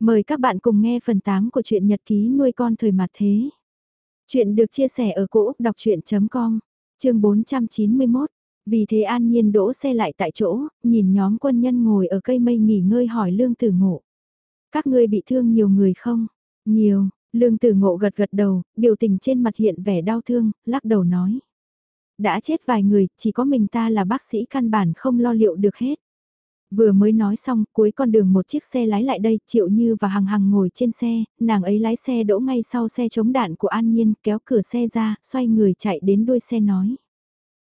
Mời các bạn cùng nghe phần 8 của truyện nhật ký nuôi con thời mặt thế. Chuyện được chia sẻ ở cỗ đọc chuyện.com, chương 491. Vì thế an nhiên đỗ xe lại tại chỗ, nhìn nhóm quân nhân ngồi ở cây mây nghỉ ngơi hỏi lương tử ngộ. Các ngươi bị thương nhiều người không? Nhiều, lương tử ngộ gật gật đầu, biểu tình trên mặt hiện vẻ đau thương, lắc đầu nói. Đã chết vài người, chỉ có mình ta là bác sĩ căn bản không lo liệu được hết. Vừa mới nói xong, cuối con đường một chiếc xe lái lại đây, Triệu Như và Hằng Hằng ngồi trên xe, nàng ấy lái xe đỗ ngay sau xe chống đạn của An Nhiên, kéo cửa xe ra, xoay người chạy đến đuôi xe nói.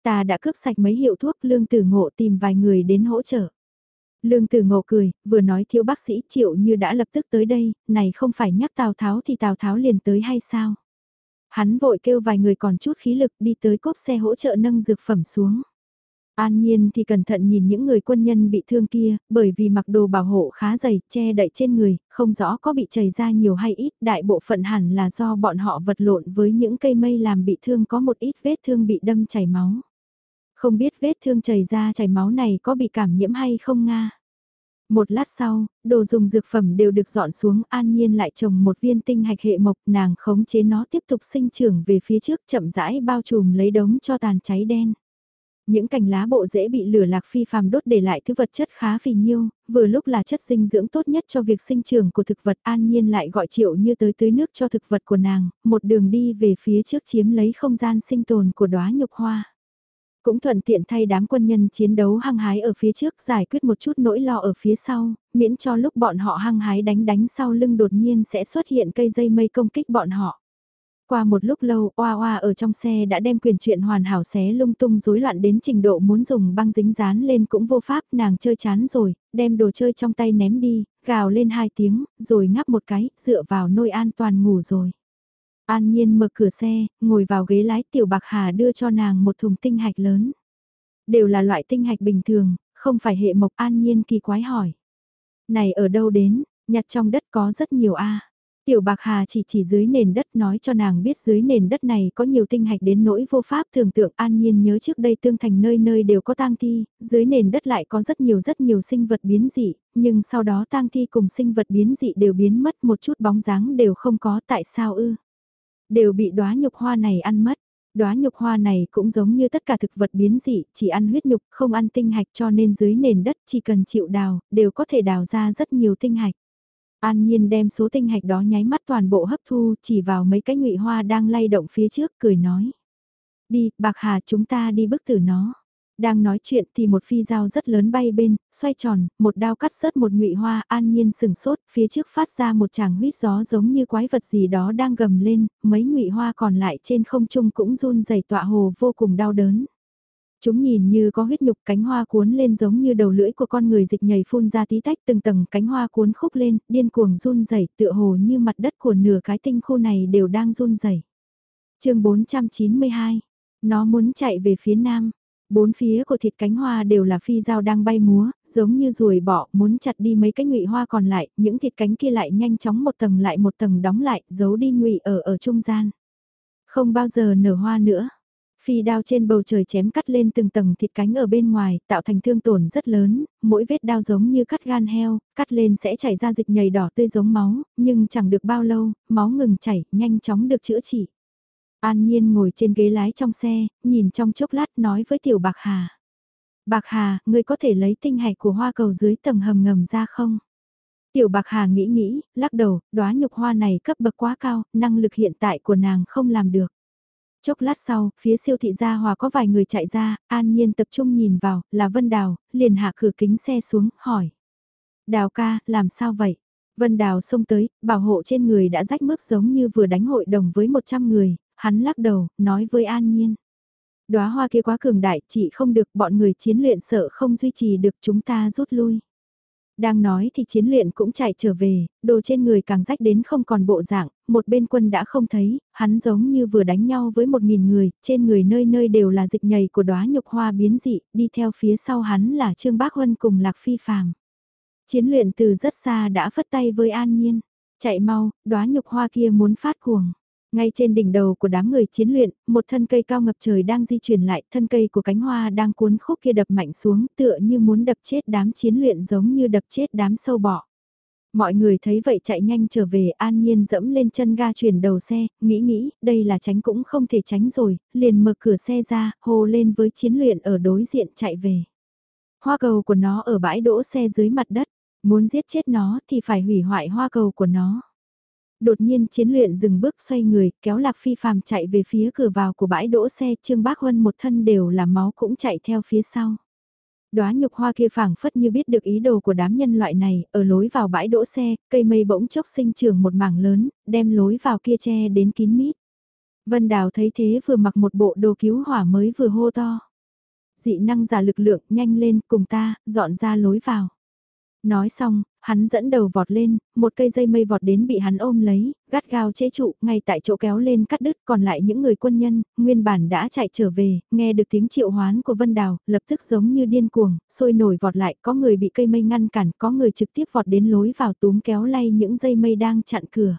Ta đã cướp sạch mấy hiệu thuốc, Lương Tử Ngộ tìm vài người đến hỗ trợ. Lương Tử Ngộ cười, vừa nói thiếu bác sĩ Triệu Như đã lập tức tới đây, này không phải nhắc Tào Tháo thì Tào Tháo liền tới hay sao? Hắn vội kêu vài người còn chút khí lực đi tới cốp xe hỗ trợ nâng dược phẩm xuống. An Nhiên thì cẩn thận nhìn những người quân nhân bị thương kia, bởi vì mặc đồ bảo hộ khá dày, che đậy trên người, không rõ có bị chảy ra nhiều hay ít, đại bộ phận hẳn là do bọn họ vật lộn với những cây mây làm bị thương có một ít vết thương bị đâm chảy máu. Không biết vết thương chảy ra chảy máu này có bị cảm nhiễm hay không nga? Một lát sau, đồ dùng dược phẩm đều được dọn xuống, an nhiên lại trồng một viên tinh hạch hệ mộc, nàng khống chế nó tiếp tục sinh trưởng về phía trước chậm rãi bao trùm lấy đống cho tàn cháy đen. Những cành lá bộ dễ bị lửa lạc phi phàm đốt để lại thứ vật chất khá phì nhiêu, vừa lúc là chất dinh dưỡng tốt nhất cho việc sinh trưởng của thực vật an nhiên lại gọi triệu như tới tưới nước cho thực vật của nàng, một đường đi về phía trước chiếm lấy không gian sinh tồn của đóa nhục hoa. Cũng thuận tiện thay đám quân nhân chiến đấu hăng hái ở phía trước giải quyết một chút nỗi lo ở phía sau, miễn cho lúc bọn họ hăng hái đánh đánh sau lưng đột nhiên sẽ xuất hiện cây dây mây công kích bọn họ. Qua một lúc lâu, Oa Oa ở trong xe đã đem quyền chuyện hoàn hảo xé lung tung rối loạn đến trình độ muốn dùng băng dính dán lên cũng vô pháp, nàng chơi chán rồi, đem đồ chơi trong tay ném đi, gào lên hai tiếng, rồi ngắp một cái, dựa vào nôi an toàn ngủ rồi. An Nhiên mở cửa xe, ngồi vào ghế lái tiểu bạc hà đưa cho nàng một thùng tinh hạch lớn. Đều là loại tinh hạch bình thường, không phải hệ mộc An Nhiên kỳ quái hỏi. Này ở đâu đến, nhặt trong đất có rất nhiều a Tiểu Bạc Hà chỉ chỉ dưới nền đất nói cho nàng biết dưới nền đất này có nhiều tinh hạch đến nỗi vô pháp tưởng tượng an nhiên nhớ trước đây tương thành nơi nơi đều có tang thi, dưới nền đất lại có rất nhiều rất nhiều sinh vật biến dị, nhưng sau đó tang thi cùng sinh vật biến dị đều biến mất một chút bóng dáng đều không có tại sao ư. Đều bị đóa nhục hoa này ăn mất. Đóa nhục hoa này cũng giống như tất cả thực vật biến dị, chỉ ăn huyết nhục, không ăn tinh hạch cho nên dưới nền đất chỉ cần chịu đào, đều có thể đào ra rất nhiều tinh hạch. An Nhiên đem số tinh hạch đó nháy mắt toàn bộ hấp thu chỉ vào mấy cái ngụy hoa đang lay động phía trước cười nói. Đi, Bạc Hà chúng ta đi bức tử nó. Đang nói chuyện thì một phi dao rất lớn bay bên, xoay tròn, một đao cắt rớt một ngụy hoa an nhiên sừng sốt, phía trước phát ra một tràng huyết gió giống như quái vật gì đó đang gầm lên, mấy ngụy hoa còn lại trên không trung cũng run rẩy tọa hồ vô cùng đau đớn. Chúng nhìn như có huyết nhục cánh hoa cuốn lên giống như đầu lưỡi của con người dịch nhảy phun ra tí tách từng tầng cánh hoa cuốn khúc lên, điên cuồng run rẩy tựa hồ như mặt đất của nửa cái tinh khu này đều đang run rẩy. chương 492, nó muốn chạy về phía nam. Bốn phía của thịt cánh hoa đều là phi dao đang bay múa, giống như ruồi bọ muốn chặt đi mấy cái ngụy hoa còn lại, những thịt cánh kia lại nhanh chóng một tầng lại một tầng đóng lại, giấu đi ngụy ở ở trung gian. Không bao giờ nở hoa nữa Phi đao trên bầu trời chém cắt lên từng tầng thịt cánh ở bên ngoài, tạo thành thương tổn rất lớn, mỗi vết đao giống như cắt gan heo, cắt lên sẽ chảy ra dịch nhầy đỏ tươi giống máu, nhưng chẳng được bao lâu, máu ngừng chảy, nhanh chóng được chữa trị. An Nhiên ngồi trên ghế lái trong xe, nhìn trong chốc lát nói với Tiểu Bạc Hà. Bạc Hà, ngươi có thể lấy tinh hạch của hoa cầu dưới tầng hầm ngầm ra không? Tiểu Bạc Hà nghĩ nghĩ, lắc đầu, đóa nhục hoa này cấp bậc quá cao, năng lực hiện tại của nàng không làm được. Chốc lát sau, phía siêu thị gia hòa có vài người chạy ra, an nhiên tập trung nhìn vào, là Vân Đào, liền hạ cửa kính xe xuống, hỏi. Đào ca, làm sao vậy? Vân Đào xông tới, bảo hộ trên người đã rách mướp giống như vừa đánh hội đồng với 100 người, hắn lắc đầu, nói với an nhiên. Đóa hoa kia quá cường đại, chị không được bọn người chiến luyện sợ không duy trì được chúng ta rút lui. Đang nói thì chiến luyện cũng chạy trở về, đồ trên người càng rách đến không còn bộ dạng, một bên quân đã không thấy, hắn giống như vừa đánh nhau với một nghìn người, trên người nơi nơi đều là dịch nhầy của đóa nhục hoa biến dị, đi theo phía sau hắn là Trương Bác Huân cùng Lạc Phi Phàm. Chiến luyện từ rất xa đã phất tay với An Nhiên, chạy mau, đóa nhục hoa kia muốn phát cuồng. Ngay trên đỉnh đầu của đám người chiến luyện, một thân cây cao ngập trời đang di chuyển lại, thân cây của cánh hoa đang cuốn khúc kia đập mạnh xuống tựa như muốn đập chết đám chiến luyện giống như đập chết đám sâu bọ. Mọi người thấy vậy chạy nhanh trở về an nhiên dẫm lên chân ga chuyển đầu xe, nghĩ nghĩ, đây là tránh cũng không thể tránh rồi, liền mở cửa xe ra, hô lên với chiến luyện ở đối diện chạy về. Hoa cầu của nó ở bãi đỗ xe dưới mặt đất, muốn giết chết nó thì phải hủy hoại hoa cầu của nó. Đột nhiên chiến luyện dừng bước xoay người, kéo lạc phi phàm chạy về phía cửa vào của bãi đỗ xe, Trương Bác Huân một thân đều là máu cũng chạy theo phía sau. Đóa nhục hoa kia phảng phất như biết được ý đồ của đám nhân loại này, ở lối vào bãi đỗ xe, cây mây bỗng chốc sinh trưởng một mảng lớn, đem lối vào kia che đến kín mít. Vân Đào thấy thế vừa mặc một bộ đồ cứu hỏa mới vừa hô to. Dị năng giả lực lượng nhanh lên cùng ta, dọn ra lối vào. Nói xong, hắn dẫn đầu vọt lên, một cây dây mây vọt đến bị hắn ôm lấy, gắt gao chế trụ, ngay tại chỗ kéo lên cắt đứt, còn lại những người quân nhân, nguyên bản đã chạy trở về, nghe được tiếng triệu hoán của Vân Đào, lập tức giống như điên cuồng, sôi nổi vọt lại, có người bị cây mây ngăn cản, có người trực tiếp vọt đến lối vào túm kéo lay những dây mây đang chặn cửa.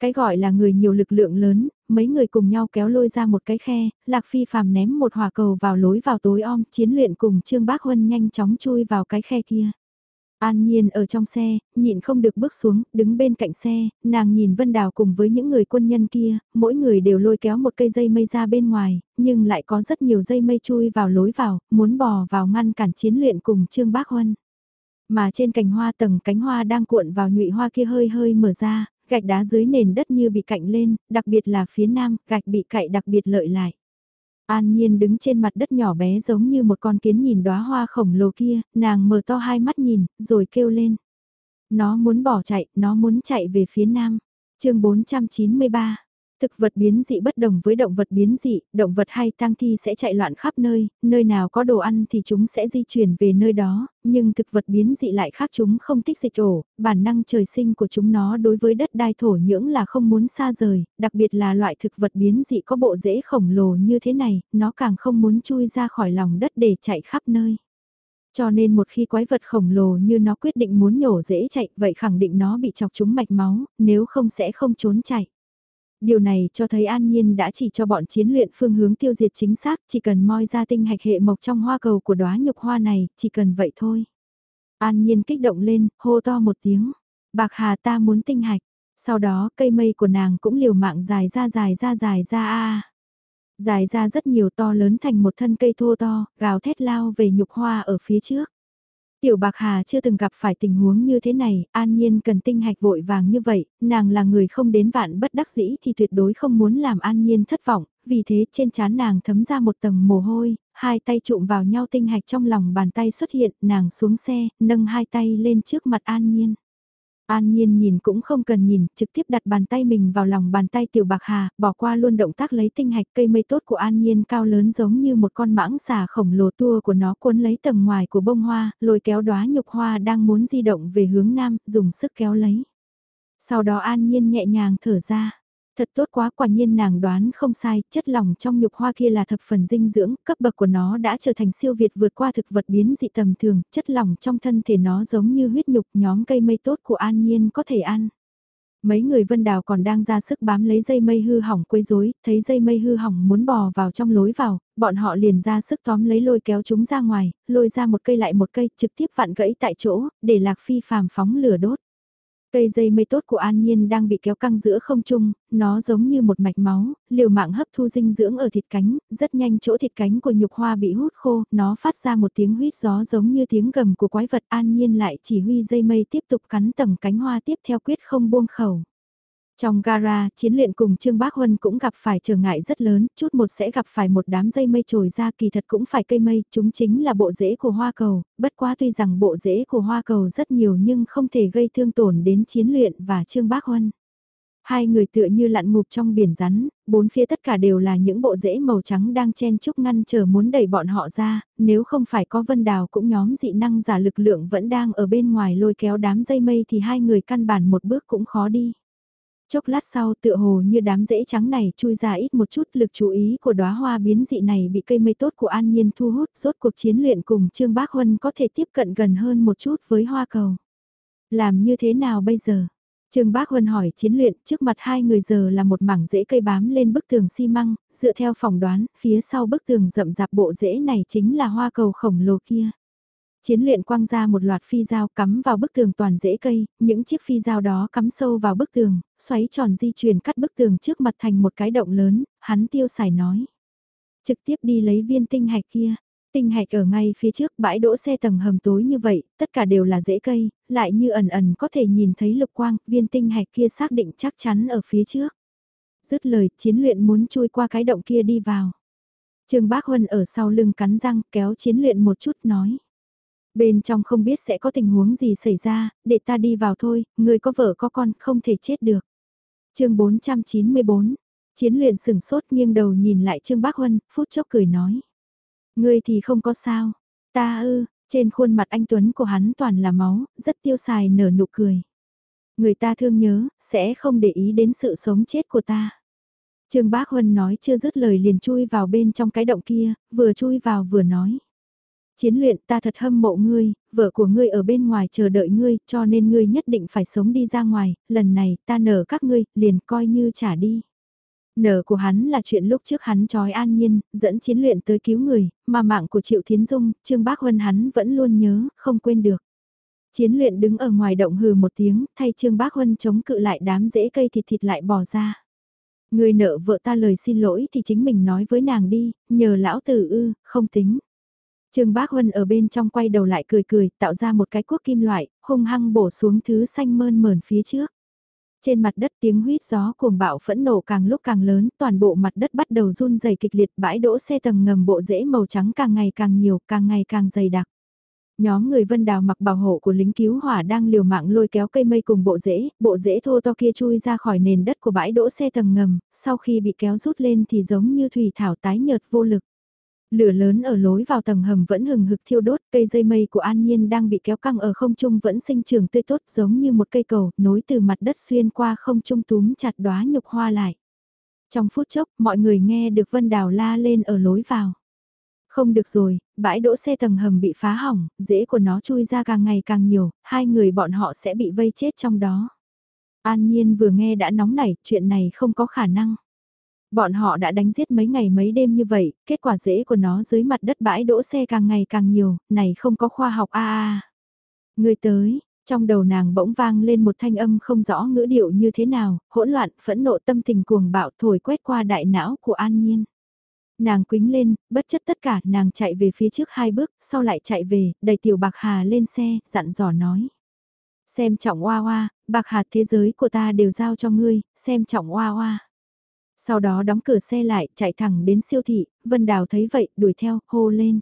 Cái gọi là người nhiều lực lượng lớn, mấy người cùng nhau kéo lôi ra một cái khe, Lạc Phi phàm ném một hỏa cầu vào lối vào tối om, chiến luyện cùng Trương Bác Huân nhanh chóng chui vào cái khe kia. An Nhiên ở trong xe, nhịn không được bước xuống, đứng bên cạnh xe, nàng nhìn Vân Đào cùng với những người quân nhân kia, mỗi người đều lôi kéo một cây dây mây ra bên ngoài, nhưng lại có rất nhiều dây mây chui vào lối vào, muốn bò vào ngăn cản chiến luyện cùng Trương Bác Huân. Mà trên cành hoa tầng cánh hoa đang cuộn vào nhụy hoa kia hơi hơi mở ra, gạch đá dưới nền đất như bị cạnh lên, đặc biệt là phía nam, gạch bị cạy đặc biệt lợi lại. An Nhiên đứng trên mặt đất nhỏ bé giống như một con kiến nhìn đóa hoa khổng lồ kia, nàng mở to hai mắt nhìn, rồi kêu lên. Nó muốn bỏ chạy, nó muốn chạy về phía nam. chương 493 Thực vật biến dị bất đồng với động vật biến dị, động vật hay tang thi sẽ chạy loạn khắp nơi, nơi nào có đồ ăn thì chúng sẽ di chuyển về nơi đó, nhưng thực vật biến dị lại khác chúng không thích dịch ổ, bản năng trời sinh của chúng nó đối với đất đai thổ nhưỡng là không muốn xa rời, đặc biệt là loại thực vật biến dị có bộ rễ khổng lồ như thế này, nó càng không muốn chui ra khỏi lòng đất để chạy khắp nơi. Cho nên một khi quái vật khổng lồ như nó quyết định muốn nhổ dễ chạy, vậy khẳng định nó bị chọc trúng mạch máu, nếu không sẽ không trốn chạy. Điều này cho thấy An Nhiên đã chỉ cho bọn chiến luyện phương hướng tiêu diệt chính xác, chỉ cần moi ra tinh hạch hệ mộc trong hoa cầu của đóa nhục hoa này, chỉ cần vậy thôi. An Nhiên kích động lên, hô to một tiếng. Bạc Hà ta muốn tinh hạch. Sau đó cây mây của nàng cũng liều mạng dài ra dài ra dài ra a Dài ra rất nhiều to lớn thành một thân cây thô to, gào thét lao về nhục hoa ở phía trước. Tiểu Bạc Hà chưa từng gặp phải tình huống như thế này, an nhiên cần tinh hạch vội vàng như vậy, nàng là người không đến vạn bất đắc dĩ thì tuyệt đối không muốn làm an nhiên thất vọng, vì thế trên trán nàng thấm ra một tầng mồ hôi, hai tay trụm vào nhau tinh hạch trong lòng bàn tay xuất hiện, nàng xuống xe, nâng hai tay lên trước mặt an nhiên. An Nhiên nhìn cũng không cần nhìn, trực tiếp đặt bàn tay mình vào lòng bàn tay Tiểu Bạc Hà, bỏ qua luôn động tác lấy tinh hạch cây mây tốt của An Nhiên cao lớn giống như một con mãng xà khổng lồ tua của nó cuốn lấy tầng ngoài của bông hoa, lôi kéo đóa nhục hoa đang muốn di động về hướng nam, dùng sức kéo lấy. Sau đó An Nhiên nhẹ nhàng thở ra. Thật tốt quá quả nhiên nàng đoán không sai, chất lỏng trong nhục hoa kia là thập phần dinh dưỡng, cấp bậc của nó đã trở thành siêu việt vượt qua thực vật biến dị tầm thường, chất lỏng trong thân thể nó giống như huyết nhục nhóm cây mây tốt của an nhiên có thể ăn. Mấy người vân đào còn đang ra sức bám lấy dây mây hư hỏng quấy rối, thấy dây mây hư hỏng muốn bò vào trong lối vào, bọn họ liền ra sức tóm lấy lôi kéo chúng ra ngoài, lôi ra một cây lại một cây, trực tiếp vặn gãy tại chỗ, để lạc phi phàm phóng lửa đốt. Cây dây mây tốt của An Nhiên đang bị kéo căng giữa không trung, nó giống như một mạch máu, liều mạng hấp thu dinh dưỡng ở thịt cánh, rất nhanh chỗ thịt cánh của nhục hoa bị hút khô, nó phát ra một tiếng huýt gió giống như tiếng gầm của quái vật An Nhiên lại chỉ huy dây mây tiếp tục cắn tầng cánh hoa tiếp theo quyết không buông khẩu. Trong gara, chiến luyện cùng Trương Bác Huân cũng gặp phải trở ngại rất lớn, chút một sẽ gặp phải một đám dây mây trồi ra kỳ thật cũng phải cây mây, chúng chính là bộ rễ của hoa cầu, bất quá tuy rằng bộ rễ của hoa cầu rất nhiều nhưng không thể gây thương tổn đến chiến luyện và Trương Bác Huân. Hai người tựa như lặn ngục trong biển rắn, bốn phía tất cả đều là những bộ rễ màu trắng đang chen chúc ngăn chờ muốn đẩy bọn họ ra, nếu không phải có vân đào cũng nhóm dị năng giả lực lượng vẫn đang ở bên ngoài lôi kéo đám dây mây thì hai người căn bản một bước cũng khó đi. Chốc lát sau tựa hồ như đám rễ trắng này chui ra ít một chút lực chú ý của đóa hoa biến dị này bị cây mây tốt của An Nhiên thu hút rốt cuộc chiến luyện cùng Trương Bác Huân có thể tiếp cận gần hơn một chút với hoa cầu. Làm như thế nào bây giờ? Trương Bác Huân hỏi chiến luyện trước mặt hai người giờ là một mảng rễ cây bám lên bức tường xi măng, dựa theo phỏng đoán, phía sau bức tường rậm rạp bộ rễ này chính là hoa cầu khổng lồ kia. Chiến luyện quang ra một loạt phi dao cắm vào bức tường toàn rễ cây, những chiếc phi dao đó cắm sâu vào bức tường, xoáy tròn di chuyển cắt bức tường trước mặt thành một cái động lớn, hắn tiêu xài nói. Trực tiếp đi lấy viên tinh hạch kia, tinh hạch ở ngay phía trước bãi đỗ xe tầng hầm tối như vậy, tất cả đều là rễ cây, lại như ẩn ẩn có thể nhìn thấy lục quang, viên tinh hạch kia xác định chắc chắn ở phía trước. Dứt lời, chiến luyện muốn chui qua cái động kia đi vào. Trương Bác Huân ở sau lưng cắn răng kéo chiến luyện một chút nói. Bên trong không biết sẽ có tình huống gì xảy ra, để ta đi vào thôi, người có vợ có con, không thể chết được. chương 494, chiến luyện sừng sốt nghiêng đầu nhìn lại Trương Bác Huân, phút chốc cười nói. Ngươi thì không có sao, ta ư, trên khuôn mặt anh Tuấn của hắn toàn là máu, rất tiêu xài nở nụ cười. Người ta thương nhớ, sẽ không để ý đến sự sống chết của ta. Trương Bác Huân nói chưa dứt lời liền chui vào bên trong cái động kia, vừa chui vào vừa nói. Chiến luyện ta thật hâm mộ ngươi, vợ của ngươi ở bên ngoài chờ đợi ngươi, cho nên ngươi nhất định phải sống đi ra ngoài, lần này ta nở các ngươi, liền coi như trả đi. Nở của hắn là chuyện lúc trước hắn trói an nhiên, dẫn chiến luyện tới cứu người, mà mạng của Triệu Thiến Dung, Trương Bác Huân hắn vẫn luôn nhớ, không quên được. Chiến luyện đứng ở ngoài động hừ một tiếng, thay Trương Bác Huân chống cự lại đám rễ cây thịt thịt lại bỏ ra. Người nợ vợ ta lời xin lỗi thì chính mình nói với nàng đi, nhờ lão tử ư, không tính. Trương Bác Huân ở bên trong quay đầu lại cười cười, tạo ra một cái cuốc kim loại, hung hăng bổ xuống thứ xanh mơn mờn phía trước. Trên mặt đất tiếng huýt gió cuồng bạo phẫn nổ càng lúc càng lớn, toàn bộ mặt đất bắt đầu run dày kịch liệt, bãi đỗ xe tầng ngầm bộ rễ màu trắng càng ngày càng nhiều, càng ngày càng dày đặc. Nhóm người vân đào mặc bảo hộ của lính cứu hỏa đang liều mạng lôi kéo cây mây cùng bộ rễ, bộ rễ thô to kia chui ra khỏi nền đất của bãi đỗ xe tầng ngầm, sau khi bị kéo rút lên thì giống như thủy thảo tái nhợt vô lực. Lửa lớn ở lối vào tầng hầm vẫn hừng hực thiêu đốt, cây dây mây của An Nhiên đang bị kéo căng ở không trung vẫn sinh trưởng tươi tốt giống như một cây cầu, nối từ mặt đất xuyên qua không trung túm chặt đóa nhục hoa lại. Trong phút chốc, mọi người nghe được Vân Đào la lên ở lối vào. Không được rồi, bãi đỗ xe tầng hầm bị phá hỏng, rễ của nó chui ra càng ngày càng nhiều, hai người bọn họ sẽ bị vây chết trong đó. An Nhiên vừa nghe đã nóng nảy, chuyện này không có khả năng. Bọn họ đã đánh giết mấy ngày mấy đêm như vậy, kết quả rễ của nó dưới mặt đất bãi đỗ xe càng ngày càng nhiều, này không có khoa học a a. Người tới, trong đầu nàng bỗng vang lên một thanh âm không rõ ngữ điệu như thế nào, hỗn loạn, phẫn nộ tâm tình cuồng bạo thổi quét qua đại não của An Nhiên. Nàng quính lên, bất chấp tất cả, nàng chạy về phía trước hai bước, sau lại chạy về, đẩy tiểu bạc hà lên xe, dặn dò nói. Xem trọng oa oa bạc hà thế giới của ta đều giao cho ngươi, xem trọng oa oa sau đó đóng cửa xe lại, chạy thẳng đến siêu thị, Vân Đào thấy vậy, đuổi theo, hô lên.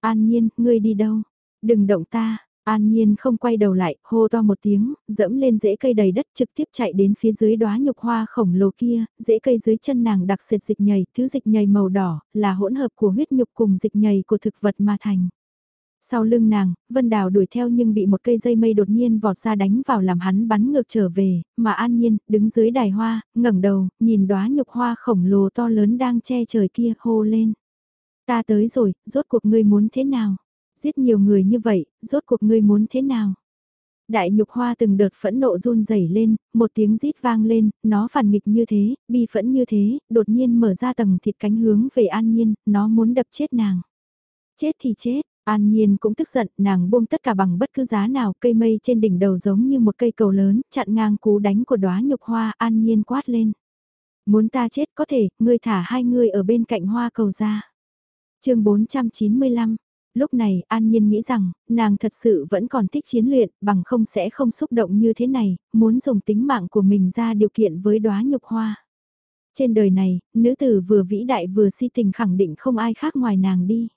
An Nhiên, ngươi đi đâu? Đừng động ta, An Nhiên không quay đầu lại, hô to một tiếng, dẫm lên rễ cây đầy đất trực tiếp chạy đến phía dưới đóa nhục hoa khổng lồ kia, rễ cây dưới chân nàng đặc sệt dịch nhầy, thứ dịch nhầy màu đỏ, là hỗn hợp của huyết nhục cùng dịch nhầy của thực vật mà thành. Sau lưng nàng, Vân Đào đuổi theo nhưng bị một cây dây mây đột nhiên vọt ra đánh vào làm hắn bắn ngược trở về, mà An Nhiên, đứng dưới đài hoa, ngẩng đầu, nhìn đóa nhục hoa khổng lồ to lớn đang che trời kia, hô lên. Ta tới rồi, rốt cuộc ngươi muốn thế nào? Giết nhiều người như vậy, rốt cuộc ngươi muốn thế nào? Đại nhục hoa từng đợt phẫn nộ run rẩy lên, một tiếng rít vang lên, nó phản nghịch như thế, bi phẫn như thế, đột nhiên mở ra tầng thịt cánh hướng về an nhiên, nó muốn đập chết nàng. Chết thì chết, An Nhiên cũng tức giận, nàng buông tất cả bằng bất cứ giá nào, cây mây trên đỉnh đầu giống như một cây cầu lớn, chặn ngang cú đánh của đóa nhục hoa, An Nhiên quát lên. Muốn ta chết có thể, ngươi thả hai người ở bên cạnh hoa cầu ra. chương 495, lúc này An Nhiên nghĩ rằng, nàng thật sự vẫn còn thích chiến luyện, bằng không sẽ không xúc động như thế này, muốn dùng tính mạng của mình ra điều kiện với đóa nhục hoa. Trên đời này, nữ tử vừa vĩ đại vừa si tình khẳng định không ai khác ngoài nàng đi.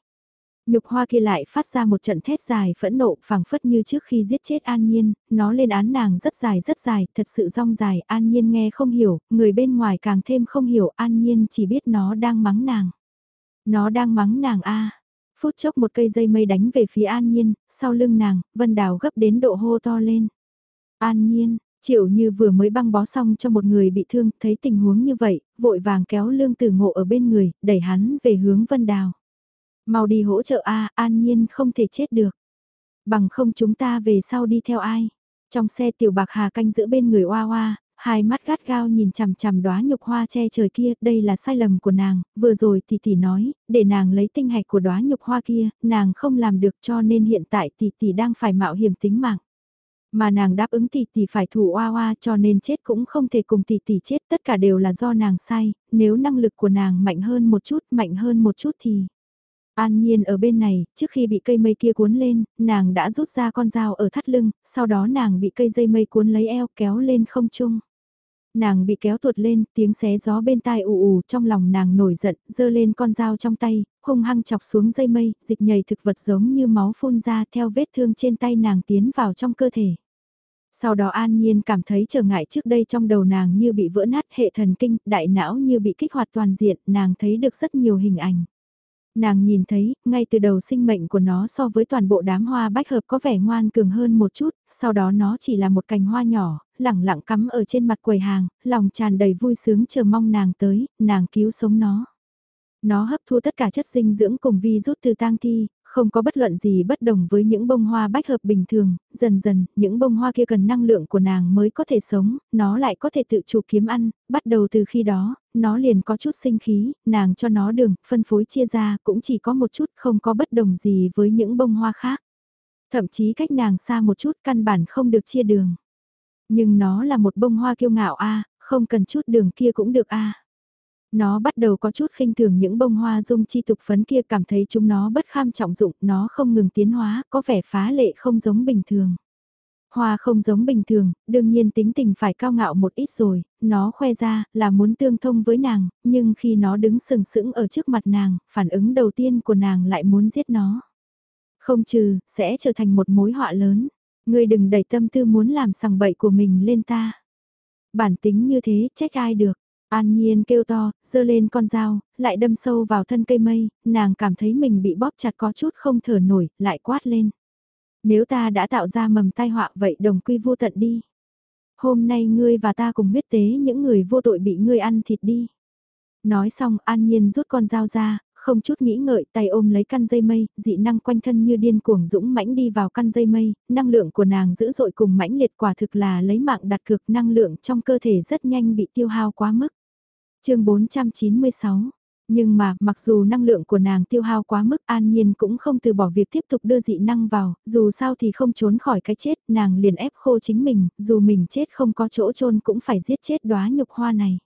Nhục hoa kia lại phát ra một trận thét dài phẫn nộ phảng phất như trước khi giết chết An Nhiên, nó lên án nàng rất dài rất dài, thật sự rong dài, An Nhiên nghe không hiểu, người bên ngoài càng thêm không hiểu, An Nhiên chỉ biết nó đang mắng nàng. Nó đang mắng nàng a Phút chốc một cây dây mây đánh về phía An Nhiên, sau lưng nàng, Vân Đào gấp đến độ hô to lên. An Nhiên, Triệu như vừa mới băng bó xong cho một người bị thương, thấy tình huống như vậy, vội vàng kéo lương tử ngộ ở bên người, đẩy hắn về hướng Vân Đào. Mau đi hỗ trợ A, an nhiên không thể chết được. Bằng không chúng ta về sau đi theo ai. Trong xe tiểu bạc hà canh giữa bên người oa oa, hai mắt gắt gao nhìn chằm chằm đóa nhục hoa che trời kia, đây là sai lầm của nàng, vừa rồi tỷ tỷ nói, để nàng lấy tinh hạch của đóa nhục hoa kia, nàng không làm được cho nên hiện tại tỷ tỷ đang phải mạo hiểm tính mạng. Mà nàng đáp ứng tỷ tỷ phải thủ oa oa cho nên chết cũng không thể cùng tỷ tỷ chết, tất cả đều là do nàng sai, nếu năng lực của nàng mạnh hơn một chút, mạnh hơn một chút thì... An Nhiên ở bên này, trước khi bị cây mây kia cuốn lên, nàng đã rút ra con dao ở thắt lưng, sau đó nàng bị cây dây mây cuốn lấy eo kéo lên không trung. Nàng bị kéo tuột lên, tiếng xé gió bên tai ù ù trong lòng nàng nổi giận, giơ lên con dao trong tay, hung hăng chọc xuống dây mây, dịch nhầy thực vật giống như máu phun ra theo vết thương trên tay nàng tiến vào trong cơ thể. Sau đó an nhiên cảm thấy trở ngại trước đây trong đầu nàng như bị vỡ nát hệ thần kinh, đại não như bị kích hoạt toàn diện, nàng thấy được rất nhiều hình ảnh. Nàng nhìn thấy, ngay từ đầu sinh mệnh của nó so với toàn bộ đám hoa bách hợp có vẻ ngoan cường hơn một chút, sau đó nó chỉ là một cành hoa nhỏ, lẳng lặng cắm ở trên mặt quầy hàng, lòng tràn đầy vui sướng chờ mong nàng tới, nàng cứu sống nó. Nó hấp thu tất cả chất dinh dưỡng cùng vi rút từ tang thi, không có bất luận gì bất đồng với những bông hoa bách hợp bình thường, dần dần, những bông hoa kia cần năng lượng của nàng mới có thể sống, nó lại có thể tự chủ kiếm ăn, bắt đầu từ khi đó, nó liền có chút sinh khí, nàng cho nó đường, phân phối chia ra cũng chỉ có một chút không có bất đồng gì với những bông hoa khác. Thậm chí cách nàng xa một chút căn bản không được chia đường. Nhưng nó là một bông hoa kiêu ngạo a không cần chút đường kia cũng được a nó bắt đầu có chút khinh thường những bông hoa dung chi tục phấn kia cảm thấy chúng nó bất kham trọng dụng, nó không ngừng tiến hóa, có vẻ phá lệ không giống bình thường. Hoa không giống bình thường, đương nhiên tính tình phải cao ngạo một ít rồi, nó khoe ra là muốn tương thông với nàng, nhưng khi nó đứng sừng sững ở trước mặt nàng, phản ứng đầu tiên của nàng lại muốn giết nó. Không trừ, sẽ trở thành một mối họa lớn. Ngươi đừng đẩy tâm tư muốn làm sằng bậy của mình lên ta. Bản tính như thế, trách ai được. An Nhiên kêu to, giơ lên con dao, lại đâm sâu vào thân cây mây, nàng cảm thấy mình bị bóp chặt có chút không thở nổi, lại quát lên. Nếu ta đã tạo ra mầm tai họa vậy đồng quy vô tận đi. Hôm nay ngươi và ta cùng huyết tế những người vô tội bị ngươi ăn thịt đi. Nói xong An Nhiên rút con dao ra, không chút nghĩ ngợi tay ôm lấy căn dây mây, dị năng quanh thân như điên cuồng dũng mãnh đi vào căn dây mây, năng lượng của nàng dữ dội cùng mãnh liệt quả thực là lấy mạng đặt cược năng lượng trong cơ thể rất nhanh bị tiêu hao quá mức chương 496 nhưng mà, mặc dù năng lượng của nàng tiêu hao quá mức an nhiên cũng không từ bỏ việc tiếp tục đưa dị năng vào, dù sao thì không trốn khỏi cái chết, nàng liền ép khô chính mình, dù mình chết không có chỗ chôn cũng phải giết chết đóa nhục hoa này.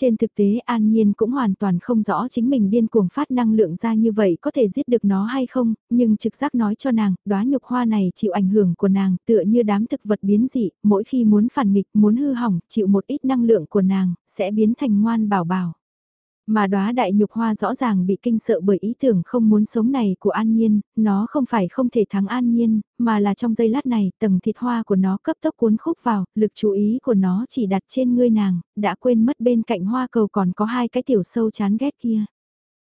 Trên thực tế An Nhiên cũng hoàn toàn không rõ chính mình điên cuồng phát năng lượng ra như vậy có thể giết được nó hay không, nhưng trực giác nói cho nàng, đóa nhục hoa này chịu ảnh hưởng của nàng tựa như đám thực vật biến dị, mỗi khi muốn phản nghịch, muốn hư hỏng, chịu một ít năng lượng của nàng, sẽ biến thành ngoan bảo bảo. Mà đóa đại nhục hoa rõ ràng bị kinh sợ bởi ý tưởng không muốn sống này của An Nhiên, nó không phải không thể thắng An Nhiên, mà là trong giây lát này tầng thịt hoa của nó cấp tốc cuốn khúc vào, lực chú ý của nó chỉ đặt trên ngươi nàng, đã quên mất bên cạnh hoa cầu còn có hai cái tiểu sâu chán ghét kia.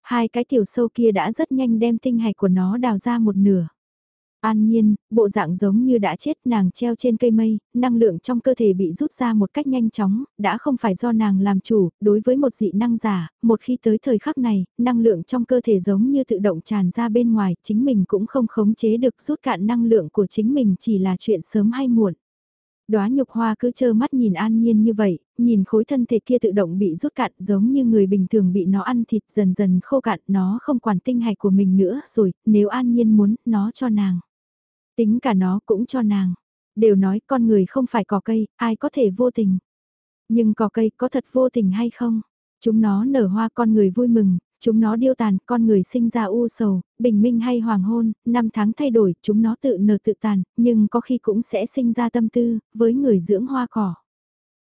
Hai cái tiểu sâu kia đã rất nhanh đem tinh hạch của nó đào ra một nửa. An nhiên, bộ dạng giống như đã chết nàng treo trên cây mây, năng lượng trong cơ thể bị rút ra một cách nhanh chóng, đã không phải do nàng làm chủ, đối với một dị năng giả, một khi tới thời khắc này, năng lượng trong cơ thể giống như tự động tràn ra bên ngoài, chính mình cũng không khống chế được rút cạn năng lượng của chính mình chỉ là chuyện sớm hay muộn. Đóa nhục hoa cứ trơ mắt nhìn an nhiên như vậy, nhìn khối thân thể kia tự động bị rút cạn giống như người bình thường bị nó ăn thịt dần dần khô cạn nó không quản tinh hạch của mình nữa rồi, nếu an nhiên muốn, nó cho nàng. Tính cả nó cũng cho nàng. Đều nói con người không phải cỏ cây, ai có thể vô tình. Nhưng cỏ cây có thật vô tình hay không? Chúng nó nở hoa con người vui mừng, chúng nó điêu tàn, con người sinh ra u sầu, bình minh hay hoàng hôn, năm tháng thay đổi, chúng nó tự nở tự tàn, nhưng có khi cũng sẽ sinh ra tâm tư, với người dưỡng hoa cỏ.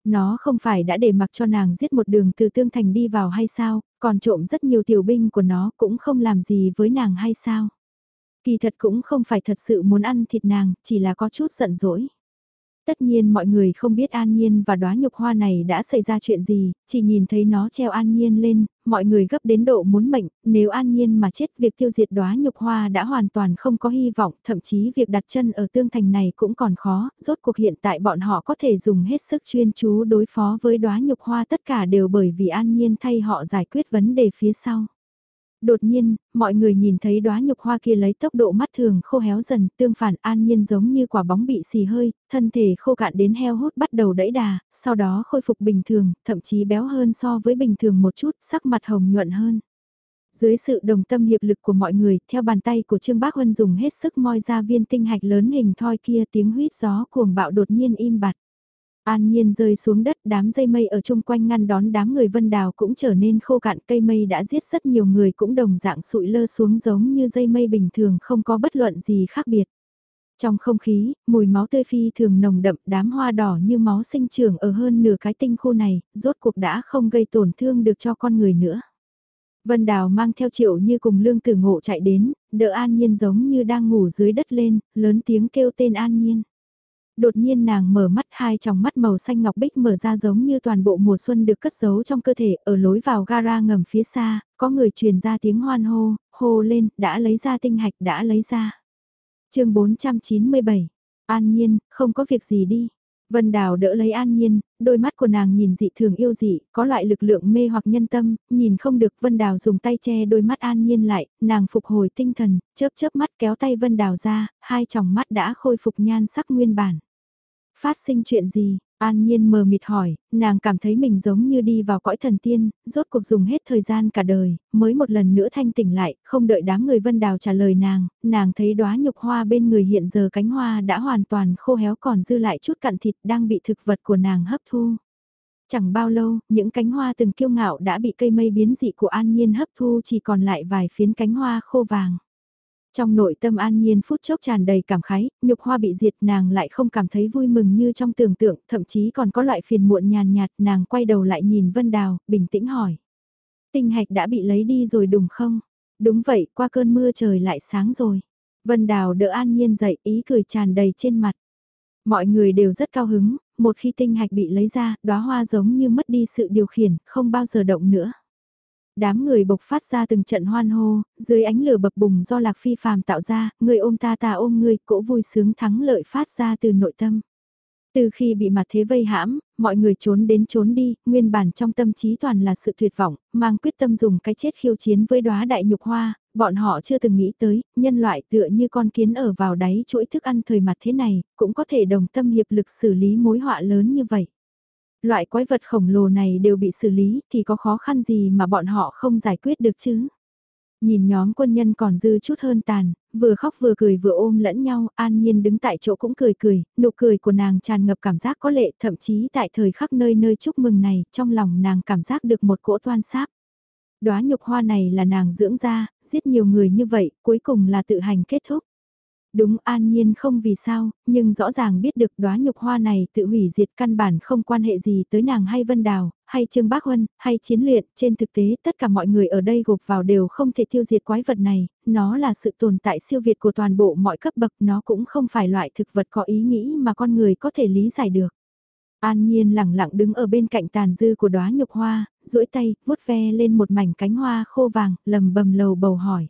Nó không phải đã để mặc cho nàng giết một đường từ tương thành đi vào hay sao, còn trộm rất nhiều tiểu binh của nó cũng không làm gì với nàng hay sao. Kỳ thật cũng không phải thật sự muốn ăn thịt nàng, chỉ là có chút giận dỗi. Tất nhiên mọi người không biết An Nhiên và đóa nhục hoa này đã xảy ra chuyện gì, chỉ nhìn thấy nó treo An Nhiên lên, mọi người gấp đến độ muốn mệnh, nếu An Nhiên mà chết việc tiêu diệt đóa nhục hoa đã hoàn toàn không có hy vọng, thậm chí việc đặt chân ở tương thành này cũng còn khó, rốt cuộc hiện tại bọn họ có thể dùng hết sức chuyên chú đối phó với đóa nhục hoa tất cả đều bởi vì An Nhiên thay họ giải quyết vấn đề phía sau. Đột nhiên, mọi người nhìn thấy đóa nhục hoa kia lấy tốc độ mắt thường khô héo dần, tương phản an nhiên giống như quả bóng bị xì hơi, thân thể khô cạn đến heo hút bắt đầu đẫy đà, sau đó khôi phục bình thường, thậm chí béo hơn so với bình thường một chút, sắc mặt hồng nhuận hơn. Dưới sự đồng tâm hiệp lực của mọi người, theo bàn tay của Trương Bác Huân dùng hết sức moi ra viên tinh hạch lớn hình thoi kia tiếng huyết gió cuồng bạo đột nhiên im bặt. An nhiên rơi xuống đất đám dây mây ở chung quanh ngăn đón đám người vân đào cũng trở nên khô cạn cây mây đã giết rất nhiều người cũng đồng dạng sụi lơ xuống giống như dây mây bình thường không có bất luận gì khác biệt. Trong không khí, mùi máu tươi phi thường nồng đậm đám hoa đỏ như máu sinh trưởng ở hơn nửa cái tinh khu này, rốt cuộc đã không gây tổn thương được cho con người nữa. Vân Đào mang theo triệu như cùng lương tử ngộ chạy đến, đỡ An Nhiên giống như đang ngủ dưới đất lên, lớn tiếng kêu tên An Nhiên. Đột nhiên nàng mở mắt hai tròng mắt màu xanh ngọc bích mở ra giống như toàn bộ mùa xuân được cất giấu trong cơ thể ở lối vào gara ngầm phía xa, có người truyền ra tiếng hoan hô, hô lên, đã lấy ra tinh hạch đã lấy ra. chương 497, An Nhiên, không có việc gì đi. Vân Đào đỡ lấy An Nhiên, đôi mắt của nàng nhìn dị thường yêu dị, có loại lực lượng mê hoặc nhân tâm, nhìn không được Vân Đào dùng tay che đôi mắt An Nhiên lại, nàng phục hồi tinh thần, chớp chớp mắt kéo tay Vân Đào ra, hai tròng mắt đã khôi phục nhan sắc nguyên bản. Phát sinh chuyện gì? An Nhiên mờ mịt hỏi, nàng cảm thấy mình giống như đi vào cõi thần tiên, rốt cuộc dùng hết thời gian cả đời, mới một lần nữa thanh tỉnh lại, không đợi đám người vân đào trả lời nàng, nàng thấy đóa nhục hoa bên người hiện giờ cánh hoa đã hoàn toàn khô héo còn dư lại chút cặn thịt đang bị thực vật của nàng hấp thu. Chẳng bao lâu, những cánh hoa từng kiêu ngạo đã bị cây mây biến dị của An Nhiên hấp thu chỉ còn lại vài phiến cánh hoa khô vàng. Trong nội tâm an nhiên phút chốc tràn đầy cảm khái, nhục hoa bị diệt nàng lại không cảm thấy vui mừng như trong tưởng tượng, thậm chí còn có loại phiền muộn nhàn nhạt, nàng quay đầu lại nhìn Vân Đào, bình tĩnh hỏi. Tinh hạch đã bị lấy đi rồi đúng không? Đúng vậy, qua cơn mưa trời lại sáng rồi. Vân Đào đỡ an nhiên dậy, ý cười tràn đầy trên mặt. Mọi người đều rất cao hứng, một khi tinh hạch bị lấy ra, đóa hoa giống như mất đi sự điều khiển, không bao giờ động nữa. Đám người bộc phát ra từng trận hoan hô, dưới ánh lửa bập bùng do lạc phi phàm tạo ra, người ôm ta ta ôm người, cỗ vui sướng thắng lợi phát ra từ nội tâm. Từ khi bị mặt thế vây hãm, mọi người trốn đến trốn đi, nguyên bản trong tâm trí toàn là sự tuyệt vọng, mang quyết tâm dùng cái chết khiêu chiến với đóa đại nhục hoa, bọn họ chưa từng nghĩ tới, nhân loại tựa như con kiến ở vào đáy chuỗi thức ăn thời mặt thế này, cũng có thể đồng tâm hiệp lực xử lý mối họa lớn như vậy. Loại quái vật khổng lồ này đều bị xử lý thì có khó khăn gì mà bọn họ không giải quyết được chứ? Nhìn nhóm quân nhân còn dư chút hơn tàn, vừa khóc vừa cười vừa ôm lẫn nhau, an nhiên đứng tại chỗ cũng cười cười, nụ cười của nàng tràn ngập cảm giác có lệ, thậm chí tại thời khắc nơi nơi chúc mừng này, trong lòng nàng cảm giác được một cỗ toan sáp. Đóa nhục hoa này là nàng dưỡng ra, giết nhiều người như vậy, cuối cùng là tự hành kết thúc. Đúng an nhiên không vì sao, nhưng rõ ràng biết được đóa nhục hoa này tự hủy diệt căn bản không quan hệ gì tới nàng hay Vân Đào, hay Trương Bác Huân, hay chiến luyện, trên thực tế tất cả mọi người ở đây gộp vào đều không thể tiêu diệt quái vật này, nó là sự tồn tại siêu việt của toàn bộ mọi cấp bậc, nó cũng không phải loại thực vật có ý nghĩ mà con người có thể lý giải được. An Nhiên lẳng lặng đứng ở bên cạnh tàn dư của đóa nhục hoa, duỗi tay, vuốt ve lên một mảnh cánh hoa khô vàng, lầm bầm lầu bầu hỏi.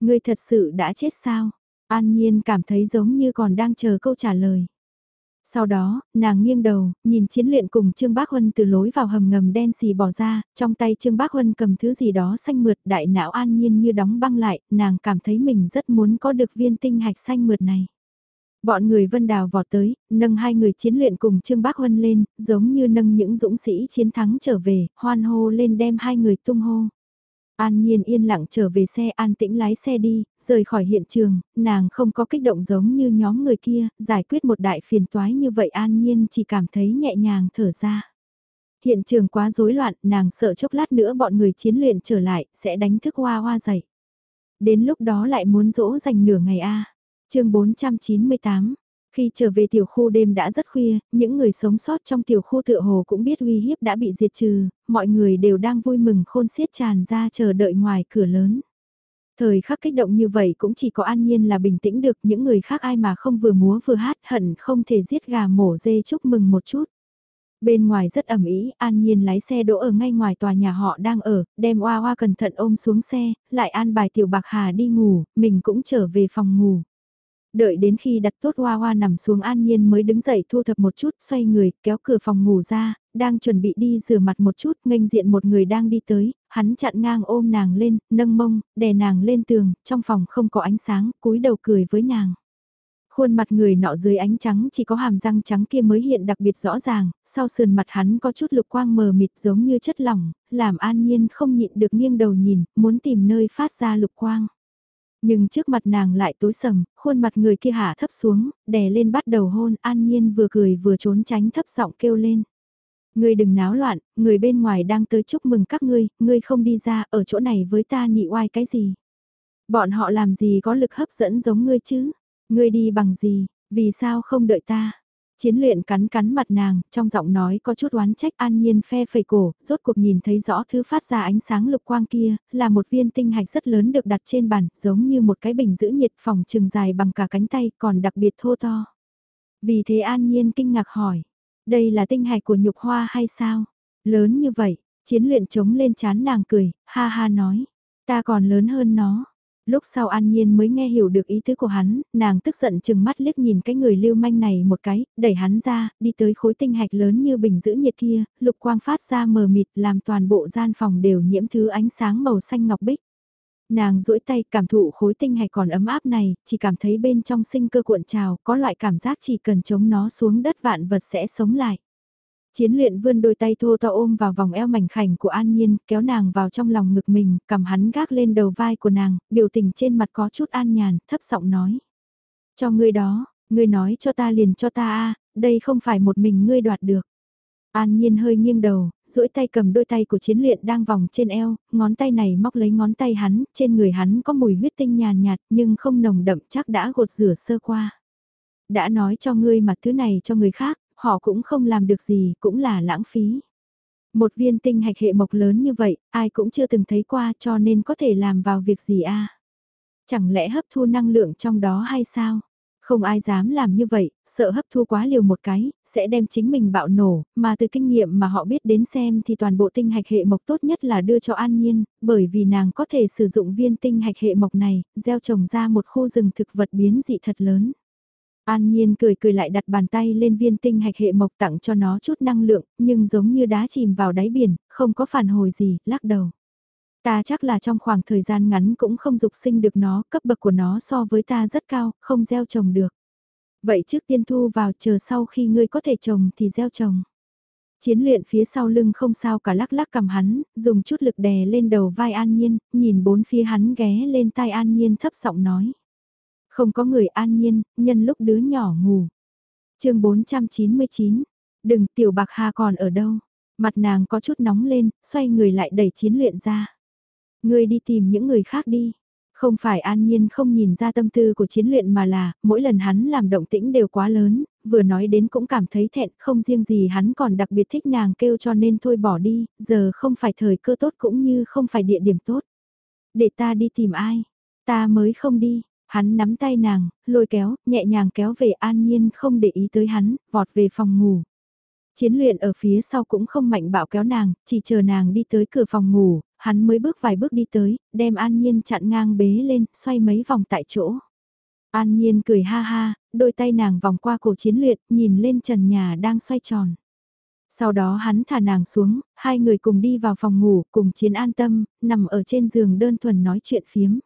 Ngươi thật sự đã chết sao? An Nhiên cảm thấy giống như còn đang chờ câu trả lời. Sau đó, nàng nghiêng đầu, nhìn chiến luyện cùng Trương Bác Huân từ lối vào hầm ngầm đen xì bỏ ra, trong tay Trương Bác Huân cầm thứ gì đó xanh mượt đại não an nhiên như đóng băng lại, nàng cảm thấy mình rất muốn có được viên tinh hạch xanh mượt này. Bọn người vân đào vọt tới, nâng hai người chiến luyện cùng Trương Bác Huân lên, giống như nâng những dũng sĩ chiến thắng trở về, hoan hô lên đem hai người tung hô. An Nhiên yên lặng trở về xe an tĩnh lái xe đi, rời khỏi hiện trường, nàng không có kích động giống như nhóm người kia, giải quyết một đại phiền toái như vậy An Nhiên chỉ cảm thấy nhẹ nhàng thở ra. Hiện trường quá rối loạn, nàng sợ chốc lát nữa bọn người chiến luyện trở lại, sẽ đánh thức hoa hoa dậy. Đến lúc đó lại muốn dỗ dành nửa ngày a chương 498, khi trở về tiểu khu đêm đã rất khuya, những người sống sót trong tiểu khu tựa hồ cũng biết uy hiếp đã bị diệt trừ, mọi người đều đang vui mừng khôn xiết tràn ra chờ đợi ngoài cửa lớn. Thời khắc kích động như vậy cũng chỉ có an nhiên là bình tĩnh được những người khác ai mà không vừa múa vừa hát hận không thể giết gà mổ dê chúc mừng một chút. Bên ngoài rất ẩm ý, an nhiên lái xe đỗ ở ngay ngoài tòa nhà họ đang ở, đem oa oa cẩn thận ôm xuống xe, lại an bài tiểu bạc hà đi ngủ, mình cũng trở về phòng ngủ. Đợi đến khi đặt tốt hoa hoa nằm xuống an nhiên mới đứng dậy thu thập một chút, xoay người, kéo cửa phòng ngủ ra, đang chuẩn bị đi rửa mặt một chút, nghênh diện một người đang đi tới, hắn chặn ngang ôm nàng lên, nâng mông, đè nàng lên tường, trong phòng không có ánh sáng, cúi đầu cười với nàng. Khuôn mặt người nọ dưới ánh trắng chỉ có hàm răng trắng kia mới hiện đặc biệt rõ ràng, sau sườn mặt hắn có chút lục quang mờ mịt giống như chất lỏng, làm an nhiên không nhịn được nghiêng đầu nhìn, muốn tìm nơi phát ra lục quang. Nhưng trước mặt nàng lại tối sầm, khuôn mặt người kia hạ thấp xuống, đè lên bắt đầu hôn, an nhiên vừa cười vừa trốn tránh thấp giọng kêu lên. Ngươi đừng náo loạn, người bên ngoài đang tới chúc mừng các ngươi, ngươi không đi ra, ở chỗ này với ta nị oai cái gì. Bọn họ làm gì có lực hấp dẫn giống ngươi chứ, ngươi đi bằng gì, vì sao không đợi ta. Chiến luyện cắn cắn mặt nàng, trong giọng nói có chút oán trách an nhiên phe phẩy cổ, rốt cuộc nhìn thấy rõ thứ phát ra ánh sáng lục quang kia, là một viên tinh hạch rất lớn được đặt trên bàn, giống như một cái bình giữ nhiệt phòng trường dài bằng cả cánh tay, còn đặc biệt thô to. Vì thế an nhiên kinh ngạc hỏi, đây là tinh hạch của nhục hoa hay sao? Lớn như vậy, chiến luyện chống lên chán nàng cười, ha ha nói, ta còn lớn hơn nó. Lúc sau An Nhiên mới nghe hiểu được ý tứ của hắn, nàng tức giận chừng mắt liếc nhìn cái người lưu manh này một cái, đẩy hắn ra, đi tới khối tinh hạch lớn như bình giữ nhiệt kia, lục quang phát ra mờ mịt làm toàn bộ gian phòng đều nhiễm thứ ánh sáng màu xanh ngọc bích. Nàng duỗi tay cảm thụ khối tinh hạch còn ấm áp này, chỉ cảm thấy bên trong sinh cơ cuộn trào, có loại cảm giác chỉ cần chống nó xuống đất vạn vật sẽ sống lại. Chiến luyện vươn đôi tay thô to ôm vào vòng eo mảnh khảnh của An Nhiên, kéo nàng vào trong lòng ngực mình, cầm hắn gác lên đầu vai của nàng, biểu tình trên mặt có chút an nhàn, thấp giọng nói. Cho ngươi đó, ngươi nói cho ta liền cho ta a đây không phải một mình ngươi đoạt được. An Nhiên hơi nghiêng đầu, duỗi tay cầm đôi tay của chiến luyện đang vòng trên eo, ngón tay này móc lấy ngón tay hắn, trên người hắn có mùi huyết tinh nhàn nhạt nhưng không nồng đậm chắc đã gột rửa sơ qua. Đã nói cho ngươi mà thứ này cho người khác, họ cũng không làm được gì, cũng là lãng phí. Một viên tinh hạch hệ mộc lớn như vậy, ai cũng chưa từng thấy qua cho nên có thể làm vào việc gì a Chẳng lẽ hấp thu năng lượng trong đó hay sao? Không ai dám làm như vậy, sợ hấp thu quá liều một cái, sẽ đem chính mình bạo nổ, mà từ kinh nghiệm mà họ biết đến xem thì toàn bộ tinh hạch hệ mộc tốt nhất là đưa cho An Nhiên, bởi vì nàng có thể sử dụng viên tinh hạch hệ mộc này, gieo trồng ra một khu rừng thực vật biến dị thật lớn. An Nhiên cười cười lại đặt bàn tay lên viên tinh hạch hệ mộc tặng cho nó chút năng lượng, nhưng giống như đá chìm vào đáy biển, không có phản hồi gì, lắc đầu. Ta chắc là trong khoảng thời gian ngắn cũng không dục sinh được nó, cấp bậc của nó so với ta rất cao, không gieo trồng được. Vậy trước tiên thu vào chờ sau khi ngươi có thể trồng thì gieo trồng. Chiến luyện phía sau lưng không sao cả lắc lắc cầm hắn, dùng chút lực đè lên đầu vai An Nhiên, nhìn bốn phía hắn ghé lên tai An Nhiên thấp giọng nói. Không có người An Nhiên, nhân lúc đứa nhỏ ngủ. chương 499, đừng tiểu bạc hà còn ở đâu. Mặt nàng có chút nóng lên, xoay người lại đẩy chiến luyện ra. Ngươi đi tìm những người khác đi. Không phải an nhiên không nhìn ra tâm tư của chiến luyện mà là, mỗi lần hắn làm động tĩnh đều quá lớn, vừa nói đến cũng cảm thấy thẹn, không riêng gì hắn còn đặc biệt thích nàng kêu cho nên thôi bỏ đi, giờ không phải thời cơ tốt cũng như không phải địa điểm tốt. Để ta đi tìm ai? Ta mới không đi. Hắn nắm tay nàng, lôi kéo, nhẹ nhàng kéo về an nhiên không để ý tới hắn, vọt về phòng ngủ. Chiến luyện ở phía sau cũng không mạnh bạo kéo nàng, chỉ chờ nàng đi tới cửa phòng ngủ, hắn mới bước vài bước đi tới, đem An Nhiên chặn ngang bế lên, xoay mấy vòng tại chỗ. An Nhiên cười ha ha, đôi tay nàng vòng qua cổ chiến luyện, nhìn lên trần nhà đang xoay tròn. Sau đó hắn thả nàng xuống, hai người cùng đi vào phòng ngủ, cùng chiến an tâm, nằm ở trên giường đơn thuần nói chuyện phiếm.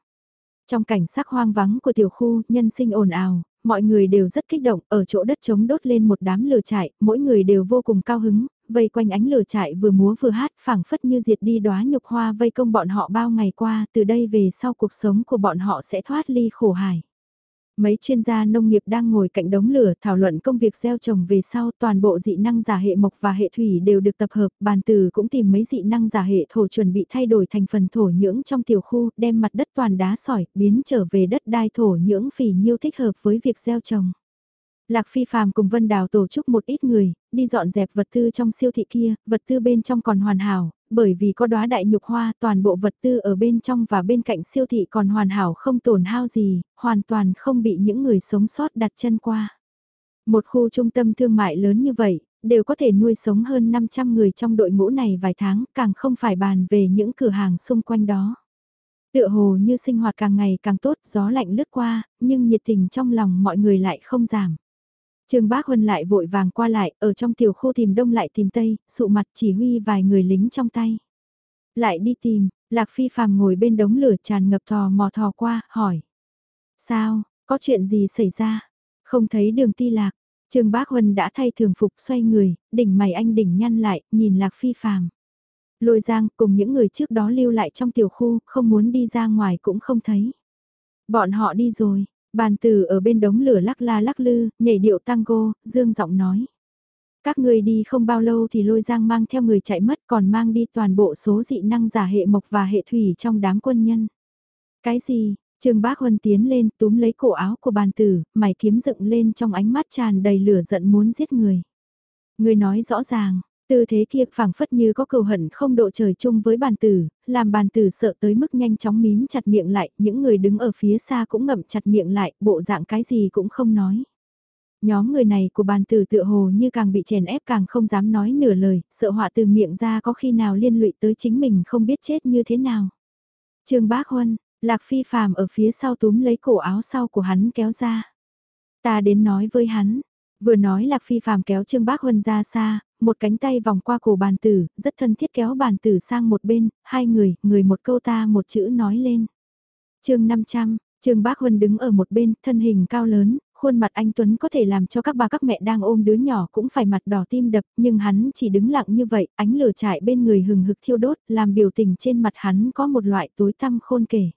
Trong cảnh sắc hoang vắng của tiểu khu, nhân sinh ồn ào, mọi người đều rất kích động, ở chỗ đất trống đốt lên một đám lửa trại, mỗi người đều vô cùng cao hứng, vây quanh ánh lửa trại vừa múa vừa hát, phảng phất như diệt đi đóa nhục hoa vây công bọn họ bao ngày qua, từ đây về sau cuộc sống của bọn họ sẽ thoát ly khổ hải. Mấy chuyên gia nông nghiệp đang ngồi cạnh đống lửa thảo luận công việc gieo trồng về sau toàn bộ dị năng giả hệ mộc và hệ thủy đều được tập hợp, bàn từ cũng tìm mấy dị năng giả hệ thổ chuẩn bị thay đổi thành phần thổ nhưỡng trong tiểu khu, đem mặt đất toàn đá sỏi, biến trở về đất đai thổ nhưỡng phì nhiêu thích hợp với việc gieo trồng. Lạc Phi Phạm cùng Vân Đào tổ chức một ít người, đi dọn dẹp vật tư trong siêu thị kia, vật tư bên trong còn hoàn hảo, bởi vì có đóa đại nhục hoa toàn bộ vật tư ở bên trong và bên cạnh siêu thị còn hoàn hảo không tổn hao gì, hoàn toàn không bị những người sống sót đặt chân qua. Một khu trung tâm thương mại lớn như vậy, đều có thể nuôi sống hơn 500 người trong đội ngũ này vài tháng, càng không phải bàn về những cửa hàng xung quanh đó. Tựa hồ như sinh hoạt càng ngày càng tốt, gió lạnh lướt qua, nhưng nhiệt tình trong lòng mọi người lại không giảm. Trương Bác Huân lại vội vàng qua lại, ở trong tiểu khu tìm đông lại tìm tây, sụ mặt chỉ huy vài người lính trong tay. Lại đi tìm, Lạc Phi phàm ngồi bên đống lửa tràn ngập thò mò thò qua, hỏi. Sao, có chuyện gì xảy ra? Không thấy đường ti lạc. Trương Bác Huân đã thay thường phục xoay người, đỉnh mày anh đỉnh nhăn lại, nhìn Lạc Phi phàm. Lôi Giang cùng những người trước đó lưu lại trong tiểu khu, không muốn đi ra ngoài cũng không thấy. Bọn họ đi rồi, bàn tử ở bên đống lửa lắc la lắc lư, nhảy điệu tango, dương giọng nói. Các người đi không bao lâu thì lôi giang mang theo người chạy mất còn mang đi toàn bộ số dị năng giả hệ mộc và hệ thủy trong đám quân nhân. Cái gì? Trương Bác Huân tiến lên túm lấy cổ áo của bàn tử, mày kiếm dựng lên trong ánh mắt tràn đầy lửa giận muốn giết người. Người nói rõ ràng, Tư thế kia phảng phất như có cầu hận không độ trời chung với bàn tử, làm bàn tử sợ tới mức nhanh chóng mím chặt miệng lại, những người đứng ở phía xa cũng ngậm chặt miệng lại, bộ dạng cái gì cũng không nói. Nhóm người này của bàn tử tựa hồ như càng bị chèn ép càng không dám nói nửa lời, sợ họa từ miệng ra có khi nào liên lụy tới chính mình không biết chết như thế nào. Trương Bác Huân, Lạc Phi phàm ở phía sau túm lấy cổ áo sau của hắn kéo ra. Ta đến nói với hắn, Vừa nói Lạc Phi phàm kéo Trương Bác Huân ra xa, một cánh tay vòng qua cổ bàn tử, rất thân thiết kéo bàn tử sang một bên, hai người, người một câu ta một chữ nói lên. chương 500, Trương Bác Huân đứng ở một bên, thân hình cao lớn, khuôn mặt anh Tuấn có thể làm cho các bà các mẹ đang ôm đứa nhỏ cũng phải mặt đỏ tim đập, nhưng hắn chỉ đứng lặng như vậy, ánh lửa trại bên người hừng hực thiêu đốt, làm biểu tình trên mặt hắn có một loại tối tăm khôn kể.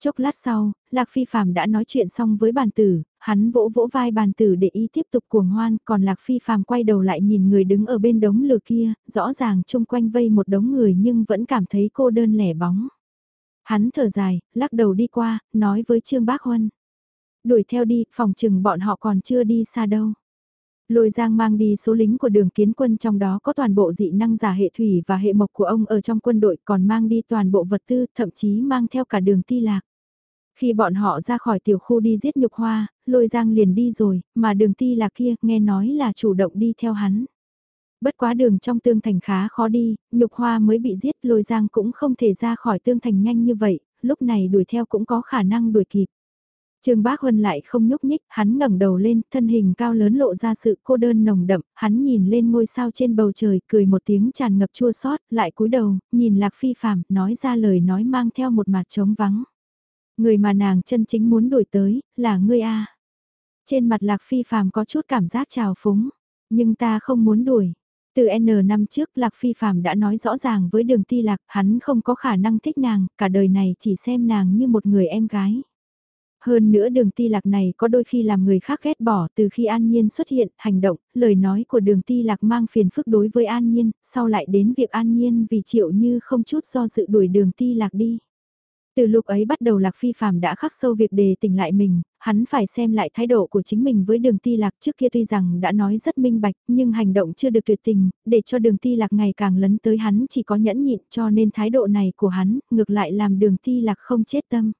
Chốc lát sau, Lạc Phi Phạm đã nói chuyện xong với bàn tử, hắn vỗ vỗ vai bàn tử để ý tiếp tục cuồng hoan, còn Lạc Phi phàm quay đầu lại nhìn người đứng ở bên đống lửa kia, rõ ràng chung quanh vây một đống người nhưng vẫn cảm thấy cô đơn lẻ bóng. Hắn thở dài, lắc đầu đi qua, nói với Trương Bác Huân. Đuổi theo đi, phòng chừng bọn họ còn chưa đi xa đâu. Lôi Giang mang đi số lính của đường kiến quân trong đó có toàn bộ dị năng giả hệ thủy và hệ mộc của ông ở trong quân đội còn mang đi toàn bộ vật tư, thậm chí mang theo cả đường ti lạc. Khi bọn họ ra khỏi tiểu khu đi giết nhục hoa, lôi giang liền đi rồi, mà đường ti là kia nghe nói là chủ động đi theo hắn. Bất quá đường trong tương thành khá khó đi, nhục hoa mới bị giết lôi giang cũng không thể ra khỏi tương thành nhanh như vậy, lúc này đuổi theo cũng có khả năng đuổi kịp. Trương Bác Huân lại không nhúc nhích, hắn ngẩng đầu lên, thân hình cao lớn lộ ra sự cô đơn nồng đậm, hắn nhìn lên ngôi sao trên bầu trời, cười một tiếng tràn ngập chua xót, lại cúi đầu, nhìn Lạc Phi phàm, nói ra lời nói mang theo một mặt trống vắng. Người mà nàng chân chính muốn đuổi tới, là ngươi a. Trên mặt Lạc Phi phàm có chút cảm giác trào phúng, nhưng ta không muốn đuổi. Từ N năm trước Lạc Phi phàm đã nói rõ ràng với đường ti lạc, hắn không có khả năng thích nàng, cả đời này chỉ xem nàng như một người em gái. Hơn nữa đường ti lạc này có đôi khi làm người khác ghét bỏ từ khi An Nhiên xuất hiện, hành động, lời nói của đường ti lạc mang phiền phức đối với An Nhiên, sau lại đến việc An Nhiên vì chịu như không chút do dự đuổi đường ti lạc đi. Từ lúc ấy bắt đầu Lạc Phi Phạm đã khắc sâu việc đề tỉnh lại mình, hắn phải xem lại thái độ của chính mình với đường ti lạc trước kia tuy rằng đã nói rất minh bạch nhưng hành động chưa được tuyệt tình, để cho đường ti lạc ngày càng lấn tới hắn chỉ có nhẫn nhịn cho nên thái độ này của hắn ngược lại làm đường ti lạc không chết tâm.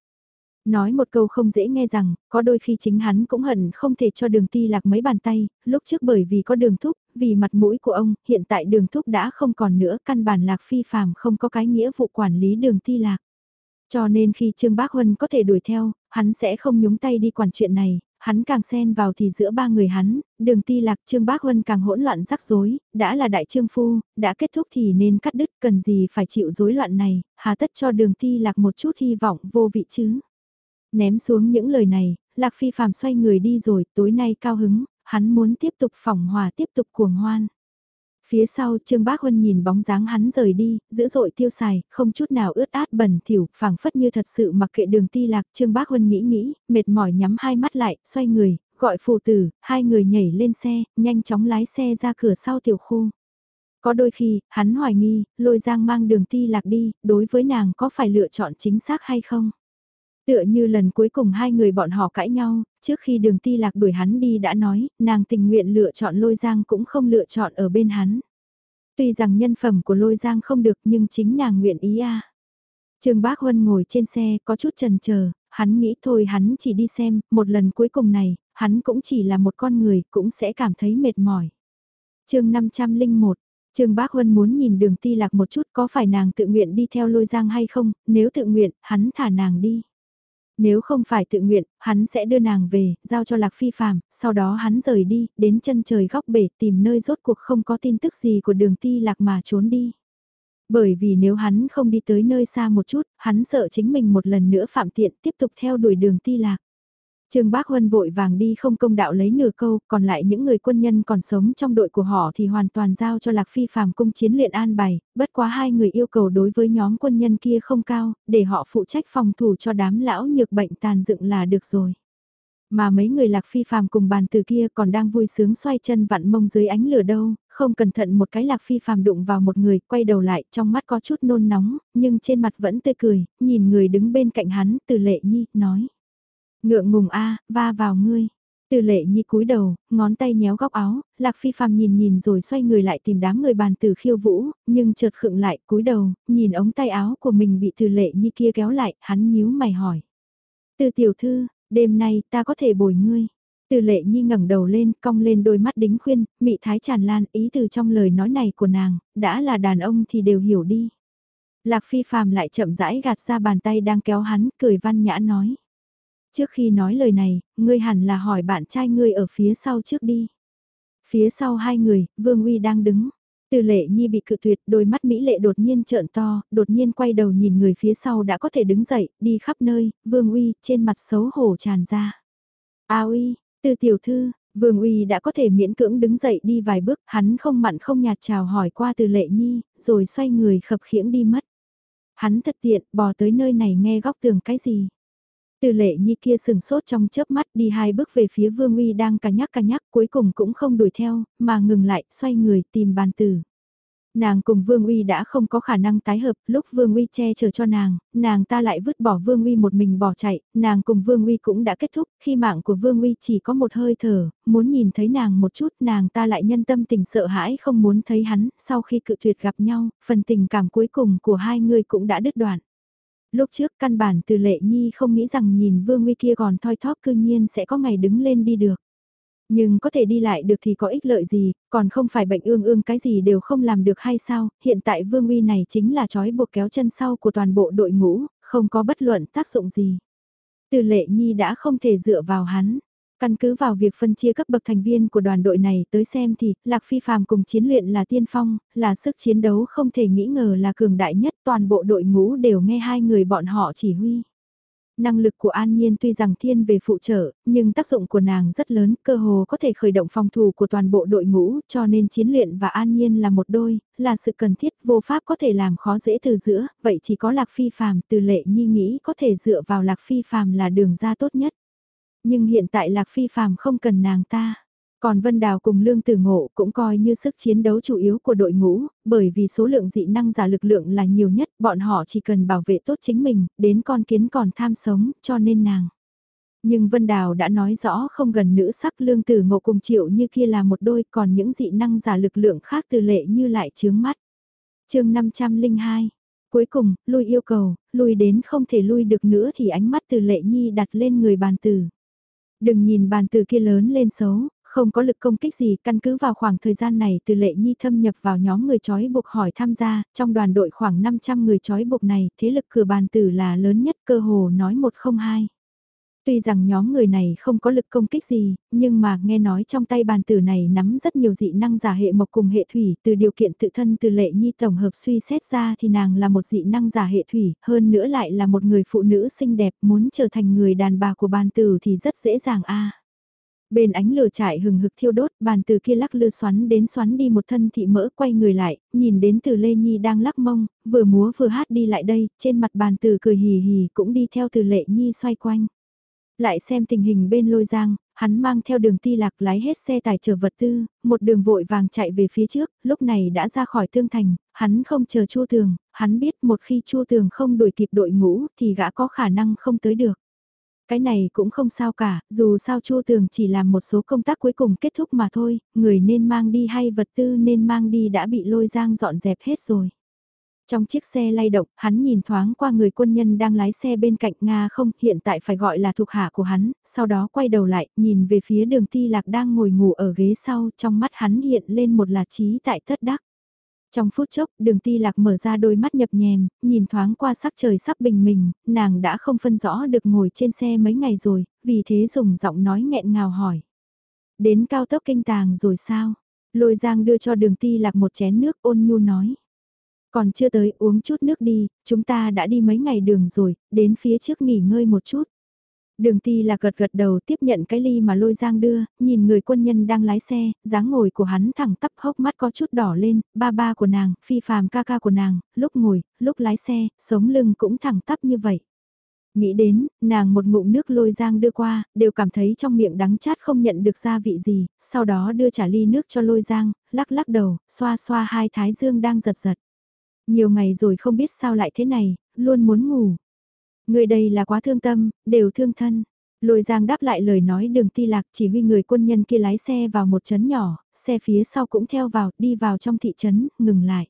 Nói một câu không dễ nghe rằng, có đôi khi chính hắn cũng hận không thể cho đường ti lạc mấy bàn tay, lúc trước bởi vì có đường thúc, vì mặt mũi của ông, hiện tại đường thúc đã không còn nữa, căn bản lạc phi phàm không có cái nghĩa vụ quản lý đường ti lạc. Cho nên khi Trương Bác Huân có thể đuổi theo, hắn sẽ không nhúng tay đi quản chuyện này, hắn càng xen vào thì giữa ba người hắn, đường ti lạc Trương Bác Huân càng hỗn loạn rắc rối, đã là đại trương phu, đã kết thúc thì nên cắt đứt, cần gì phải chịu rối loạn này, hà tất cho đường ti lạc một chút hy vọng vô vị chứ. Ném xuống những lời này, Lạc Phi phàm xoay người đi rồi, tối nay cao hứng, hắn muốn tiếp tục phỏng hòa tiếp tục cuồng hoan. Phía sau Trương Bác Huân nhìn bóng dáng hắn rời đi, dữ dội tiêu xài, không chút nào ướt át bẩn thỉu, phảng phất như thật sự mặc kệ đường ti lạc. Trương Bác Huân nghĩ nghĩ, mệt mỏi nhắm hai mắt lại, xoay người, gọi phù tử, hai người nhảy lên xe, nhanh chóng lái xe ra cửa sau tiểu khu. Có đôi khi, hắn hoài nghi, lôi giang mang đường ti lạc đi, đối với nàng có phải lựa chọn chính xác hay không? Tựa như lần cuối cùng hai người bọn họ cãi nhau, trước khi đường ti lạc đuổi hắn đi đã nói, nàng tình nguyện lựa chọn lôi giang cũng không lựa chọn ở bên hắn. Tuy rằng nhân phẩm của lôi giang không được nhưng chính nàng nguyện ý a. À. Trương Bác Huân ngồi trên xe có chút chần chờ, hắn nghĩ thôi hắn chỉ đi xem, một lần cuối cùng này, hắn cũng chỉ là một con người, cũng sẽ cảm thấy mệt mỏi. chương 501, Trương Bác Huân muốn nhìn đường ti lạc một chút có phải nàng tự nguyện đi theo lôi giang hay không, nếu tự nguyện, hắn thả nàng đi. Nếu không phải tự nguyện, hắn sẽ đưa nàng về, giao cho Lạc Phi Phạm, sau đó hắn rời đi, đến chân trời góc bể tìm nơi rốt cuộc không có tin tức gì của đường ti lạc mà trốn đi. Bởi vì nếu hắn không đi tới nơi xa một chút, hắn sợ chính mình một lần nữa phạm tiện tiếp tục theo đuổi đường ti lạc. Trương Bác Huân vội vàng đi không công đạo lấy nửa câu, còn lại những người quân nhân còn sống trong đội của họ thì hoàn toàn giao cho Lạc Phi phàm cung chiến luyện an bày, bất quá hai người yêu cầu đối với nhóm quân nhân kia không cao, để họ phụ trách phòng thủ cho đám lão nhược bệnh tàn dựng là được rồi. Mà mấy người Lạc Phi phàm cùng bàn từ kia còn đang vui sướng xoay chân vặn mông dưới ánh lửa đâu, không cẩn thận một cái Lạc Phi phàm đụng vào một người, quay đầu lại, trong mắt có chút nôn nóng, nhưng trên mặt vẫn tươi cười, nhìn người đứng bên cạnh hắn, từ lệ nhi, nói Ngượng ngùng a, va vào ngươi. Từ lệ nhi cúi đầu, ngón tay nhéo góc áo, lạc phi phàm nhìn nhìn rồi xoay người lại tìm đám người bàn từ khiêu vũ, nhưng chợt khựng lại cúi đầu, nhìn ống tay áo của mình bị từ lệ nhi kia kéo lại, hắn nhíu mày hỏi. Từ tiểu thư, đêm nay ta có thể bồi ngươi. Từ lệ nhi ngẩng đầu lên, cong lên đôi mắt đính khuyên, mị thái tràn lan, ý từ trong lời nói này của nàng, đã là đàn ông thì đều hiểu đi. Lạc phi phàm lại chậm rãi gạt ra bàn tay đang kéo hắn, cười văn nhã nói. Trước khi nói lời này, ngươi hẳn là hỏi bạn trai ngươi ở phía sau trước đi. Phía sau hai người, Vương Uy đang đứng. Từ lệ nhi bị cự tuyệt, đôi mắt Mỹ lệ đột nhiên trợn to, đột nhiên quay đầu nhìn người phía sau đã có thể đứng dậy, đi khắp nơi, Vương Uy, trên mặt xấu hổ tràn ra. A Uy, từ tiểu thư, Vương Uy đã có thể miễn cưỡng đứng dậy đi vài bước, hắn không mặn không nhạt chào hỏi qua từ lệ nhi, rồi xoay người khập khiễng đi mất. Hắn thật tiện, bò tới nơi này nghe góc tường cái gì. Từ lệ nhi kia sừng sốt trong chớp mắt đi hai bước về phía Vương Uy đang cà nhắc cà nhắc cuối cùng cũng không đuổi theo, mà ngừng lại, xoay người tìm bàn tử. Nàng cùng Vương Uy đã không có khả năng tái hợp, lúc Vương Uy che chở cho nàng, nàng ta lại vứt bỏ Vương Uy một mình bỏ chạy, nàng cùng Vương Uy cũng đã kết thúc, khi mạng của Vương Uy chỉ có một hơi thở, muốn nhìn thấy nàng một chút, nàng ta lại nhân tâm tình sợ hãi không muốn thấy hắn, sau khi cự tuyệt gặp nhau, phần tình cảm cuối cùng của hai người cũng đã đứt đoạn. Lúc trước căn bản từ lệ nhi không nghĩ rằng nhìn vương nguy kia còn thoi thóp cư nhiên sẽ có ngày đứng lên đi được. Nhưng có thể đi lại được thì có ích lợi gì, còn không phải bệnh ương ương cái gì đều không làm được hay sao, hiện tại vương uy này chính là trói buộc kéo chân sau của toàn bộ đội ngũ, không có bất luận tác dụng gì. Từ lệ nhi đã không thể dựa vào hắn, Căn cứ vào việc phân chia cấp bậc thành viên của đoàn đội này tới xem thì, Lạc Phi Phạm cùng chiến luyện là tiên phong, là sức chiến đấu không thể nghĩ ngờ là cường đại nhất toàn bộ đội ngũ đều nghe hai người bọn họ chỉ huy. Năng lực của An Nhiên tuy rằng thiên về phụ trợ, nhưng tác dụng của nàng rất lớn, cơ hồ có thể khởi động phòng thủ của toàn bộ đội ngũ, cho nên chiến luyện và An Nhiên là một đôi, là sự cần thiết vô pháp có thể làm khó dễ từ giữa, vậy chỉ có Lạc Phi Phạm từ lệ nhi nghĩ có thể dựa vào Lạc Phi Phạm là đường ra tốt nhất. Nhưng hiện tại Lạc Phi Phạm không cần nàng ta. Còn Vân Đào cùng Lương Tử Ngộ cũng coi như sức chiến đấu chủ yếu của đội ngũ, bởi vì số lượng dị năng giả lực lượng là nhiều nhất, bọn họ chỉ cần bảo vệ tốt chính mình, đến con kiến còn tham sống, cho nên nàng. Nhưng Vân Đào đã nói rõ không gần nữ sắc Lương Tử Ngộ cùng triệu như kia là một đôi, còn những dị năng giả lực lượng khác từ lệ như lại chướng mắt. chương 502 Cuối cùng, lui yêu cầu, lui đến không thể lui được nữa thì ánh mắt từ lệ nhi đặt lên người bàn tử. Đừng nhìn bàn từ kia lớn lên xấu, không có lực công kích gì, căn cứ vào khoảng thời gian này từ lệ nhi thâm nhập vào nhóm người chói buộc hỏi tham gia, trong đoàn đội khoảng 500 người chói buộc này, thế lực cửa bàn tử là lớn nhất cơ hồ nói một không hai. Tuy rằng nhóm người này không có lực công kích gì, nhưng mà nghe nói trong tay bàn tử này nắm rất nhiều dị năng giả hệ mộc cùng hệ thủy, từ điều kiện tự thân từ lệ nhi tổng hợp suy xét ra thì nàng là một dị năng giả hệ thủy, hơn nữa lại là một người phụ nữ xinh đẹp muốn trở thành người đàn bà của bàn tử thì rất dễ dàng a. Bên ánh lửa trại hừng hực thiêu đốt, bàn từ kia lắc lư xoắn đến xoắn đi một thân thị mỡ quay người lại, nhìn đến từ Lê Nhi đang lắc mông, vừa múa vừa hát đi lại đây, trên mặt bàn từ cười hì hì cũng đi theo từ Lệ Nhi xoay quanh. Lại xem tình hình bên lôi giang, hắn mang theo đường ti lạc lái hết xe tải chở vật tư, một đường vội vàng chạy về phía trước, lúc này đã ra khỏi tương thành, hắn không chờ chua tường, hắn biết một khi chua tường không đuổi kịp đội ngũ thì gã có khả năng không tới được. Cái này cũng không sao cả, dù sao chua tường chỉ làm một số công tác cuối cùng kết thúc mà thôi, người nên mang đi hay vật tư nên mang đi đã bị lôi giang dọn dẹp hết rồi. Trong chiếc xe lay động, hắn nhìn thoáng qua người quân nhân đang lái xe bên cạnh Nga không, hiện tại phải gọi là thuộc hạ của hắn, sau đó quay đầu lại, nhìn về phía đường ti lạc đang ngồi ngủ ở ghế sau, trong mắt hắn hiện lên một là trí tại thất đắc. Trong phút chốc, đường ti lạc mở ra đôi mắt nhập nhèm, nhìn thoáng qua sắc trời sắp bình mình, nàng đã không phân rõ được ngồi trên xe mấy ngày rồi, vì thế dùng giọng nói nghẹn ngào hỏi. Đến cao tốc kinh tàng rồi sao? Lôi giang đưa cho đường ti lạc một chén nước ôn nhu nói. Còn chưa tới uống chút nước đi, chúng ta đã đi mấy ngày đường rồi, đến phía trước nghỉ ngơi một chút. Đường ti là gật gật đầu tiếp nhận cái ly mà lôi giang đưa, nhìn người quân nhân đang lái xe, dáng ngồi của hắn thẳng tắp hốc mắt có chút đỏ lên, ba ba của nàng, phi phàm ca ca của nàng, lúc ngồi, lúc lái xe, sống lưng cũng thẳng tắp như vậy. Nghĩ đến, nàng một ngụm nước lôi giang đưa qua, đều cảm thấy trong miệng đắng chát không nhận được gia vị gì, sau đó đưa trả ly nước cho lôi giang, lắc lắc đầu, xoa xoa hai thái dương đang giật giật. Nhiều ngày rồi không biết sao lại thế này, luôn muốn ngủ. Người đây là quá thương tâm, đều thương thân. Lôi giang đáp lại lời nói đường ti lạc chỉ huy người quân nhân kia lái xe vào một trấn nhỏ, xe phía sau cũng theo vào, đi vào trong thị trấn, ngừng lại.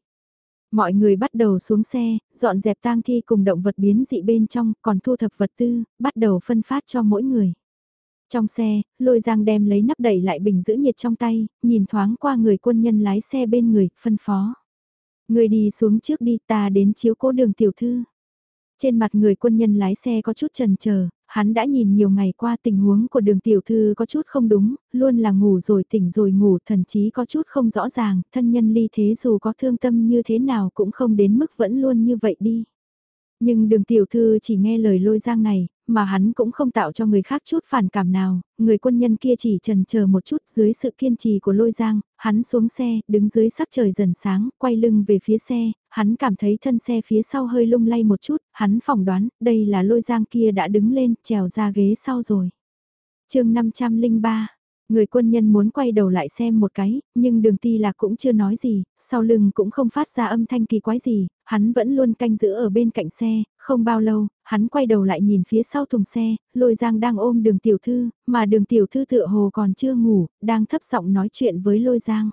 Mọi người bắt đầu xuống xe, dọn dẹp tang thi cùng động vật biến dị bên trong, còn thu thập vật tư, bắt đầu phân phát cho mỗi người. Trong xe, lôi giang đem lấy nắp đẩy lại bình giữ nhiệt trong tay, nhìn thoáng qua người quân nhân lái xe bên người, phân phó. Người đi xuống trước đi ta đến chiếu cố đường tiểu thư. Trên mặt người quân nhân lái xe có chút trần chờ hắn đã nhìn nhiều ngày qua tình huống của đường tiểu thư có chút không đúng, luôn là ngủ rồi tỉnh rồi ngủ thần chí có chút không rõ ràng, thân nhân ly thế dù có thương tâm như thế nào cũng không đến mức vẫn luôn như vậy đi. Nhưng đường tiểu thư chỉ nghe lời lôi giang này, mà hắn cũng không tạo cho người khác chút phản cảm nào, người quân nhân kia chỉ trần chờ một chút dưới sự kiên trì của lôi giang, hắn xuống xe, đứng dưới sắc trời dần sáng, quay lưng về phía xe, hắn cảm thấy thân xe phía sau hơi lung lay một chút, hắn phỏng đoán, đây là lôi giang kia đã đứng lên, trèo ra ghế sau rồi. chương 503 Người quân nhân muốn quay đầu lại xem một cái, nhưng đường ti lạc cũng chưa nói gì, sau lưng cũng không phát ra âm thanh kỳ quái gì, hắn vẫn luôn canh giữ ở bên cạnh xe, không bao lâu, hắn quay đầu lại nhìn phía sau thùng xe, lôi giang đang ôm đường tiểu thư, mà đường tiểu thư tựa hồ còn chưa ngủ, đang thấp giọng nói chuyện với lôi giang.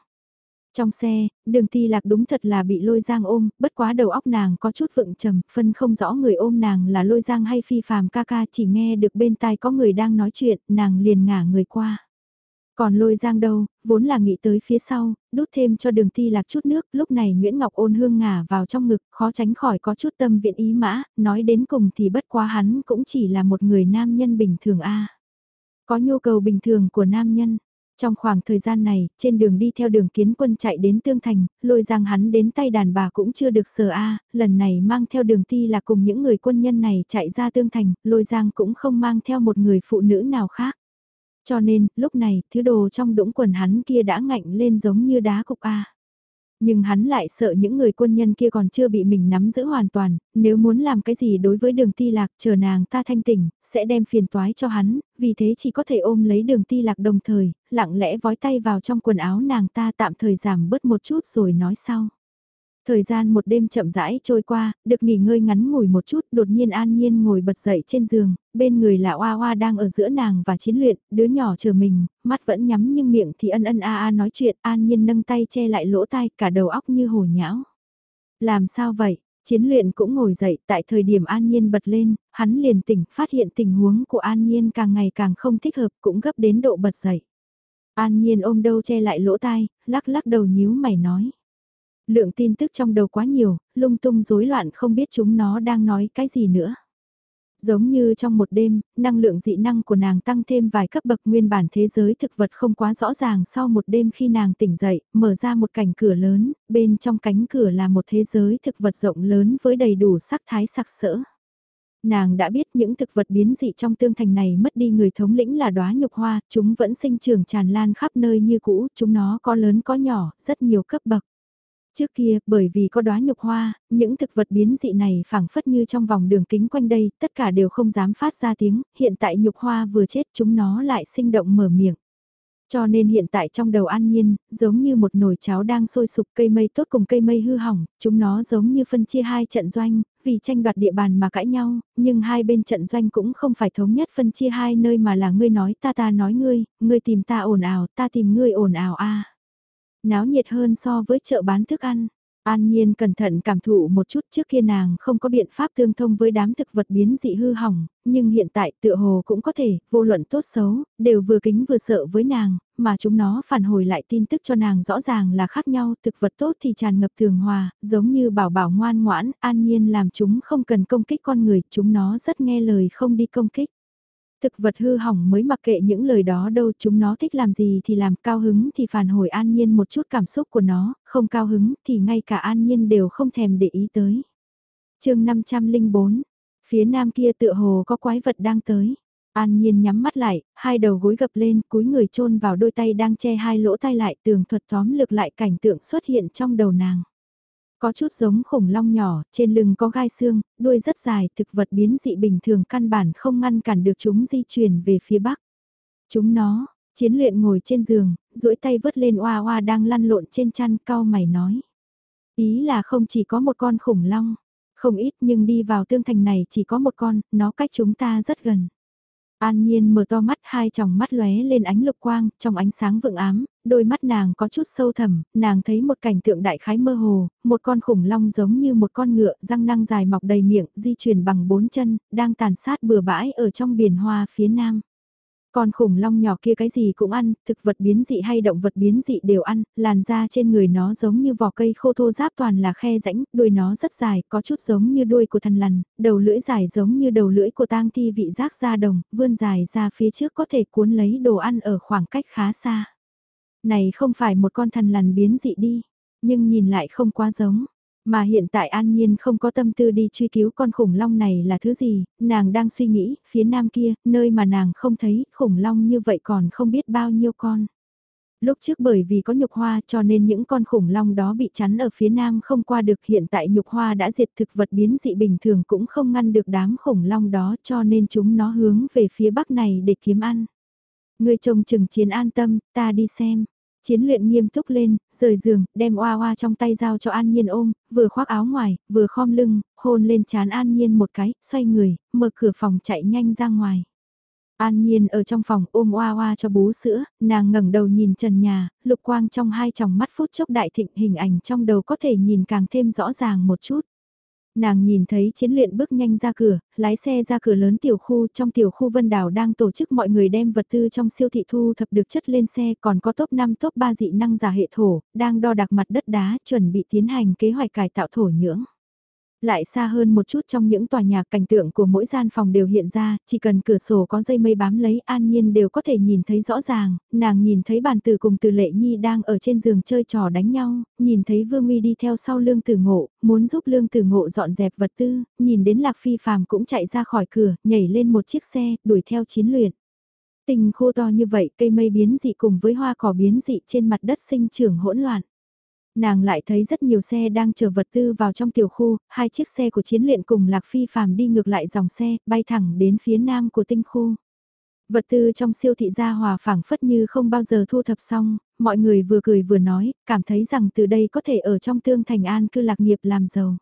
Trong xe, đường ti lạc đúng thật là bị lôi giang ôm, bất quá đầu óc nàng có chút vựng trầm, phân không rõ người ôm nàng là lôi giang hay phi phàm ca ca chỉ nghe được bên tai có người đang nói chuyện, nàng liền ngả người qua. Còn lôi giang đâu, vốn là nghĩ tới phía sau, đút thêm cho đường ti lạc chút nước, lúc này Nguyễn Ngọc ôn hương ngả vào trong ngực, khó tránh khỏi có chút tâm viện ý mã, nói đến cùng thì bất quá hắn cũng chỉ là một người nam nhân bình thường a Có nhu cầu bình thường của nam nhân. Trong khoảng thời gian này, trên đường đi theo đường kiến quân chạy đến Tương Thành, lôi giang hắn đến tay đàn bà cũng chưa được sờ a lần này mang theo đường ti là cùng những người quân nhân này chạy ra Tương Thành, lôi giang cũng không mang theo một người phụ nữ nào khác. Cho nên, lúc này, thứ đồ trong đũng quần hắn kia đã ngạnh lên giống như đá cục A. Nhưng hắn lại sợ những người quân nhân kia còn chưa bị mình nắm giữ hoàn toàn, nếu muốn làm cái gì đối với đường ti lạc chờ nàng ta thanh tỉnh, sẽ đem phiền toái cho hắn, vì thế chỉ có thể ôm lấy đường ti lạc đồng thời, lặng lẽ vói tay vào trong quần áo nàng ta tạm thời giảm bớt một chút rồi nói sau. Thời gian một đêm chậm rãi trôi qua, được nghỉ ngơi ngắn ngủi một chút, đột nhiên An Nhiên ngồi bật dậy trên giường, bên người là Oa Oa đang ở giữa nàng và chiến luyện, đứa nhỏ chờ mình, mắt vẫn nhắm nhưng miệng thì ân ân a a nói chuyện, An Nhiên nâng tay che lại lỗ tai, cả đầu óc như hồ nhão. Làm sao vậy? Chiến luyện cũng ngồi dậy, tại thời điểm An Nhiên bật lên, hắn liền tỉnh, phát hiện tình huống của An Nhiên càng ngày càng không thích hợp, cũng gấp đến độ bật dậy. An Nhiên ôm đâu che lại lỗ tai, lắc lắc đầu nhíu mày nói. Lượng tin tức trong đầu quá nhiều, lung tung rối loạn không biết chúng nó đang nói cái gì nữa. Giống như trong một đêm, năng lượng dị năng của nàng tăng thêm vài cấp bậc nguyên bản thế giới thực vật không quá rõ ràng sau một đêm khi nàng tỉnh dậy, mở ra một cảnh cửa lớn, bên trong cánh cửa là một thế giới thực vật rộng lớn với đầy đủ sắc thái sặc sỡ. Nàng đã biết những thực vật biến dị trong tương thành này mất đi người thống lĩnh là đóa nhục hoa, chúng vẫn sinh trưởng tràn lan khắp nơi như cũ, chúng nó có lớn có nhỏ, rất nhiều cấp bậc. Trước kia, bởi vì có đóa nhục hoa, những thực vật biến dị này phảng phất như trong vòng đường kính quanh đây, tất cả đều không dám phát ra tiếng, hiện tại nhục hoa vừa chết chúng nó lại sinh động mở miệng. Cho nên hiện tại trong đầu an nhiên, giống như một nồi cháo đang sôi sục cây mây tốt cùng cây mây hư hỏng, chúng nó giống như phân chia hai trận doanh, vì tranh đoạt địa bàn mà cãi nhau, nhưng hai bên trận doanh cũng không phải thống nhất phân chia hai nơi mà là ngươi nói ta ta nói ngươi, ngươi tìm ta ồn ào, ta tìm ngươi ồn ào a náo nhiệt hơn so với chợ bán thức ăn. An Nhiên cẩn thận cảm thụ một chút trước kia nàng không có biện pháp tương thông với đám thực vật biến dị hư hỏng, nhưng hiện tại tựa hồ cũng có thể, vô luận tốt xấu, đều vừa kính vừa sợ với nàng, mà chúng nó phản hồi lại tin tức cho nàng rõ ràng là khác nhau, thực vật tốt thì tràn ngập thường hòa, giống như bảo bảo ngoan ngoãn, An Nhiên làm chúng không cần công kích con người, chúng nó rất nghe lời không đi công kích thực vật hư hỏng mới mặc kệ những lời đó đâu chúng nó thích làm gì thì làm cao hứng thì phản hồi an nhiên một chút cảm xúc của nó, không cao hứng thì ngay cả an nhiên đều không thèm để ý tới. chương 504, phía nam kia tựa hồ có quái vật đang tới. An Nhiên nhắm mắt lại, hai đầu gối gập lên, cúi người chôn vào đôi tay đang che hai lỗ tai lại tường thuật tóm lược lại cảnh tượng xuất hiện trong đầu nàng. Có chút giống khủng long nhỏ, trên lưng có gai xương, đuôi rất dài, thực vật biến dị bình thường căn bản không ngăn cản được chúng di chuyển về phía bắc. Chúng nó, chiến luyện ngồi trên giường, duỗi tay vớt lên oa oa đang lăn lộn trên chăn cao mày nói. Ý là không chỉ có một con khủng long, không ít nhưng đi vào tương thành này chỉ có một con, nó cách chúng ta rất gần. An Nhiên mở to mắt hai tròng mắt lóe lên ánh lục quang, trong ánh sáng vượng ám, đôi mắt nàng có chút sâu thẳm, nàng thấy một cảnh tượng đại khái mơ hồ, một con khủng long giống như một con ngựa, răng nanh dài mọc đầy miệng, di chuyển bằng bốn chân, đang tàn sát bừa bãi ở trong biển hoa phía nam. Con khủng long nhỏ kia cái gì cũng ăn, thực vật biến dị hay động vật biến dị đều ăn, làn da trên người nó giống như vỏ cây khô thô giáp toàn là khe rãnh, đuôi nó rất dài, có chút giống như đuôi của thần lằn, đầu lưỡi dài giống như đầu lưỡi của tang thi vị giác da đồng, vươn dài ra phía trước có thể cuốn lấy đồ ăn ở khoảng cách khá xa. Này không phải một con thần lằn biến dị đi, nhưng nhìn lại không quá giống. Mà hiện tại An Nhiên không có tâm tư đi truy cứu con khủng long này là thứ gì, nàng đang suy nghĩ, phía nam kia, nơi mà nàng không thấy, khủng long như vậy còn không biết bao nhiêu con. Lúc trước bởi vì có nhục hoa cho nên những con khủng long đó bị chắn ở phía nam không qua được hiện tại nhục hoa đã diệt thực vật biến dị bình thường cũng không ngăn được đám khủng long đó cho nên chúng nó hướng về phía bắc này để kiếm ăn. Người chồng chừng chiến an tâm, ta đi xem. Chiến luyện nghiêm túc lên, rời giường, đem oa oa trong tay giao cho An Nhiên ôm, vừa khoác áo ngoài, vừa khom lưng, hôn lên chán An Nhiên một cái, xoay người, mở cửa phòng chạy nhanh ra ngoài. An Nhiên ở trong phòng ôm oa oa cho bú sữa, nàng ngẩng đầu nhìn trần nhà, lục quang trong hai tròng mắt phút chốc đại thịnh hình ảnh trong đầu có thể nhìn càng thêm rõ ràng một chút. Nàng nhìn thấy chiến luyện bước nhanh ra cửa, lái xe ra cửa lớn tiểu khu, trong tiểu khu Vân Đảo đang tổ chức mọi người đem vật tư trong siêu thị thu thập được chất lên xe, còn có top 5 top 3 dị năng giả hệ thổ, đang đo đạc mặt đất đá, chuẩn bị tiến hành kế hoạch cải tạo thổ nhưỡng lại xa hơn một chút trong những tòa nhà cảnh tượng của mỗi gian phòng đều hiện ra, chỉ cần cửa sổ có dây mây bám lấy an nhiên đều có thể nhìn thấy rõ ràng, nàng nhìn thấy bàn từ cùng từ lệ nhi đang ở trên giường chơi trò đánh nhau, nhìn thấy vương uy đi theo sau lương tử ngộ, muốn giúp lương tử ngộ dọn dẹp vật tư, nhìn đến lạc phi phàm cũng chạy ra khỏi cửa, nhảy lên một chiếc xe, đuổi theo chiến luyện. Tình khô to như vậy cây mây biến dị cùng với hoa cỏ biến dị trên mặt đất sinh trưởng hỗn loạn. Nàng lại thấy rất nhiều xe đang chờ vật tư vào trong tiểu khu, hai chiếc xe của chiến luyện cùng Lạc Phi phàm đi ngược lại dòng xe, bay thẳng đến phía nam của tinh khu. Vật tư trong siêu thị gia hòa phảng phất như không bao giờ thu thập xong, mọi người vừa cười vừa nói, cảm thấy rằng từ đây có thể ở trong tương thành an cư lạc nghiệp làm giàu.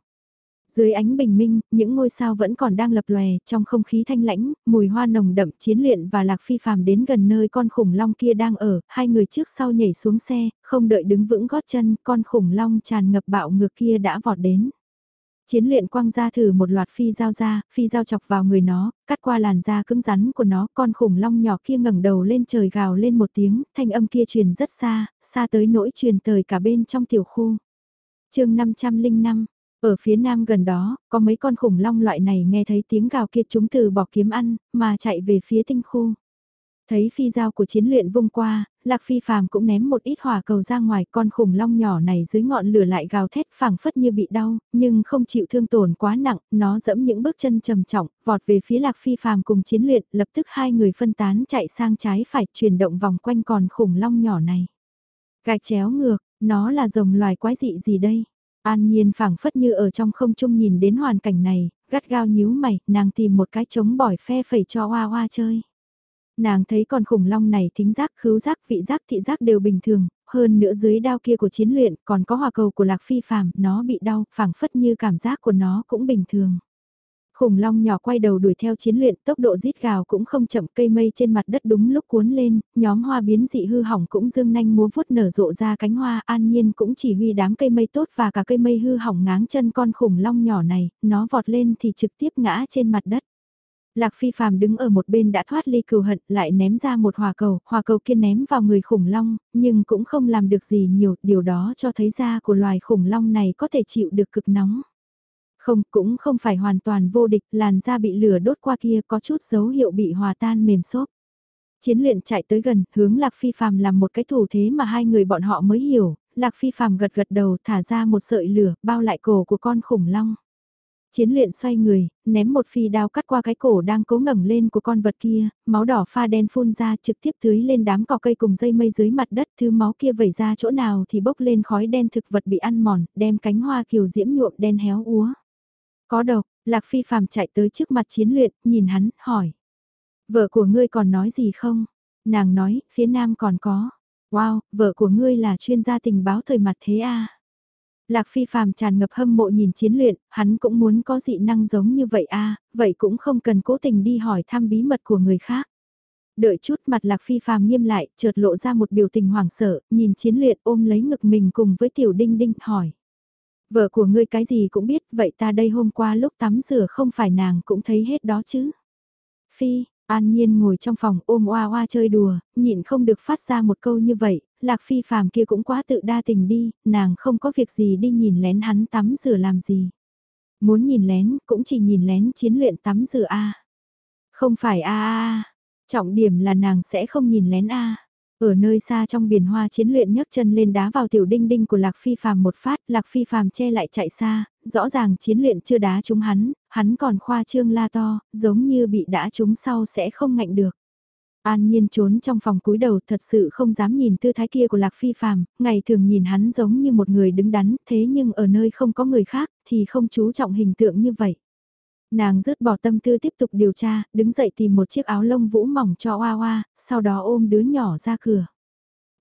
Dưới ánh bình minh, những ngôi sao vẫn còn đang lập lòe, trong không khí thanh lãnh, mùi hoa nồng đậm chiến luyện và lạc phi phàm đến gần nơi con khủng long kia đang ở, hai người trước sau nhảy xuống xe, không đợi đứng vững gót chân, con khủng long tràn ngập bạo ngược kia đã vọt đến. Chiến luyện quang ra thử một loạt phi dao ra, phi dao chọc vào người nó, cắt qua làn da cứng rắn của nó, con khủng long nhỏ kia ngẩng đầu lên trời gào lên một tiếng, thanh âm kia truyền rất xa, xa tới nỗi truyền tới cả bên trong tiểu khu. chương 505, ở phía nam gần đó, có mấy con khủng long loại này nghe thấy tiếng gào kia chúng từ bỏ kiếm ăn, mà chạy về phía tinh khu. Thấy phi dao của chiến luyện vung qua, Lạc Phi phàm cũng ném một ít hỏa cầu ra ngoài con khủng long nhỏ này dưới ngọn lửa lại gào thét phảng phất như bị đau, nhưng không chịu thương tổn quá nặng, nó dẫm những bước chân trầm trọng, vọt về phía Lạc Phi phàm cùng chiến luyện, lập tức hai người phân tán chạy sang trái phải chuyển động vòng quanh con khủng long nhỏ này. Gạch chéo ngược, nó là rồng loài quái dị gì đây? An Nhiên phảng phất như ở trong không trung nhìn đến hoàn cảnh này, gắt gao nhíu mày, nàng tìm một cái trống bỏi phe phẩy cho hoa hoa chơi. Nàng thấy con khủng long này thính giác, khứu giác, vị giác, thị giác đều bình thường, hơn nữa dưới đao kia của chiến luyện còn có hòa cầu của lạc phi phàm, nó bị đau, phảng phất như cảm giác của nó cũng bình thường. Khủng long nhỏ quay đầu đuổi theo chiến luyện, tốc độ rít gào cũng không chậm cây mây trên mặt đất đúng lúc cuốn lên, nhóm hoa biến dị hư hỏng cũng dương nanh múa vuốt nở rộ ra cánh hoa, an nhiên cũng chỉ huy đám cây mây tốt và cả cây mây hư hỏng ngáng chân con khủng long nhỏ này, nó vọt lên thì trực tiếp ngã trên mặt đất. Lạc Phi Phàm đứng ở một bên đã thoát ly cừu hận, lại ném ra một hòa cầu, hòa cầu kia ném vào người khủng long, nhưng cũng không làm được gì nhiều, điều đó cho thấy da của loài khủng long này có thể chịu được cực nóng. Không, cũng không phải hoàn toàn vô địch, làn da bị lửa đốt qua kia có chút dấu hiệu bị hòa tan mềm xốp. Chiến luyện chạy tới gần, hướng Lạc Phi Phàm làm một cái thủ thế mà hai người bọn họ mới hiểu, Lạc Phi Phàm gật gật đầu thả ra một sợi lửa, bao lại cổ của con khủng long. Chiến luyện xoay người, ném một phi đao cắt qua cái cổ đang cố ngẩng lên của con vật kia, máu đỏ pha đen phun ra trực tiếp tưới lên đám cỏ cây cùng dây mây dưới mặt đất, thứ máu kia vẩy ra chỗ nào thì bốc lên khói đen thực vật bị ăn mòn, đem cánh hoa kiều diễm nhuộm đen héo úa. Có độc, Lạc Phi phàm chạy tới trước mặt chiến luyện, nhìn hắn, hỏi. Vợ của ngươi còn nói gì không? Nàng nói, phía nam còn có. Wow, vợ của ngươi là chuyên gia tình báo thời mặt thế à? Lạc Phi phàm tràn ngập hâm mộ nhìn chiến luyện, hắn cũng muốn có dị năng giống như vậy à vậy cũng không cần cố tình đi hỏi thăm bí mật của người khác. Đợi chút mặt Lạc Phi phàm nghiêm lại, chợt lộ ra một biểu tình hoảng sợ, nhìn chiến luyện ôm lấy ngực mình cùng với tiểu đinh đinh hỏi. Vợ của ngươi cái gì cũng biết, vậy ta đây hôm qua lúc tắm rửa không phải nàng cũng thấy hết đó chứ. Phi, An Nhiên ngồi trong phòng ôm oa oa chơi đùa, nhịn không được phát ra một câu như vậy, Lạc Phi phàm kia cũng quá tự đa tình đi, nàng không có việc gì đi nhìn lén hắn tắm rửa làm gì. Muốn nhìn lén, cũng chỉ nhìn lén chiến luyện tắm rửa A. Không phải A A, trọng điểm là nàng sẽ không nhìn lén A. Ở nơi xa trong biển hoa chiến luyện nhấc chân lên đá vào tiểu đinh đinh của Lạc Phi Phàm một phát, Lạc Phi Phàm che lại chạy xa, rõ ràng chiến luyện chưa đá trúng hắn, hắn còn khoa trương la to, giống như bị đá trúng sau sẽ không ngạnh được. An Nhiên trốn trong phòng cúi đầu thật sự không dám nhìn tư thái kia của Lạc Phi Phàm, ngày thường nhìn hắn giống như một người đứng đắn, thế nhưng ở nơi không có người khác thì không chú trọng hình tượng như vậy. Nàng rứt bỏ tâm tư tiếp tục điều tra, đứng dậy tìm một chiếc áo lông vũ mỏng cho Oa Oa, sau đó ôm đứa nhỏ ra cửa.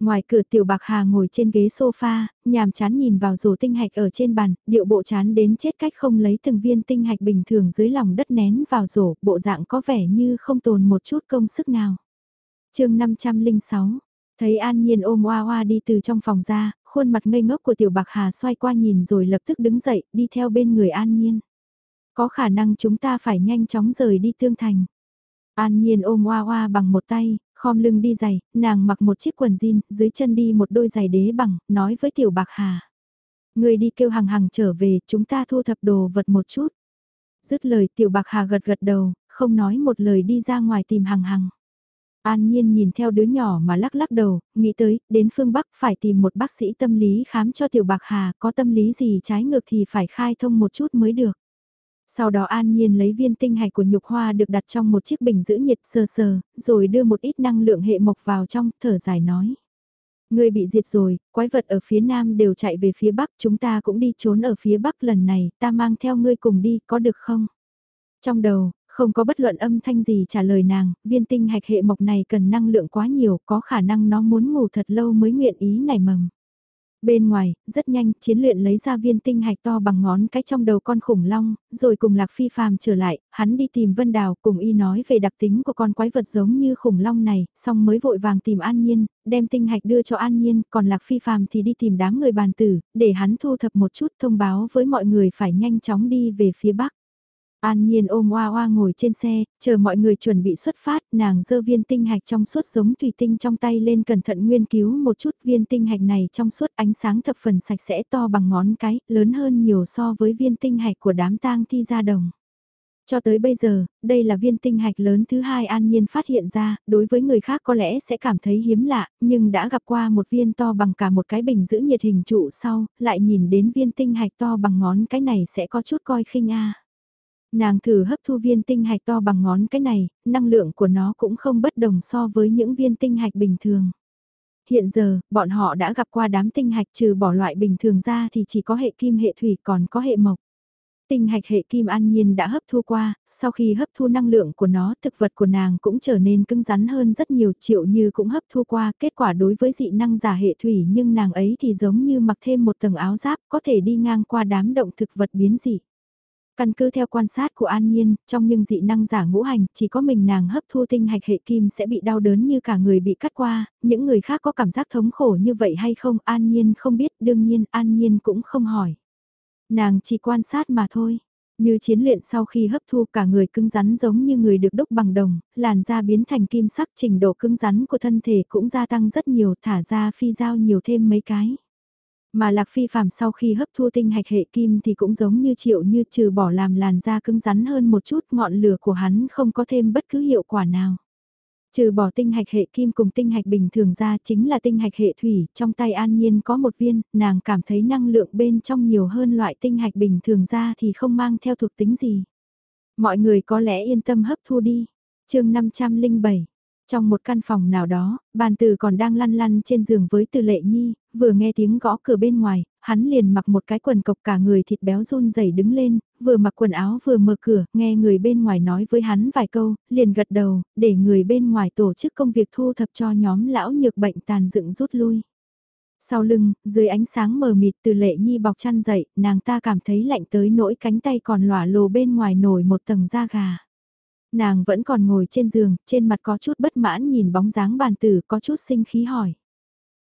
Ngoài cửa tiểu bạc hà ngồi trên ghế sofa, nhàm chán nhìn vào rổ tinh hạch ở trên bàn, điệu bộ chán đến chết cách không lấy từng viên tinh hạch bình thường dưới lòng đất nén vào rổ, bộ dạng có vẻ như không tồn một chút công sức nào. chương 506, thấy An Nhiên ôm Oa Oa đi từ trong phòng ra, khuôn mặt ngây ngốc của tiểu bạc hà xoay qua nhìn rồi lập tức đứng dậy, đi theo bên người An Nhiên. Có khả năng chúng ta phải nhanh chóng rời đi tương thành. An Nhiên ôm Oa Oa bằng một tay, khom lưng đi giày, nàng mặc một chiếc quần jean, dưới chân đi một đôi giày đế bằng, nói với Tiểu Bạc Hà. Người đi kêu hằng hằng trở về, chúng ta thu thập đồ vật một chút. Dứt lời Tiểu Bạc Hà gật gật đầu, không nói một lời đi ra ngoài tìm hằng hằng. An Nhiên nhìn theo đứa nhỏ mà lắc lắc đầu, nghĩ tới, đến phương Bắc phải tìm một bác sĩ tâm lý khám cho Tiểu Bạc Hà, có tâm lý gì trái ngược thì phải khai thông một chút mới được. Sau đó an nhiên lấy viên tinh hạch của nhục hoa được đặt trong một chiếc bình giữ nhiệt sơ sờ, rồi đưa một ít năng lượng hệ mộc vào trong, thở dài nói. Người bị diệt rồi, quái vật ở phía nam đều chạy về phía bắc, chúng ta cũng đi trốn ở phía bắc lần này, ta mang theo ngươi cùng đi, có được không? Trong đầu, không có bất luận âm thanh gì trả lời nàng, viên tinh hạch hệ mộc này cần năng lượng quá nhiều, có khả năng nó muốn ngủ thật lâu mới nguyện ý nảy mầm. Bên ngoài, rất nhanh, chiến luyện lấy ra viên tinh hạch to bằng ngón cái trong đầu con khủng long, rồi cùng Lạc Phi phàm trở lại, hắn đi tìm Vân Đào, cùng y nói về đặc tính của con quái vật giống như khủng long này, xong mới vội vàng tìm An Nhiên, đem tinh hạch đưa cho An Nhiên, còn Lạc Phi phàm thì đi tìm đám người bàn tử, để hắn thu thập một chút thông báo với mọi người phải nhanh chóng đi về phía Bắc. An Nhiên ôm Oa Oa ngồi trên xe, chờ mọi người chuẩn bị xuất phát, nàng dơ viên tinh hạch trong suốt giống thủy tinh trong tay lên cẩn thận nguyên cứu một chút viên tinh hạch này trong suốt ánh sáng thập phần sạch sẽ to bằng ngón cái, lớn hơn nhiều so với viên tinh hạch của đám tang thi ra đồng. Cho tới bây giờ, đây là viên tinh hạch lớn thứ hai An Nhiên phát hiện ra, đối với người khác có lẽ sẽ cảm thấy hiếm lạ, nhưng đã gặp qua một viên to bằng cả một cái bình giữ nhiệt hình trụ sau, lại nhìn đến viên tinh hạch to bằng ngón cái này sẽ có chút coi khinh a. Nàng thử hấp thu viên tinh hạch to bằng ngón cái này, năng lượng của nó cũng không bất đồng so với những viên tinh hạch bình thường. Hiện giờ, bọn họ đã gặp qua đám tinh hạch trừ bỏ loại bình thường ra thì chỉ có hệ kim hệ thủy còn có hệ mộc. Tinh hạch hệ kim an nhiên đã hấp thu qua, sau khi hấp thu năng lượng của nó thực vật của nàng cũng trở nên cứng rắn hơn rất nhiều triệu như cũng hấp thu qua kết quả đối với dị năng giả hệ thủy nhưng nàng ấy thì giống như mặc thêm một tầng áo giáp có thể đi ngang qua đám động thực vật biến dị. Căn cứ theo quan sát của An Nhiên, trong những dị năng giả ngũ hành, chỉ có mình nàng hấp thu tinh hạch hệ kim sẽ bị đau đớn như cả người bị cắt qua, những người khác có cảm giác thống khổ như vậy hay không, An Nhiên không biết, đương nhiên An Nhiên cũng không hỏi. Nàng chỉ quan sát mà thôi. Như chiến luyện sau khi hấp thu cả người cứng rắn giống như người được đúc bằng đồng, làn da biến thành kim sắc trình độ cứng rắn của thân thể cũng gia tăng rất nhiều thả ra phi dao nhiều thêm mấy cái. Mà lạc phi phàm sau khi hấp thu tinh hạch hệ kim thì cũng giống như triệu như trừ bỏ làm làn da cứng rắn hơn một chút ngọn lửa của hắn không có thêm bất cứ hiệu quả nào. Trừ bỏ tinh hạch hệ kim cùng tinh hạch bình thường ra chính là tinh hạch hệ thủy, trong tay an nhiên có một viên, nàng cảm thấy năng lượng bên trong nhiều hơn loại tinh hạch bình thường ra thì không mang theo thuộc tính gì. Mọi người có lẽ yên tâm hấp thu đi. chương 507 trong một căn phòng nào đó, bàn từ còn đang lăn lăn trên giường với từ lệ nhi, vừa nghe tiếng gõ cửa bên ngoài, hắn liền mặc một cái quần cộc cả người thịt béo run rẩy đứng lên, vừa mặc quần áo vừa mở cửa, nghe người bên ngoài nói với hắn vài câu, liền gật đầu, để người bên ngoài tổ chức công việc thu thập cho nhóm lão nhược bệnh tàn dựng rút lui. Sau lưng, dưới ánh sáng mờ mịt từ lệ nhi bọc chăn dậy, nàng ta cảm thấy lạnh tới nỗi cánh tay còn lỏa lồ bên ngoài nổi một tầng da gà. Nàng vẫn còn ngồi trên giường, trên mặt có chút bất mãn nhìn bóng dáng bàn tử có chút sinh khí hỏi.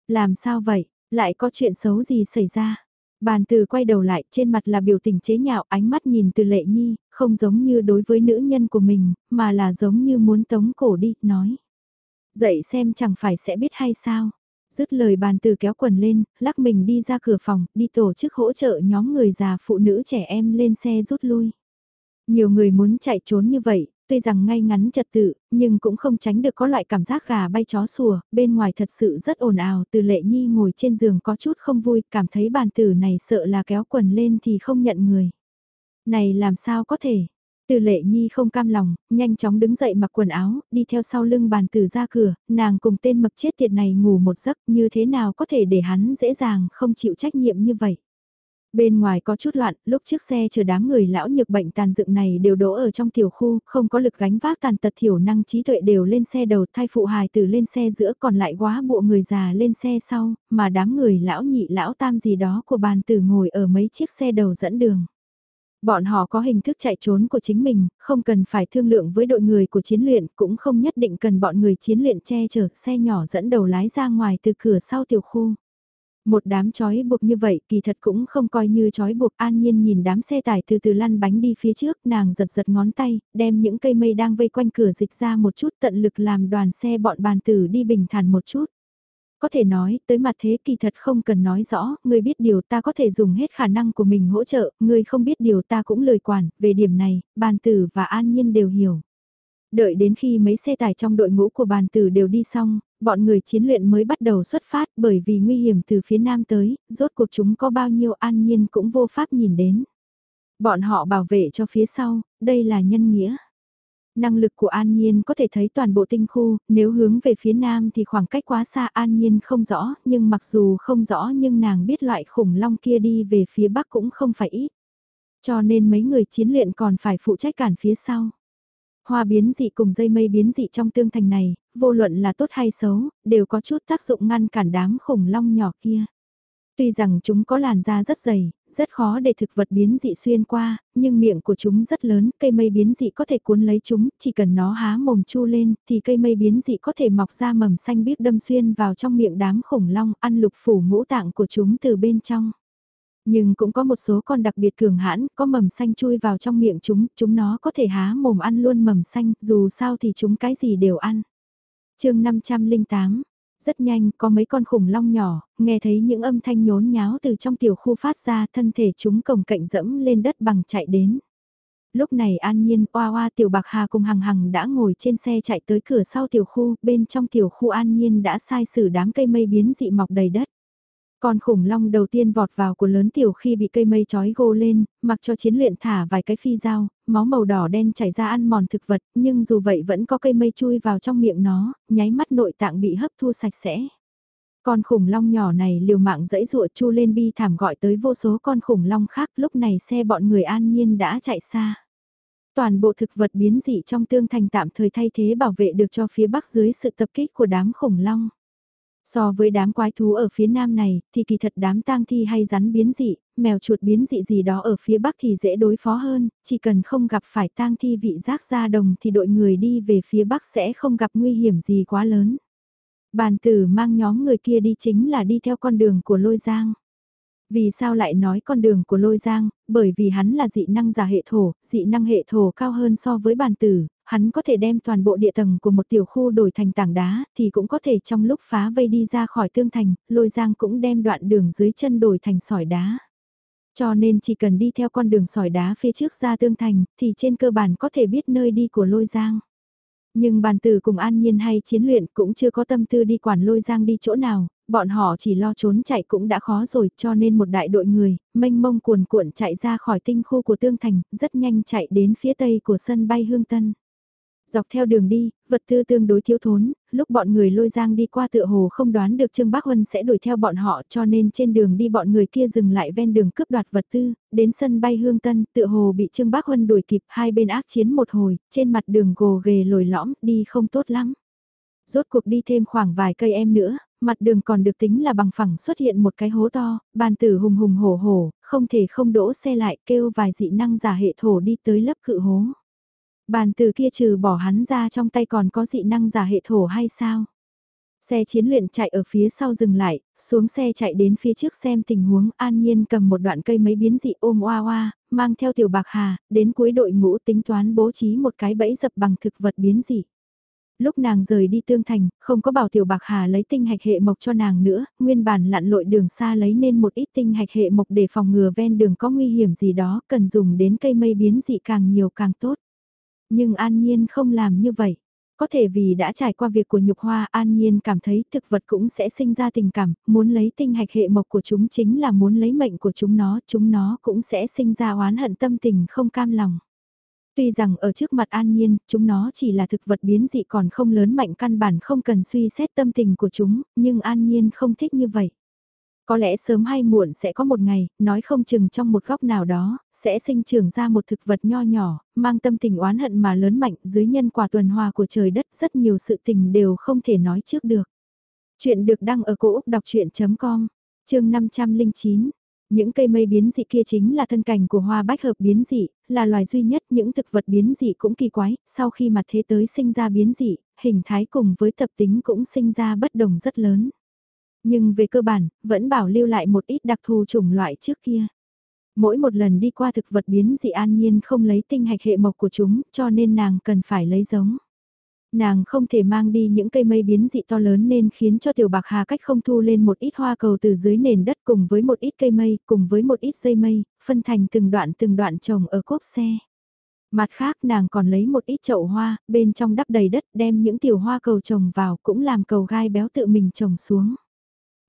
Làm sao vậy, lại có chuyện xấu gì xảy ra? Bàn từ quay đầu lại, trên mặt là biểu tình chế nhạo, ánh mắt nhìn từ lệ nhi, không giống như đối với nữ nhân của mình, mà là giống như muốn tống cổ đi, nói. Dậy xem chẳng phải sẽ biết hay sao. Dứt lời bàn từ kéo quần lên, lắc mình đi ra cửa phòng, đi tổ chức hỗ trợ nhóm người già phụ nữ trẻ em lên xe rút lui. Nhiều người muốn chạy trốn như vậy, tuy rằng ngay ngắn trật tự, nhưng cũng không tránh được có loại cảm giác gà bay chó sủa, bên ngoài thật sự rất ồn ào, từ lệ nhi ngồi trên giường có chút không vui, cảm thấy bàn tử này sợ là kéo quần lên thì không nhận người. Này làm sao có thể? Từ lệ nhi không cam lòng, nhanh chóng đứng dậy mặc quần áo, đi theo sau lưng bàn tử ra cửa, nàng cùng tên mập chết tiệt này ngủ một giấc như thế nào có thể để hắn dễ dàng không chịu trách nhiệm như vậy. Bên ngoài có chút loạn, lúc chiếc xe chờ đám người lão nhược bệnh tàn dựng này đều đỗ ở trong tiểu khu, không có lực gánh vác tàn tật thiểu năng trí tuệ đều lên xe đầu thai phụ hài từ lên xe giữa còn lại quá bộ người già lên xe sau, mà đám người lão nhị lão tam gì đó của bàn tử ngồi ở mấy chiếc xe đầu dẫn đường. Bọn họ có hình thức chạy trốn của chính mình, không cần phải thương lượng với đội người của chiến luyện, cũng không nhất định cần bọn người chiến luyện che chở xe nhỏ dẫn đầu lái ra ngoài từ cửa sau tiểu khu. Một đám chói buộc như vậy kỳ thật cũng không coi như chói buộc an nhiên nhìn đám xe tải từ từ lăn bánh đi phía trước nàng giật giật ngón tay, đem những cây mây đang vây quanh cửa dịch ra một chút tận lực làm đoàn xe bọn bàn tử đi bình thản một chút. Có thể nói, tới mặt thế kỳ thật không cần nói rõ, người biết điều ta có thể dùng hết khả năng của mình hỗ trợ, người không biết điều ta cũng lời quản, về điểm này, bàn tử và an nhiên đều hiểu. Đợi đến khi mấy xe tải trong đội ngũ của bàn tử đều đi xong, bọn người chiến luyện mới bắt đầu xuất phát bởi vì nguy hiểm từ phía nam tới, rốt cuộc chúng có bao nhiêu an nhiên cũng vô pháp nhìn đến. Bọn họ bảo vệ cho phía sau, đây là nhân nghĩa. Năng lực của An Nhiên có thể thấy toàn bộ tinh khu, nếu hướng về phía nam thì khoảng cách quá xa An Nhiên không rõ, nhưng mặc dù không rõ nhưng nàng biết loại khủng long kia đi về phía bắc cũng không phải ít. Cho nên mấy người chiến luyện còn phải phụ trách cản phía sau. Hoa biến dị cùng dây mây biến dị trong tương thành này, vô luận là tốt hay xấu, đều có chút tác dụng ngăn cản đám khủng long nhỏ kia. Tuy rằng chúng có làn da rất dày, rất khó để thực vật biến dị xuyên qua, nhưng miệng của chúng rất lớn, cây mây biến dị có thể cuốn lấy chúng, chỉ cần nó há mồm chu lên, thì cây mây biến dị có thể mọc ra mầm xanh biếc đâm xuyên vào trong miệng đám khủng long, ăn lục phủ ngũ tạng của chúng từ bên trong. Nhưng cũng có một số con đặc biệt cường hãn, có mầm xanh chui vào trong miệng chúng, chúng nó có thể há mồm ăn luôn mầm xanh, dù sao thì chúng cái gì đều ăn chương 508 rất nhanh, có mấy con khủng long nhỏ, nghe thấy những âm thanh nhốn nháo từ trong tiểu khu phát ra thân thể chúng cổng cạnh dẫm lên đất bằng chạy đến. Lúc này an nhiên, oa oa tiểu bạc hà cùng hằng hằng đã ngồi trên xe chạy tới cửa sau tiểu khu, bên trong tiểu khu an nhiên đã sai sử đám cây mây biến dị mọc đầy đất. Con khủng long đầu tiên vọt vào của lớn tiểu khi bị cây mây trói gô lên, mặc cho chiến luyện thả vài cái phi dao, máu màu đỏ đen chảy ra ăn mòn thực vật, nhưng dù vậy vẫn có cây mây chui vào trong miệng nó, nháy mắt nội tạng bị hấp thu sạch sẽ. Con khủng long nhỏ này liều mạng dẫy rụa chu lên bi thảm gọi tới vô số con khủng long khác lúc này xe bọn người an nhiên đã chạy xa. Toàn bộ thực vật biến dị trong tương thành tạm thời thay thế bảo vệ được cho phía bắc dưới sự tập kích của đám khủng long. So với đám quái thú ở phía nam này, thì kỳ thật đám tang thi hay rắn biến dị, mèo chuột biến dị gì đó ở phía bắc thì dễ đối phó hơn, chỉ cần không gặp phải tang thi vị giác ra đồng thì đội người đi về phía bắc sẽ không gặp nguy hiểm gì quá lớn. Bàn tử mang nhóm người kia đi chính là đi theo con đường của lôi giang. Vì sao lại nói con đường của lôi giang, bởi vì hắn là dị năng giả hệ thổ, dị năng hệ thổ cao hơn so với bàn tử, hắn có thể đem toàn bộ địa tầng của một tiểu khu đổi thành tảng đá, thì cũng có thể trong lúc phá vây đi ra khỏi tương thành, lôi giang cũng đem đoạn đường dưới chân đổi thành sỏi đá. Cho nên chỉ cần đi theo con đường sỏi đá phía trước ra tương thành, thì trên cơ bản có thể biết nơi đi của lôi giang. Nhưng bàn tử cùng an nhiên hay chiến luyện cũng chưa có tâm tư đi quản lôi giang đi chỗ nào, bọn họ chỉ lo trốn chạy cũng đã khó rồi cho nên một đại đội người, mênh mông cuồn cuộn chạy ra khỏi tinh khu của tương thành, rất nhanh chạy đến phía tây của sân bay Hương Tân. Dọc theo đường đi, vật tư tương đối thiếu thốn, lúc bọn người lôi giang đi qua tựa hồ không đoán được Trương Bác Huân sẽ đuổi theo bọn họ cho nên trên đường đi bọn người kia dừng lại ven đường cướp đoạt vật tư, đến sân bay Hương Tân tựa hồ bị Trương Bác Huân đuổi kịp hai bên ác chiến một hồi, trên mặt đường gồ ghề lồi lõm, đi không tốt lắm. Rốt cuộc đi thêm khoảng vài cây em nữa, mặt đường còn được tính là bằng phẳng xuất hiện một cái hố to, bàn tử hùng hùng hổ hổ, không thể không đỗ xe lại kêu vài dị năng giả hệ thổ đi tới lấp cự hố. Bàn từ kia trừ bỏ hắn ra trong tay còn có dị năng giả hệ thổ hay sao? Xe chiến luyện chạy ở phía sau dừng lại, xuống xe chạy đến phía trước xem tình huống an nhiên cầm một đoạn cây mấy biến dị ôm oa oa, mang theo tiểu bạc hà, đến cuối đội ngũ tính toán bố trí một cái bẫy dập bằng thực vật biến dị. Lúc nàng rời đi tương thành, không có bảo tiểu bạc hà lấy tinh hạch hệ mộc cho nàng nữa, nguyên bản lặn lội đường xa lấy nên một ít tinh hạch hệ mộc để phòng ngừa ven đường có nguy hiểm gì đó, cần dùng đến cây mây biến dị càng nhiều càng tốt. Nhưng An Nhiên không làm như vậy. Có thể vì đã trải qua việc của nhục hoa An Nhiên cảm thấy thực vật cũng sẽ sinh ra tình cảm, muốn lấy tinh hạch hệ mộc của chúng chính là muốn lấy mệnh của chúng nó, chúng nó cũng sẽ sinh ra oán hận tâm tình không cam lòng. Tuy rằng ở trước mặt an nhiên, chúng nó chỉ là thực vật biến dị còn không lớn mạnh căn bản không cần suy xét tâm tình của chúng, nhưng an nhiên không thích như vậy. Có lẽ sớm hay muộn sẽ có một ngày, nói không chừng trong một góc nào đó, sẽ sinh trưởng ra một thực vật nho nhỏ, mang tâm tình oán hận mà lớn mạnh dưới nhân quả tuần hòa của trời đất rất nhiều sự tình đều không thể nói trước được. Chuyện được đăng ở cổ Úc đọc chuyện.com, chương 509. Những cây mây biến dị kia chính là thân cảnh của hoa bách hợp biến dị, là loài duy nhất những thực vật biến dị cũng kỳ quái, sau khi mặt thế tới sinh ra biến dị, hình thái cùng với tập tính cũng sinh ra bất đồng rất lớn. Nhưng về cơ bản, vẫn bảo lưu lại một ít đặc thù chủng loại trước kia. Mỗi một lần đi qua thực vật biến dị an nhiên không lấy tinh hạch hệ mộc của chúng, cho nên nàng cần phải lấy giống. Nàng không thể mang đi những cây mây biến dị to lớn nên khiến cho tiểu bạc hà cách không thu lên một ít hoa cầu từ dưới nền đất cùng với một ít cây mây, cùng với một ít dây mây, phân thành từng đoạn từng đoạn trồng ở cốp xe. Mặt khác nàng còn lấy một ít chậu hoa, bên trong đắp đầy đất đem những tiểu hoa cầu trồng vào cũng làm cầu gai béo tự mình trồng xuống.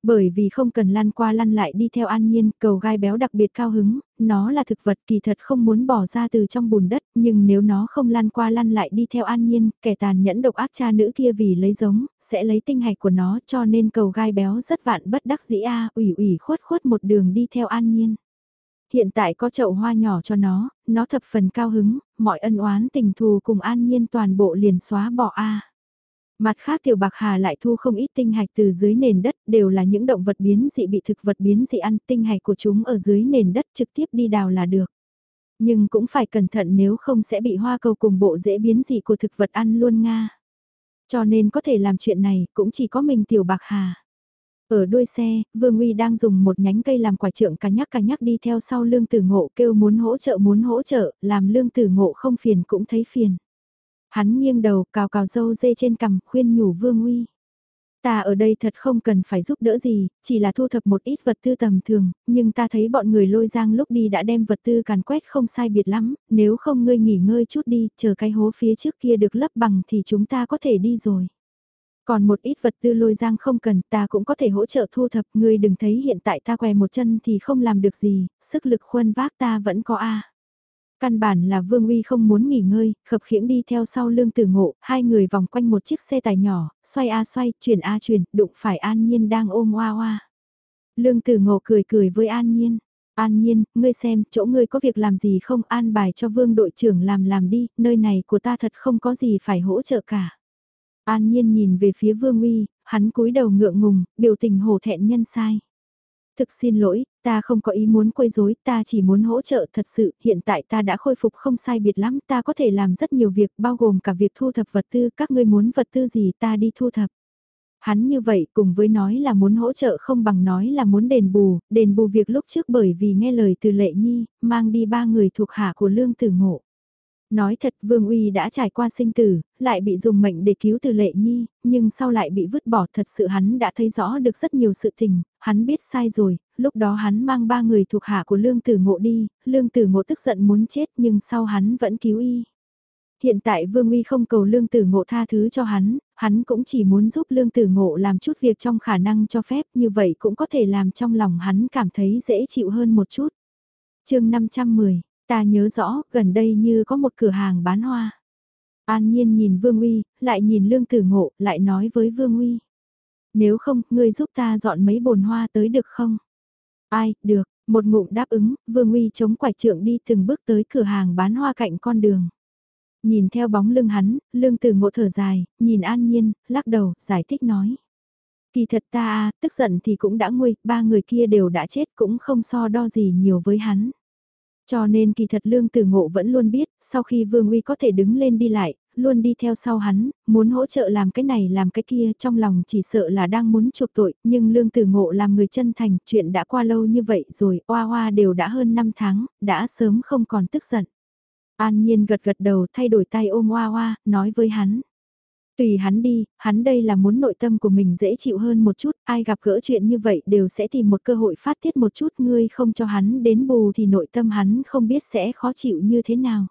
Bởi vì không cần lăn qua lăn lại đi theo an nhiên, cầu gai béo đặc biệt cao hứng, nó là thực vật kỳ thật không muốn bỏ ra từ trong bùn đất, nhưng nếu nó không lăn qua lăn lại đi theo an nhiên, kẻ tàn nhẫn độc ác cha nữ kia vì lấy giống, sẽ lấy tinh hạch của nó cho nên cầu gai béo rất vạn bất đắc dĩ a ủy ủy khuất khuất một đường đi theo an nhiên. Hiện tại có chậu hoa nhỏ cho nó, nó thập phần cao hứng, mọi ân oán tình thù cùng an nhiên toàn bộ liền xóa bỏ a Mặt khác tiểu bạc hà lại thu không ít tinh hạch từ dưới nền đất đều là những động vật biến dị bị thực vật biến dị ăn tinh hạch của chúng ở dưới nền đất trực tiếp đi đào là được. Nhưng cũng phải cẩn thận nếu không sẽ bị hoa cầu cùng bộ dễ biến dị của thực vật ăn luôn Nga. Cho nên có thể làm chuyện này cũng chỉ có mình tiểu bạc hà. Ở đuôi xe, Vương Uy đang dùng một nhánh cây làm quả trượng cả nhắc cả nhắc đi theo sau lương tử ngộ kêu muốn hỗ trợ muốn hỗ trợ, làm lương tử ngộ không phiền cũng thấy phiền. Hắn nghiêng đầu cào cào dâu dê trên cằm khuyên nhủ Vương Uy. Ta ở đây thật không cần phải giúp đỡ gì, chỉ là thu thập một ít vật tư tầm thường, nhưng ta thấy bọn người lôi giang lúc đi đã đem vật tư càn quét không sai biệt lắm, nếu không ngươi nghỉ ngơi chút đi, chờ cái hố phía trước kia được lấp bằng thì chúng ta có thể đi rồi. Còn một ít vật tư lôi giang không cần, ta cũng có thể hỗ trợ thu thập, ngươi đừng thấy hiện tại ta què một chân thì không làm được gì, sức lực khuân vác ta vẫn có a. Căn bản là Vương Uy không muốn nghỉ ngơi, khập khiễng đi theo sau lương tử ngộ, hai người vòng quanh một chiếc xe tải nhỏ, xoay a xoay, chuyển a chuyển, đụng phải An Nhiên đang ôm oa oa. Lương tử ngộ cười cười với An Nhiên. An Nhiên, ngươi xem, chỗ ngươi có việc làm gì không an bài cho vương đội trưởng làm làm đi, nơi này của ta thật không có gì phải hỗ trợ cả. An Nhiên nhìn về phía Vương Uy, hắn cúi đầu ngượng ngùng, biểu tình hổ thẹn nhân sai. Thực xin lỗi, ta không có ý muốn quấy rối, ta chỉ muốn hỗ trợ thật sự, hiện tại ta đã khôi phục không sai biệt lắm, ta có thể làm rất nhiều việc, bao gồm cả việc thu thập vật tư, các ngươi muốn vật tư gì ta đi thu thập. Hắn như vậy cùng với nói là muốn hỗ trợ không bằng nói là muốn đền bù, đền bù việc lúc trước bởi vì nghe lời từ lệ nhi, mang đi ba người thuộc hạ của lương tử ngộ. Nói thật Vương Uy đã trải qua sinh tử, lại bị dùng mệnh để cứu từ lệ nhi, nhưng sau lại bị vứt bỏ thật sự hắn đã thấy rõ được rất nhiều sự tình, hắn biết sai rồi, lúc đó hắn mang ba người thuộc hạ của lương tử ngộ đi, lương tử ngộ tức giận muốn chết nhưng sau hắn vẫn cứu y. Hiện tại Vương Uy không cầu lương tử ngộ tha thứ cho hắn, hắn cũng chỉ muốn giúp lương tử ngộ làm chút việc trong khả năng cho phép như vậy cũng có thể làm trong lòng hắn cảm thấy dễ chịu hơn một chút. chương 510 Ta nhớ rõ, gần đây như có một cửa hàng bán hoa. An Nhiên nhìn Vương Uy, lại nhìn Lương Tử Ngộ, lại nói với Vương Uy. Nếu không, ngươi giúp ta dọn mấy bồn hoa tới được không? Ai, được, một ngụm đáp ứng, Vương Uy chống quải trượng đi từng bước tới cửa hàng bán hoa cạnh con đường. Nhìn theo bóng lưng hắn, Lương Tử Ngộ thở dài, nhìn An Nhiên, lắc đầu, giải thích nói. Kỳ thật ta à, tức giận thì cũng đã nguôi, ba người kia đều đã chết cũng không so đo gì nhiều với hắn. Cho nên kỳ thật lương tử ngộ vẫn luôn biết, sau khi Vương Uy có thể đứng lên đi lại, luôn đi theo sau hắn, muốn hỗ trợ làm cái này làm cái kia trong lòng chỉ sợ là đang muốn chuộc tội, nhưng lương tử ngộ làm người chân thành, chuyện đã qua lâu như vậy rồi, oa oa đều đã hơn 5 tháng, đã sớm không còn tức giận. An Nhiên gật gật đầu thay đổi tay ôm oa oa, nói với hắn. Tùy hắn đi, hắn đây là muốn nội tâm của mình dễ chịu hơn một chút, ai gặp gỡ chuyện như vậy đều sẽ tìm một cơ hội phát tiết một chút, ngươi không cho hắn đến bù thì nội tâm hắn không biết sẽ khó chịu như thế nào.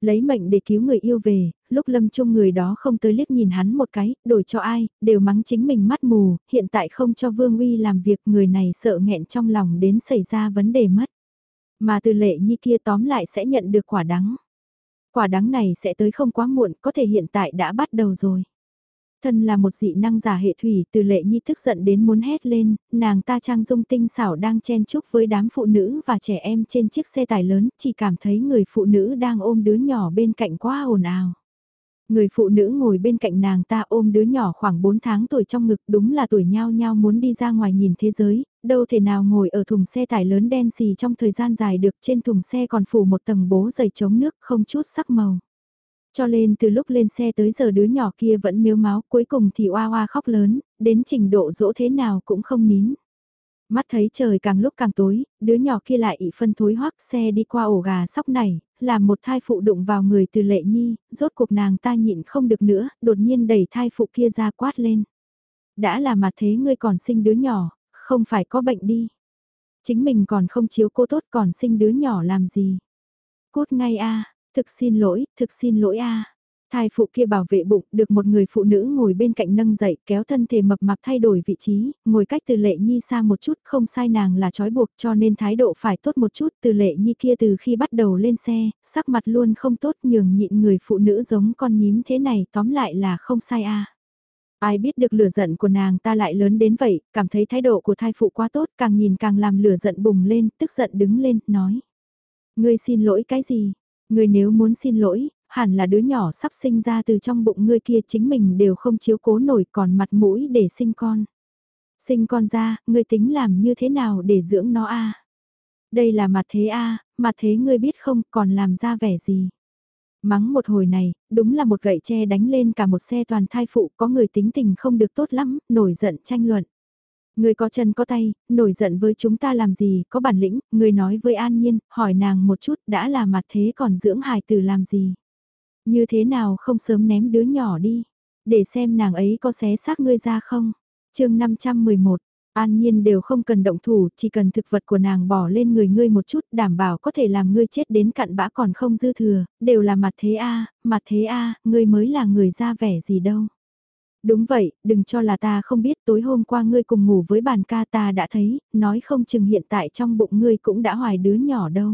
Lấy mệnh để cứu người yêu về, lúc lâm chung người đó không tới liếc nhìn hắn một cái, đổi cho ai, đều mắng chính mình mắt mù, hiện tại không cho Vương Uy làm việc người này sợ nghẹn trong lòng đến xảy ra vấn đề mất. Mà từ lệ như kia tóm lại sẽ nhận được quả đắng. Quả đắng này sẽ tới không quá muộn, có thể hiện tại đã bắt đầu rồi. Thân là một dị năng giả hệ thủy từ lệ nhi tức giận đến muốn hét lên, nàng ta trang dung tinh xảo đang chen chúc với đám phụ nữ và trẻ em trên chiếc xe tải lớn, chỉ cảm thấy người phụ nữ đang ôm đứa nhỏ bên cạnh quá ồn ào. Người phụ nữ ngồi bên cạnh nàng ta ôm đứa nhỏ khoảng 4 tháng tuổi trong ngực đúng là tuổi nhau nhau muốn đi ra ngoài nhìn thế giới, đâu thể nào ngồi ở thùng xe tải lớn đen xì trong thời gian dài được trên thùng xe còn phủ một tầng bố dày chống nước không chút sắc màu. Cho nên từ lúc lên xe tới giờ đứa nhỏ kia vẫn miếu máu cuối cùng thì oa oa khóc lớn, đến trình độ dỗ thế nào cũng không nín. Mắt thấy trời càng lúc càng tối, đứa nhỏ kia lại ị phân thối hoắc xe đi qua ổ gà sóc này, làm một thai phụ đụng vào người từ lệ nhi, rốt cuộc nàng ta nhịn không được nữa, đột nhiên đẩy thai phụ kia ra quát lên. Đã là mà thế ngươi còn sinh đứa nhỏ, không phải có bệnh đi. Chính mình còn không chiếu cô tốt còn sinh đứa nhỏ làm gì. Cút ngay a thực xin lỗi, thực xin lỗi a Thai phụ kia bảo vệ bụng, được một người phụ nữ ngồi bên cạnh nâng dậy, kéo thân thể mập mạp thay đổi vị trí, ngồi cách từ lệ nhi xa một chút, không sai nàng là trói buộc cho nên thái độ phải tốt một chút, từ lệ nhi kia từ khi bắt đầu lên xe, sắc mặt luôn không tốt nhường nhịn người phụ nữ giống con nhím thế này, tóm lại là không sai a. Ai biết được lửa giận của nàng ta lại lớn đến vậy, cảm thấy thái độ của thai phụ quá tốt, càng nhìn càng làm lửa giận bùng lên, tức giận đứng lên, nói. Ngươi xin lỗi cái gì? Ngươi nếu muốn xin lỗi, hẳn là đứa nhỏ sắp sinh ra từ trong bụng ngươi kia chính mình đều không chiếu cố nổi còn mặt mũi để sinh con. Sinh con ra, ngươi tính làm như thế nào để dưỡng nó a? Đây là mặt thế a, mặt thế ngươi biết không còn làm ra vẻ gì. Mắng một hồi này, đúng là một gậy tre đánh lên cả một xe toàn thai phụ có người tính tình không được tốt lắm, nổi giận tranh luận. Người có chân có tay, nổi giận với chúng ta làm gì, có bản lĩnh, người nói với An Nhiên, hỏi nàng một chút đã là mặt thế còn dưỡng hài tử làm gì. Như thế nào không sớm ném đứa nhỏ đi, để xem nàng ấy có xé xác ngươi ra không. chương 511, An nhiên đều không cần động thủ, chỉ cần thực vật của nàng bỏ lên người ngươi một chút đảm bảo có thể làm ngươi chết đến cặn bã còn không dư thừa, đều là mặt thế a mặt thế a ngươi mới là người ra vẻ gì đâu. Đúng vậy, đừng cho là ta không biết tối hôm qua ngươi cùng ngủ với bàn ca ta đã thấy, nói không chừng hiện tại trong bụng ngươi cũng đã hoài đứa nhỏ đâu.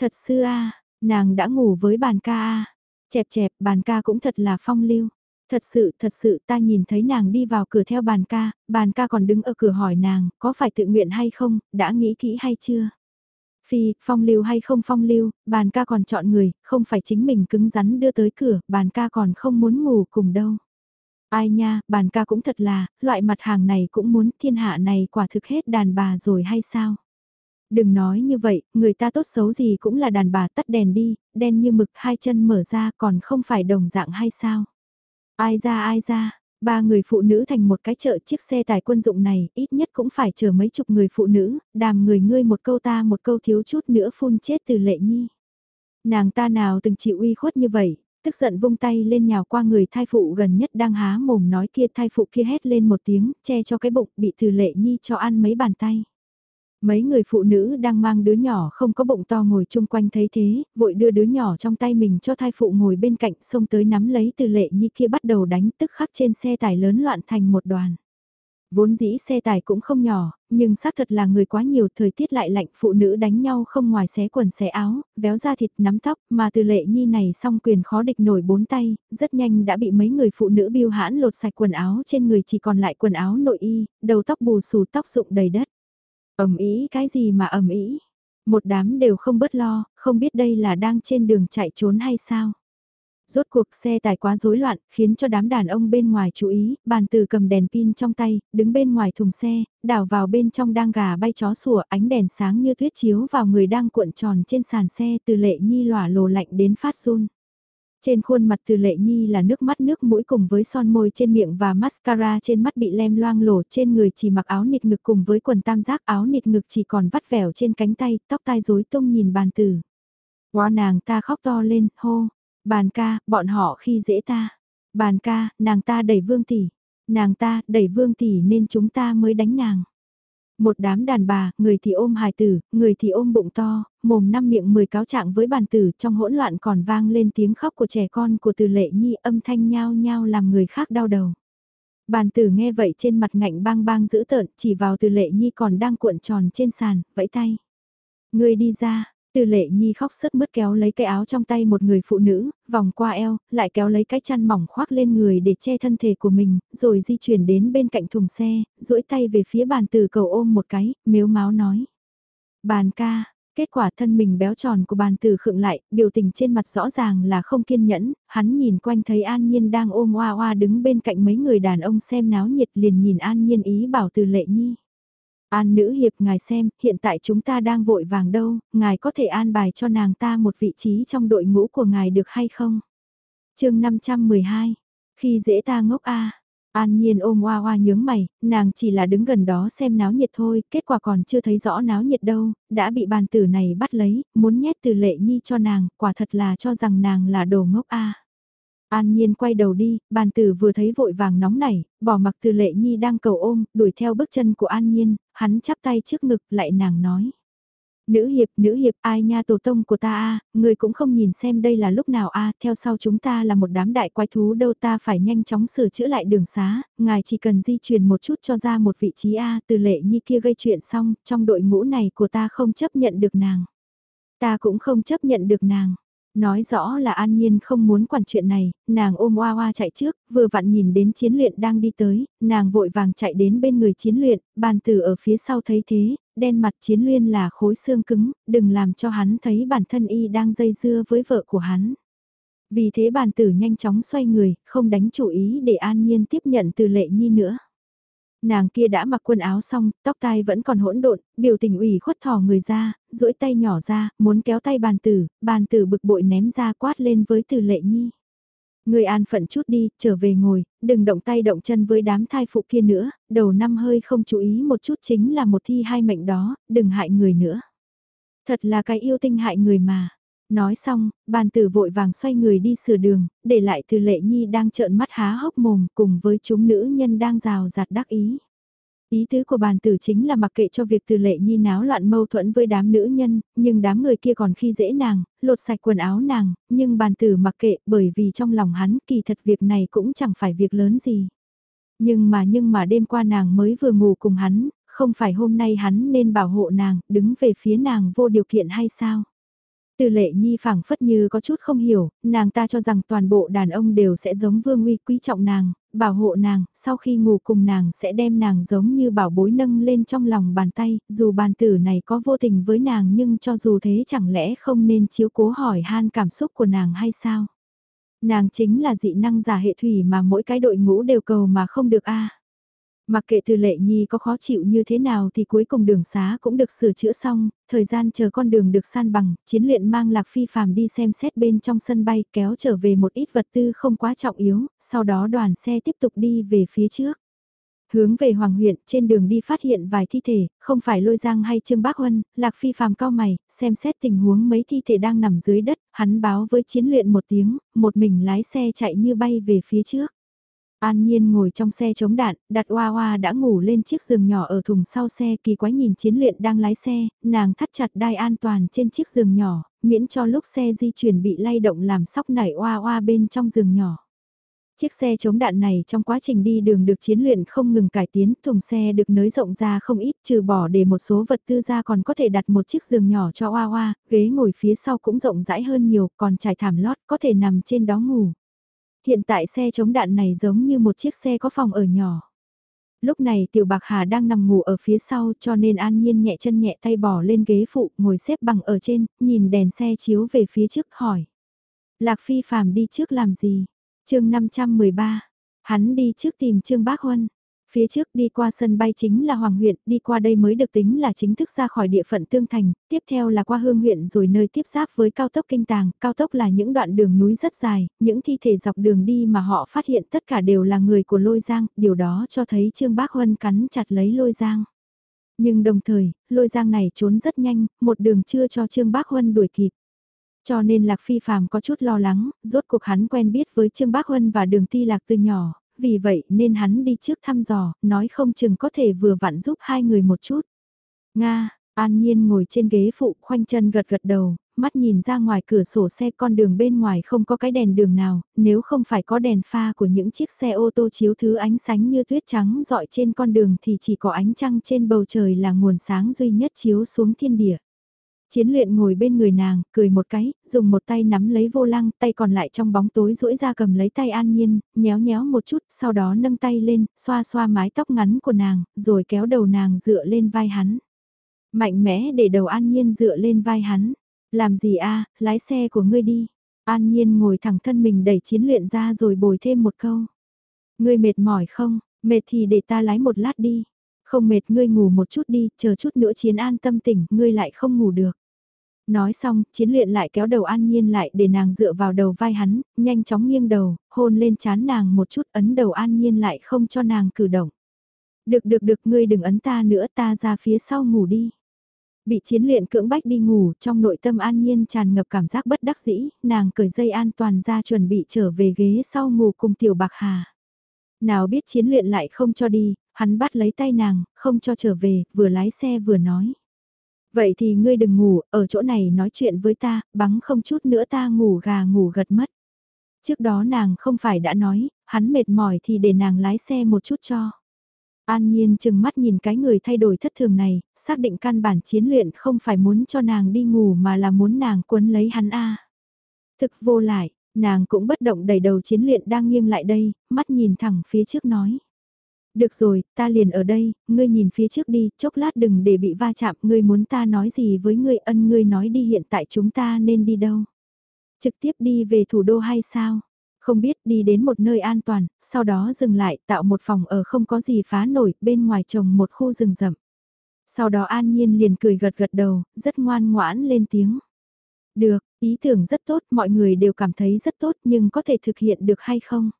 Thật sư a nàng đã ngủ với bàn ca a Chẹp chẹp, bàn ca cũng thật là phong lưu. Thật sự, thật sự ta nhìn thấy nàng đi vào cửa theo bàn ca, bàn ca còn đứng ở cửa hỏi nàng, có phải tự nguyện hay không, đã nghĩ kỹ hay chưa? Phi, phong lưu hay không phong lưu, bàn ca còn chọn người, không phải chính mình cứng rắn đưa tới cửa, bàn ca còn không muốn ngủ cùng đâu. Ai nha, bàn ca cũng thật là, loại mặt hàng này cũng muốn thiên hạ này quả thực hết đàn bà rồi hay sao? Đừng nói như vậy, người ta tốt xấu gì cũng là đàn bà tắt đèn đi, đen như mực hai chân mở ra còn không phải đồng dạng hay sao? Ai ra ai ra, ba người phụ nữ thành một cái chợ chiếc xe tải quân dụng này ít nhất cũng phải chờ mấy chục người phụ nữ, đàm người ngươi một câu ta một câu thiếu chút nữa phun chết từ lệ nhi. Nàng ta nào từng chịu uy khuất như vậy, tức giận vung tay lên nhào qua người thai phụ gần nhất đang há mồm nói kia thai phụ kia hét lên một tiếng, che cho cái bụng bị từ lệ nhi cho ăn mấy bàn tay. Mấy người phụ nữ đang mang đứa nhỏ không có bụng to ngồi chung quanh thấy thế, vội đưa đứa nhỏ trong tay mình cho thai phụ ngồi bên cạnh xông tới nắm lấy từ lệ nhi kia bắt đầu đánh tức khắc trên xe tải lớn loạn thành một đoàn. Vốn dĩ xe tải cũng không nhỏ, nhưng xác thật là người quá nhiều thời tiết lại lạnh phụ nữ đánh nhau không ngoài xé quần xé áo, véo da thịt nắm tóc mà từ lệ nhi này song quyền khó địch nổi bốn tay, rất nhanh đã bị mấy người phụ nữ biêu hãn lột sạch quần áo trên người chỉ còn lại quần áo nội y, đầu tóc bù xù tóc rụng đầy đất ầm ý cái gì mà ầm ý? Một đám đều không bớt lo, không biết đây là đang trên đường chạy trốn hay sao? Rốt cuộc xe tải quá rối loạn, khiến cho đám đàn ông bên ngoài chú ý, bàn từ cầm đèn pin trong tay, đứng bên ngoài thùng xe, đảo vào bên trong đang gà bay chó sủa ánh đèn sáng như tuyết chiếu vào người đang cuộn tròn trên sàn xe từ lệ nhi lỏa lồ lạnh đến phát run. Trên khuôn mặt từ lệ nhi là nước mắt nước mũi cùng với son môi trên miệng và mascara trên mắt bị lem loang lổ trên người chỉ mặc áo nịt ngực cùng với quần tam giác áo nịt ngực chỉ còn vắt vẻo trên cánh tay, tóc tai rối tung nhìn bàn tử. Quá nàng ta khóc to lên, hô, Bàn ca, bọn họ khi dễ ta. Bàn ca, nàng ta đẩy vương tỷ. Nàng ta, đẩy vương tỷ nên chúng ta mới đánh nàng. Một đám đàn bà, người thì ôm hài tử, người thì ôm bụng to, mồm năm miệng mười cáo trạng với bàn tử trong hỗn loạn còn vang lên tiếng khóc của trẻ con của từ lệ nhi âm thanh nhao nhao làm người khác đau đầu. Bàn tử nghe vậy trên mặt ngạnh bang bang dữ tợn chỉ vào từ lệ nhi còn đang cuộn tròn trên sàn, vẫy tay. Người đi ra, từ lệ nhi khóc sớt mứt kéo lấy cái áo trong tay một người phụ nữ, vòng qua eo, lại kéo lấy cái chăn mỏng khoác lên người để che thân thể của mình, rồi di chuyển đến bên cạnh thùng xe, duỗi tay về phía bàn từ cầu ôm một cái, miếu máu nói. Bàn ca, kết quả thân mình béo tròn của bàn từ khựng lại, biểu tình trên mặt rõ ràng là không kiên nhẫn, hắn nhìn quanh thấy An Nhiên đang ôm oa oa đứng bên cạnh mấy người đàn ông xem náo nhiệt liền nhìn An Nhiên ý bảo từ lệ nhi. An nữ hiệp ngài xem, hiện tại chúng ta đang vội vàng đâu, ngài có thể an bài cho nàng ta một vị trí trong đội ngũ của ngài được hay không? chương 512, khi dễ ta ngốc a An nhiên ôm oa oa nhướng mày, nàng chỉ là đứng gần đó xem náo nhiệt thôi, kết quả còn chưa thấy rõ náo nhiệt đâu, đã bị bàn tử này bắt lấy, muốn nhét từ lệ nhi cho nàng, quả thật là cho rằng nàng là đồ ngốc a An Nhiên quay đầu đi, bàn tử vừa thấy vội vàng nóng nảy, bỏ mặc từ lệ nhi đang cầu ôm, đuổi theo bước chân của An Nhiên, hắn chắp tay trước ngực lại nàng nói. Nữ hiệp, nữ hiệp, ai nha tổ tông của ta a người cũng không nhìn xem đây là lúc nào a theo sau chúng ta là một đám đại quái thú đâu ta phải nhanh chóng sửa chữa lại đường xá, ngài chỉ cần di chuyển một chút cho ra một vị trí a từ lệ nhi kia gây chuyện xong, trong đội ngũ này của ta không chấp nhận được nàng. Ta cũng không chấp nhận được nàng. Nói rõ là An Nhiên không muốn quản chuyện này, nàng ôm oa oa chạy trước, vừa vặn nhìn đến chiến luyện đang đi tới, nàng vội vàng chạy đến bên người chiến luyện, bàn tử ở phía sau thấy thế, đen mặt chiến luyện là khối xương cứng, đừng làm cho hắn thấy bản thân y đang dây dưa với vợ của hắn. Vì thế bàn tử nhanh chóng xoay người, không đánh chủ ý để An Nhiên tiếp nhận từ lệ nhi nữa. Nàng kia đã mặc quần áo xong, tóc tai vẫn còn hỗn độn, biểu tình ủy khuất thò người ra, duỗi tay nhỏ ra, muốn kéo tay bàn tử, bàn tử bực bội ném ra quát lên với từ lệ nhi. Người an phận chút đi, trở về ngồi, đừng động tay động chân với đám thai phụ kia nữa, đầu năm hơi không chú ý một chút chính là một thi hai mệnh đó, đừng hại người nữa. Thật là cái yêu tinh hại người mà. Nói xong, bàn tử vội vàng xoay người đi sửa đường, để lại từ lệ nhi đang trợn mắt há hốc mồm cùng với chúng nữ nhân đang rào rạt đắc ý. Ý tứ của bàn tử chính là mặc kệ cho việc từ lệ nhi náo loạn mâu thuẫn với đám nữ nhân, nhưng đám người kia còn khi dễ nàng, lột sạch quần áo nàng, nhưng bàn tử mặc kệ bởi vì trong lòng hắn kỳ thật việc này cũng chẳng phải việc lớn gì. Nhưng mà nhưng mà đêm qua nàng mới vừa ngủ cùng hắn, không phải hôm nay hắn nên bảo hộ nàng, đứng về phía nàng vô điều kiện hay sao? Từ lệ nhi phảng phất như có chút không hiểu, nàng ta cho rằng toàn bộ đàn ông đều sẽ giống vương uy quý trọng nàng, bảo hộ nàng, sau khi ngủ cùng nàng sẽ đem nàng giống như bảo bối nâng lên trong lòng bàn tay, dù bàn tử này có vô tình với nàng nhưng cho dù thế chẳng lẽ không nên chiếu cố hỏi han cảm xúc của nàng hay sao? Nàng chính là dị năng giả hệ thủy mà mỗi cái đội ngũ đều cầu mà không được a. Mặc kệ từ lệ nhi có khó chịu như thế nào thì cuối cùng đường xá cũng được sửa chữa xong, thời gian chờ con đường được san bằng, chiến luyện mang lạc phi phàm đi xem xét bên trong sân bay kéo trở về một ít vật tư không quá trọng yếu, sau đó đoàn xe tiếp tục đi về phía trước. Hướng về Hoàng huyện, trên đường đi phát hiện vài thi thể, không phải lôi giang hay Trương Bác Huân, Lạc Phi phàm cao mày, xem xét tình huống mấy thi thể đang nằm dưới đất, hắn báo với chiến luyện một tiếng, một mình lái xe chạy như bay về phía trước. An Nhiên ngồi trong xe chống đạn, đặt Hoa Hoa đã ngủ lên chiếc giường nhỏ ở thùng sau xe kỳ quái nhìn chiến luyện đang lái xe, nàng thắt chặt đai an toàn trên chiếc giường nhỏ, miễn cho lúc xe di chuyển bị lay động làm sóc nảy Hoa Hoa bên trong giường nhỏ. Chiếc xe chống đạn này trong quá trình đi đường được chiến luyện không ngừng cải tiến, thùng xe được nới rộng ra không ít, trừ bỏ để một số vật tư ra còn có thể đặt một chiếc giường nhỏ cho Hoa Hoa, ghế ngồi phía sau cũng rộng rãi hơn nhiều, còn trải thảm lót có thể nằm trên đó ngủ. Hiện tại xe chống đạn này giống như một chiếc xe có phòng ở nhỏ. Lúc này Tiểu Bạc Hà đang nằm ngủ ở phía sau cho nên an nhiên nhẹ chân nhẹ tay bỏ lên ghế phụ ngồi xếp bằng ở trên, nhìn đèn xe chiếu về phía trước hỏi. Lạc Phi phàm đi trước làm gì? chương 513, hắn đi trước tìm Trương Bác Huân. Phía trước đi qua sân bay chính là Hoàng huyện, đi qua đây mới được tính là chính thức ra khỏi địa phận Tương Thành, tiếp theo là qua Hương huyện rồi nơi tiếp giáp với cao tốc Kinh Tàng, cao tốc là những đoạn đường núi rất dài, những thi thể dọc đường đi mà họ phát hiện tất cả đều là người của Lôi Giang, điều đó cho thấy Trương Bác Huân cắn chặt lấy Lôi Giang. Nhưng đồng thời, Lôi Giang này trốn rất nhanh, một đường chưa cho Trương Bác Huân đuổi kịp. Cho nên Lạc Phi Phạm có chút lo lắng, rốt cuộc hắn quen biết với Trương Bác Huân và đường ti Lạc từ nhỏ, vì vậy nên hắn đi trước thăm dò, nói không chừng có thể vừa vặn giúp hai người một chút. Nga, An Nhiên ngồi trên ghế phụ khoanh chân gật gật đầu, mắt nhìn ra ngoài cửa sổ xe con đường bên ngoài không có cái đèn đường nào, nếu không phải có đèn pha của những chiếc xe ô tô chiếu thứ ánh sáng như tuyết trắng dọi trên con đường thì chỉ có ánh trăng trên bầu trời là nguồn sáng duy nhất chiếu xuống thiên địa. Chiến luyện ngồi bên người nàng, cười một cái, dùng một tay nắm lấy vô lăng, tay còn lại trong bóng tối duỗi ra cầm lấy tay an nhiên, nhéo nhéo một chút, sau đó nâng tay lên, xoa xoa mái tóc ngắn của nàng, rồi kéo đầu nàng dựa lên vai hắn. Mạnh mẽ để đầu an nhiên dựa lên vai hắn. Làm gì a lái xe của ngươi đi. An nhiên ngồi thẳng thân mình đẩy chiến luyện ra rồi bồi thêm một câu. Ngươi mệt mỏi không, mệt thì để ta lái một lát đi. Không mệt ngươi ngủ một chút đi, chờ chút nữa chiến an tâm tỉnh, ngươi lại không ngủ được. Nói xong, chiến luyện lại kéo đầu an nhiên lại để nàng dựa vào đầu vai hắn, nhanh chóng nghiêng đầu, hôn lên chán nàng một chút ấn đầu an nhiên lại không cho nàng cử động. Được được được ngươi đừng ấn ta nữa ta ra phía sau ngủ đi. Bị chiến luyện cưỡng bách đi ngủ trong nội tâm an nhiên tràn ngập cảm giác bất đắc dĩ, nàng cởi dây an toàn ra chuẩn bị trở về ghế sau ngủ cùng tiểu bạc hà. Nào biết chiến luyện lại không cho đi, hắn bắt lấy tay nàng, không cho trở về, vừa lái xe vừa nói. Vậy thì ngươi đừng ngủ, ở chỗ này nói chuyện với ta, bắn không chút nữa ta ngủ gà ngủ gật mất. Trước đó nàng không phải đã nói, hắn mệt mỏi thì để nàng lái xe một chút cho. An Nhiên chừng mắt nhìn cái người thay đổi thất thường này, xác định căn bản chiến luyện không phải muốn cho nàng đi ngủ mà là muốn nàng quấn lấy hắn a. Thực vô lại, nàng cũng bất động đầy đầu chiến luyện đang nghiêng lại đây, mắt nhìn thẳng phía trước nói. Được rồi, ta liền ở đây, ngươi nhìn phía trước đi, chốc lát đừng để bị va chạm, ngươi muốn ta nói gì với ngươi ân ngươi nói đi hiện tại chúng ta nên đi đâu. Trực tiếp đi về thủ đô hay sao? Không biết đi đến một nơi an toàn, sau đó dừng lại tạo một phòng ở không có gì phá nổi, bên ngoài trồng một khu rừng rậm. Sau đó an nhiên liền cười gật gật đầu, rất ngoan ngoãn lên tiếng. Được, ý tưởng rất tốt, mọi người đều cảm thấy rất tốt nhưng có thể thực hiện được hay không?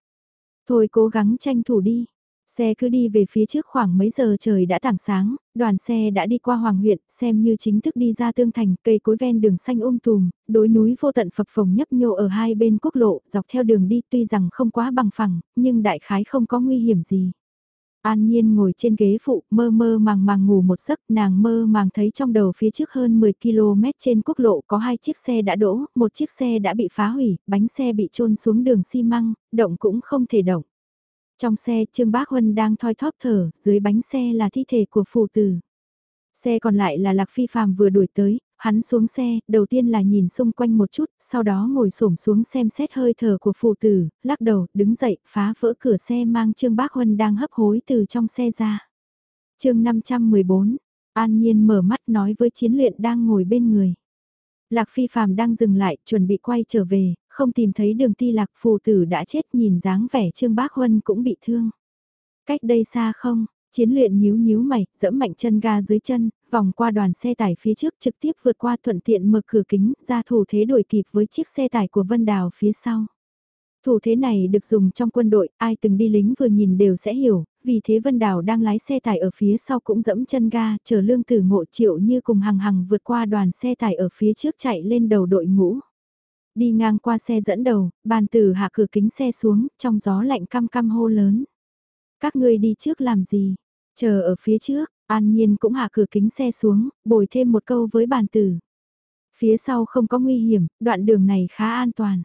Thôi cố gắng tranh thủ đi. Xe cứ đi về phía trước khoảng mấy giờ trời đã tảng sáng, đoàn xe đã đi qua Hoàng huyện, xem như chính thức đi ra tương thành, cây cối ven đường xanh um tùm, đối núi vô tận phập phồng nhấp nhô ở hai bên quốc lộ, dọc theo đường đi tuy rằng không quá bằng phẳng, nhưng đại khái không có nguy hiểm gì. An Nhiên ngồi trên ghế phụ, mơ mơ màng màng ngủ một giấc, nàng mơ màng thấy trong đầu phía trước hơn 10 km trên quốc lộ có hai chiếc xe đã đỗ, một chiếc xe đã bị phá hủy, bánh xe bị trôn xuống đường xi măng, động cũng không thể động. Trong xe Trương Bác Huân đang thoi thóp thở, dưới bánh xe là thi thể của phụ tử. Xe còn lại là Lạc Phi Phạm vừa đuổi tới, hắn xuống xe, đầu tiên là nhìn xung quanh một chút, sau đó ngồi xổm xuống xem xét hơi thở của phụ tử, lắc đầu, đứng dậy, phá vỡ cửa xe mang Trương Bác Huân đang hấp hối từ trong xe ra. chương 514, An Nhiên mở mắt nói với chiến luyện đang ngồi bên người. Lạc Phi Phạm đang dừng lại, chuẩn bị quay trở về, không tìm thấy đường ti lạc phù tử đã chết nhìn dáng vẻ Trương Bác Huân cũng bị thương. Cách đây xa không, chiến luyện nhíu nhíu mày, dẫm mạnh chân ga dưới chân, vòng qua đoàn xe tải phía trước trực tiếp vượt qua thuận tiện mở cửa kính ra thủ thế đuổi kịp với chiếc xe tải của Vân Đào phía sau. Thủ thế này được dùng trong quân đội, ai từng đi lính vừa nhìn đều sẽ hiểu, vì thế Vân Đào đang lái xe tải ở phía sau cũng dẫm chân ga, chờ lương tử ngộ triệu như cùng hằng hằng vượt qua đoàn xe tải ở phía trước chạy lên đầu đội ngũ. Đi ngang qua xe dẫn đầu, bàn tử hạ cửa kính xe xuống, trong gió lạnh căm căm hô lớn. Các ngươi đi trước làm gì? Chờ ở phía trước, an nhiên cũng hạ cửa kính xe xuống, bồi thêm một câu với bàn tử. Phía sau không có nguy hiểm, đoạn đường này khá an toàn.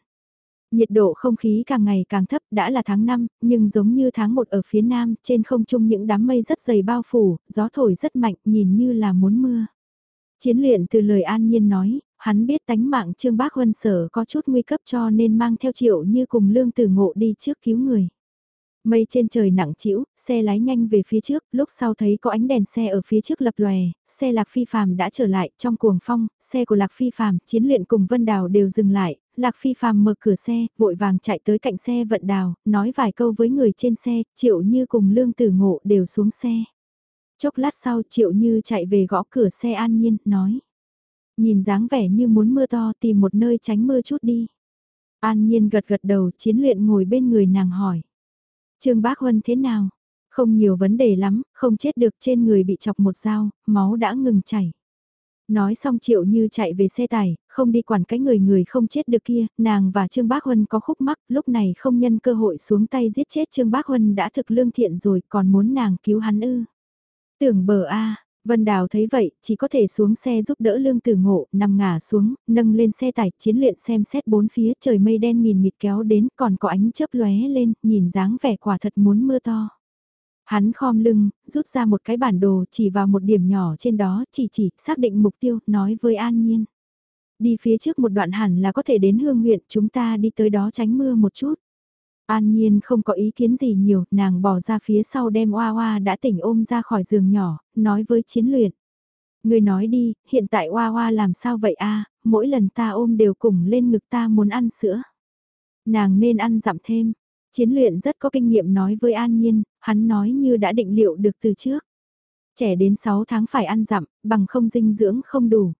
Nhiệt độ không khí càng ngày càng thấp đã là tháng 5, nhưng giống như tháng 1 ở phía nam, trên không trung những đám mây rất dày bao phủ, gió thổi rất mạnh, nhìn như là muốn mưa. Chiến luyện từ lời an nhiên nói, hắn biết tánh mạng Trương Bác Huân sở có chút nguy cấp cho nên mang theo triệu như cùng lương tử ngộ đi trước cứu người. Mây trên trời nặng trĩu, xe lái nhanh về phía trước, lúc sau thấy có ánh đèn xe ở phía trước lập lòe, xe Lạc Phi Phàm đã trở lại, trong cuồng phong, xe của Lạc Phi Phàm, chiến luyện cùng Vân Đào đều dừng lại, Lạc Phi Phàm mở cửa xe, vội vàng chạy tới cạnh xe Vận Đào, nói vài câu với người trên xe, Triệu Như cùng Lương Tử Ngộ đều xuống xe. Chốc lát sau Triệu Như chạy về gõ cửa xe An Nhiên, nói. Nhìn dáng vẻ như muốn mưa to tìm một nơi tránh mưa chút đi. An Nhiên gật gật đầu, chiến luyện ngồi bên người nàng hỏi. Trương Bác Huân thế nào? Không nhiều vấn đề lắm, không chết được trên người bị chọc một dao, máu đã ngừng chảy. Nói xong triệu như chạy về xe tải, không đi quản cái người người không chết được kia, nàng và Trương Bác Huân có khúc mắc, lúc này không nhân cơ hội xuống tay giết chết Trương Bác Huân đã thực lương thiện rồi, còn muốn nàng cứu hắn ư. Tưởng bờ A, Vân Đào thấy vậy, chỉ có thể xuống xe giúp đỡ lương tử ngộ, nằm ngả xuống, nâng lên xe tải, chiến luyện xem xét bốn phía, trời mây đen nghìn mịt kéo đến, còn có ánh chớp lóe lên, nhìn dáng vẻ quả thật muốn mưa to. Hắn khom lưng, rút ra một cái bản đồ chỉ vào một điểm nhỏ trên đó, chỉ chỉ, xác định mục tiêu, nói với An Nhiên. Đi phía trước một đoạn hẳn là có thể đến hương huyện, chúng ta đi tới đó tránh mưa một chút. An Nhiên không có ý kiến gì nhiều, nàng bỏ ra phía sau đem Oa Oa đã tỉnh ôm ra khỏi giường nhỏ, nói với chiến luyện. Người nói đi, hiện tại Oa Oa làm sao vậy a? mỗi lần ta ôm đều cùng lên ngực ta muốn ăn sữa. Nàng nên ăn dặm thêm. Chiến luyện rất có kinh nghiệm nói với An Nhiên, hắn nói như đã định liệu được từ trước. Trẻ đến 6 tháng phải ăn dặm, bằng không dinh dưỡng không đủ.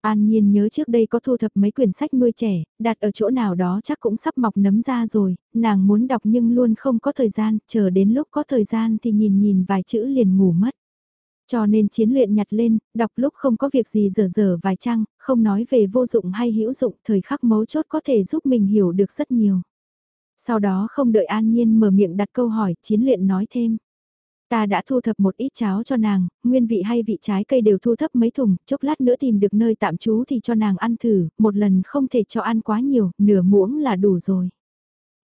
An Nhiên nhớ trước đây có thu thập mấy quyển sách nuôi trẻ, đặt ở chỗ nào đó chắc cũng sắp mọc nấm ra rồi, nàng muốn đọc nhưng luôn không có thời gian, chờ đến lúc có thời gian thì nhìn nhìn vài chữ liền ngủ mất. Cho nên chiến luyện nhặt lên, đọc lúc không có việc gì dở dở vài trang, không nói về vô dụng hay hữu dụng, thời khắc mấu chốt có thể giúp mình hiểu được rất nhiều. Sau đó không đợi An Nhiên mở miệng đặt câu hỏi, chiến luyện nói thêm. Ta đã thu thập một ít cháo cho nàng, nguyên vị hay vị trái cây đều thu thấp mấy thùng, chốc lát nữa tìm được nơi tạm trú thì cho nàng ăn thử, một lần không thể cho ăn quá nhiều, nửa muỗng là đủ rồi.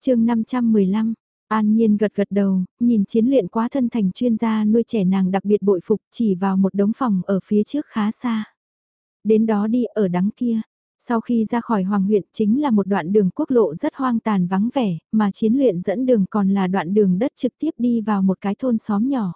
chương 515, An Nhiên gật gật đầu, nhìn chiến luyện quá thân thành chuyên gia nuôi trẻ nàng đặc biệt bội phục chỉ vào một đống phòng ở phía trước khá xa. Đến đó đi ở đắng kia, sau khi ra khỏi Hoàng huyện chính là một đoạn đường quốc lộ rất hoang tàn vắng vẻ, mà chiến luyện dẫn đường còn là đoạn đường đất trực tiếp đi vào một cái thôn xóm nhỏ.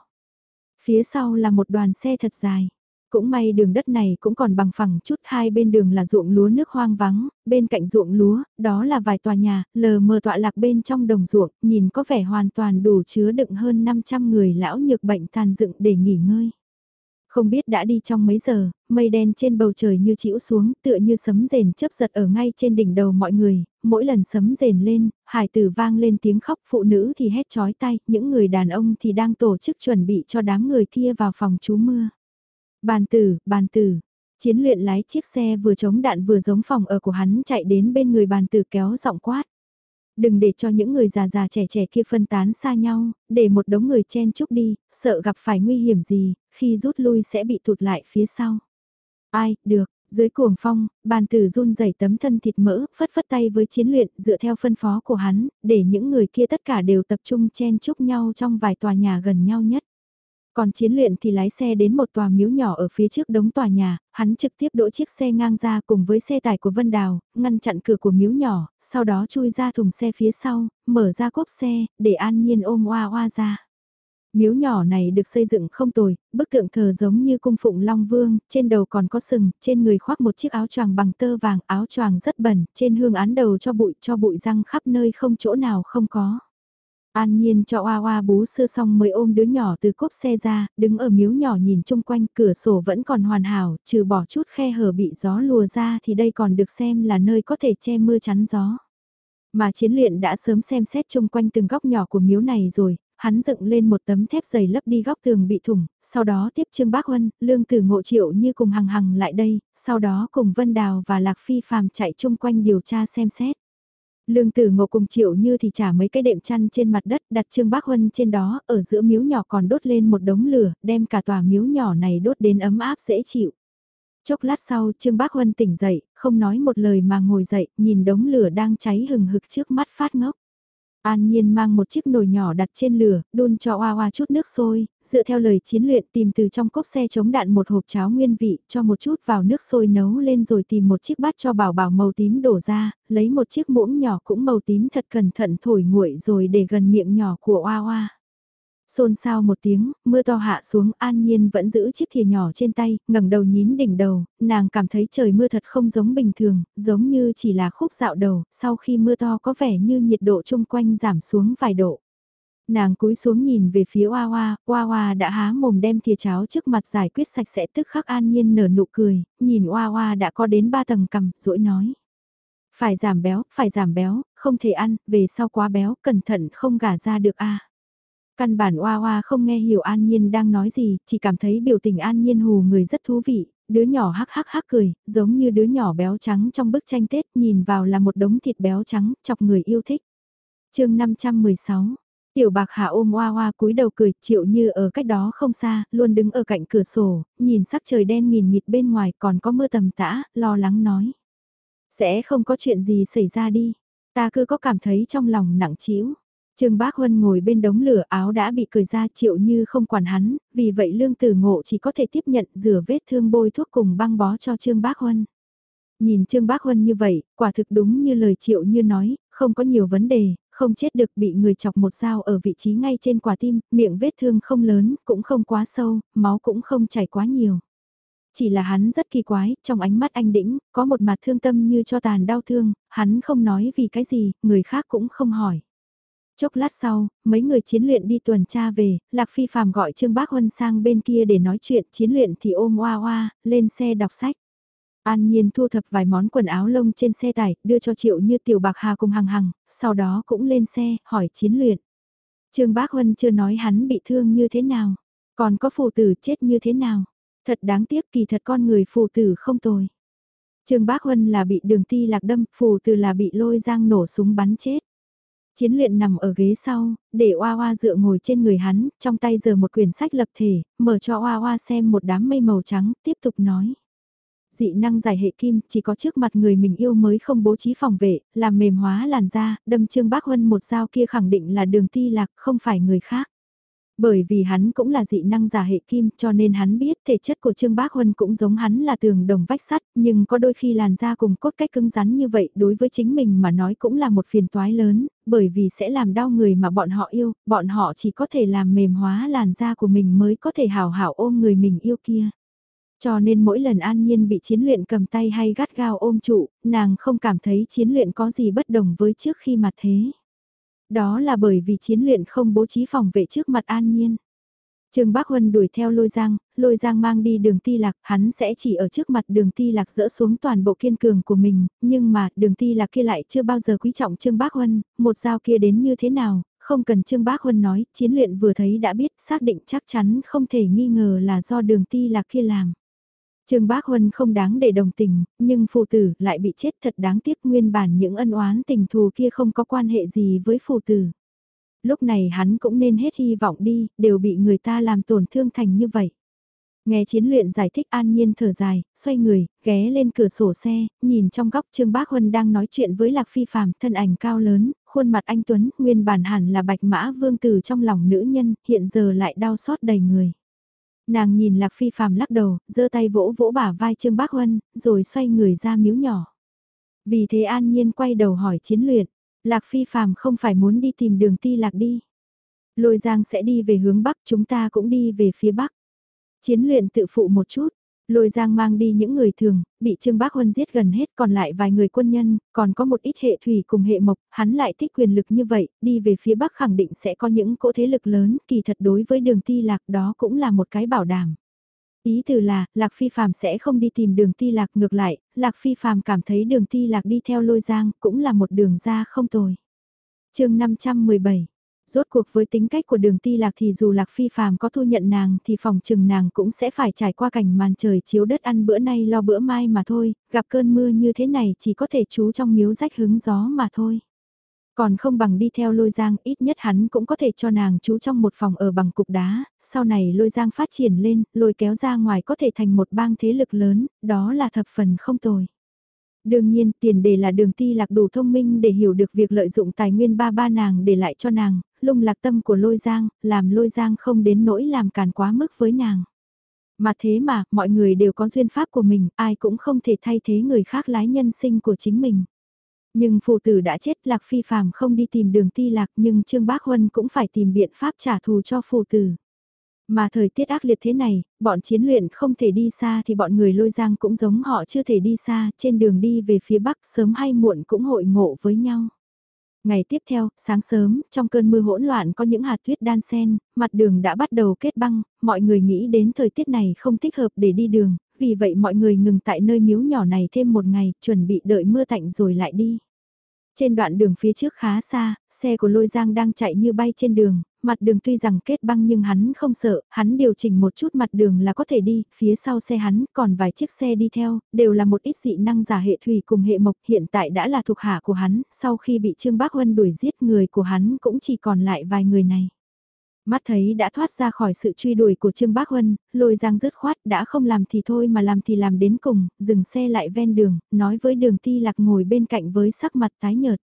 Phía sau là một đoàn xe thật dài. Cũng may đường đất này cũng còn bằng phẳng chút hai bên đường là ruộng lúa nước hoang vắng, bên cạnh ruộng lúa, đó là vài tòa nhà, lờ mờ tọa lạc bên trong đồng ruộng, nhìn có vẻ hoàn toàn đủ chứa đựng hơn 500 người lão nhược bệnh tàn dựng để nghỉ ngơi. Không biết đã đi trong mấy giờ, mây đen trên bầu trời như chĩu xuống, tựa như sấm rền chớp giật ở ngay trên đỉnh đầu mọi người, mỗi lần sấm rền lên, hải tử vang lên tiếng khóc, phụ nữ thì hét chói tay, những người đàn ông thì đang tổ chức chuẩn bị cho đám người kia vào phòng trú mưa. Bàn tử, bàn tử, chiến luyện lái chiếc xe vừa chống đạn vừa giống phòng ở của hắn chạy đến bên người bàn tử kéo giọng quát. Đừng để cho những người già già trẻ trẻ kia phân tán xa nhau, để một đống người chen chúc đi, sợ gặp phải nguy hiểm gì, khi rút lui sẽ bị tụt lại phía sau. Ai, được, dưới cuồng phong, bàn tử run rẩy tấm thân thịt mỡ, phất phất tay với chiến luyện dựa theo phân phó của hắn, để những người kia tất cả đều tập trung chen chúc nhau trong vài tòa nhà gần nhau nhất. Còn chiến luyện thì lái xe đến một tòa miếu nhỏ ở phía trước đống tòa nhà, hắn trực tiếp đỗ chiếc xe ngang ra cùng với xe tải của Vân Đào, ngăn chặn cửa của miếu nhỏ, sau đó chui ra thùng xe phía sau, mở ra cốp xe, để an nhiên ôm oa oa ra. Miếu nhỏ này được xây dựng không tồi, bức tượng thờ giống như cung phụng Long Vương, trên đầu còn có sừng, trên người khoác một chiếc áo choàng bằng tơ vàng, áo choàng rất bẩn, trên hương án đầu cho bụi cho bụi răng khắp nơi không chỗ nào không có. An nhiên cho oa oa bú sưa xong mới ôm đứa nhỏ từ cốp xe ra, đứng ở miếu nhỏ nhìn chung quanh cửa sổ vẫn còn hoàn hảo, trừ bỏ chút khe hở bị gió lùa ra thì đây còn được xem là nơi có thể che mưa chắn gió. Mà chiến luyện đã sớm xem xét chung quanh từng góc nhỏ của miếu này rồi, hắn dựng lên một tấm thép dày lấp đi góc tường bị thủng, sau đó tiếp Trương Bác Huân, Lương Tử Ngộ Triệu như cùng hằng hằng lại đây, sau đó cùng Vân Đào và Lạc Phi phàm chạy chung quanh điều tra xem xét. Lương tử ngộ cùng triệu như thì trả mấy cái đệm chăn trên mặt đất đặt Trương Bác Huân trên đó, ở giữa miếu nhỏ còn đốt lên một đống lửa, đem cả tòa miếu nhỏ này đốt đến ấm áp dễ chịu. Chốc lát sau Trương Bác Huân tỉnh dậy, không nói một lời mà ngồi dậy, nhìn đống lửa đang cháy hừng hực trước mắt phát ngốc. An Nhiên mang một chiếc nồi nhỏ đặt trên lửa, đun cho oa oa chút nước sôi, dựa theo lời chiến luyện tìm từ trong cốc xe chống đạn một hộp cháo nguyên vị, cho một chút vào nước sôi nấu lên rồi tìm một chiếc bát cho bảo bảo màu tím đổ ra, lấy một chiếc muỗng nhỏ cũng màu tím thật cẩn thận thổi nguội rồi để gần miệng nhỏ của oa oa. Xôn xao một tiếng, mưa to hạ xuống an nhiên vẫn giữ chiếc thìa nhỏ trên tay, ngẩng đầu nhín đỉnh đầu, nàng cảm thấy trời mưa thật không giống bình thường, giống như chỉ là khúc dạo đầu, sau khi mưa to có vẻ như nhiệt độ chung quanh giảm xuống vài độ. Nàng cúi xuống nhìn về phía Hoa Hoa, Hoa Hoa đã há mồm đem thìa cháo trước mặt giải quyết sạch sẽ tức khắc an nhiên nở nụ cười, nhìn Hoa Hoa đã có đến ba tầng cầm, rỗi nói. Phải giảm béo, phải giảm béo, không thể ăn, về sau quá béo, cẩn thận không gả ra được a. Căn bản oa oa không nghe hiểu An Nhiên đang nói gì, chỉ cảm thấy biểu tình An Nhiên hù người rất thú vị, đứa nhỏ hắc hắc hắc cười, giống như đứa nhỏ béo trắng trong bức tranh Tết nhìn vào là một đống thịt béo trắng, chọc người yêu thích. chương 516 Tiểu bạc hạ ôm oa oa cúi đầu cười, triệu như ở cách đó không xa, luôn đứng ở cạnh cửa sổ, nhìn sắc trời đen nghìn nghịt bên ngoài còn có mưa tầm tã, lo lắng nói. Sẽ không có chuyện gì xảy ra đi, ta cứ có cảm thấy trong lòng nặng trĩu Trương Bác Huân ngồi bên đống lửa áo đã bị cười ra triệu như không quản hắn, vì vậy lương tử ngộ chỉ có thể tiếp nhận rửa vết thương bôi thuốc cùng băng bó cho Trương Bác Huân. Nhìn Trương Bác Huân như vậy, quả thực đúng như lời triệu như nói, không có nhiều vấn đề, không chết được bị người chọc một dao ở vị trí ngay trên quả tim, miệng vết thương không lớn, cũng không quá sâu, máu cũng không chảy quá nhiều. Chỉ là hắn rất kỳ quái, trong ánh mắt anh đĩnh, có một mặt thương tâm như cho tàn đau thương, hắn không nói vì cái gì, người khác cũng không hỏi. Chốc lát sau, mấy người chiến luyện đi tuần tra về, Lạc Phi Phạm gọi Trương Bác Huân sang bên kia để nói chuyện chiến luyện thì ôm oa oa, lên xe đọc sách. An Nhiên thu thập vài món quần áo lông trên xe tải, đưa cho Triệu Như Tiểu Bạc Hà cùng Hằng Hằng, sau đó cũng lên xe, hỏi chiến luyện. Trương Bác Huân chưa nói hắn bị thương như thế nào, còn có phù tử chết như thế nào. Thật đáng tiếc kỳ thật con người phù tử không tồi. Trương Bác Huân là bị đường ti lạc đâm, phù tử là bị lôi giang nổ súng bắn chết. Chiến luyện nằm ở ghế sau, để Hoa Hoa dựa ngồi trên người hắn, trong tay giờ một quyển sách lập thể, mở cho Hoa Hoa xem một đám mây màu trắng, tiếp tục nói. Dị năng giải hệ kim, chỉ có trước mặt người mình yêu mới không bố trí phòng vệ, làm mềm hóa làn da, đâm Trương Bác Huân một dao kia khẳng định là đường ti lạc, không phải người khác. Bởi vì hắn cũng là dị năng giả hệ kim cho nên hắn biết thể chất của Trương Bác Huân cũng giống hắn là tường đồng vách sắt, nhưng có đôi khi làn da cùng cốt cách cứng rắn như vậy đối với chính mình mà nói cũng là một phiền toái lớn, bởi vì sẽ làm đau người mà bọn họ yêu, bọn họ chỉ có thể làm mềm hóa làn da của mình mới có thể hào hảo ôm người mình yêu kia. Cho nên mỗi lần an nhiên bị chiến luyện cầm tay hay gắt gao ôm trụ, nàng không cảm thấy chiến luyện có gì bất đồng với trước khi mà thế. Đó là bởi vì chiến luyện không bố trí phòng vệ trước mặt an nhiên. Trương Bác Huân đuổi theo lôi giang, lôi giang mang đi đường ti lạc, hắn sẽ chỉ ở trước mặt đường ti lạc dỡ xuống toàn bộ kiên cường của mình, nhưng mà đường ti lạc kia lại chưa bao giờ quý trọng Trương Bác Huân, một dao kia đến như thế nào, không cần Trương Bác Huân nói, chiến luyện vừa thấy đã biết xác định chắc chắn không thể nghi ngờ là do đường ti lạc kia làm. Trương Bác Huân không đáng để đồng tình, nhưng phù tử lại bị chết thật đáng tiếc nguyên bản những ân oán tình thù kia không có quan hệ gì với phù tử. Lúc này hắn cũng nên hết hy vọng đi, đều bị người ta làm tổn thương thành như vậy. Nghe chiến luyện giải thích an nhiên thở dài, xoay người, ghé lên cửa sổ xe, nhìn trong góc Trương Bác Huân đang nói chuyện với Lạc Phi Phạm, thân ảnh cao lớn, khuôn mặt anh Tuấn, nguyên bản hẳn là bạch mã vương tử trong lòng nữ nhân, hiện giờ lại đau xót đầy người. Nàng nhìn Lạc Phi phàm lắc đầu, giơ tay vỗ vỗ bả vai Trương Bác Huân, rồi xoay người ra miếu nhỏ. Vì thế an nhiên quay đầu hỏi chiến luyện, Lạc Phi phàm không phải muốn đi tìm đường ti lạc đi. Lôi Giang sẽ đi về hướng Bắc, chúng ta cũng đi về phía Bắc. Chiến luyện tự phụ một chút, Lôi Giang mang đi những người thường, bị Trương Bác Huân giết gần hết còn lại vài người quân nhân, còn có một ít hệ thủy cùng hệ mộc, hắn lại thích quyền lực như vậy, đi về phía Bắc khẳng định sẽ có những cỗ thế lực lớn, kỳ thật đối với đường ti lạc đó cũng là một cái bảo đảm. Ý từ là, Lạc Phi Phạm sẽ không đi tìm đường ti lạc ngược lại, Lạc Phi Phạm cảm thấy đường ti lạc đi theo lôi giang cũng là một đường ra không tồi. chương 517 Rốt cuộc với tính cách của đường ti lạc thì dù lạc phi phàm có thu nhận nàng thì phòng trừng nàng cũng sẽ phải trải qua cảnh màn trời chiếu đất ăn bữa nay lo bữa mai mà thôi, gặp cơn mưa như thế này chỉ có thể trú trong miếu rách hứng gió mà thôi. Còn không bằng đi theo lôi giang, ít nhất hắn cũng có thể cho nàng trú trong một phòng ở bằng cục đá, sau này lôi giang phát triển lên, lôi kéo ra ngoài có thể thành một bang thế lực lớn, đó là thập phần không tồi. Đương nhiên, tiền đề là đường ti lạc đủ thông minh để hiểu được việc lợi dụng tài nguyên ba ba nàng để lại cho nàng, lung lạc tâm của lôi giang, làm lôi giang không đến nỗi làm càn quá mức với nàng. Mà thế mà, mọi người đều có duyên pháp của mình, ai cũng không thể thay thế người khác lái nhân sinh của chính mình. Nhưng phù tử đã chết lạc phi phàm không đi tìm đường ti lạc nhưng Trương Bác Huân cũng phải tìm biện pháp trả thù cho phù tử. Mà thời tiết ác liệt thế này, bọn chiến luyện không thể đi xa thì bọn người lôi giang cũng giống họ chưa thể đi xa, trên đường đi về phía bắc sớm hay muộn cũng hội ngộ với nhau. Ngày tiếp theo, sáng sớm, trong cơn mưa hỗn loạn có những hạt tuyết đan sen, mặt đường đã bắt đầu kết băng, mọi người nghĩ đến thời tiết này không thích hợp để đi đường, vì vậy mọi người ngừng tại nơi miếu nhỏ này thêm một ngày, chuẩn bị đợi mưa tạnh rồi lại đi. Trên đoạn đường phía trước khá xa, xe của lôi giang đang chạy như bay trên đường, mặt đường tuy rằng kết băng nhưng hắn không sợ, hắn điều chỉnh một chút mặt đường là có thể đi, phía sau xe hắn còn vài chiếc xe đi theo, đều là một ít dị năng giả hệ thủy cùng hệ mộc hiện tại đã là thuộc hạ của hắn, sau khi bị Trương Bác Huân đuổi giết người của hắn cũng chỉ còn lại vài người này. Mắt thấy đã thoát ra khỏi sự truy đuổi của Trương Bác Huân, lôi giang dứt khoát đã không làm thì thôi mà làm thì làm đến cùng, dừng xe lại ven đường, nói với đường ti lạc ngồi bên cạnh với sắc mặt tái nhợt.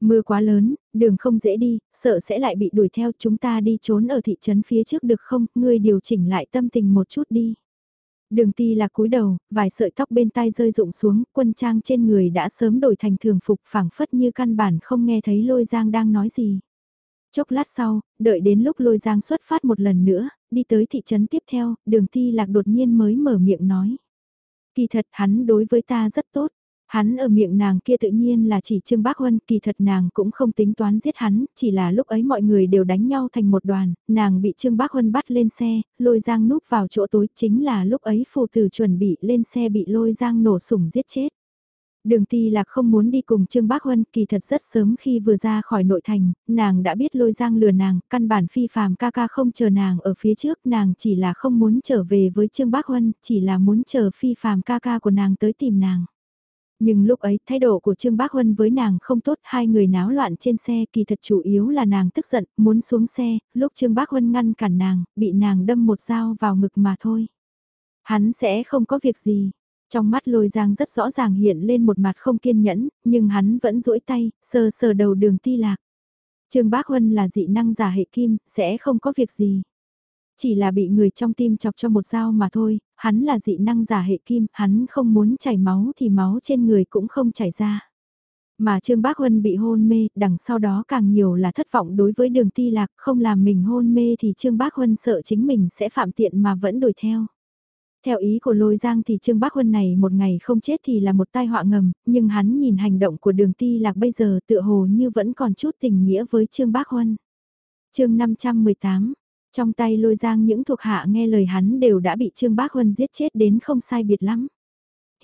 Mưa quá lớn, đường không dễ đi, sợ sẽ lại bị đuổi theo chúng ta đi trốn ở thị trấn phía trước được không, ngươi điều chỉnh lại tâm tình một chút đi. Đường ti là cúi đầu, vài sợi tóc bên tai rơi rụng xuống, quân trang trên người đã sớm đổi thành thường phục phảng phất như căn bản không nghe thấy lôi giang đang nói gì. Chốc lát sau, đợi đến lúc lôi giang xuất phát một lần nữa, đi tới thị trấn tiếp theo, đường ti lạc đột nhiên mới mở miệng nói. Kỳ thật hắn đối với ta rất tốt, Hắn ở miệng nàng kia tự nhiên là chỉ Trương Bác Huân, kỳ thật nàng cũng không tính toán giết hắn, chỉ là lúc ấy mọi người đều đánh nhau thành một đoàn, nàng bị Trương Bác Huân bắt lên xe, lôi giang núp vào chỗ tối, chính là lúc ấy phù tử chuẩn bị lên xe bị lôi giang nổ sủng giết chết. Đường ti là không muốn đi cùng Trương Bác Huân, kỳ thật rất sớm khi vừa ra khỏi nội thành, nàng đã biết lôi giang lừa nàng, căn bản phi phàm ca ca không chờ nàng ở phía trước, nàng chỉ là không muốn trở về với Trương Bác Huân, chỉ là muốn chờ phi phàm ca ca của nàng tới tìm nàng. Nhưng lúc ấy thái độ của Trương Bác Huân với nàng không tốt, hai người náo loạn trên xe kỳ thật chủ yếu là nàng tức giận, muốn xuống xe, lúc Trương Bác Huân ngăn cản nàng, bị nàng đâm một dao vào ngực mà thôi. Hắn sẽ không có việc gì. Trong mắt lôi giang rất rõ ràng hiện lên một mặt không kiên nhẫn, nhưng hắn vẫn duỗi tay, sờ sờ đầu đường ti lạc. Trương Bác Huân là dị năng giả hệ kim, sẽ không có việc gì. Chỉ là bị người trong tim chọc cho một dao mà thôi, hắn là dị năng giả hệ kim, hắn không muốn chảy máu thì máu trên người cũng không chảy ra. Mà Trương Bác Huân bị hôn mê, đằng sau đó càng nhiều là thất vọng đối với đường ti lạc, không làm mình hôn mê thì Trương Bác Huân sợ chính mình sẽ phạm tiện mà vẫn đuổi theo. Theo ý của lôi giang thì Trương Bác Huân này một ngày không chết thì là một tai họa ngầm, nhưng hắn nhìn hành động của đường ti lạc bây giờ tựa hồ như vẫn còn chút tình nghĩa với Trương Bác Huân. chương 518, trong tay lôi giang những thuộc hạ nghe lời hắn đều đã bị Trương Bác Huân giết chết đến không sai biệt lắm.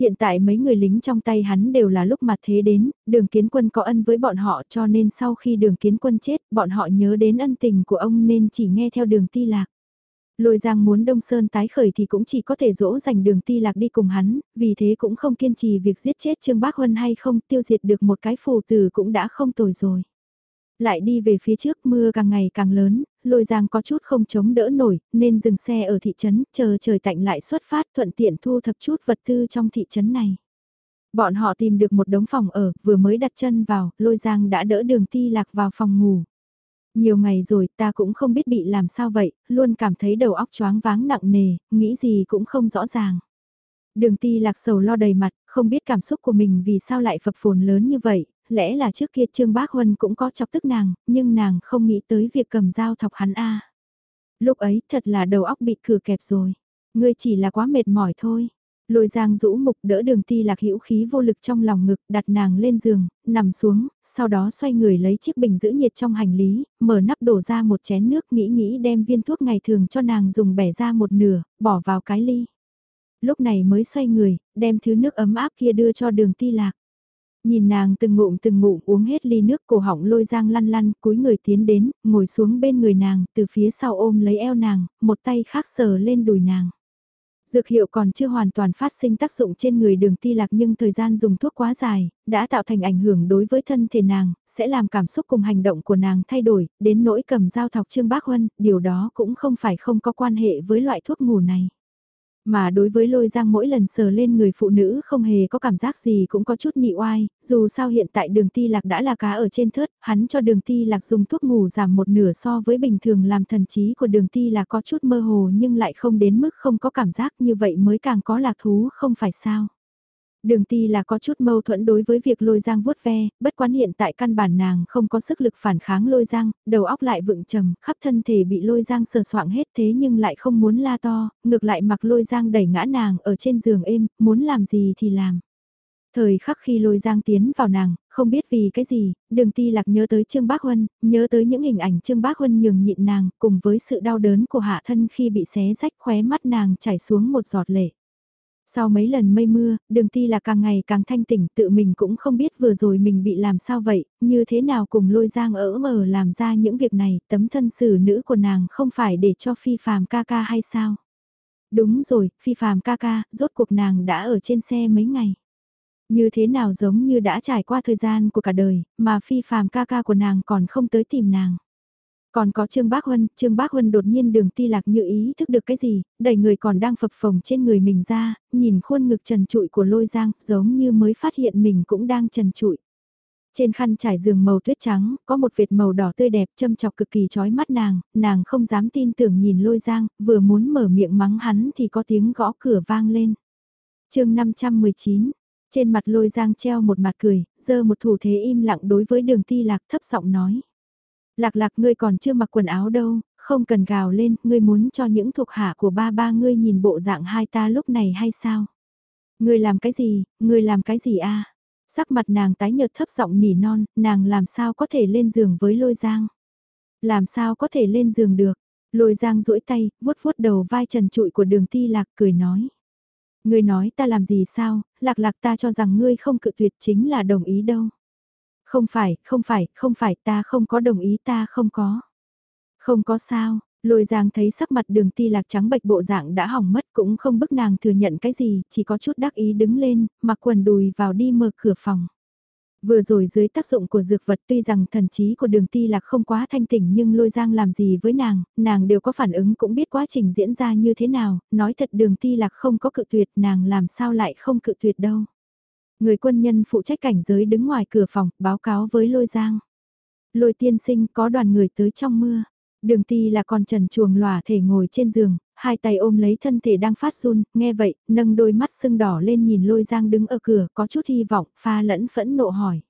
Hiện tại mấy người lính trong tay hắn đều là lúc mặt thế đến, đường kiến quân có ân với bọn họ cho nên sau khi đường kiến quân chết, bọn họ nhớ đến ân tình của ông nên chỉ nghe theo đường ti lạc. Lôi giang muốn Đông Sơn tái khởi thì cũng chỉ có thể dỗ dành đường ti lạc đi cùng hắn, vì thế cũng không kiên trì việc giết chết Trương Bác Huân hay không tiêu diệt được một cái phù tử cũng đã không tồi rồi. Lại đi về phía trước mưa càng ngày càng lớn, lôi giang có chút không chống đỡ nổi, nên dừng xe ở thị trấn, chờ trời tạnh lại xuất phát thuận tiện thu thập chút vật tư trong thị trấn này. Bọn họ tìm được một đống phòng ở, vừa mới đặt chân vào, lôi giang đã đỡ đường ti lạc vào phòng ngủ. Nhiều ngày rồi ta cũng không biết bị làm sao vậy, luôn cảm thấy đầu óc choáng váng nặng nề, nghĩ gì cũng không rõ ràng. Đường ti lạc sầu lo đầy mặt, không biết cảm xúc của mình vì sao lại phập phồn lớn như vậy, lẽ là trước kia Trương Bác Huân cũng có chọc tức nàng, nhưng nàng không nghĩ tới việc cầm dao thọc hắn a. Lúc ấy thật là đầu óc bị cửa kẹp rồi. Ngươi chỉ là quá mệt mỏi thôi. Lôi giang rũ mục đỡ đường ti lạc hữu khí vô lực trong lòng ngực, đặt nàng lên giường, nằm xuống, sau đó xoay người lấy chiếc bình giữ nhiệt trong hành lý, mở nắp đổ ra một chén nước nghĩ nghĩ đem viên thuốc ngày thường cho nàng dùng bẻ ra một nửa, bỏ vào cái ly. Lúc này mới xoay người, đem thứ nước ấm áp kia đưa cho đường ti lạc. Nhìn nàng từng ngụm từng ngụm uống hết ly nước cổ họng lôi giang lăn lăn, cúi người tiến đến, ngồi xuống bên người nàng, từ phía sau ôm lấy eo nàng, một tay khác sờ lên đùi nàng. Dược hiệu còn chưa hoàn toàn phát sinh tác dụng trên người đường ti lạc nhưng thời gian dùng thuốc quá dài, đã tạo thành ảnh hưởng đối với thân thể nàng, sẽ làm cảm xúc cùng hành động của nàng thay đổi, đến nỗi cầm dao thọc Trương Bác Huân, điều đó cũng không phải không có quan hệ với loại thuốc ngủ này. Mà đối với lôi giang mỗi lần sờ lên người phụ nữ không hề có cảm giác gì cũng có chút nị oai, dù sao hiện tại đường ti lạc đã là cá ở trên thớt, hắn cho đường ti lạc dùng thuốc ngủ giảm một nửa so với bình thường làm thần trí của đường ti là có chút mơ hồ nhưng lại không đến mức không có cảm giác như vậy mới càng có lạc thú không phải sao. Đường ti là có chút mâu thuẫn đối với việc lôi giang vuốt ve, bất quán hiện tại căn bản nàng không có sức lực phản kháng lôi giang, đầu óc lại vựng trầm, khắp thân thể bị lôi giang sờ soạng hết thế nhưng lại không muốn la to, ngược lại mặc lôi giang đẩy ngã nàng ở trên giường êm, muốn làm gì thì làm. Thời khắc khi lôi giang tiến vào nàng, không biết vì cái gì, đường ti lạc nhớ tới Trương Bác Huân, nhớ tới những hình ảnh Trương Bác Huân nhường nhịn nàng, cùng với sự đau đớn của hạ thân khi bị xé rách khóe mắt nàng chảy xuống một giọt lệ. Sau mấy lần mây mưa, đường ti là càng ngày càng thanh tỉnh tự mình cũng không biết vừa rồi mình bị làm sao vậy, như thế nào cùng lôi giang ở mờ làm ra những việc này, tấm thân xử nữ của nàng không phải để cho phi phàm ca ca hay sao? Đúng rồi, phi phàm ca ca, rốt cuộc nàng đã ở trên xe mấy ngày. Như thế nào giống như đã trải qua thời gian của cả đời, mà phi phàm ca ca của nàng còn không tới tìm nàng. Còn có Trương Bác Huân, Trương Bác Huân đột nhiên đường ti lạc như ý thức được cái gì, đẩy người còn đang phập phồng trên người mình ra, nhìn khuôn ngực trần trụi của lôi giang, giống như mới phát hiện mình cũng đang trần trụi. Trên khăn trải giường màu tuyết trắng, có một vệt màu đỏ tươi đẹp châm chọc cực kỳ chói mắt nàng, nàng không dám tin tưởng nhìn lôi giang, vừa muốn mở miệng mắng hắn thì có tiếng gõ cửa vang lên. chương 519, trên mặt lôi giang treo một mặt cười, giơ một thủ thế im lặng đối với đường ti lạc thấp giọng nói. Lạc lạc ngươi còn chưa mặc quần áo đâu, không cần gào lên, ngươi muốn cho những thuộc hạ của ba ba ngươi nhìn bộ dạng hai ta lúc này hay sao? Ngươi làm cái gì, ngươi làm cái gì a? Sắc mặt nàng tái nhợt thấp giọng nỉ non, nàng làm sao có thể lên giường với lôi giang? Làm sao có thể lên giường được? Lôi giang duỗi tay, vuốt vuốt đầu vai trần trụi của đường ti lạc cười nói. Ngươi nói ta làm gì sao, lạc lạc ta cho rằng ngươi không cự tuyệt chính là đồng ý đâu. Không phải, không phải, không phải, ta không có đồng ý ta không có. Không có sao, lôi giang thấy sắc mặt đường ti lạc trắng bệch bộ dạng đã hỏng mất cũng không bức nàng thừa nhận cái gì, chỉ có chút đắc ý đứng lên, mặc quần đùi vào đi mở cửa phòng. Vừa rồi dưới tác dụng của dược vật tuy rằng thần trí của đường ti lạc không quá thanh tỉnh nhưng lôi giang làm gì với nàng, nàng đều có phản ứng cũng biết quá trình diễn ra như thế nào, nói thật đường ti lạc không có cự tuyệt nàng làm sao lại không cự tuyệt đâu. Người quân nhân phụ trách cảnh giới đứng ngoài cửa phòng, báo cáo với lôi giang. Lôi tiên sinh có đoàn người tới trong mưa. Đường ti là con trần chuồng lòa thể ngồi trên giường, hai tay ôm lấy thân thể đang phát run, nghe vậy, nâng đôi mắt sưng đỏ lên nhìn lôi giang đứng ở cửa, có chút hy vọng, pha lẫn phẫn nộ hỏi.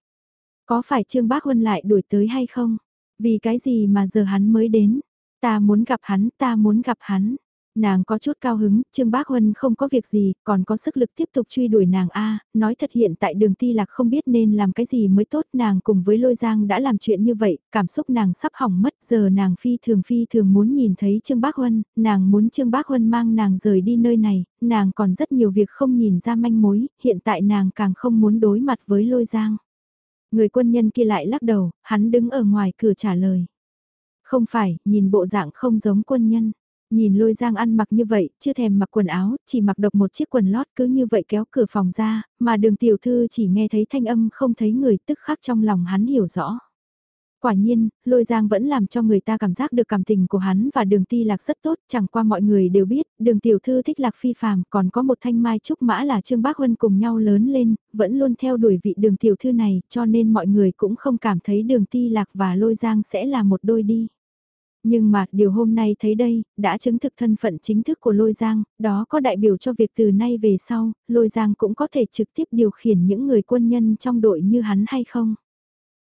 Có phải Trương Bác Huân lại đuổi tới hay không? Vì cái gì mà giờ hắn mới đến? Ta muốn gặp hắn, ta muốn gặp hắn. Nàng có chút cao hứng, Trương Bác Huân không có việc gì, còn có sức lực tiếp tục truy đuổi nàng a nói thật hiện tại đường ti lạc không biết nên làm cái gì mới tốt nàng cùng với lôi giang đã làm chuyện như vậy, cảm xúc nàng sắp hỏng mất giờ nàng phi thường phi thường muốn nhìn thấy Trương Bác Huân, nàng muốn Trương Bác Huân mang nàng rời đi nơi này, nàng còn rất nhiều việc không nhìn ra manh mối, hiện tại nàng càng không muốn đối mặt với lôi giang. Người quân nhân kia lại lắc đầu, hắn đứng ở ngoài cửa trả lời. Không phải, nhìn bộ dạng không giống quân nhân. Nhìn lôi giang ăn mặc như vậy, chưa thèm mặc quần áo, chỉ mặc độc một chiếc quần lót cứ như vậy kéo cửa phòng ra, mà đường tiểu thư chỉ nghe thấy thanh âm không thấy người tức khắc trong lòng hắn hiểu rõ. Quả nhiên, lôi giang vẫn làm cho người ta cảm giác được cảm tình của hắn và đường ti lạc rất tốt, chẳng qua mọi người đều biết, đường tiểu thư thích lạc phi phàm, còn có một thanh mai trúc mã là Trương Bác Huân cùng nhau lớn lên, vẫn luôn theo đuổi vị đường tiểu thư này, cho nên mọi người cũng không cảm thấy đường ti lạc và lôi giang sẽ là một đôi đi. Nhưng mà điều hôm nay thấy đây, đã chứng thực thân phận chính thức của Lôi Giang, đó có đại biểu cho việc từ nay về sau, Lôi Giang cũng có thể trực tiếp điều khiển những người quân nhân trong đội như hắn hay không?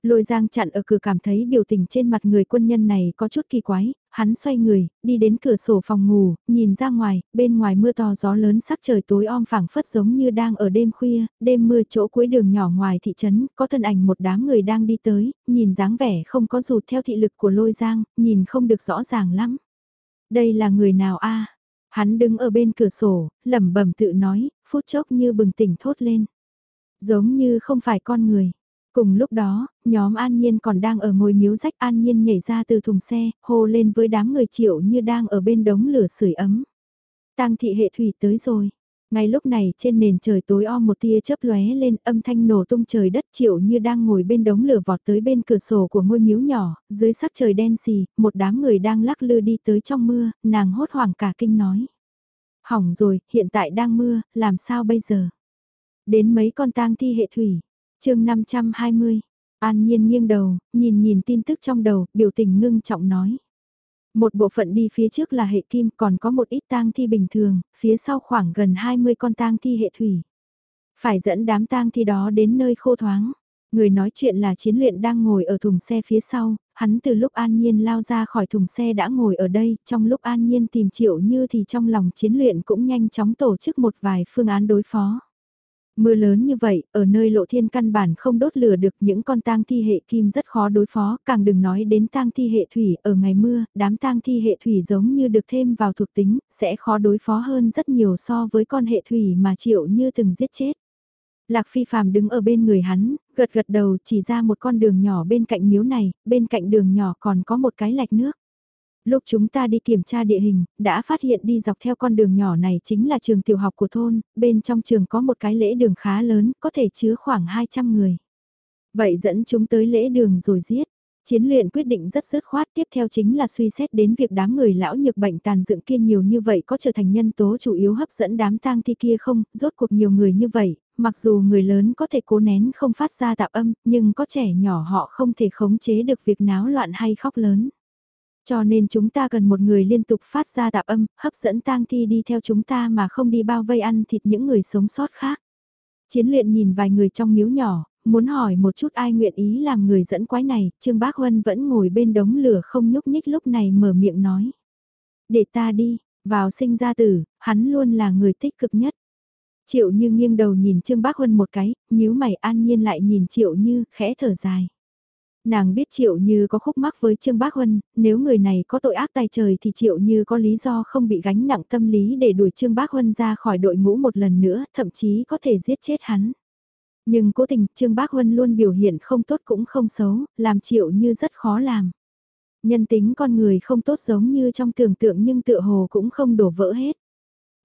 Lôi giang chặn ở cửa cảm thấy biểu tình trên mặt người quân nhân này có chút kỳ quái, hắn xoay người, đi đến cửa sổ phòng ngủ, nhìn ra ngoài, bên ngoài mưa to gió lớn sắc trời tối om phẳng phất giống như đang ở đêm khuya, đêm mưa chỗ cuối đường nhỏ ngoài thị trấn, có thân ảnh một đám người đang đi tới, nhìn dáng vẻ không có rụt theo thị lực của lôi giang, nhìn không được rõ ràng lắm. Đây là người nào a Hắn đứng ở bên cửa sổ, lẩm bẩm tự nói, phút chốc như bừng tỉnh thốt lên. Giống như không phải con người. Cùng lúc đó, nhóm An Nhiên còn đang ở ngôi miếu rách An Nhiên nhảy ra từ thùng xe, hô lên với đám người triệu như đang ở bên đống lửa sưởi ấm. Tang thị hệ thủy tới rồi. Ngay lúc này trên nền trời tối om một tia chớp lóe lên âm thanh nổ tung trời đất triệu như đang ngồi bên đống lửa vọt tới bên cửa sổ của ngôi miếu nhỏ, dưới sắc trời đen xì, một đám người đang lắc lư đi tới trong mưa, nàng hốt hoảng cả kinh nói. Hỏng rồi, hiện tại đang mưa, làm sao bây giờ? Đến mấy con tang thi hệ thủy, chương 520, An Nhiên nghiêng đầu, nhìn nhìn tin tức trong đầu, biểu tình ngưng trọng nói. Một bộ phận đi phía trước là hệ kim, còn có một ít tang thi bình thường, phía sau khoảng gần 20 con tang thi hệ thủy. Phải dẫn đám tang thi đó đến nơi khô thoáng. Người nói chuyện là chiến luyện đang ngồi ở thùng xe phía sau, hắn từ lúc An Nhiên lao ra khỏi thùng xe đã ngồi ở đây, trong lúc An Nhiên tìm triệu như thì trong lòng chiến luyện cũng nhanh chóng tổ chức một vài phương án đối phó. Mưa lớn như vậy, ở nơi lộ thiên căn bản không đốt lửa được những con tang thi hệ kim rất khó đối phó, càng đừng nói đến tang thi hệ thủy, ở ngày mưa, đám tang thi hệ thủy giống như được thêm vào thuộc tính, sẽ khó đối phó hơn rất nhiều so với con hệ thủy mà triệu như từng giết chết. Lạc Phi Phạm đứng ở bên người hắn, gật gật đầu chỉ ra một con đường nhỏ bên cạnh miếu này, bên cạnh đường nhỏ còn có một cái lạch nước. Lúc chúng ta đi kiểm tra địa hình, đã phát hiện đi dọc theo con đường nhỏ này chính là trường tiểu học của thôn, bên trong trường có một cái lễ đường khá lớn, có thể chứa khoảng 200 người. Vậy dẫn chúng tới lễ đường rồi giết. Chiến luyện quyết định rất dứt khoát tiếp theo chính là suy xét đến việc đám người lão nhược bệnh tàn dựng kia nhiều như vậy có trở thành nhân tố chủ yếu hấp dẫn đám tang thi kia không, rốt cuộc nhiều người như vậy, mặc dù người lớn có thể cố nén không phát ra tạp âm, nhưng có trẻ nhỏ họ không thể khống chế được việc náo loạn hay khóc lớn. Cho nên chúng ta cần một người liên tục phát ra tạp âm, hấp dẫn tang thi đi theo chúng ta mà không đi bao vây ăn thịt những người sống sót khác. Chiến luyện nhìn vài người trong miếu nhỏ, muốn hỏi một chút ai nguyện ý làm người dẫn quái này, Trương Bác Huân vẫn ngồi bên đống lửa không nhúc nhích lúc này mở miệng nói. Để ta đi, vào sinh ra tử, hắn luôn là người tích cực nhất. Triệu Như nghiêng đầu nhìn Trương Bác Huân một cái, nhíu mày an nhiên lại nhìn Triệu Như, khẽ thở dài. Nàng biết Triệu Như có khúc mắc với Trương Bác Huân, nếu người này có tội ác tay trời thì Triệu Như có lý do không bị gánh nặng tâm lý để đuổi Trương Bác Huân ra khỏi đội ngũ một lần nữa, thậm chí có thể giết chết hắn. Nhưng cố tình Trương Bác Huân luôn biểu hiện không tốt cũng không xấu, làm Triệu Như rất khó làm. Nhân tính con người không tốt giống như trong tưởng tượng nhưng tựa hồ cũng không đổ vỡ hết.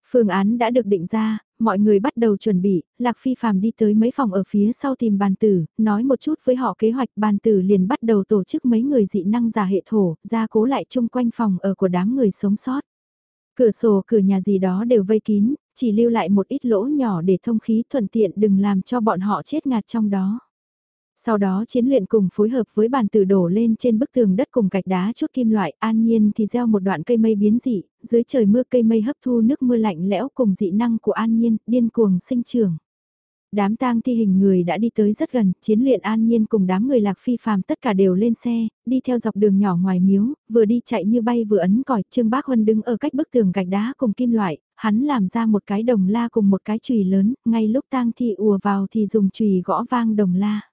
Phương án đã được định ra, mọi người bắt đầu chuẩn bị, Lạc Phi Phạm đi tới mấy phòng ở phía sau tìm bàn tử, nói một chút với họ kế hoạch bàn tử liền bắt đầu tổ chức mấy người dị năng giả hệ thổ, ra cố lại chung quanh phòng ở của đám người sống sót. Cửa sổ cửa nhà gì đó đều vây kín, chỉ lưu lại một ít lỗ nhỏ để thông khí thuận tiện đừng làm cho bọn họ chết ngạt trong đó. Sau đó chiến luyện cùng phối hợp với bàn tử đổ lên trên bức tường đất cùng gạch đá chốt kim loại an nhiên thì gieo một đoạn cây mây biến dị, dưới trời mưa cây mây hấp thu nước mưa lạnh lẽo cùng dị năng của an nhiên, điên cuồng sinh trưởng. Đám tang thi hình người đã đi tới rất gần, chiến luyện an nhiên cùng đám người lạc phi phàm tất cả đều lên xe, đi theo dọc đường nhỏ ngoài miếu, vừa đi chạy như bay vừa ấn còi, Trương Bác Huân đứng ở cách bức tường gạch đá cùng kim loại, hắn làm ra một cái đồng la cùng một cái chùy lớn, ngay lúc tang thi ùa vào thì dùng chùy gõ vang đồng la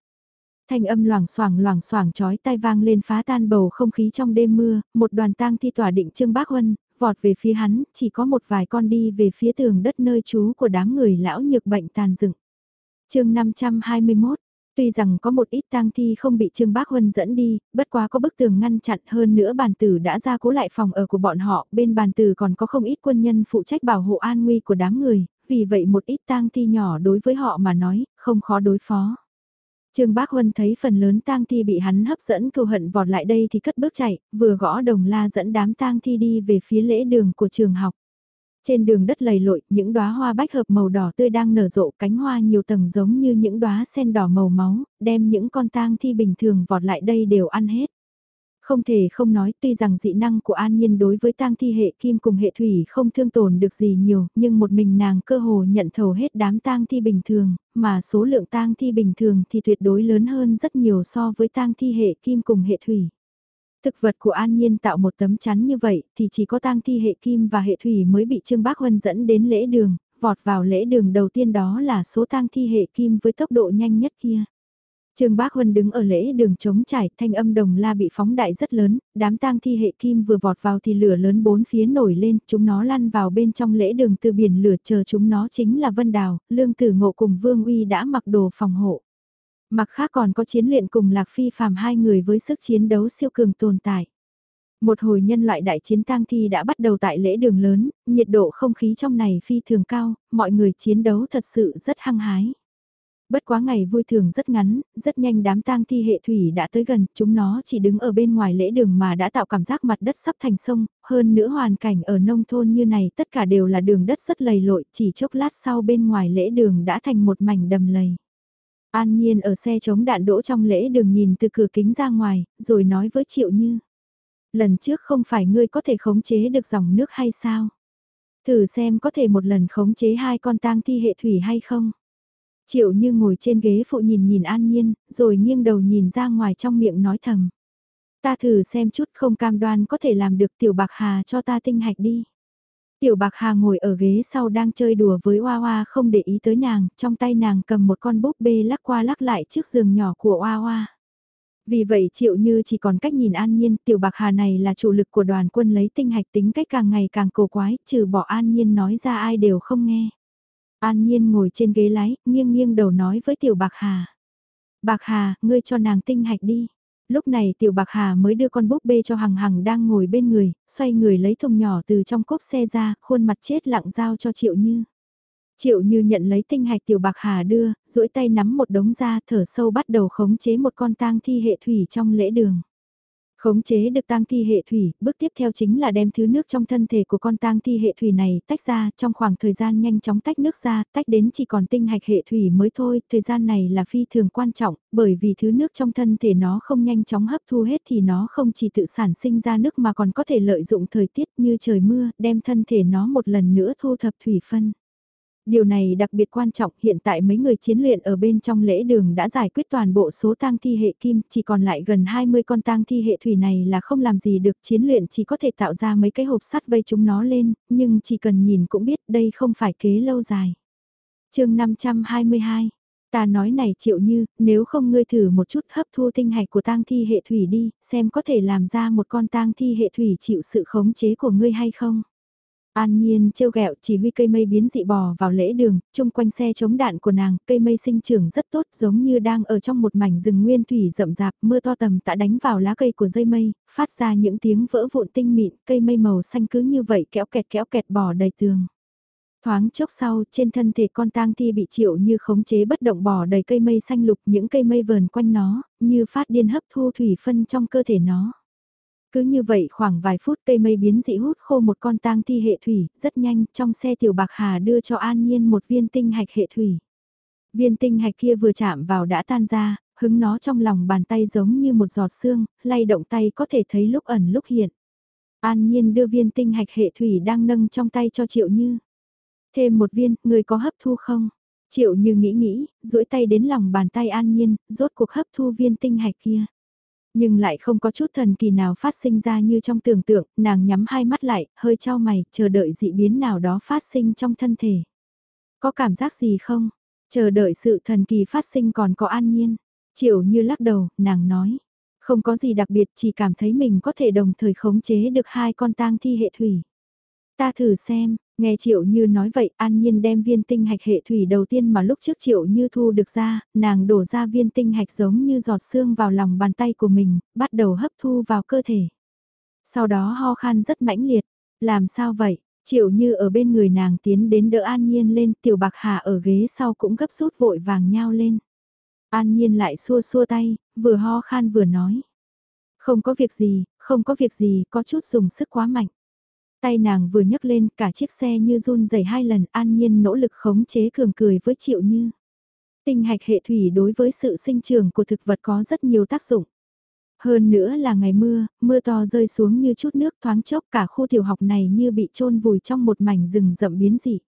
thanh âm loảng xoảng loảng xoảng chói tai vang lên phá tan bầu không khí trong đêm mưa, một đoàn tang thi tỏa định Trương Bác Huân, vọt về phía hắn, chỉ có một vài con đi về phía tường đất nơi trú của đám người lão nhược bệnh tàn dựng. chương 521 Tuy rằng có một ít tang thi không bị Trương Bác Huân dẫn đi, bất quá có bức tường ngăn chặn hơn nữa bàn tử đã ra cố lại phòng ở của bọn họ, bên bàn tử còn có không ít quân nhân phụ trách bảo hộ an nguy của đám người, vì vậy một ít tang thi nhỏ đối với họ mà nói, không khó đối phó. Trương Bác Huân thấy phần lớn tang thi bị hắn hấp dẫn cầu hận vọt lại đây thì cất bước chạy, vừa gõ đồng la dẫn đám tang thi đi về phía lễ đường của trường học. Trên đường đất lầy lội, những đóa hoa bách hợp màu đỏ tươi đang nở rộ cánh hoa nhiều tầng giống như những đóa sen đỏ màu máu, đem những con tang thi bình thường vọt lại đây đều ăn hết. Không thể không nói tuy rằng dị năng của An Nhiên đối với tang thi hệ kim cùng hệ thủy không thương tổn được gì nhiều, nhưng một mình nàng cơ hồ nhận thầu hết đám tang thi bình thường, mà số lượng tang thi bình thường thì tuyệt đối lớn hơn rất nhiều so với tang thi hệ kim cùng hệ thủy. Thực vật của An Nhiên tạo một tấm chắn như vậy thì chỉ có tang thi hệ kim và hệ thủy mới bị Trương Bác Huân dẫn đến lễ đường, vọt vào lễ đường đầu tiên đó là số tang thi hệ kim với tốc độ nhanh nhất kia. Trương Bác Huân đứng ở lễ đường trống trải, thanh âm đồng la bị phóng đại rất lớn, đám tang thi hệ kim vừa vọt vào thì lửa lớn bốn phía nổi lên, chúng nó lăn vào bên trong lễ đường từ biển lửa chờ chúng nó chính là Vân Đào, Lương Tử Ngộ cùng Vương Uy đã mặc đồ phòng hộ. Mặc khác còn có chiến luyện cùng Lạc Phi phàm hai người với sức chiến đấu siêu cường tồn tại. Một hồi nhân loại đại chiến tang thi đã bắt đầu tại lễ đường lớn, nhiệt độ không khí trong này phi thường cao, mọi người chiến đấu thật sự rất hăng hái. Bất quá ngày vui thường rất ngắn, rất nhanh đám tang thi hệ thủy đã tới gần, chúng nó chỉ đứng ở bên ngoài lễ đường mà đã tạo cảm giác mặt đất sắp thành sông, hơn nữa hoàn cảnh ở nông thôn như này tất cả đều là đường đất rất lầy lội, chỉ chốc lát sau bên ngoài lễ đường đã thành một mảnh đầm lầy. An Nhiên ở xe chống đạn đỗ trong lễ đường nhìn từ cửa kính ra ngoài, rồi nói với Triệu Như. Lần trước không phải ngươi có thể khống chế được dòng nước hay sao? Thử xem có thể một lần khống chế hai con tang thi hệ thủy hay không? Triệu Như ngồi trên ghế phụ nhìn nhìn An Nhiên, rồi nghiêng đầu nhìn ra ngoài trong miệng nói thầm. Ta thử xem chút không cam đoan có thể làm được tiểu bạc hà cho ta tinh hạch đi. Tiểu bạc hà ngồi ở ghế sau đang chơi đùa với Oa Oa không để ý tới nàng, trong tay nàng cầm một con búp bê lắc qua lắc lại trước giường nhỏ của Oa Oa. Vì vậy triệu như chỉ còn cách nhìn an nhiên, tiểu bạc hà này là chủ lực của đoàn quân lấy tinh hạch tính cách càng ngày càng cổ quái, trừ bỏ an nhiên nói ra ai đều không nghe. An nhiên ngồi trên ghế lái, nghiêng nghiêng đầu nói với tiểu bạc hà. Bạc hà, ngươi cho nàng tinh hạch đi. Lúc này tiểu bạc hà mới đưa con búp bê cho hằng hằng đang ngồi bên người, xoay người lấy thùng nhỏ từ trong cốp xe ra, khuôn mặt chết lặng giao cho triệu như. Triệu như nhận lấy tinh hạch tiểu bạc hà đưa, duỗi tay nắm một đống ra thở sâu bắt đầu khống chế một con tang thi hệ thủy trong lễ đường. Khống chế được tang thi hệ thủy, bước tiếp theo chính là đem thứ nước trong thân thể của con tang thi hệ thủy này tách ra trong khoảng thời gian nhanh chóng tách nước ra, tách đến chỉ còn tinh hạch hệ thủy mới thôi, thời gian này là phi thường quan trọng, bởi vì thứ nước trong thân thể nó không nhanh chóng hấp thu hết thì nó không chỉ tự sản sinh ra nước mà còn có thể lợi dụng thời tiết như trời mưa, đem thân thể nó một lần nữa thu thập thủy phân. Điều này đặc biệt quan trọng hiện tại mấy người chiến luyện ở bên trong lễ đường đã giải quyết toàn bộ số tang thi hệ kim, chỉ còn lại gần 20 con tang thi hệ thủy này là không làm gì được chiến luyện chỉ có thể tạo ra mấy cái hộp sắt vây chúng nó lên, nhưng chỉ cần nhìn cũng biết đây không phải kế lâu dài. chương 522 Ta nói này triệu như, nếu không ngươi thử một chút hấp thu tinh hạch của tang thi hệ thủy đi, xem có thể làm ra một con tang thi hệ thủy chịu sự khống chế của ngươi hay không. An Nhiên trêu ghẹo chỉ huy cây mây biến dị bò vào lễ đường, chung quanh xe chống đạn của nàng, cây mây sinh trưởng rất tốt giống như đang ở trong một mảnh rừng nguyên thủy rậm rạp, mưa to tầm tạ đánh vào lá cây của dây mây, phát ra những tiếng vỡ vụn tinh mịn, cây mây màu xanh cứ như vậy kéo kẹt kéo kẹt bò đầy tường. Thoáng chốc sau, trên thân thể con tang thi bị triệu như khống chế bất động bò đầy cây mây xanh lục, những cây mây vờn quanh nó, như phát điên hấp thu thủy phân trong cơ thể nó. Cứ như vậy khoảng vài phút cây mây biến dị hút khô một con tang thi hệ thủy, rất nhanh trong xe tiểu bạc hà đưa cho An Nhiên một viên tinh hạch hệ thủy. Viên tinh hạch kia vừa chạm vào đã tan ra, hứng nó trong lòng bàn tay giống như một giọt xương, lay động tay có thể thấy lúc ẩn lúc hiện. An Nhiên đưa viên tinh hạch hệ thủy đang nâng trong tay cho Triệu Như. Thêm một viên, người có hấp thu không? Triệu Như nghĩ nghĩ, duỗi tay đến lòng bàn tay An Nhiên, rốt cuộc hấp thu viên tinh hạch kia. Nhưng lại không có chút thần kỳ nào phát sinh ra như trong tưởng tượng, nàng nhắm hai mắt lại, hơi trao mày, chờ đợi dị biến nào đó phát sinh trong thân thể. Có cảm giác gì không? Chờ đợi sự thần kỳ phát sinh còn có an nhiên. Triệu như lắc đầu, nàng nói. Không có gì đặc biệt chỉ cảm thấy mình có thể đồng thời khống chế được hai con tang thi hệ thủy. Ta thử xem, Nghe Triệu Như nói vậy, An Nhiên đem viên tinh hạch hệ thủy đầu tiên mà lúc trước Triệu Như thu được ra, nàng đổ ra viên tinh hạch giống như giọt xương vào lòng bàn tay của mình, bắt đầu hấp thu vào cơ thể. Sau đó ho khan rất mãnh liệt, làm sao vậy? Triệu Như ở bên người nàng tiến đến đỡ An Nhiên lên, Tiểu Bạc Hà ở ghế sau cũng gấp rút vội vàng nhau lên. An Nhiên lại xua xua tay, vừa ho khan vừa nói. Không có việc gì, không có việc gì, có chút dùng sức quá mạnh. Tay nàng vừa nhấc lên cả chiếc xe như run rẩy hai lần an nhiên nỗ lực khống chế cường cười với triệu như. Tinh hạch hệ thủy đối với sự sinh trưởng của thực vật có rất nhiều tác dụng. Hơn nữa là ngày mưa, mưa to rơi xuống như chút nước thoáng chốc cả khu tiểu học này như bị trôn vùi trong một mảnh rừng rậm biến dị.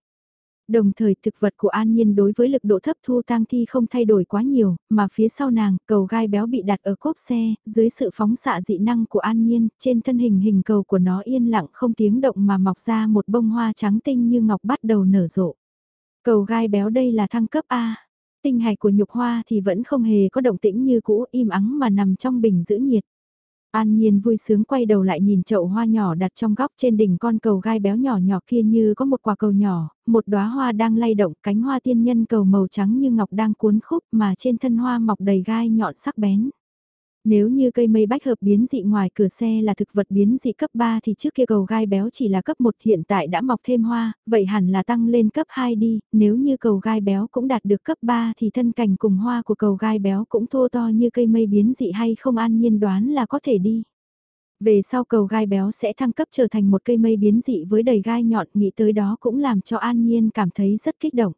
Đồng thời thực vật của An Nhiên đối với lực độ thấp thu tang thi không thay đổi quá nhiều, mà phía sau nàng, cầu gai béo bị đặt ở cốp xe, dưới sự phóng xạ dị năng của An Nhiên, trên thân hình hình cầu của nó yên lặng không tiếng động mà mọc ra một bông hoa trắng tinh như ngọc bắt đầu nở rộ. Cầu gai béo đây là thăng cấp A. Tinh hạch của nhục hoa thì vẫn không hề có động tĩnh như cũ im ắng mà nằm trong bình giữ nhiệt. An Nhiên vui sướng quay đầu lại nhìn chậu hoa nhỏ đặt trong góc trên đỉnh con cầu gai béo nhỏ nhỏ kia như có một quả cầu nhỏ, một đóa hoa đang lay động, cánh hoa tiên nhân cầu màu trắng như ngọc đang cuốn khúc mà trên thân hoa mọc đầy gai nhọn sắc bén. Nếu như cây mây bách hợp biến dị ngoài cửa xe là thực vật biến dị cấp 3 thì trước kia cầu gai béo chỉ là cấp 1 hiện tại đã mọc thêm hoa, vậy hẳn là tăng lên cấp 2 đi, nếu như cầu gai béo cũng đạt được cấp 3 thì thân cành cùng hoa của cầu gai béo cũng thô to như cây mây biến dị hay không an nhiên đoán là có thể đi. Về sau cầu gai béo sẽ thăng cấp trở thành một cây mây biến dị với đầy gai nhọn nghĩ tới đó cũng làm cho an nhiên cảm thấy rất kích động.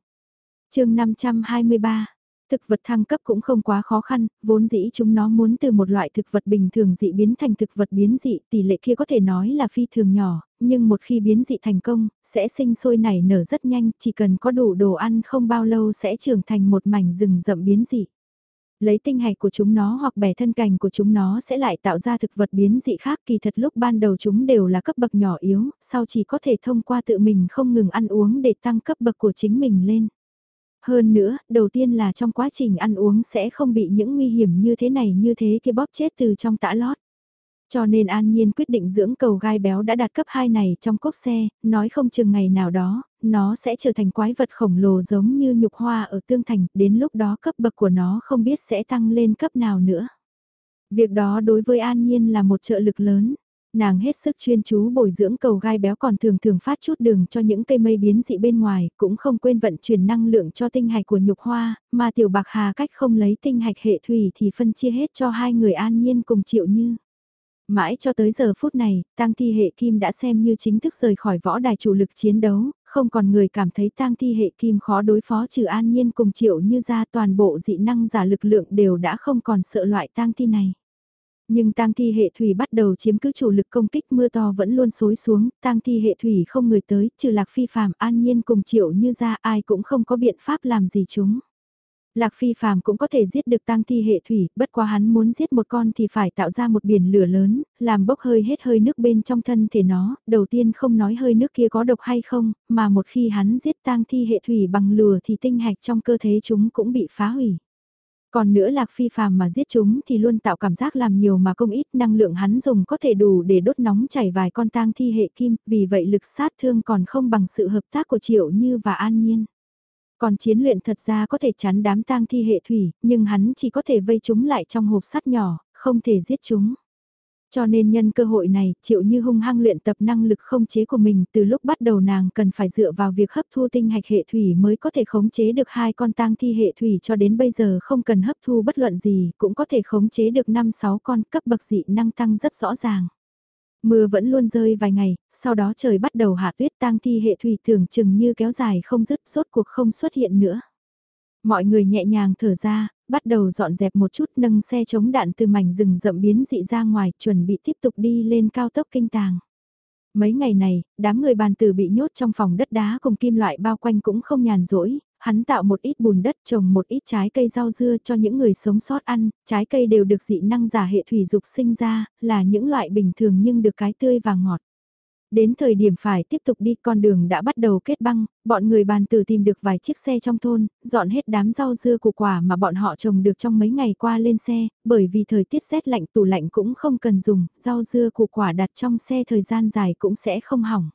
chương 523 Thực vật thăng cấp cũng không quá khó khăn, vốn dĩ chúng nó muốn từ một loại thực vật bình thường dị biến thành thực vật biến dị, tỷ lệ kia có thể nói là phi thường nhỏ, nhưng một khi biến dị thành công, sẽ sinh sôi nảy nở rất nhanh, chỉ cần có đủ đồ ăn không bao lâu sẽ trưởng thành một mảnh rừng rậm biến dị. Lấy tinh hạch của chúng nó hoặc bẻ thân cành của chúng nó sẽ lại tạo ra thực vật biến dị khác kỳ thật lúc ban đầu chúng đều là cấp bậc nhỏ yếu, sau chỉ có thể thông qua tự mình không ngừng ăn uống để tăng cấp bậc của chính mình lên. Hơn nữa, đầu tiên là trong quá trình ăn uống sẽ không bị những nguy hiểm như thế này như thế kia bóp chết từ trong tã lót. Cho nên An Nhiên quyết định dưỡng cầu gai béo đã đạt cấp 2 này trong cốc xe, nói không chừng ngày nào đó, nó sẽ trở thành quái vật khổng lồ giống như nhục hoa ở tương thành, đến lúc đó cấp bậc của nó không biết sẽ tăng lên cấp nào nữa. Việc đó đối với An Nhiên là một trợ lực lớn nàng hết sức chuyên chú bồi dưỡng cầu gai béo còn thường thường phát chút đường cho những cây mây biến dị bên ngoài, cũng không quên vận chuyển năng lượng cho tinh hạch của nhục hoa, mà tiểu bạc hà cách không lấy tinh hạch hệ thủy thì phân chia hết cho hai người an nhiên cùng chịu như. Mãi cho tới giờ phút này, tang thi hệ kim đã xem như chính thức rời khỏi võ đài chủ lực chiến đấu, không còn người cảm thấy tang thi hệ kim khó đối phó trừ an nhiên cùng triệu như ra toàn bộ dị năng giả lực lượng đều đã không còn sợ loại tang thi này. Nhưng tang thi hệ thủy bắt đầu chiếm cứ chủ lực công kích mưa to vẫn luôn xối xuống, tang thi hệ thủy không người tới, trừ lạc phi phàm an nhiên cùng triệu như ra ai cũng không có biện pháp làm gì chúng. Lạc phi phàm cũng có thể giết được tang thi hệ thủy, bất quá hắn muốn giết một con thì phải tạo ra một biển lửa lớn, làm bốc hơi hết hơi nước bên trong thân thể nó, đầu tiên không nói hơi nước kia có độc hay không, mà một khi hắn giết tang thi hệ thủy bằng lửa thì tinh hạch trong cơ thể chúng cũng bị phá hủy. Còn nữa lạc phi phàm mà giết chúng thì luôn tạo cảm giác làm nhiều mà công ít năng lượng hắn dùng có thể đủ để đốt nóng chảy vài con tang thi hệ kim, vì vậy lực sát thương còn không bằng sự hợp tác của Triệu Như và An Nhiên. Còn chiến luyện thật ra có thể chắn đám tang thi hệ thủy, nhưng hắn chỉ có thể vây chúng lại trong hộp sắt nhỏ, không thể giết chúng. Cho nên nhân cơ hội này, chịu như hung hăng luyện tập năng lực không chế của mình từ lúc bắt đầu nàng cần phải dựa vào việc hấp thu tinh hạch hệ thủy mới có thể khống chế được hai con tang thi hệ thủy cho đến bây giờ không cần hấp thu bất luận gì, cũng có thể khống chế được 5-6 con cấp bậc dị năng tăng rất rõ ràng. Mưa vẫn luôn rơi vài ngày, sau đó trời bắt đầu hạ tuyết tang thi hệ thủy tưởng chừng như kéo dài không dứt rốt cuộc không xuất hiện nữa. Mọi người nhẹ nhàng thở ra, bắt đầu dọn dẹp một chút nâng xe chống đạn từ mảnh rừng rậm biến dị ra ngoài, chuẩn bị tiếp tục đi lên cao tốc kinh tàng. Mấy ngày này, đám người bàn tử bị nhốt trong phòng đất đá cùng kim loại bao quanh cũng không nhàn rỗi, hắn tạo một ít bùn đất trồng một ít trái cây rau dưa cho những người sống sót ăn, trái cây đều được dị năng giả hệ thủy dục sinh ra, là những loại bình thường nhưng được cái tươi và ngọt. Đến thời điểm phải tiếp tục đi con đường đã bắt đầu kết băng, bọn người bàn tử tìm được vài chiếc xe trong thôn, dọn hết đám rau dưa củ quả mà bọn họ trồng được trong mấy ngày qua lên xe, bởi vì thời tiết rét lạnh tủ lạnh cũng không cần dùng, rau dưa củ quả đặt trong xe thời gian dài cũng sẽ không hỏng.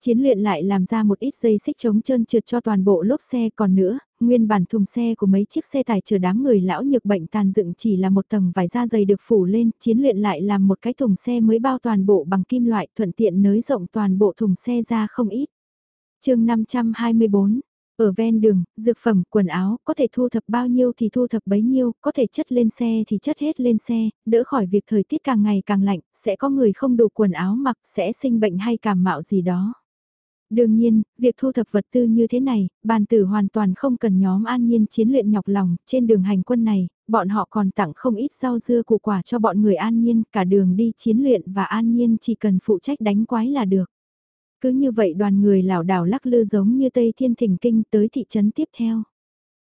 Chiến luyện lại làm ra một ít dây xích chống trơn trượt cho toàn bộ lốp xe còn nữa, nguyên bản thùng xe của mấy chiếc xe tải chở đám người lão nhược bệnh tàn dựng chỉ là một tầng vải da dày được phủ lên, chiến luyện lại làm một cái thùng xe mới bao toàn bộ bằng kim loại thuận tiện nới rộng toàn bộ thùng xe ra không ít. chương 524 ở ven đường, dược phẩm, quần áo, có thể thu thập bao nhiêu thì thu thập bấy nhiêu, có thể chất lên xe thì chất hết lên xe, đỡ khỏi việc thời tiết càng ngày càng lạnh, sẽ có người không đủ quần áo mặc, sẽ sinh bệnh hay cảm mạo gì đó. Đương nhiên, việc thu thập vật tư như thế này, bàn tử hoàn toàn không cần nhóm an nhiên chiến luyện nhọc lòng, trên đường hành quân này, bọn họ còn tặng không ít rau dưa củ quả cho bọn người an nhiên, cả đường đi chiến luyện và an nhiên chỉ cần phụ trách đánh quái là được. Cứ như vậy đoàn người lảo đảo lắc lư giống như Tây Thiên Thỉnh Kinh tới thị trấn tiếp theo.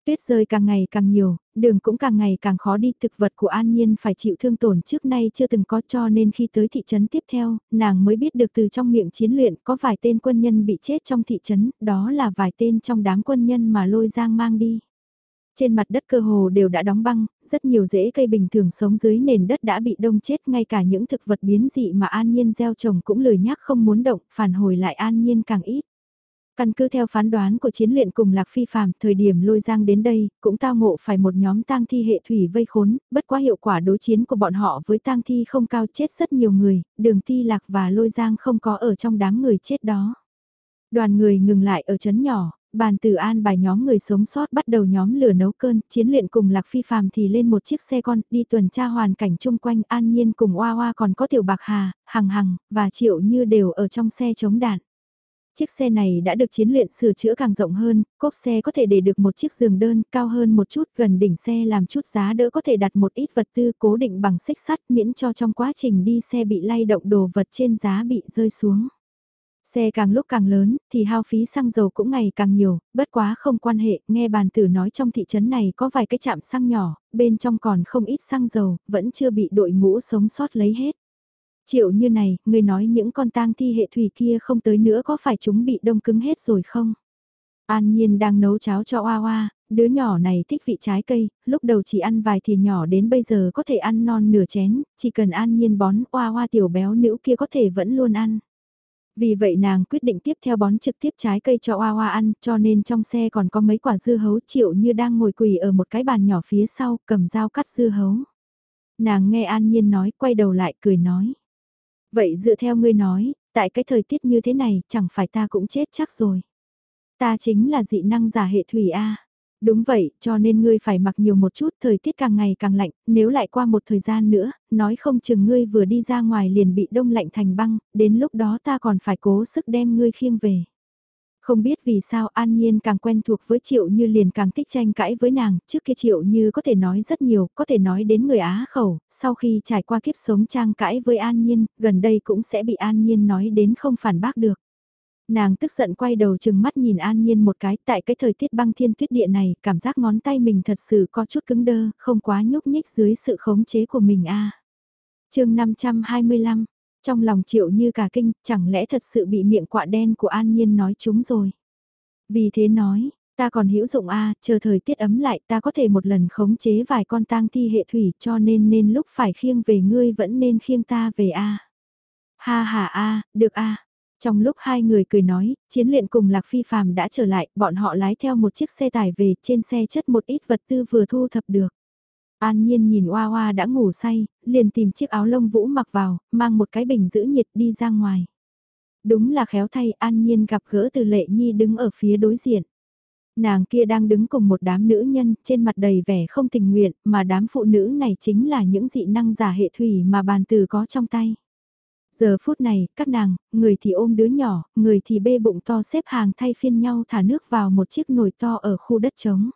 Tuyết rơi càng ngày càng nhiều, đường cũng càng ngày càng khó đi thực vật của An Nhiên phải chịu thương tổn trước nay chưa từng có cho nên khi tới thị trấn tiếp theo, nàng mới biết được từ trong miệng chiến luyện có vài tên quân nhân bị chết trong thị trấn, đó là vài tên trong đám quân nhân mà lôi giang mang đi. Trên mặt đất cơ hồ đều đã đóng băng, rất nhiều rễ cây bình thường sống dưới nền đất đã bị đông chết ngay cả những thực vật biến dị mà An Nhiên gieo trồng cũng lười nhác không muốn động, phản hồi lại An Nhiên càng ít. Căn cứ theo phán đoán của chiến luyện cùng Lạc Phi Phạm, thời điểm lôi giang đến đây, cũng tao ngộ phải một nhóm tang thi hệ thủy vây khốn, bất quá hiệu quả đối chiến của bọn họ với tang thi không cao chết rất nhiều người, đường ti lạc và lôi giang không có ở trong đám người chết đó. Đoàn người ngừng lại ở chấn nhỏ, bàn tử an bài nhóm người sống sót bắt đầu nhóm lửa nấu cơn, chiến luyện cùng Lạc Phi Phạm thì lên một chiếc xe con đi tuần tra hoàn cảnh chung quanh an nhiên cùng Hoa Hoa còn có Tiểu Bạc Hà, Hằng Hằng, và Triệu Như đều ở trong xe chống đạn. Chiếc xe này đã được chiến luyện sửa chữa càng rộng hơn, cốp xe có thể để được một chiếc giường đơn cao hơn một chút gần đỉnh xe làm chút giá đỡ có thể đặt một ít vật tư cố định bằng xích sắt miễn cho trong quá trình đi xe bị lay động đồ vật trên giá bị rơi xuống. Xe càng lúc càng lớn, thì hao phí xăng dầu cũng ngày càng nhiều, bất quá không quan hệ, nghe bàn tử nói trong thị trấn này có vài cái chạm xăng nhỏ, bên trong còn không ít xăng dầu, vẫn chưa bị đội ngũ sống sót lấy hết. Triệu như này, người nói những con tang thi hệ thủy kia không tới nữa có phải chúng bị đông cứng hết rồi không? An Nhiên đang nấu cháo cho Oa Oa, đứa nhỏ này thích vị trái cây, lúc đầu chỉ ăn vài thìa nhỏ đến bây giờ có thể ăn non nửa chén, chỉ cần An Nhiên bón Oa Oa tiểu béo nữ kia có thể vẫn luôn ăn. Vì vậy nàng quyết định tiếp theo bón trực tiếp trái cây cho Oa Oa ăn, cho nên trong xe còn có mấy quả dưa hấu triệu như đang ngồi quỳ ở một cái bàn nhỏ phía sau, cầm dao cắt dưa hấu. Nàng nghe An Nhiên nói, quay đầu lại cười nói. Vậy dựa theo ngươi nói, tại cái thời tiết như thế này, chẳng phải ta cũng chết chắc rồi. Ta chính là dị năng giả hệ thủy A. Đúng vậy, cho nên ngươi phải mặc nhiều một chút, thời tiết càng ngày càng lạnh, nếu lại qua một thời gian nữa, nói không chừng ngươi vừa đi ra ngoài liền bị đông lạnh thành băng, đến lúc đó ta còn phải cố sức đem ngươi khiêng về. Không biết vì sao An Nhiên càng quen thuộc với Triệu Như liền càng thích tranh cãi với nàng, trước kia Triệu Như có thể nói rất nhiều, có thể nói đến người Á khẩu, sau khi trải qua kiếp sống trang cãi với An Nhiên, gần đây cũng sẽ bị An Nhiên nói đến không phản bác được. Nàng tức giận quay đầu chừng mắt nhìn An Nhiên một cái tại cái thời tiết băng thiên tuyết địa này, cảm giác ngón tay mình thật sự có chút cứng đơ, không quá nhúc nhích dưới sự khống chế của mình a. À. Chương 525 trong lòng triệu như cả kinh, chẳng lẽ thật sự bị miệng quạ đen của An Nhiên nói chúng rồi. Vì thế nói, ta còn hữu dụng a chờ thời tiết ấm lại ta có thể một lần khống chế vài con tang thi hệ thủy cho nên nên lúc phải khiêng về ngươi vẫn nên khiêng ta về a Ha ha a được a Trong lúc hai người cười nói, chiến luyện cùng Lạc Phi Phàm đã trở lại, bọn họ lái theo một chiếc xe tải về, trên xe chất một ít vật tư vừa thu thập được. An Nhiên nhìn Hoa Hoa đã ngủ say, liền tìm chiếc áo lông vũ mặc vào, mang một cái bình giữ nhiệt đi ra ngoài. Đúng là khéo thay An Nhiên gặp gỡ từ lệ nhi đứng ở phía đối diện. Nàng kia đang đứng cùng một đám nữ nhân trên mặt đầy vẻ không tình nguyện mà đám phụ nữ này chính là những dị năng giả hệ thủy mà bàn từ có trong tay. Giờ phút này, các nàng, người thì ôm đứa nhỏ, người thì bê bụng to xếp hàng thay phiên nhau thả nước vào một chiếc nồi to ở khu đất trống.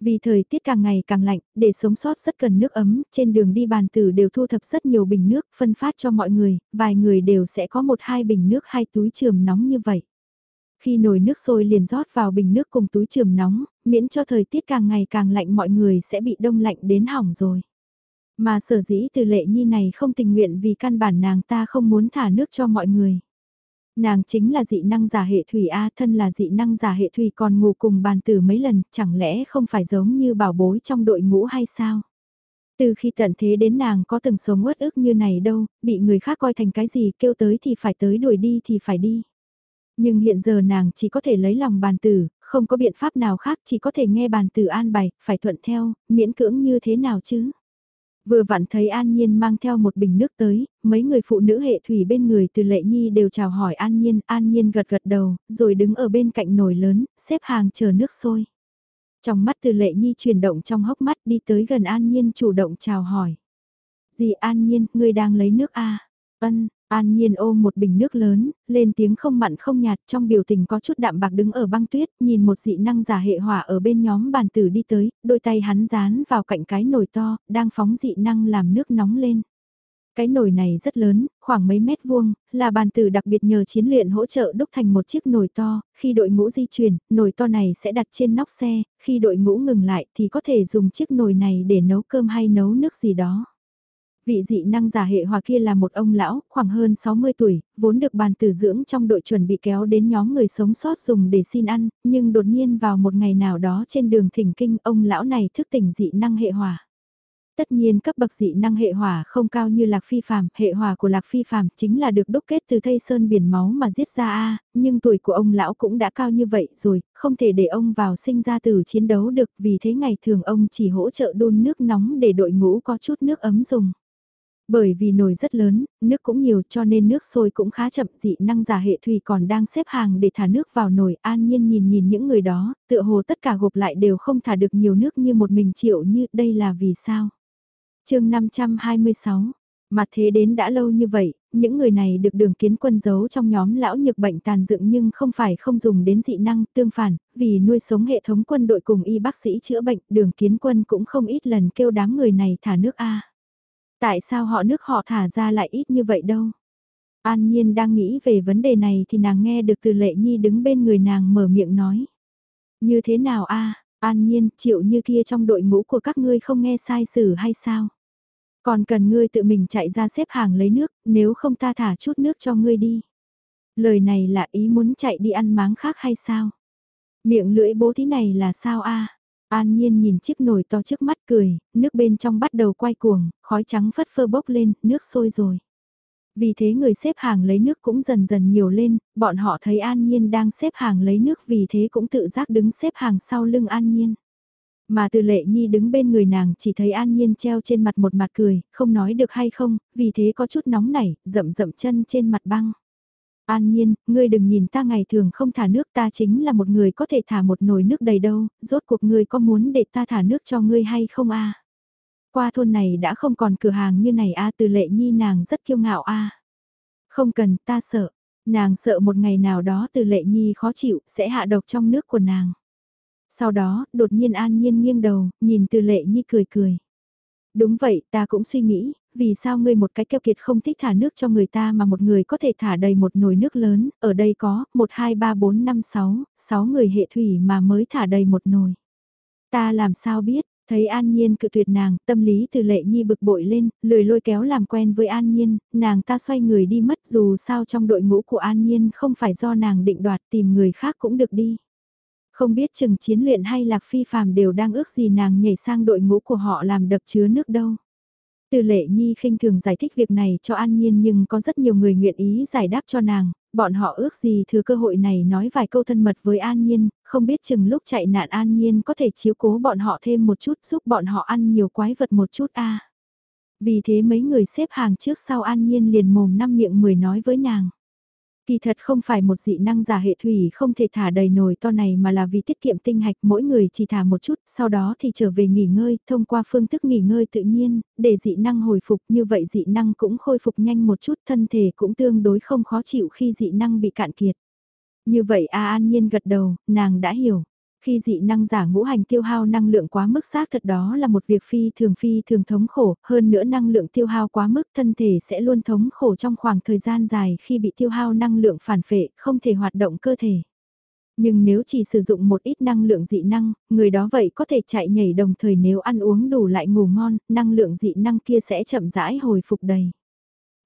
Vì thời tiết càng ngày càng lạnh, để sống sót rất cần nước ấm, trên đường đi bàn tử đều thu thập rất nhiều bình nước, phân phát cho mọi người, vài người đều sẽ có một hai bình nước hai túi trường nóng như vậy. Khi nồi nước sôi liền rót vào bình nước cùng túi trường nóng, miễn cho thời tiết càng ngày càng lạnh mọi người sẽ bị đông lạnh đến hỏng rồi. Mà sở dĩ từ lệ nhi này không tình nguyện vì căn bản nàng ta không muốn thả nước cho mọi người. Nàng chính là dị năng giả hệ thủy A thân là dị năng giả hệ thủy còn ngủ cùng bàn tử mấy lần, chẳng lẽ không phải giống như bảo bối trong đội ngũ hay sao? Từ khi tận thế đến nàng có từng sống uất ức như này đâu, bị người khác coi thành cái gì kêu tới thì phải tới đuổi đi thì phải đi. Nhưng hiện giờ nàng chỉ có thể lấy lòng bàn tử, không có biện pháp nào khác chỉ có thể nghe bàn tử an bày, phải thuận theo, miễn cưỡng như thế nào chứ? Vừa vặn thấy An Nhiên mang theo một bình nước tới, mấy người phụ nữ hệ thủy bên người từ lệ nhi đều chào hỏi An Nhiên, An Nhiên gật gật đầu, rồi đứng ở bên cạnh nồi lớn, xếp hàng chờ nước sôi. Trong mắt từ lệ nhi chuyển động trong hốc mắt đi tới gần An Nhiên chủ động chào hỏi. Dì An Nhiên, ngươi đang lấy nước a à? Ân, An Nhiên ôm một bình nước lớn, lên tiếng không mặn không nhạt trong biểu tình có chút đạm bạc đứng ở băng tuyết, nhìn một dị năng giả hệ hỏa ở bên nhóm bàn tử đi tới, đôi tay hắn dán vào cạnh cái nồi to, đang phóng dị năng làm nước nóng lên. Cái nồi này rất lớn, khoảng mấy mét vuông, là bàn tử đặc biệt nhờ chiến luyện hỗ trợ đúc thành một chiếc nồi to, khi đội ngũ di chuyển, nồi to này sẽ đặt trên nóc xe, khi đội ngũ ngừng lại thì có thể dùng chiếc nồi này để nấu cơm hay nấu nước gì đó. Vị dị năng giả hệ hòa kia là một ông lão, khoảng hơn 60 tuổi, vốn được bàn tử dưỡng trong đội chuẩn bị kéo đến nhóm người sống sót dùng để xin ăn, nhưng đột nhiên vào một ngày nào đó trên đường thỉnh kinh ông lão này thức tỉnh dị năng hệ hòa. Tất nhiên cấp bậc dị năng hệ hỏa không cao như lạc phi phàm, hệ hỏa của lạc phi phàm chính là được đúc kết từ thây sơn biển máu mà giết ra a, nhưng tuổi của ông lão cũng đã cao như vậy rồi, không thể để ông vào sinh ra từ chiến đấu được, vì thế ngày thường ông chỉ hỗ trợ đun nước nóng để đội ngũ có chút nước ấm dùng. Bởi vì nồi rất lớn, nước cũng nhiều cho nên nước sôi cũng khá chậm dị năng giả hệ thủy còn đang xếp hàng để thả nước vào nồi an nhiên nhìn nhìn những người đó, tựa hồ tất cả gộp lại đều không thả được nhiều nước như một mình triệu như đây là vì sao. chương 526 Mặt thế đến đã lâu như vậy, những người này được đường kiến quân giấu trong nhóm lão nhược bệnh tàn dựng nhưng không phải không dùng đến dị năng, tương phản, vì nuôi sống hệ thống quân đội cùng y bác sĩ chữa bệnh, đường kiến quân cũng không ít lần kêu đám người này thả nước A. Tại sao họ nước họ thả ra lại ít như vậy đâu? An Nhiên đang nghĩ về vấn đề này thì nàng nghe được từ lệ nhi đứng bên người nàng mở miệng nói. Như thế nào a An Nhiên, chịu như kia trong đội ngũ của các ngươi không nghe sai sử hay sao? Còn cần ngươi tự mình chạy ra xếp hàng lấy nước, nếu không ta thả chút nước cho ngươi đi. Lời này là ý muốn chạy đi ăn máng khác hay sao? Miệng lưỡi bố thí này là sao a An Nhiên nhìn chiếc nồi to trước mắt cười, nước bên trong bắt đầu quay cuồng, khói trắng phất phơ bốc lên, nước sôi rồi. Vì thế người xếp hàng lấy nước cũng dần dần nhiều lên, bọn họ thấy An Nhiên đang xếp hàng lấy nước vì thế cũng tự giác đứng xếp hàng sau lưng An Nhiên. Mà từ lệ nhi đứng bên người nàng chỉ thấy An Nhiên treo trên mặt một mặt cười, không nói được hay không, vì thế có chút nóng nảy, rậm rậm chân trên mặt băng. An nhiên, ngươi đừng nhìn ta ngày thường không thả nước ta chính là một người có thể thả một nồi nước đầy đâu, rốt cuộc ngươi có muốn để ta thả nước cho ngươi hay không a? Qua thôn này đã không còn cửa hàng như này a từ lệ nhi nàng rất kiêu ngạo a. Không cần, ta sợ. Nàng sợ một ngày nào đó từ lệ nhi khó chịu sẽ hạ độc trong nước của nàng. Sau đó, đột nhiên an nhiên nghiêng đầu, nhìn từ lệ nhi cười cười. Đúng vậy, ta cũng suy nghĩ, vì sao ngươi một cái keo kiệt không thích thả nước cho người ta mà một người có thể thả đầy một nồi nước lớn, ở đây có 1, 2, 3, 4, 5, 6, 6 người hệ thủy mà mới thả đầy một nồi. Ta làm sao biết, thấy An Nhiên cự tuyệt nàng, tâm lý từ lệ nhi bực bội lên, lười lôi kéo làm quen với An Nhiên, nàng ta xoay người đi mất dù sao trong đội ngũ của An Nhiên không phải do nàng định đoạt tìm người khác cũng được đi. Không biết chừng chiến luyện hay lạc phi phàm đều đang ước gì nàng nhảy sang đội ngũ của họ làm đập chứa nước đâu. Từ lệ nhi khinh thường giải thích việc này cho An Nhiên nhưng có rất nhiều người nguyện ý giải đáp cho nàng, bọn họ ước gì thừa cơ hội này nói vài câu thân mật với An Nhiên, không biết chừng lúc chạy nạn An Nhiên có thể chiếu cố bọn họ thêm một chút giúp bọn họ ăn nhiều quái vật một chút a Vì thế mấy người xếp hàng trước sau An Nhiên liền mồm năm miệng mười nói với nàng. Kỳ thật không phải một dị năng giả hệ thủy không thể thả đầy nồi to này mà là vì tiết kiệm tinh hạch mỗi người chỉ thả một chút, sau đó thì trở về nghỉ ngơi, thông qua phương thức nghỉ ngơi tự nhiên, để dị năng hồi phục như vậy dị năng cũng khôi phục nhanh một chút, thân thể cũng tương đối không khó chịu khi dị năng bị cạn kiệt. Như vậy A An Nhiên gật đầu, nàng đã hiểu. Khi dị năng giả ngũ hành tiêu hao năng lượng quá mức xác thật đó là một việc phi thường phi thường thống khổ, hơn nữa năng lượng tiêu hao quá mức thân thể sẽ luôn thống khổ trong khoảng thời gian dài khi bị tiêu hao năng lượng phản phệ, không thể hoạt động cơ thể. Nhưng nếu chỉ sử dụng một ít năng lượng dị năng, người đó vậy có thể chạy nhảy đồng thời nếu ăn uống đủ lại ngủ ngon, năng lượng dị năng kia sẽ chậm rãi hồi phục đầy.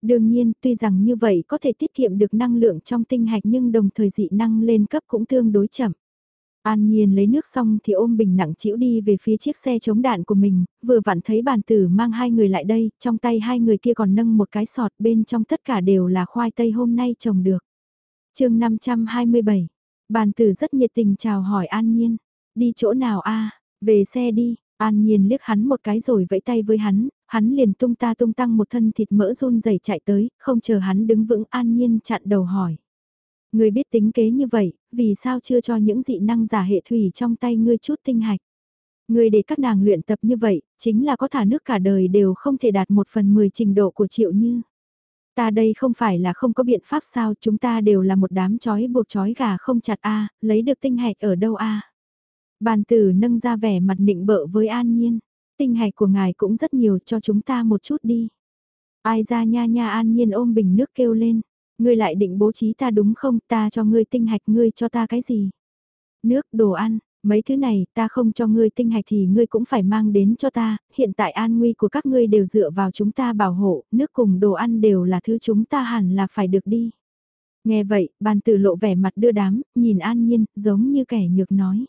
Đương nhiên, tuy rằng như vậy có thể tiết kiệm được năng lượng trong tinh hạch nhưng đồng thời dị năng lên cấp cũng tương đối chậm. An Nhiên lấy nước xong thì ôm bình nặng chịu đi về phía chiếc xe chống đạn của mình, vừa vặn thấy bàn tử mang hai người lại đây, trong tay hai người kia còn nâng một cái sọt bên trong tất cả đều là khoai tây hôm nay trồng được. chương 527, bàn tử rất nhiệt tình chào hỏi An Nhiên, đi chỗ nào a về xe đi, An Nhiên liếc hắn một cái rồi vẫy tay với hắn, hắn liền tung ta tung tăng một thân thịt mỡ run rẩy chạy tới, không chờ hắn đứng vững An Nhiên chặn đầu hỏi. Người biết tính kế như vậy, vì sao chưa cho những dị năng giả hệ thủy trong tay ngươi chút tinh hạch? Người để các nàng luyện tập như vậy, chính là có thả nước cả đời đều không thể đạt một phần mười trình độ của triệu như. Ta đây không phải là không có biện pháp sao chúng ta đều là một đám chói buộc chói gà không chặt a lấy được tinh hạch ở đâu a Bàn tử nâng ra vẻ mặt nịnh bợ với an nhiên. Tinh hạch của ngài cũng rất nhiều cho chúng ta một chút đi. Ai ra nha nha an nhiên ôm bình nước kêu lên. Ngươi lại định bố trí ta đúng không ta cho ngươi tinh hạch ngươi cho ta cái gì? Nước, đồ ăn, mấy thứ này ta không cho ngươi tinh hạch thì ngươi cũng phải mang đến cho ta, hiện tại an nguy của các ngươi đều dựa vào chúng ta bảo hộ, nước cùng đồ ăn đều là thứ chúng ta hẳn là phải được đi. Nghe vậy, bàn tử lộ vẻ mặt đưa đám, nhìn an nhiên, giống như kẻ nhược nói.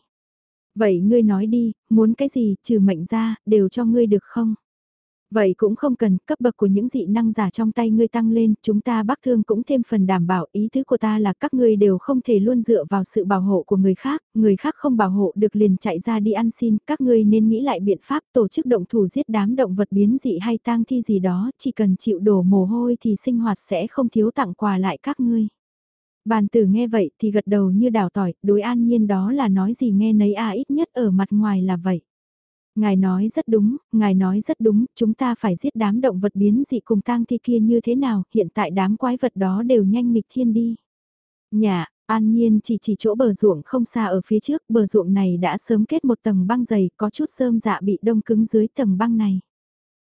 Vậy ngươi nói đi, muốn cái gì, trừ mệnh ra, đều cho ngươi được không? Vậy cũng không cần, cấp bậc của những dị năng giả trong tay ngươi tăng lên, chúng ta bác thương cũng thêm phần đảm bảo, ý tứ của ta là các ngươi đều không thể luôn dựa vào sự bảo hộ của người khác, người khác không bảo hộ được liền chạy ra đi ăn xin, các ngươi nên nghĩ lại biện pháp tổ chức động thủ giết đám động vật biến dị hay tang thi gì đó, chỉ cần chịu đổ mồ hôi thì sinh hoạt sẽ không thiếu tặng quà lại các ngươi. Bàn tử nghe vậy thì gật đầu như đào tỏi, đối an nhiên đó là nói gì nghe nấy à ít nhất ở mặt ngoài là vậy. Ngài nói rất đúng, ngài nói rất đúng, chúng ta phải giết đám động vật biến dị cùng tang thi kia như thế nào, hiện tại đám quái vật đó đều nhanh nghịch thiên đi. Nhà, an nhiên chỉ chỉ chỗ bờ ruộng không xa ở phía trước, bờ ruộng này đã sớm kết một tầng băng dày, có chút sơm dạ bị đông cứng dưới tầng băng này.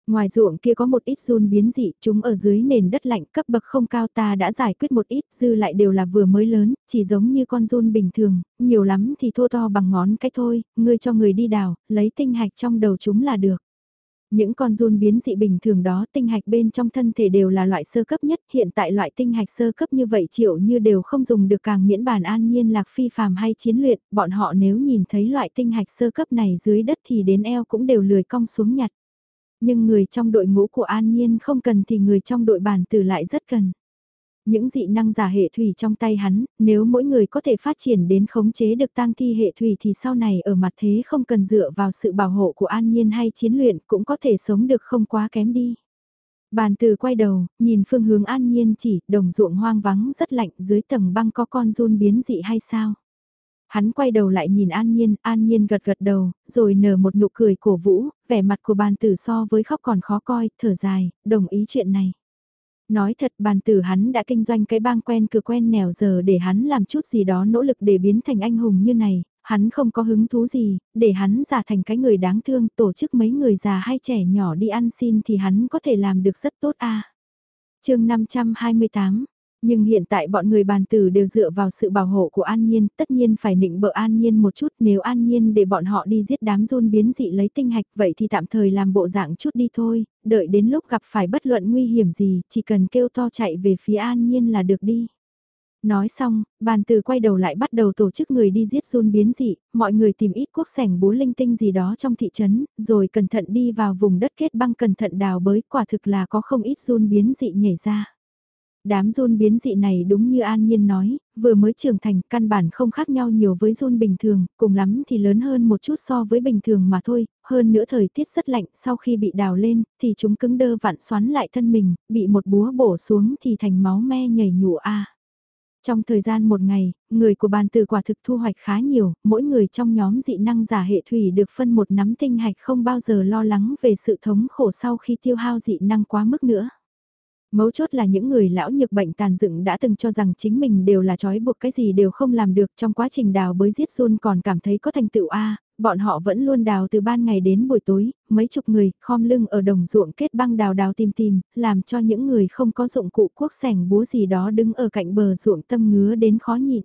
Ngoài ruộng kia có một ít run biến dị, chúng ở dưới nền đất lạnh cấp bậc không cao ta đã giải quyết một ít, dư lại đều là vừa mới lớn, chỉ giống như con run bình thường, nhiều lắm thì thô to bằng ngón cái thôi, ngươi cho người đi đào, lấy tinh hạch trong đầu chúng là được. Những con run biến dị bình thường đó tinh hạch bên trong thân thể đều là loại sơ cấp nhất, hiện tại loại tinh hạch sơ cấp như vậy triệu như đều không dùng được càng miễn bản an nhiên lạc phi phàm hay chiến luyện, bọn họ nếu nhìn thấy loại tinh hạch sơ cấp này dưới đất thì đến eo cũng đều lười cong xuống nhặt nhưng người trong đội ngũ của An Nhiên không cần thì người trong đội bản tử lại rất cần. Những dị năng giả hệ thủy trong tay hắn, nếu mỗi người có thể phát triển đến khống chế được tăng thi hệ thủy thì sau này ở mặt thế không cần dựa vào sự bảo hộ của An Nhiên hay chiến luyện cũng có thể sống được không quá kém đi. Bàn từ quay đầu, nhìn phương hướng an nhiên chỉ, đồng ruộng hoang vắng rất lạnh dưới tầng băng có con run biến dị hay sao? Hắn quay đầu lại nhìn An Nhiên, An Nhiên gật gật đầu, rồi nở một nụ cười cổ vũ, vẻ mặt của bàn tử so với khóc còn khó coi, thở dài, đồng ý chuyện này. Nói thật bàn tử hắn đã kinh doanh cái bang quen cửa quen nẻo giờ để hắn làm chút gì đó nỗ lực để biến thành anh hùng như này, hắn không có hứng thú gì, để hắn giả thành cái người đáng thương tổ chức mấy người già hay trẻ nhỏ đi ăn xin thì hắn có thể làm được rất tốt a à. chương 528 nhưng hiện tại bọn người bàn tử đều dựa vào sự bảo hộ của An Nhiên, tất nhiên phải nịnh bợ An Nhiên một chút nếu An Nhiên để bọn họ đi giết đám run biến dị lấy tinh hạch vậy thì tạm thời làm bộ dạng chút đi thôi, đợi đến lúc gặp phải bất luận nguy hiểm gì, chỉ cần kêu to chạy về phía An Nhiên là được đi. Nói xong, bàn tử quay đầu lại bắt đầu tổ chức người đi giết run biến dị, mọi người tìm ít quốc sẻng búa linh tinh gì đó trong thị trấn, rồi cẩn thận đi vào vùng đất kết băng cẩn thận đào bới quả thực là có không ít run biến dị nhảy ra. Đám run biến dị này đúng như An Nhiên nói, vừa mới trưởng thành căn bản không khác nhau nhiều với run bình thường, cùng lắm thì lớn hơn một chút so với bình thường mà thôi, hơn nữa thời tiết rất lạnh sau khi bị đào lên thì chúng cứng đơ vặn xoắn lại thân mình, bị một búa bổ xuống thì thành máu me nhảy nhụa a. Trong thời gian một ngày, người của bàn từ quả thực thu hoạch khá nhiều, mỗi người trong nhóm dị năng giả hệ thủy được phân một nắm tinh hạch không bao giờ lo lắng về sự thống khổ sau khi tiêu hao dị năng quá mức nữa. Mấu chốt là những người lão nhược bệnh tàn dựng đã từng cho rằng chính mình đều là trói buộc cái gì đều không làm được trong quá trình đào bới giết run còn cảm thấy có thành tựu A, bọn họ vẫn luôn đào từ ban ngày đến buổi tối, mấy chục người khom lưng ở đồng ruộng kết băng đào đào tìm tìm, làm cho những người không có dụng cụ quốc sẻng búa gì đó đứng ở cạnh bờ ruộng tâm ngứa đến khó nhịn.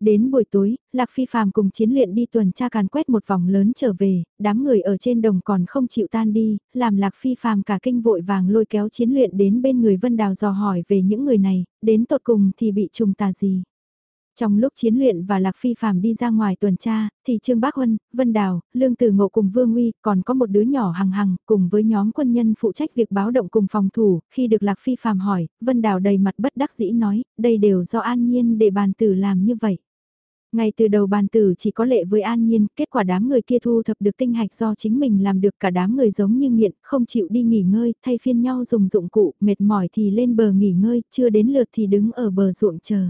Đến buổi tối, Lạc Phi Phạm cùng chiến luyện đi tuần tra càn quét một vòng lớn trở về, đám người ở trên đồng còn không chịu tan đi, làm Lạc Phi Phạm cả kinh vội vàng lôi kéo chiến luyện đến bên người Vân Đào dò hỏi về những người này, đến tột cùng thì bị trùng tà gì. Trong lúc chiến luyện và Lạc Phi Phạm đi ra ngoài tuần tra, thì Trương Bác Huân, Vân Đào, Lương Tử Ngộ cùng Vương Uy, còn có một đứa nhỏ hằng hằng, cùng với nhóm quân nhân phụ trách việc báo động cùng phòng thủ, khi được Lạc Phi Phạm hỏi, Vân Đào đầy mặt bất đắc dĩ nói, đây đều do an nhiên để bàn tử làm như vậy. Ngay từ đầu bàn tử chỉ có lệ với an nhiên, kết quả đám người kia thu thập được tinh hạch do chính mình làm được cả đám người giống như nghiện, không chịu đi nghỉ ngơi, thay phiên nhau dùng dụng cụ, mệt mỏi thì lên bờ nghỉ ngơi, chưa đến lượt thì đứng ở bờ ruộng chờ.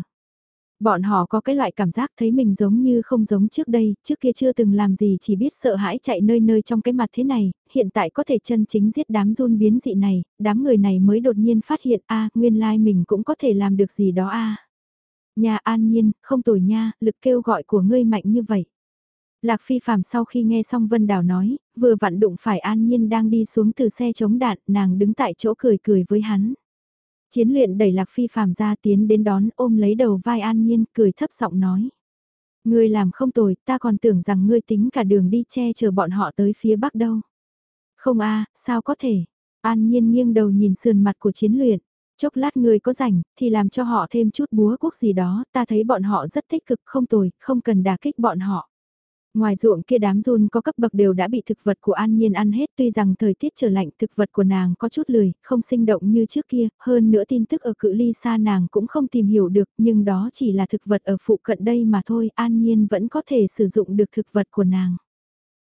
Bọn họ có cái loại cảm giác thấy mình giống như không giống trước đây, trước kia chưa từng làm gì chỉ biết sợ hãi chạy nơi nơi trong cái mặt thế này, hiện tại có thể chân chính giết đám run biến dị này, đám người này mới đột nhiên phát hiện a nguyên lai like mình cũng có thể làm được gì đó a Nhà an nhiên, không tồi nha, lực kêu gọi của ngươi mạnh như vậy. Lạc phi phàm sau khi nghe xong Vân Đào nói, vừa vặn đụng phải an nhiên đang đi xuống từ xe chống đạn, nàng đứng tại chỗ cười cười với hắn. Chiến luyện đẩy Lạc Phi phàm ra tiến đến đón ôm lấy đầu vai An Nhiên cười thấp giọng nói. Ngươi làm không tồi, ta còn tưởng rằng ngươi tính cả đường đi che chở bọn họ tới phía bắc đâu. Không a sao có thể. An Nhiên nghiêng đầu nhìn sườn mặt của chiến luyện. Chốc lát người có rảnh, thì làm cho họ thêm chút búa quốc gì đó, ta thấy bọn họ rất tích cực không tồi, không cần đả kích bọn họ. Ngoài ruộng kia đám run có cấp bậc đều đã bị thực vật của An Nhiên ăn hết tuy rằng thời tiết trở lạnh thực vật của nàng có chút lười, không sinh động như trước kia, hơn nữa tin tức ở cự ly xa nàng cũng không tìm hiểu được nhưng đó chỉ là thực vật ở phụ cận đây mà thôi An Nhiên vẫn có thể sử dụng được thực vật của nàng.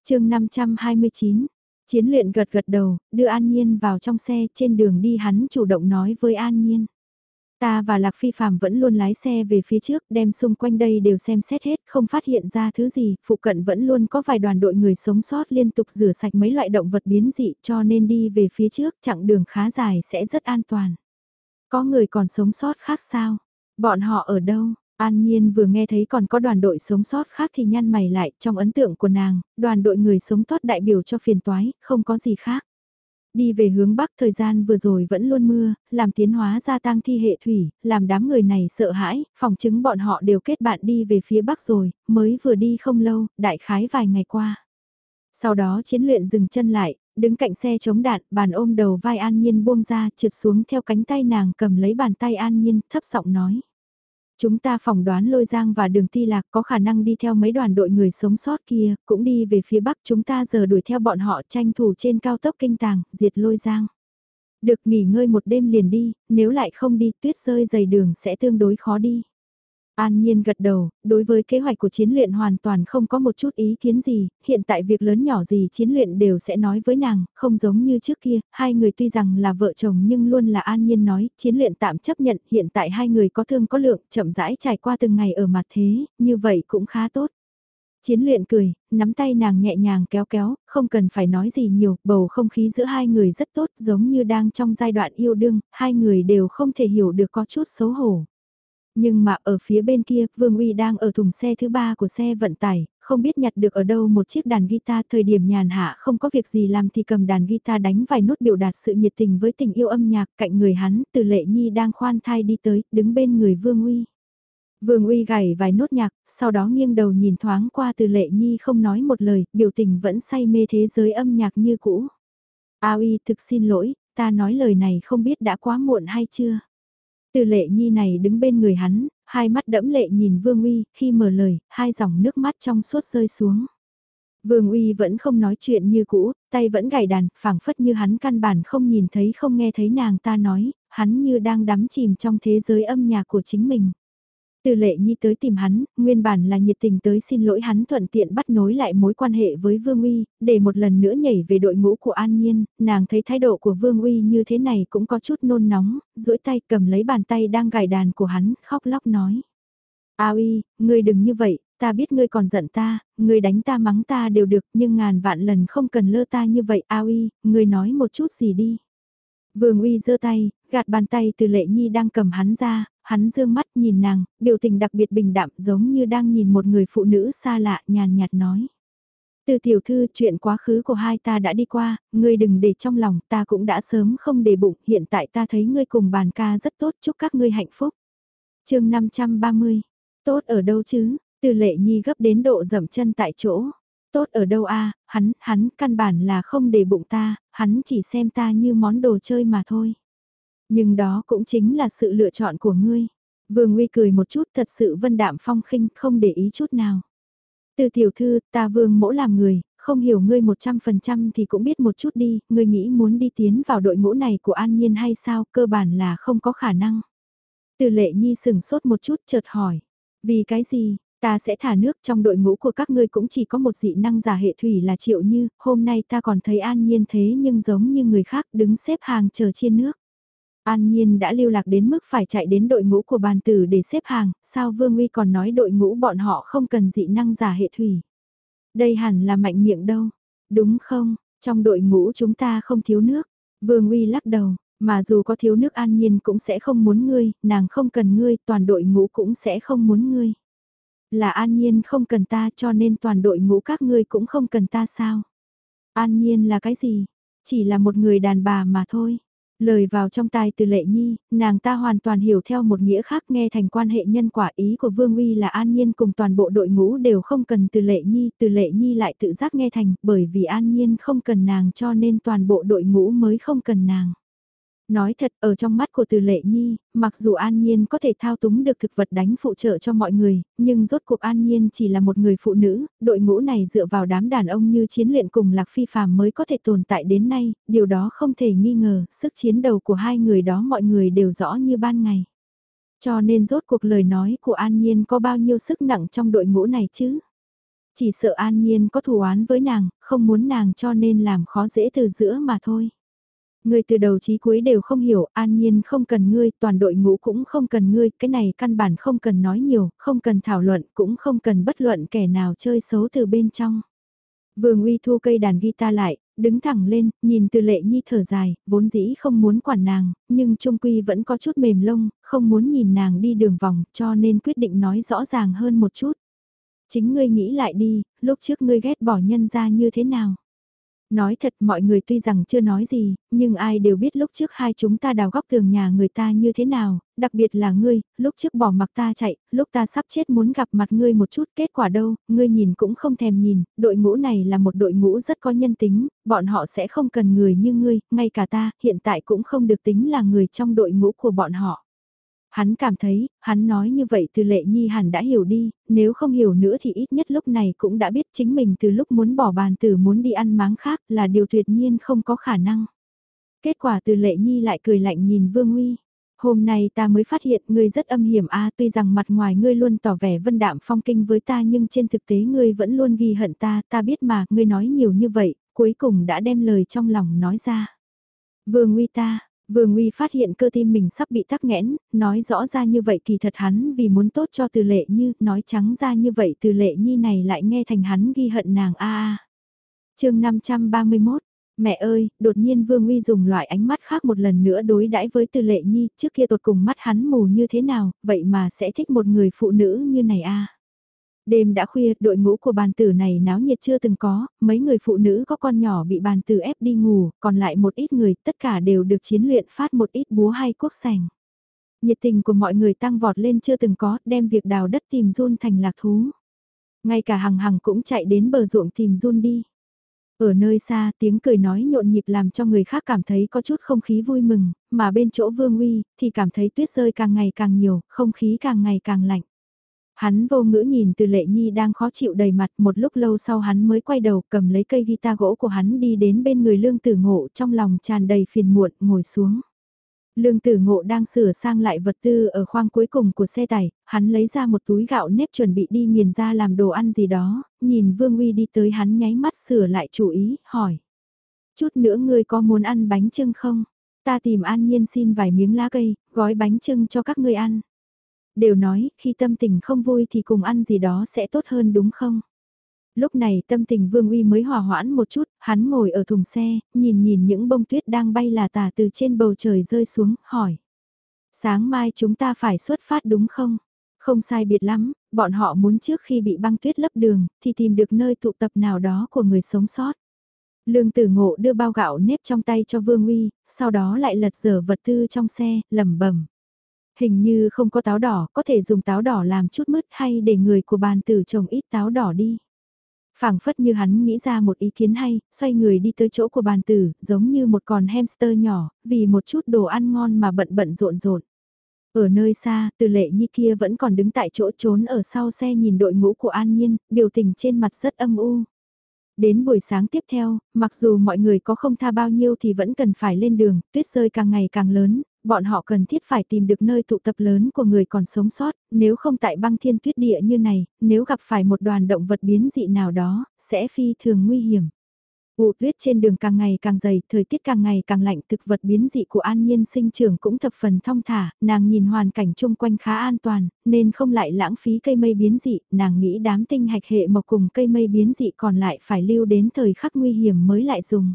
chương 529 Chiến luyện gật gật đầu, đưa An Nhiên vào trong xe trên đường đi hắn chủ động nói với An Nhiên. Ta và Lạc Phi Phạm vẫn luôn lái xe về phía trước, đem xung quanh đây đều xem xét hết, không phát hiện ra thứ gì, phụ cận vẫn luôn có vài đoàn đội người sống sót liên tục rửa sạch mấy loại động vật biến dị cho nên đi về phía trước, chặng đường khá dài sẽ rất an toàn. Có người còn sống sót khác sao? Bọn họ ở đâu? An Nhiên vừa nghe thấy còn có đoàn đội sống sót khác thì nhăn mày lại, trong ấn tượng của nàng, đoàn đội người sống sót đại biểu cho phiền toái, không có gì khác. Đi về hướng Bắc thời gian vừa rồi vẫn luôn mưa, làm tiến hóa gia tăng thi hệ thủy, làm đám người này sợ hãi, phòng chứng bọn họ đều kết bạn đi về phía Bắc rồi, mới vừa đi không lâu, đại khái vài ngày qua. Sau đó chiến luyện dừng chân lại, đứng cạnh xe chống đạn, bàn ôm đầu vai An Nhiên buông ra, trượt xuống theo cánh tay nàng cầm lấy bàn tay An Nhiên, thấp giọng nói. Chúng ta phỏng đoán lôi giang và đường ti lạc có khả năng đi theo mấy đoàn đội người sống sót kia, cũng đi về phía bắc chúng ta giờ đuổi theo bọn họ tranh thủ trên cao tốc kinh tàng, diệt lôi giang. Được nghỉ ngơi một đêm liền đi, nếu lại không đi tuyết rơi dày đường sẽ tương đối khó đi. An Nhiên gật đầu, đối với kế hoạch của chiến luyện hoàn toàn không có một chút ý kiến gì, hiện tại việc lớn nhỏ gì chiến luyện đều sẽ nói với nàng, không giống như trước kia, hai người tuy rằng là vợ chồng nhưng luôn là An Nhiên nói, chiến luyện tạm chấp nhận hiện tại hai người có thương có lượng, chậm rãi trải qua từng ngày ở mặt thế, như vậy cũng khá tốt. Chiến luyện cười, nắm tay nàng nhẹ nhàng kéo kéo, không cần phải nói gì nhiều, bầu không khí giữa hai người rất tốt giống như đang trong giai đoạn yêu đương, hai người đều không thể hiểu được có chút xấu hổ. Nhưng mà ở phía bên kia, Vương Uy đang ở thùng xe thứ ba của xe vận tải, không biết nhặt được ở đâu một chiếc đàn guitar thời điểm nhàn hạ không có việc gì làm thì cầm đàn guitar đánh vài nốt biểu đạt sự nhiệt tình với tình yêu âm nhạc cạnh người hắn, từ lệ nhi đang khoan thai đi tới, đứng bên người Vương Uy. Vương Uy gảy vài nốt nhạc, sau đó nghiêng đầu nhìn thoáng qua từ lệ nhi không nói một lời, biểu tình vẫn say mê thế giới âm nhạc như cũ. A Uy thực xin lỗi, ta nói lời này không biết đã quá muộn hay chưa. Từ lệ nhi này đứng bên người hắn, hai mắt đẫm lệ nhìn Vương Uy, khi mở lời, hai dòng nước mắt trong suốt rơi xuống. Vương Uy vẫn không nói chuyện như cũ, tay vẫn gảy đàn, phảng phất như hắn căn bản không nhìn thấy không nghe thấy nàng ta nói, hắn như đang đắm chìm trong thế giới âm nhạc của chính mình. Từ lệ nhi tới tìm hắn, nguyên bản là nhiệt tình tới xin lỗi hắn thuận tiện bắt nối lại mối quan hệ với Vương Uy, để một lần nữa nhảy về đội ngũ của An Nhiên, nàng thấy thái độ của Vương Uy như thế này cũng có chút nôn nóng, duỗi tay cầm lấy bàn tay đang gài đàn của hắn, khóc lóc nói. A Uy, ngươi đừng như vậy, ta biết ngươi còn giận ta, ngươi đánh ta mắng ta đều được nhưng ngàn vạn lần không cần lơ ta như vậy A Uy, ngươi nói một chút gì đi. Vương Uy giơ tay, gạt bàn tay từ lệ nhi đang cầm hắn ra, hắn dương mắt nhìn nàng, biểu tình đặc biệt bình đạm giống như đang nhìn một người phụ nữ xa lạ nhàn nhạt nói. Từ tiểu thư chuyện quá khứ của hai ta đã đi qua, ngươi đừng để trong lòng ta cũng đã sớm không để bụng, hiện tại ta thấy ngươi cùng bàn ca rất tốt, chúc các ngươi hạnh phúc. chương 530, tốt ở đâu chứ, từ lệ nhi gấp đến độ dậm chân tại chỗ. Tốt ở đâu a hắn, hắn căn bản là không để bụng ta, hắn chỉ xem ta như món đồ chơi mà thôi. Nhưng đó cũng chính là sự lựa chọn của ngươi. Vương Nguy cười một chút thật sự vân đạm phong khinh không để ý chút nào. Từ tiểu thư, ta vương mỗ làm người, không hiểu ngươi 100% thì cũng biết một chút đi, ngươi nghĩ muốn đi tiến vào đội ngũ này của An Nhiên hay sao, cơ bản là không có khả năng. Từ lệ nhi sừng sốt một chút chợt hỏi, vì cái gì, ta sẽ thả nước trong đội ngũ của các ngươi cũng chỉ có một dị năng giả hệ thủy là triệu như, hôm nay ta còn thấy An Nhiên thế nhưng giống như người khác đứng xếp hàng chờ chiên nước. An Nhiên đã lưu lạc đến mức phải chạy đến đội ngũ của bàn tử để xếp hàng, sao Vương Uy còn nói đội ngũ bọn họ không cần dị năng giả hệ thủy. Đây hẳn là mạnh miệng đâu, đúng không, trong đội ngũ chúng ta không thiếu nước. Vương Uy lắc đầu, mà dù có thiếu nước An Nhiên cũng sẽ không muốn ngươi, nàng không cần ngươi, toàn đội ngũ cũng sẽ không muốn ngươi. Là An Nhiên không cần ta cho nên toàn đội ngũ các ngươi cũng không cần ta sao? An Nhiên là cái gì? Chỉ là một người đàn bà mà thôi. Lời vào trong tai từ lệ nhi, nàng ta hoàn toàn hiểu theo một nghĩa khác nghe thành quan hệ nhân quả ý của Vương Uy là An Nhiên cùng toàn bộ đội ngũ đều không cần từ lệ nhi, từ lệ nhi lại tự giác nghe thành bởi vì An Nhiên không cần nàng cho nên toàn bộ đội ngũ mới không cần nàng. Nói thật, ở trong mắt của Từ Lệ Nhi, mặc dù An Nhiên có thể thao túng được thực vật đánh phụ trợ cho mọi người, nhưng rốt cuộc An Nhiên chỉ là một người phụ nữ, đội ngũ này dựa vào đám đàn ông như chiến luyện cùng Lạc Phi Phàm mới có thể tồn tại đến nay, điều đó không thể nghi ngờ, sức chiến đầu của hai người đó mọi người đều rõ như ban ngày. Cho nên rốt cuộc lời nói của An Nhiên có bao nhiêu sức nặng trong đội ngũ này chứ? Chỉ sợ An Nhiên có thù oán với nàng, không muốn nàng cho nên làm khó dễ từ giữa mà thôi. Ngươi từ đầu chí cuối đều không hiểu, an nhiên không cần ngươi, toàn đội ngũ cũng không cần ngươi, cái này căn bản không cần nói nhiều, không cần thảo luận, cũng không cần bất luận kẻ nào chơi xấu từ bên trong. Vương uy thu cây đàn guitar lại, đứng thẳng lên, nhìn từ lệ nhi thở dài, vốn dĩ không muốn quản nàng, nhưng trung quy vẫn có chút mềm lông, không muốn nhìn nàng đi đường vòng, cho nên quyết định nói rõ ràng hơn một chút. Chính ngươi nghĩ lại đi, lúc trước ngươi ghét bỏ nhân ra như thế nào? Nói thật mọi người tuy rằng chưa nói gì, nhưng ai đều biết lúc trước hai chúng ta đào góc tường nhà người ta như thế nào, đặc biệt là ngươi, lúc trước bỏ mặc ta chạy, lúc ta sắp chết muốn gặp mặt ngươi một chút, kết quả đâu, ngươi nhìn cũng không thèm nhìn, đội ngũ này là một đội ngũ rất có nhân tính, bọn họ sẽ không cần người như ngươi, ngay cả ta, hiện tại cũng không được tính là người trong đội ngũ của bọn họ. Hắn cảm thấy, hắn nói như vậy từ lệ nhi hẳn đã hiểu đi, nếu không hiểu nữa thì ít nhất lúc này cũng đã biết chính mình từ lúc muốn bỏ bàn từ muốn đi ăn máng khác là điều tuyệt nhiên không có khả năng. Kết quả từ lệ nhi lại cười lạnh nhìn Vương Uy. Hôm nay ta mới phát hiện ngươi rất âm hiểm a tuy rằng mặt ngoài ngươi luôn tỏ vẻ vân đạm phong kinh với ta nhưng trên thực tế ngươi vẫn luôn ghi hận ta, ta biết mà, ngươi nói nhiều như vậy, cuối cùng đã đem lời trong lòng nói ra. Vương Uy ta, Vương Nguy phát hiện cơ tim mình sắp bị tắc nghẽn, nói rõ ra như vậy kỳ thật hắn vì muốn tốt cho từ lệ như, nói trắng ra như vậy từ lệ nhi này lại nghe thành hắn ghi hận nàng a a. chương 531 Mẹ ơi, đột nhiên Vương Uy dùng loại ánh mắt khác một lần nữa đối đãi với Từ Lệ Nhi, trước kia tột cùng mắt hắn mù như thế nào, vậy mà sẽ thích một người phụ nữ như này a. Đêm đã khuya, đội ngũ của bàn tử này náo nhiệt chưa từng có, mấy người phụ nữ có con nhỏ bị bàn tử ép đi ngủ, còn lại một ít người, tất cả đều được chiến luyện phát một ít búa hay quốc sành. Nhiệt tình của mọi người tăng vọt lên chưa từng có, đem việc đào đất tìm run thành lạc thú. Ngay cả hằng hằng cũng chạy đến bờ ruộng tìm run đi. Ở nơi xa tiếng cười nói nhộn nhịp làm cho người khác cảm thấy có chút không khí vui mừng, mà bên chỗ vương uy thì cảm thấy tuyết rơi càng ngày càng nhiều, không khí càng ngày càng lạnh. Hắn vô ngữ nhìn từ lệ nhi đang khó chịu đầy mặt một lúc lâu sau hắn mới quay đầu cầm lấy cây guitar gỗ của hắn đi đến bên người lương tử ngộ trong lòng tràn đầy phiền muộn ngồi xuống. Lương tử ngộ đang sửa sang lại vật tư ở khoang cuối cùng của xe tải, hắn lấy ra một túi gạo nếp chuẩn bị đi nghiền ra làm đồ ăn gì đó, nhìn Vương Uy đi tới hắn nháy mắt sửa lại chủ ý, hỏi. Chút nữa ngươi có muốn ăn bánh trưng không? Ta tìm an nhiên xin vài miếng lá cây, gói bánh trưng cho các ngươi ăn. Đều nói, khi tâm tình không vui thì cùng ăn gì đó sẽ tốt hơn đúng không? Lúc này tâm tình Vương Uy mới hòa hoãn một chút, hắn ngồi ở thùng xe, nhìn nhìn những bông tuyết đang bay là tả từ trên bầu trời rơi xuống, hỏi. Sáng mai chúng ta phải xuất phát đúng không? Không sai biệt lắm, bọn họ muốn trước khi bị băng tuyết lấp đường, thì tìm được nơi tụ tập nào đó của người sống sót. Lương tử ngộ đưa bao gạo nếp trong tay cho Vương Uy, sau đó lại lật dở vật tư trong xe, lẩm bẩm Hình như không có táo đỏ, có thể dùng táo đỏ làm chút mứt hay để người của bàn tử trồng ít táo đỏ đi. phảng phất như hắn nghĩ ra một ý kiến hay, xoay người đi tới chỗ của bàn tử, giống như một con hamster nhỏ, vì một chút đồ ăn ngon mà bận bận rộn rộn. Ở nơi xa, từ lệ nhi kia vẫn còn đứng tại chỗ trốn ở sau xe nhìn đội ngũ của An Nhiên, biểu tình trên mặt rất âm u. Đến buổi sáng tiếp theo, mặc dù mọi người có không tha bao nhiêu thì vẫn cần phải lên đường, tuyết rơi càng ngày càng lớn, bọn họ cần thiết phải tìm được nơi tụ tập lớn của người còn sống sót, nếu không tại băng thiên tuyết địa như này, nếu gặp phải một đoàn động vật biến dị nào đó, sẽ phi thường nguy hiểm. Vụ tuyết trên đường càng ngày càng dày, thời tiết càng ngày càng lạnh, thực vật biến dị của An Nhiên sinh trưởng cũng thập phần thong thả, nàng nhìn hoàn cảnh chung quanh khá an toàn, nên không lại lãng phí cây mây biến dị, nàng nghĩ đám tinh hạch hệ mộc cùng cây mây biến dị còn lại phải lưu đến thời khắc nguy hiểm mới lại dùng.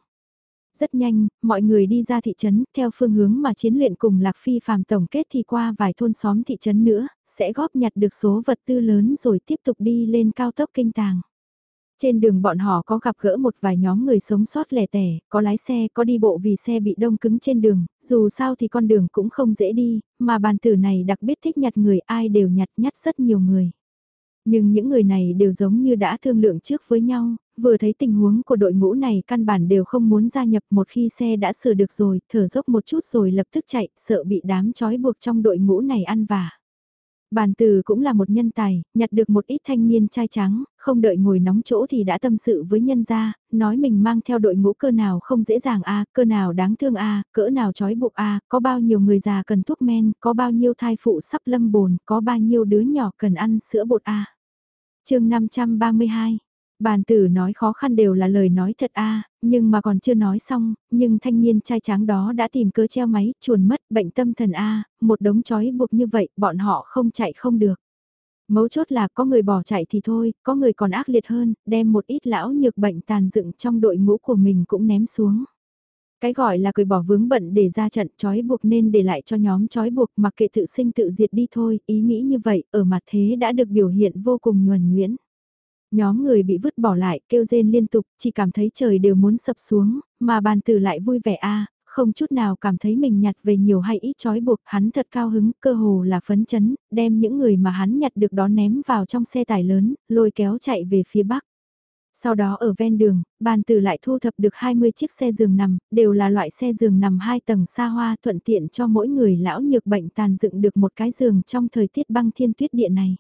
Rất nhanh, mọi người đi ra thị trấn, theo phương hướng mà chiến luyện cùng Lạc Phi phàm tổng kết thì qua vài thôn xóm thị trấn nữa, sẽ góp nhặt được số vật tư lớn rồi tiếp tục đi lên cao tốc kinh tàng. Trên đường bọn họ có gặp gỡ một vài nhóm người sống sót lẻ tẻ, có lái xe, có đi bộ vì xe bị đông cứng trên đường, dù sao thì con đường cũng không dễ đi, mà bàn tử này đặc biệt thích nhặt người ai đều nhặt nhắt rất nhiều người. Nhưng những người này đều giống như đã thương lượng trước với nhau, vừa thấy tình huống của đội ngũ này căn bản đều không muốn gia nhập một khi xe đã sửa được rồi, thở dốc một chút rồi lập tức chạy, sợ bị đám trói buộc trong đội ngũ này ăn vả. Bàn từ cũng là một nhân tài, nhặt được một ít thanh niên trai trắng, không đợi ngồi nóng chỗ thì đã tâm sự với nhân gia, nói mình mang theo đội ngũ cơ nào không dễ dàng a, cơ nào đáng thương a, cỡ nào trói buộc a, có bao nhiêu người già cần thuốc men, có bao nhiêu thai phụ sắp lâm bồn, có bao nhiêu đứa nhỏ cần ăn sữa bột a. Chương 532 Bàn tử nói khó khăn đều là lời nói thật a nhưng mà còn chưa nói xong, nhưng thanh niên trai tráng đó đã tìm cơ treo máy, chuồn mất, bệnh tâm thần a một đống chói buộc như vậy, bọn họ không chạy không được. Mấu chốt là có người bỏ chạy thì thôi, có người còn ác liệt hơn, đem một ít lão nhược bệnh tàn dựng trong đội ngũ của mình cũng ném xuống. Cái gọi là cười bỏ vướng bận để ra trận trói buộc nên để lại cho nhóm trói buộc mặc kệ tự sinh tự diệt đi thôi, ý nghĩ như vậy ở mặt thế đã được biểu hiện vô cùng nhuần nhuyễn. Nhóm người bị vứt bỏ lại, kêu rên liên tục, chỉ cảm thấy trời đều muốn sập xuống, mà bàn tử lại vui vẻ a không chút nào cảm thấy mình nhặt về nhiều hay ít trói buộc, hắn thật cao hứng, cơ hồ là phấn chấn, đem những người mà hắn nhặt được đó ném vào trong xe tải lớn, lôi kéo chạy về phía bắc. Sau đó ở ven đường, bàn tử lại thu thập được 20 chiếc xe giường nằm, đều là loại xe giường nằm 2 tầng xa hoa thuận tiện cho mỗi người lão nhược bệnh tàn dựng được một cái giường trong thời tiết băng thiên tuyết địa này.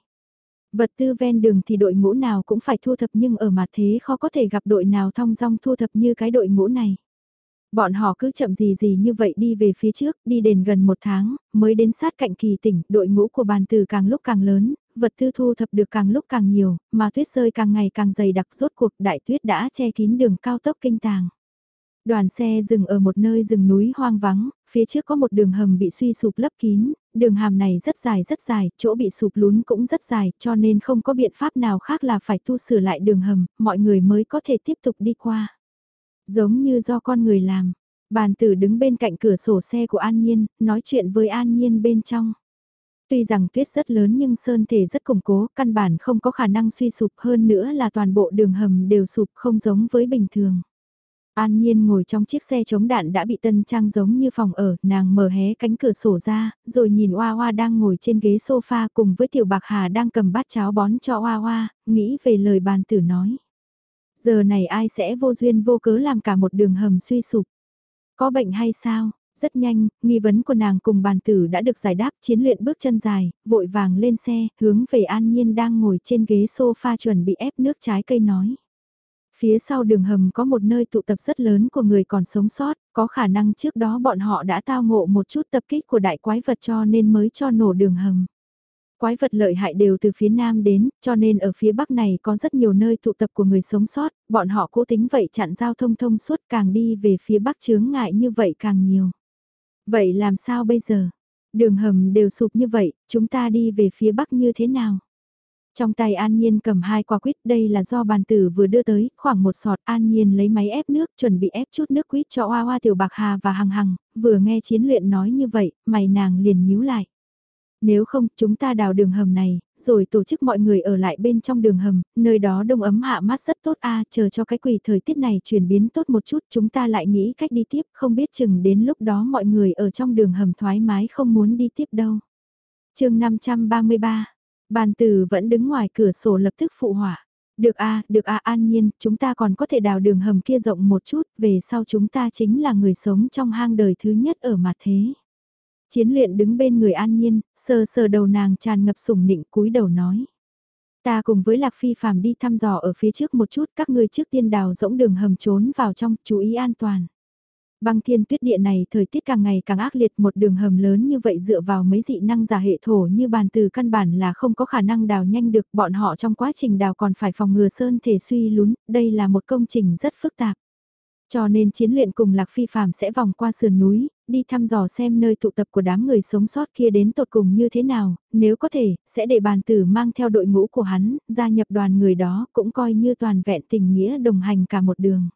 Vật tư ven đường thì đội ngũ nào cũng phải thu thập nhưng ở mặt thế khó có thể gặp đội nào thong dong thu thập như cái đội ngũ này. Bọn họ cứ chậm gì gì như vậy đi về phía trước, đi đền gần một tháng, mới đến sát cạnh kỳ tỉnh, đội ngũ của bàn từ càng lúc càng lớn, vật tư thu thập được càng lúc càng nhiều, mà tuyết rơi càng ngày càng dày đặc rốt cuộc đại tuyết đã che kín đường cao tốc kinh tàng. Đoàn xe dừng ở một nơi rừng núi hoang vắng, phía trước có một đường hầm bị suy sụp lấp kín, đường hàm này rất dài rất dài, chỗ bị sụp lún cũng rất dài, cho nên không có biện pháp nào khác là phải tu sửa lại đường hầm, mọi người mới có thể tiếp tục đi qua. Giống như do con người làm, bàn tử đứng bên cạnh cửa sổ xe của An Nhiên, nói chuyện với An Nhiên bên trong. Tuy rằng tuyết rất lớn nhưng sơn thể rất củng cố, căn bản không có khả năng suy sụp hơn nữa là toàn bộ đường hầm đều sụp không giống với bình thường. An Nhiên ngồi trong chiếc xe chống đạn đã bị tân trang giống như phòng ở, nàng mở hé cánh cửa sổ ra, rồi nhìn Oa Oa đang ngồi trên ghế sofa cùng với Tiểu Bạc Hà đang cầm bát cháo bón cho Oa Oa, nghĩ về lời bàn tử nói. Giờ này ai sẽ vô duyên vô cớ làm cả một đường hầm suy sụp? Có bệnh hay sao? Rất nhanh, nghi vấn của nàng cùng bàn tử đã được giải đáp chiến luyện bước chân dài, vội vàng lên xe, hướng về An Nhiên đang ngồi trên ghế sofa chuẩn bị ép nước trái cây nói. Phía sau đường hầm có một nơi tụ tập rất lớn của người còn sống sót, có khả năng trước đó bọn họ đã tao ngộ một chút tập kích của đại quái vật cho nên mới cho nổ đường hầm. Quái vật lợi hại đều từ phía nam đến, cho nên ở phía bắc này có rất nhiều nơi tụ tập của người sống sót, bọn họ cố tính vậy chặn giao thông thông suốt càng đi về phía bắc chướng ngại như vậy càng nhiều. Vậy làm sao bây giờ? Đường hầm đều sụp như vậy, chúng ta đi về phía bắc như thế nào? Trong tay An Nhiên cầm hai quả quýt đây là do bàn tử vừa đưa tới, khoảng một sọt An Nhiên lấy máy ép nước chuẩn bị ép chút nước quýt cho Hoa Hoa Tiểu Bạc Hà và Hằng Hằng, vừa nghe chiến luyện nói như vậy, mày nàng liền nhíu lại. Nếu không, chúng ta đào đường hầm này, rồi tổ chức mọi người ở lại bên trong đường hầm, nơi đó đông ấm hạ mát rất tốt a chờ cho cái quỷ thời tiết này chuyển biến tốt một chút chúng ta lại nghĩ cách đi tiếp, không biết chừng đến lúc đó mọi người ở trong đường hầm thoải mái không muốn đi tiếp đâu. chương 533 Bàn tử vẫn đứng ngoài cửa sổ lập tức phụ hỏa Được a được a an nhiên, chúng ta còn có thể đào đường hầm kia rộng một chút, về sau chúng ta chính là người sống trong hang đời thứ nhất ở mặt thế. Chiến luyện đứng bên người an nhiên, sờ sờ đầu nàng tràn ngập sủng nịnh cúi đầu nói. Ta cùng với Lạc Phi Phạm đi thăm dò ở phía trước một chút, các ngươi trước tiên đào rỗng đường hầm trốn vào trong, chú ý an toàn. Băng thiên tuyết địa này thời tiết càng ngày càng ác liệt một đường hầm lớn như vậy dựa vào mấy dị năng giả hệ thổ như bàn từ căn bản là không có khả năng đào nhanh được bọn họ trong quá trình đào còn phải phòng ngừa sơn thể suy lún, đây là một công trình rất phức tạp. Cho nên chiến luyện cùng Lạc Phi Phạm sẽ vòng qua sườn núi, đi thăm dò xem nơi tụ tập của đám người sống sót kia đến tột cùng như thế nào, nếu có thể, sẽ để bàn tử mang theo đội ngũ của hắn, gia nhập đoàn người đó cũng coi như toàn vẹn tình nghĩa đồng hành cả một đường.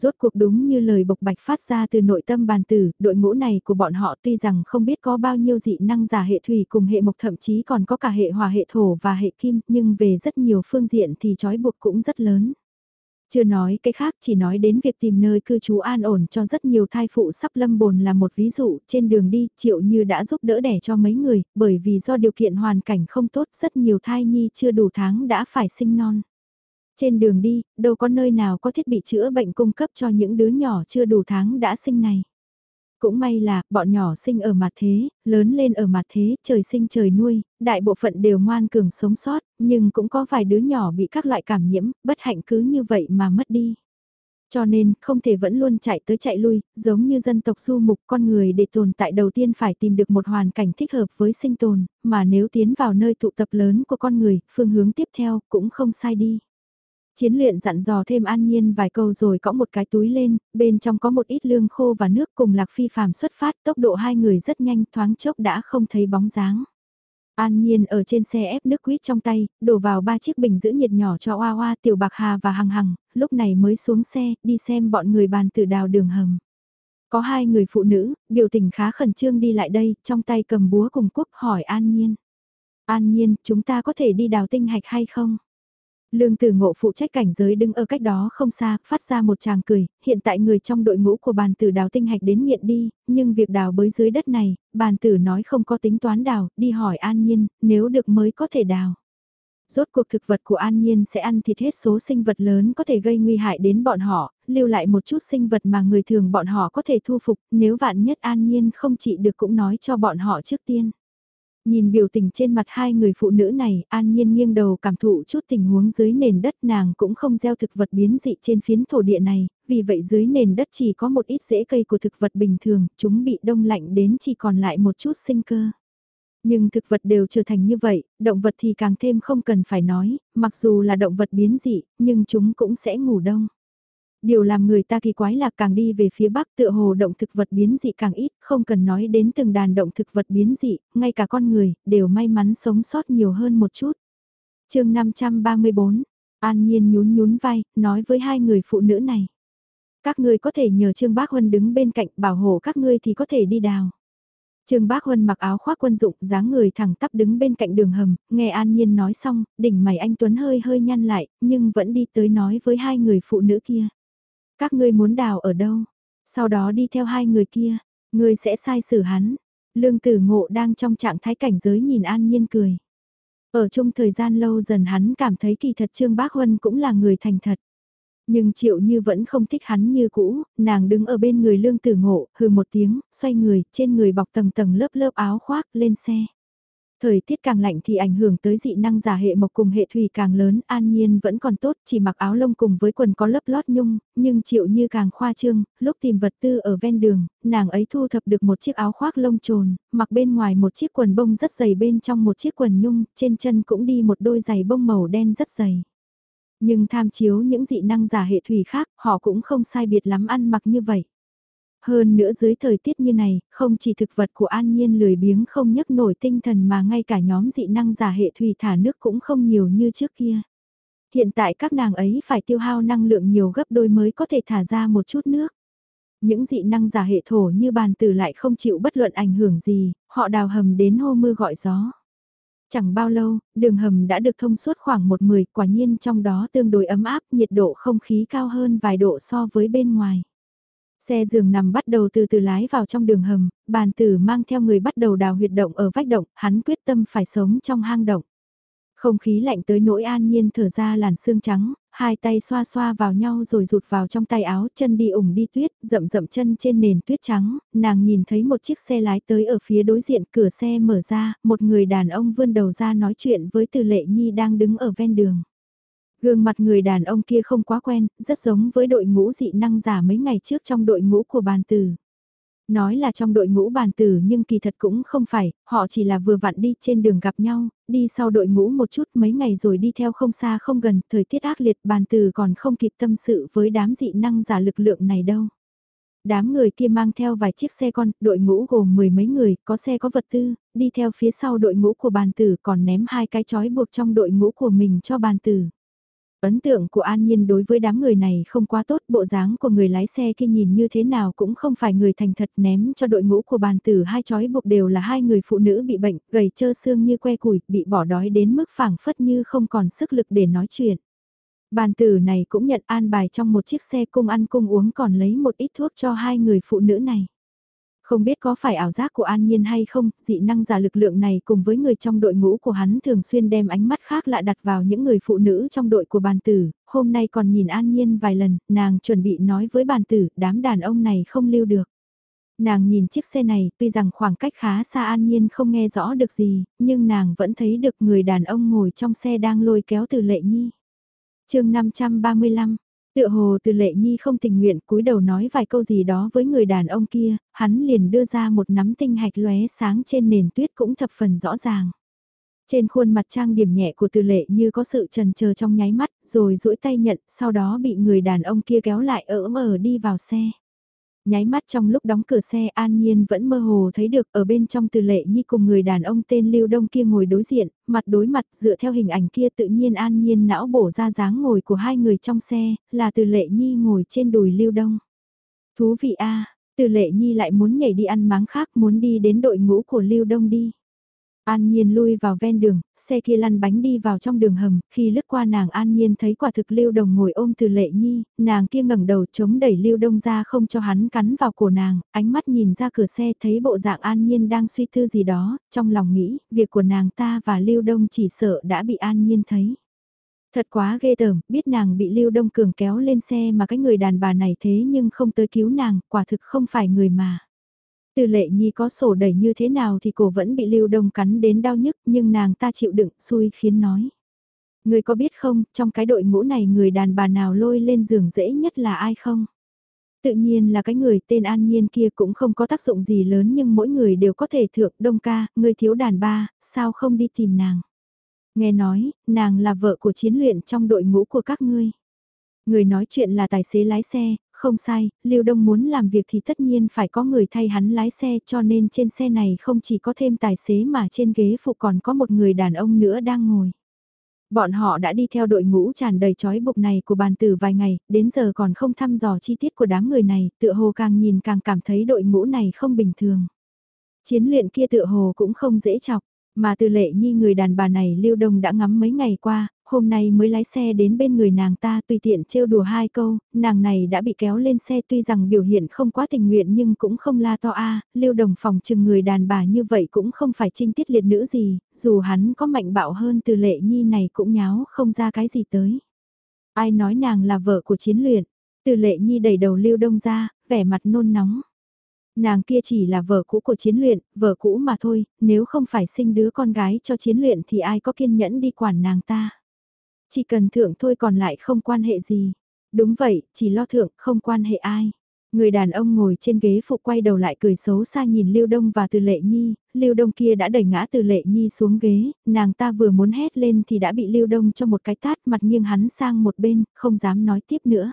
Rốt cuộc đúng như lời bộc bạch phát ra từ nội tâm bàn tử, đội ngũ này của bọn họ tuy rằng không biết có bao nhiêu dị năng giả hệ thủy cùng hệ mộc thậm chí còn có cả hệ hòa hệ thổ và hệ kim, nhưng về rất nhiều phương diện thì trói buộc cũng rất lớn. Chưa nói cái khác chỉ nói đến việc tìm nơi cư trú an ổn cho rất nhiều thai phụ sắp lâm bồn là một ví dụ, trên đường đi triệu như đã giúp đỡ đẻ cho mấy người, bởi vì do điều kiện hoàn cảnh không tốt rất nhiều thai nhi chưa đủ tháng đã phải sinh non. Trên đường đi, đâu có nơi nào có thiết bị chữa bệnh cung cấp cho những đứa nhỏ chưa đủ tháng đã sinh này. Cũng may là, bọn nhỏ sinh ở mặt thế, lớn lên ở mặt thế, trời sinh trời nuôi, đại bộ phận đều ngoan cường sống sót, nhưng cũng có vài đứa nhỏ bị các loại cảm nhiễm, bất hạnh cứ như vậy mà mất đi. Cho nên, không thể vẫn luôn chạy tới chạy lui, giống như dân tộc du mục con người để tồn tại đầu tiên phải tìm được một hoàn cảnh thích hợp với sinh tồn, mà nếu tiến vào nơi tụ tập lớn của con người, phương hướng tiếp theo cũng không sai đi. Chiến luyện dặn dò thêm an nhiên vài câu rồi có một cái túi lên, bên trong có một ít lương khô và nước cùng lạc phi phàm xuất phát tốc độ hai người rất nhanh thoáng chốc đã không thấy bóng dáng. An Nhiên ở trên xe ép nước quýt trong tay, đổ vào ba chiếc bình giữ nhiệt nhỏ cho Oa Oa, Tiểu Bạc Hà và Hằng Hằng, lúc này mới xuống xe, đi xem bọn người bàn từ đào đường hầm. Có hai người phụ nữ, biểu tình khá khẩn trương đi lại đây, trong tay cầm búa cùng quốc hỏi An Nhiên. An Nhiên, chúng ta có thể đi đào tinh hạch hay không? Lương tử ngộ phụ trách cảnh giới đứng ở cách đó không xa, phát ra một tràng cười, hiện tại người trong đội ngũ của bàn tử đào tinh hạch đến nghiện đi, nhưng việc đào bới dưới đất này, bàn tử nói không có tính toán đào, đi hỏi an nhiên, nếu được mới có thể đào. Rốt cuộc thực vật của An Nhiên sẽ ăn thịt hết số sinh vật lớn có thể gây nguy hại đến bọn họ, lưu lại một chút sinh vật mà người thường bọn họ có thể thu phục, nếu vạn nhất An Nhiên không trị được cũng nói cho bọn họ trước tiên. Nhìn biểu tình trên mặt hai người phụ nữ này, an nhiên nghiêng đầu cảm thụ chút tình huống dưới nền đất nàng cũng không gieo thực vật biến dị trên phiến thổ địa này, vì vậy dưới nền đất chỉ có một ít rễ cây của thực vật bình thường, chúng bị đông lạnh đến chỉ còn lại một chút sinh cơ. Nhưng thực vật đều trở thành như vậy, động vật thì càng thêm không cần phải nói, mặc dù là động vật biến dị, nhưng chúng cũng sẽ ngủ đông. Điều làm người ta kỳ quái là càng đi về phía bắc tựa hồ động thực vật biến dị càng ít, không cần nói đến từng đàn động thực vật biến dị, ngay cả con người, đều may mắn sống sót nhiều hơn một chút. chương 534, An Nhiên nhún nhún vai, nói với hai người phụ nữ này. Các ngươi có thể nhờ Trương Bác Huân đứng bên cạnh bảo hộ các ngươi thì có thể đi đào. Trương Bác Huân mặc áo khoác quân dụng, dáng người thẳng tắp đứng bên cạnh đường hầm, nghe An Nhiên nói xong, đỉnh mày anh Tuấn hơi hơi nhăn lại, nhưng vẫn đi tới nói với hai người phụ nữ kia. Các ngươi muốn đào ở đâu? Sau đó đi theo hai người kia, ngươi sẽ sai xử hắn. Lương tử ngộ đang trong trạng thái cảnh giới nhìn an nhiên cười. Ở chung thời gian lâu dần hắn cảm thấy kỳ thật Trương Bác Huân cũng là người thành thật. Nhưng triệu như vẫn không thích hắn như cũ, nàng đứng ở bên người lương tử ngộ, hừ một tiếng, xoay người, trên người bọc tầng tầng lớp lớp áo khoác, lên xe. Thời tiết càng lạnh thì ảnh hưởng tới dị năng giả hệ mộc cùng hệ thủy càng lớn, an nhiên vẫn còn tốt, chỉ mặc áo lông cùng với quần có lớp lót nhung, nhưng chịu như càng khoa trương, lúc tìm vật tư ở ven đường, nàng ấy thu thập được một chiếc áo khoác lông trồn, mặc bên ngoài một chiếc quần bông rất dày bên trong một chiếc quần nhung, trên chân cũng đi một đôi giày bông màu đen rất dày. Nhưng tham chiếu những dị năng giả hệ thủy khác, họ cũng không sai biệt lắm ăn mặc như vậy. Hơn nữa dưới thời tiết như này, không chỉ thực vật của an nhiên lười biếng không nhấc nổi tinh thần mà ngay cả nhóm dị năng giả hệ thủy thả nước cũng không nhiều như trước kia. Hiện tại các nàng ấy phải tiêu hao năng lượng nhiều gấp đôi mới có thể thả ra một chút nước. Những dị năng giả hệ thổ như bàn tử lại không chịu bất luận ảnh hưởng gì, họ đào hầm đến hô mưa gọi gió. Chẳng bao lâu, đường hầm đã được thông suốt khoảng một mười, quả nhiên trong đó tương đối ấm áp, nhiệt độ không khí cao hơn vài độ so với bên ngoài. Xe giường nằm bắt đầu từ từ lái vào trong đường hầm, bàn tử mang theo người bắt đầu đào huyệt động ở vách động, hắn quyết tâm phải sống trong hang động. Không khí lạnh tới nỗi an nhiên thở ra làn xương trắng, hai tay xoa xoa vào nhau rồi rụt vào trong tay áo chân đi ủng đi tuyết, rậm rậm chân trên nền tuyết trắng, nàng nhìn thấy một chiếc xe lái tới ở phía đối diện cửa xe mở ra, một người đàn ông vươn đầu ra nói chuyện với từ lệ nhi đang đứng ở ven đường. Gương mặt người đàn ông kia không quá quen, rất giống với đội ngũ dị năng giả mấy ngày trước trong đội ngũ của bàn tử. Nói là trong đội ngũ bàn tử nhưng kỳ thật cũng không phải, họ chỉ là vừa vặn đi trên đường gặp nhau, đi sau đội ngũ một chút mấy ngày rồi đi theo không xa không gần, thời tiết ác liệt bàn tử còn không kịp tâm sự với đám dị năng giả lực lượng này đâu. Đám người kia mang theo vài chiếc xe con, đội ngũ gồm mười mấy người, có xe có vật tư, đi theo phía sau đội ngũ của bàn tử còn ném hai cái chói buộc trong đội ngũ của mình cho bàn tử. Ấn tượng của An Nhiên đối với đám người này không quá tốt, bộ dáng của người lái xe kia nhìn như thế nào cũng không phải người thành thật ném cho đội ngũ của bàn tử hai chói buộc đều là hai người phụ nữ bị bệnh, gầy trơ xương như que củi, bị bỏ đói đến mức phảng phất như không còn sức lực để nói chuyện. Bàn tử này cũng nhận an bài trong một chiếc xe cung ăn cung uống còn lấy một ít thuốc cho hai người phụ nữ này. Không biết có phải ảo giác của An Nhiên hay không, dị năng giả lực lượng này cùng với người trong đội ngũ của hắn thường xuyên đem ánh mắt khác lạ đặt vào những người phụ nữ trong đội của bàn tử, hôm nay còn nhìn An Nhiên vài lần, nàng chuẩn bị nói với bàn tử, đám đàn ông này không lưu được. Nàng nhìn chiếc xe này, tuy rằng khoảng cách khá xa An Nhiên không nghe rõ được gì, nhưng nàng vẫn thấy được người đàn ông ngồi trong xe đang lôi kéo từ lệ nhi. chương 535 Tựa hồ từ lệ nhi không tình nguyện cúi đầu nói vài câu gì đó với người đàn ông kia, hắn liền đưa ra một nắm tinh hạch lóe sáng trên nền tuyết cũng thập phần rõ ràng. Trên khuôn mặt trang điểm nhẹ của từ lệ như có sự trần chờ trong nháy mắt, rồi duỗi tay nhận, sau đó bị người đàn ông kia kéo lại ỡ mờ đi vào xe. Nháy mắt trong lúc đóng cửa xe An Nhiên vẫn mơ hồ thấy được ở bên trong từ lệ nhi cùng người đàn ông tên Lưu Đông kia ngồi đối diện, mặt đối mặt dựa theo hình ảnh kia tự nhiên An Nhiên não bổ ra dáng ngồi của hai người trong xe, là từ lệ nhi ngồi trên đùi Lưu Đông. Thú vị a từ lệ nhi lại muốn nhảy đi ăn máng khác muốn đi đến đội ngũ của Lưu Đông đi. An Nhiên lui vào ven đường, xe kia lăn bánh đi vào trong đường hầm, khi lướt qua nàng An Nhiên thấy quả thực Lưu Đồng ngồi ôm từ lệ nhi, nàng kia ngẩng đầu chống đẩy Lưu Đông ra không cho hắn cắn vào cổ nàng, ánh mắt nhìn ra cửa xe thấy bộ dạng An Nhiên đang suy tư gì đó, trong lòng nghĩ, việc của nàng ta và Lưu Đông chỉ sợ đã bị An Nhiên thấy. Thật quá ghê tởm, biết nàng bị Lưu Đông Cường kéo lên xe mà cái người đàn bà này thế nhưng không tới cứu nàng, quả thực không phải người mà. Từ lệ nhi có sổ đẩy như thế nào thì cổ vẫn bị lưu đông cắn đến đau nhức nhưng nàng ta chịu đựng xui khiến nói. Người có biết không, trong cái đội ngũ này người đàn bà nào lôi lên giường dễ nhất là ai không? Tự nhiên là cái người tên An Nhiên kia cũng không có tác dụng gì lớn nhưng mỗi người đều có thể thượng đông ca, người thiếu đàn ba, sao không đi tìm nàng? Nghe nói, nàng là vợ của chiến luyện trong đội ngũ của các ngươi. Người nói chuyện là tài xế lái xe, không sai, Lưu Đông muốn làm việc thì tất nhiên phải có người thay hắn lái xe cho nên trên xe này không chỉ có thêm tài xế mà trên ghế phụ còn có một người đàn ông nữa đang ngồi. Bọn họ đã đi theo đội ngũ tràn đầy chói buộc này của bàn tử vài ngày, đến giờ còn không thăm dò chi tiết của đám người này, tựa hồ càng nhìn càng cảm thấy đội ngũ này không bình thường. Chiến luyện kia tựa hồ cũng không dễ chọc, mà từ lệ nhi người đàn bà này Lưu Đông đã ngắm mấy ngày qua, hôm nay mới lái xe đến bên người nàng ta tùy tiện trêu đùa hai câu, nàng này đã bị kéo lên xe tuy rằng biểu hiện không quá tình nguyện nhưng cũng không la to a lưu đồng phòng chừng người đàn bà như vậy cũng không phải trinh tiết liệt nữ gì, dù hắn có mạnh bạo hơn từ lệ nhi này cũng nháo không ra cái gì tới. Ai nói nàng là vợ của chiến luyện, từ lệ nhi đẩy đầu lưu đông ra, vẻ mặt nôn nóng. Nàng kia chỉ là vợ cũ của chiến luyện, vợ cũ mà thôi, nếu không phải sinh đứa con gái cho chiến luyện thì ai có kiên nhẫn đi quản nàng ta. Chỉ cần thượng thôi còn lại không quan hệ gì. Đúng vậy, chỉ lo thượng, không quan hệ ai. Người đàn ông ngồi trên ghế phụ quay đầu lại cười xấu xa nhìn Lưu Đông và Từ Lệ Nhi, Lưu Đông kia đã đẩy ngã Từ Lệ Nhi xuống ghế, nàng ta vừa muốn hét lên thì đã bị Lưu Đông cho một cái tát mặt nghiêng hắn sang một bên, không dám nói tiếp nữa.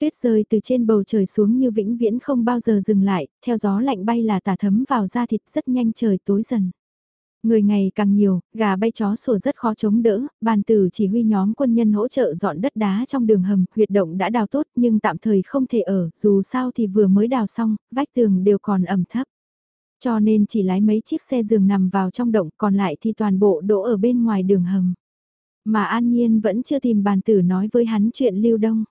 Tuyết rơi từ trên bầu trời xuống như vĩnh viễn không bao giờ dừng lại, theo gió lạnh bay là tả thấm vào da thịt rất nhanh trời tối dần. Người ngày càng nhiều, gà bay chó sủa rất khó chống đỡ, bàn tử chỉ huy nhóm quân nhân hỗ trợ dọn đất đá trong đường hầm, huyệt động đã đào tốt nhưng tạm thời không thể ở, dù sao thì vừa mới đào xong, vách tường đều còn ẩm thấp. Cho nên chỉ lái mấy chiếc xe giường nằm vào trong động còn lại thì toàn bộ đỗ ở bên ngoài đường hầm. Mà An Nhiên vẫn chưa tìm bàn tử nói với hắn chuyện lưu đông.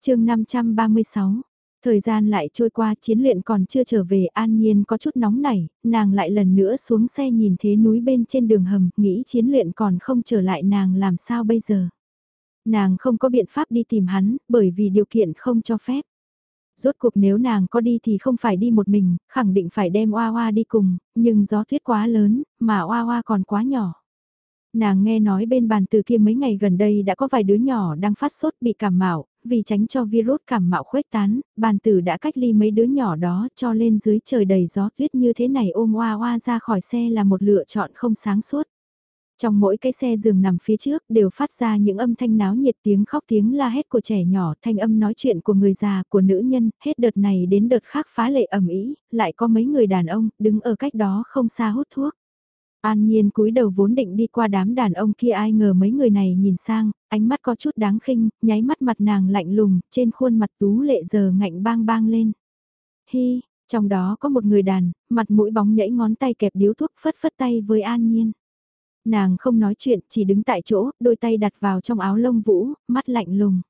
chương 536 Thời gian lại trôi qua chiến luyện còn chưa trở về an nhiên có chút nóng nảy, nàng lại lần nữa xuống xe nhìn thế núi bên trên đường hầm, nghĩ chiến luyện còn không trở lại nàng làm sao bây giờ. Nàng không có biện pháp đi tìm hắn, bởi vì điều kiện không cho phép. Rốt cuộc nếu nàng có đi thì không phải đi một mình, khẳng định phải đem Oa Oa đi cùng, nhưng gió tuyết quá lớn, mà Oa Oa còn quá nhỏ. Nàng nghe nói bên bàn từ kia mấy ngày gần đây đã có vài đứa nhỏ đang phát sốt bị cảm mạo, vì tránh cho virus cảm mạo khuếch tán, bàn tử đã cách ly mấy đứa nhỏ đó cho lên dưới trời đầy gió tuyết như thế này ôm oa oa ra khỏi xe là một lựa chọn không sáng suốt. Trong mỗi cái xe giường nằm phía trước đều phát ra những âm thanh náo nhiệt tiếng khóc tiếng la hét của trẻ nhỏ, thanh âm nói chuyện của người già, của nữ nhân, hết đợt này đến đợt khác phá lệ ẩm ý, lại có mấy người đàn ông đứng ở cách đó không xa hút thuốc. An Nhiên cúi đầu vốn định đi qua đám đàn ông kia ai ngờ mấy người này nhìn sang, ánh mắt có chút đáng khinh, nháy mắt mặt nàng lạnh lùng, trên khuôn mặt tú lệ giờ ngạnh bang bang lên. Hi, trong đó có một người đàn, mặt mũi bóng nhảy ngón tay kẹp điếu thuốc phất phất tay với An Nhiên. Nàng không nói chuyện, chỉ đứng tại chỗ, đôi tay đặt vào trong áo lông vũ, mắt lạnh lùng.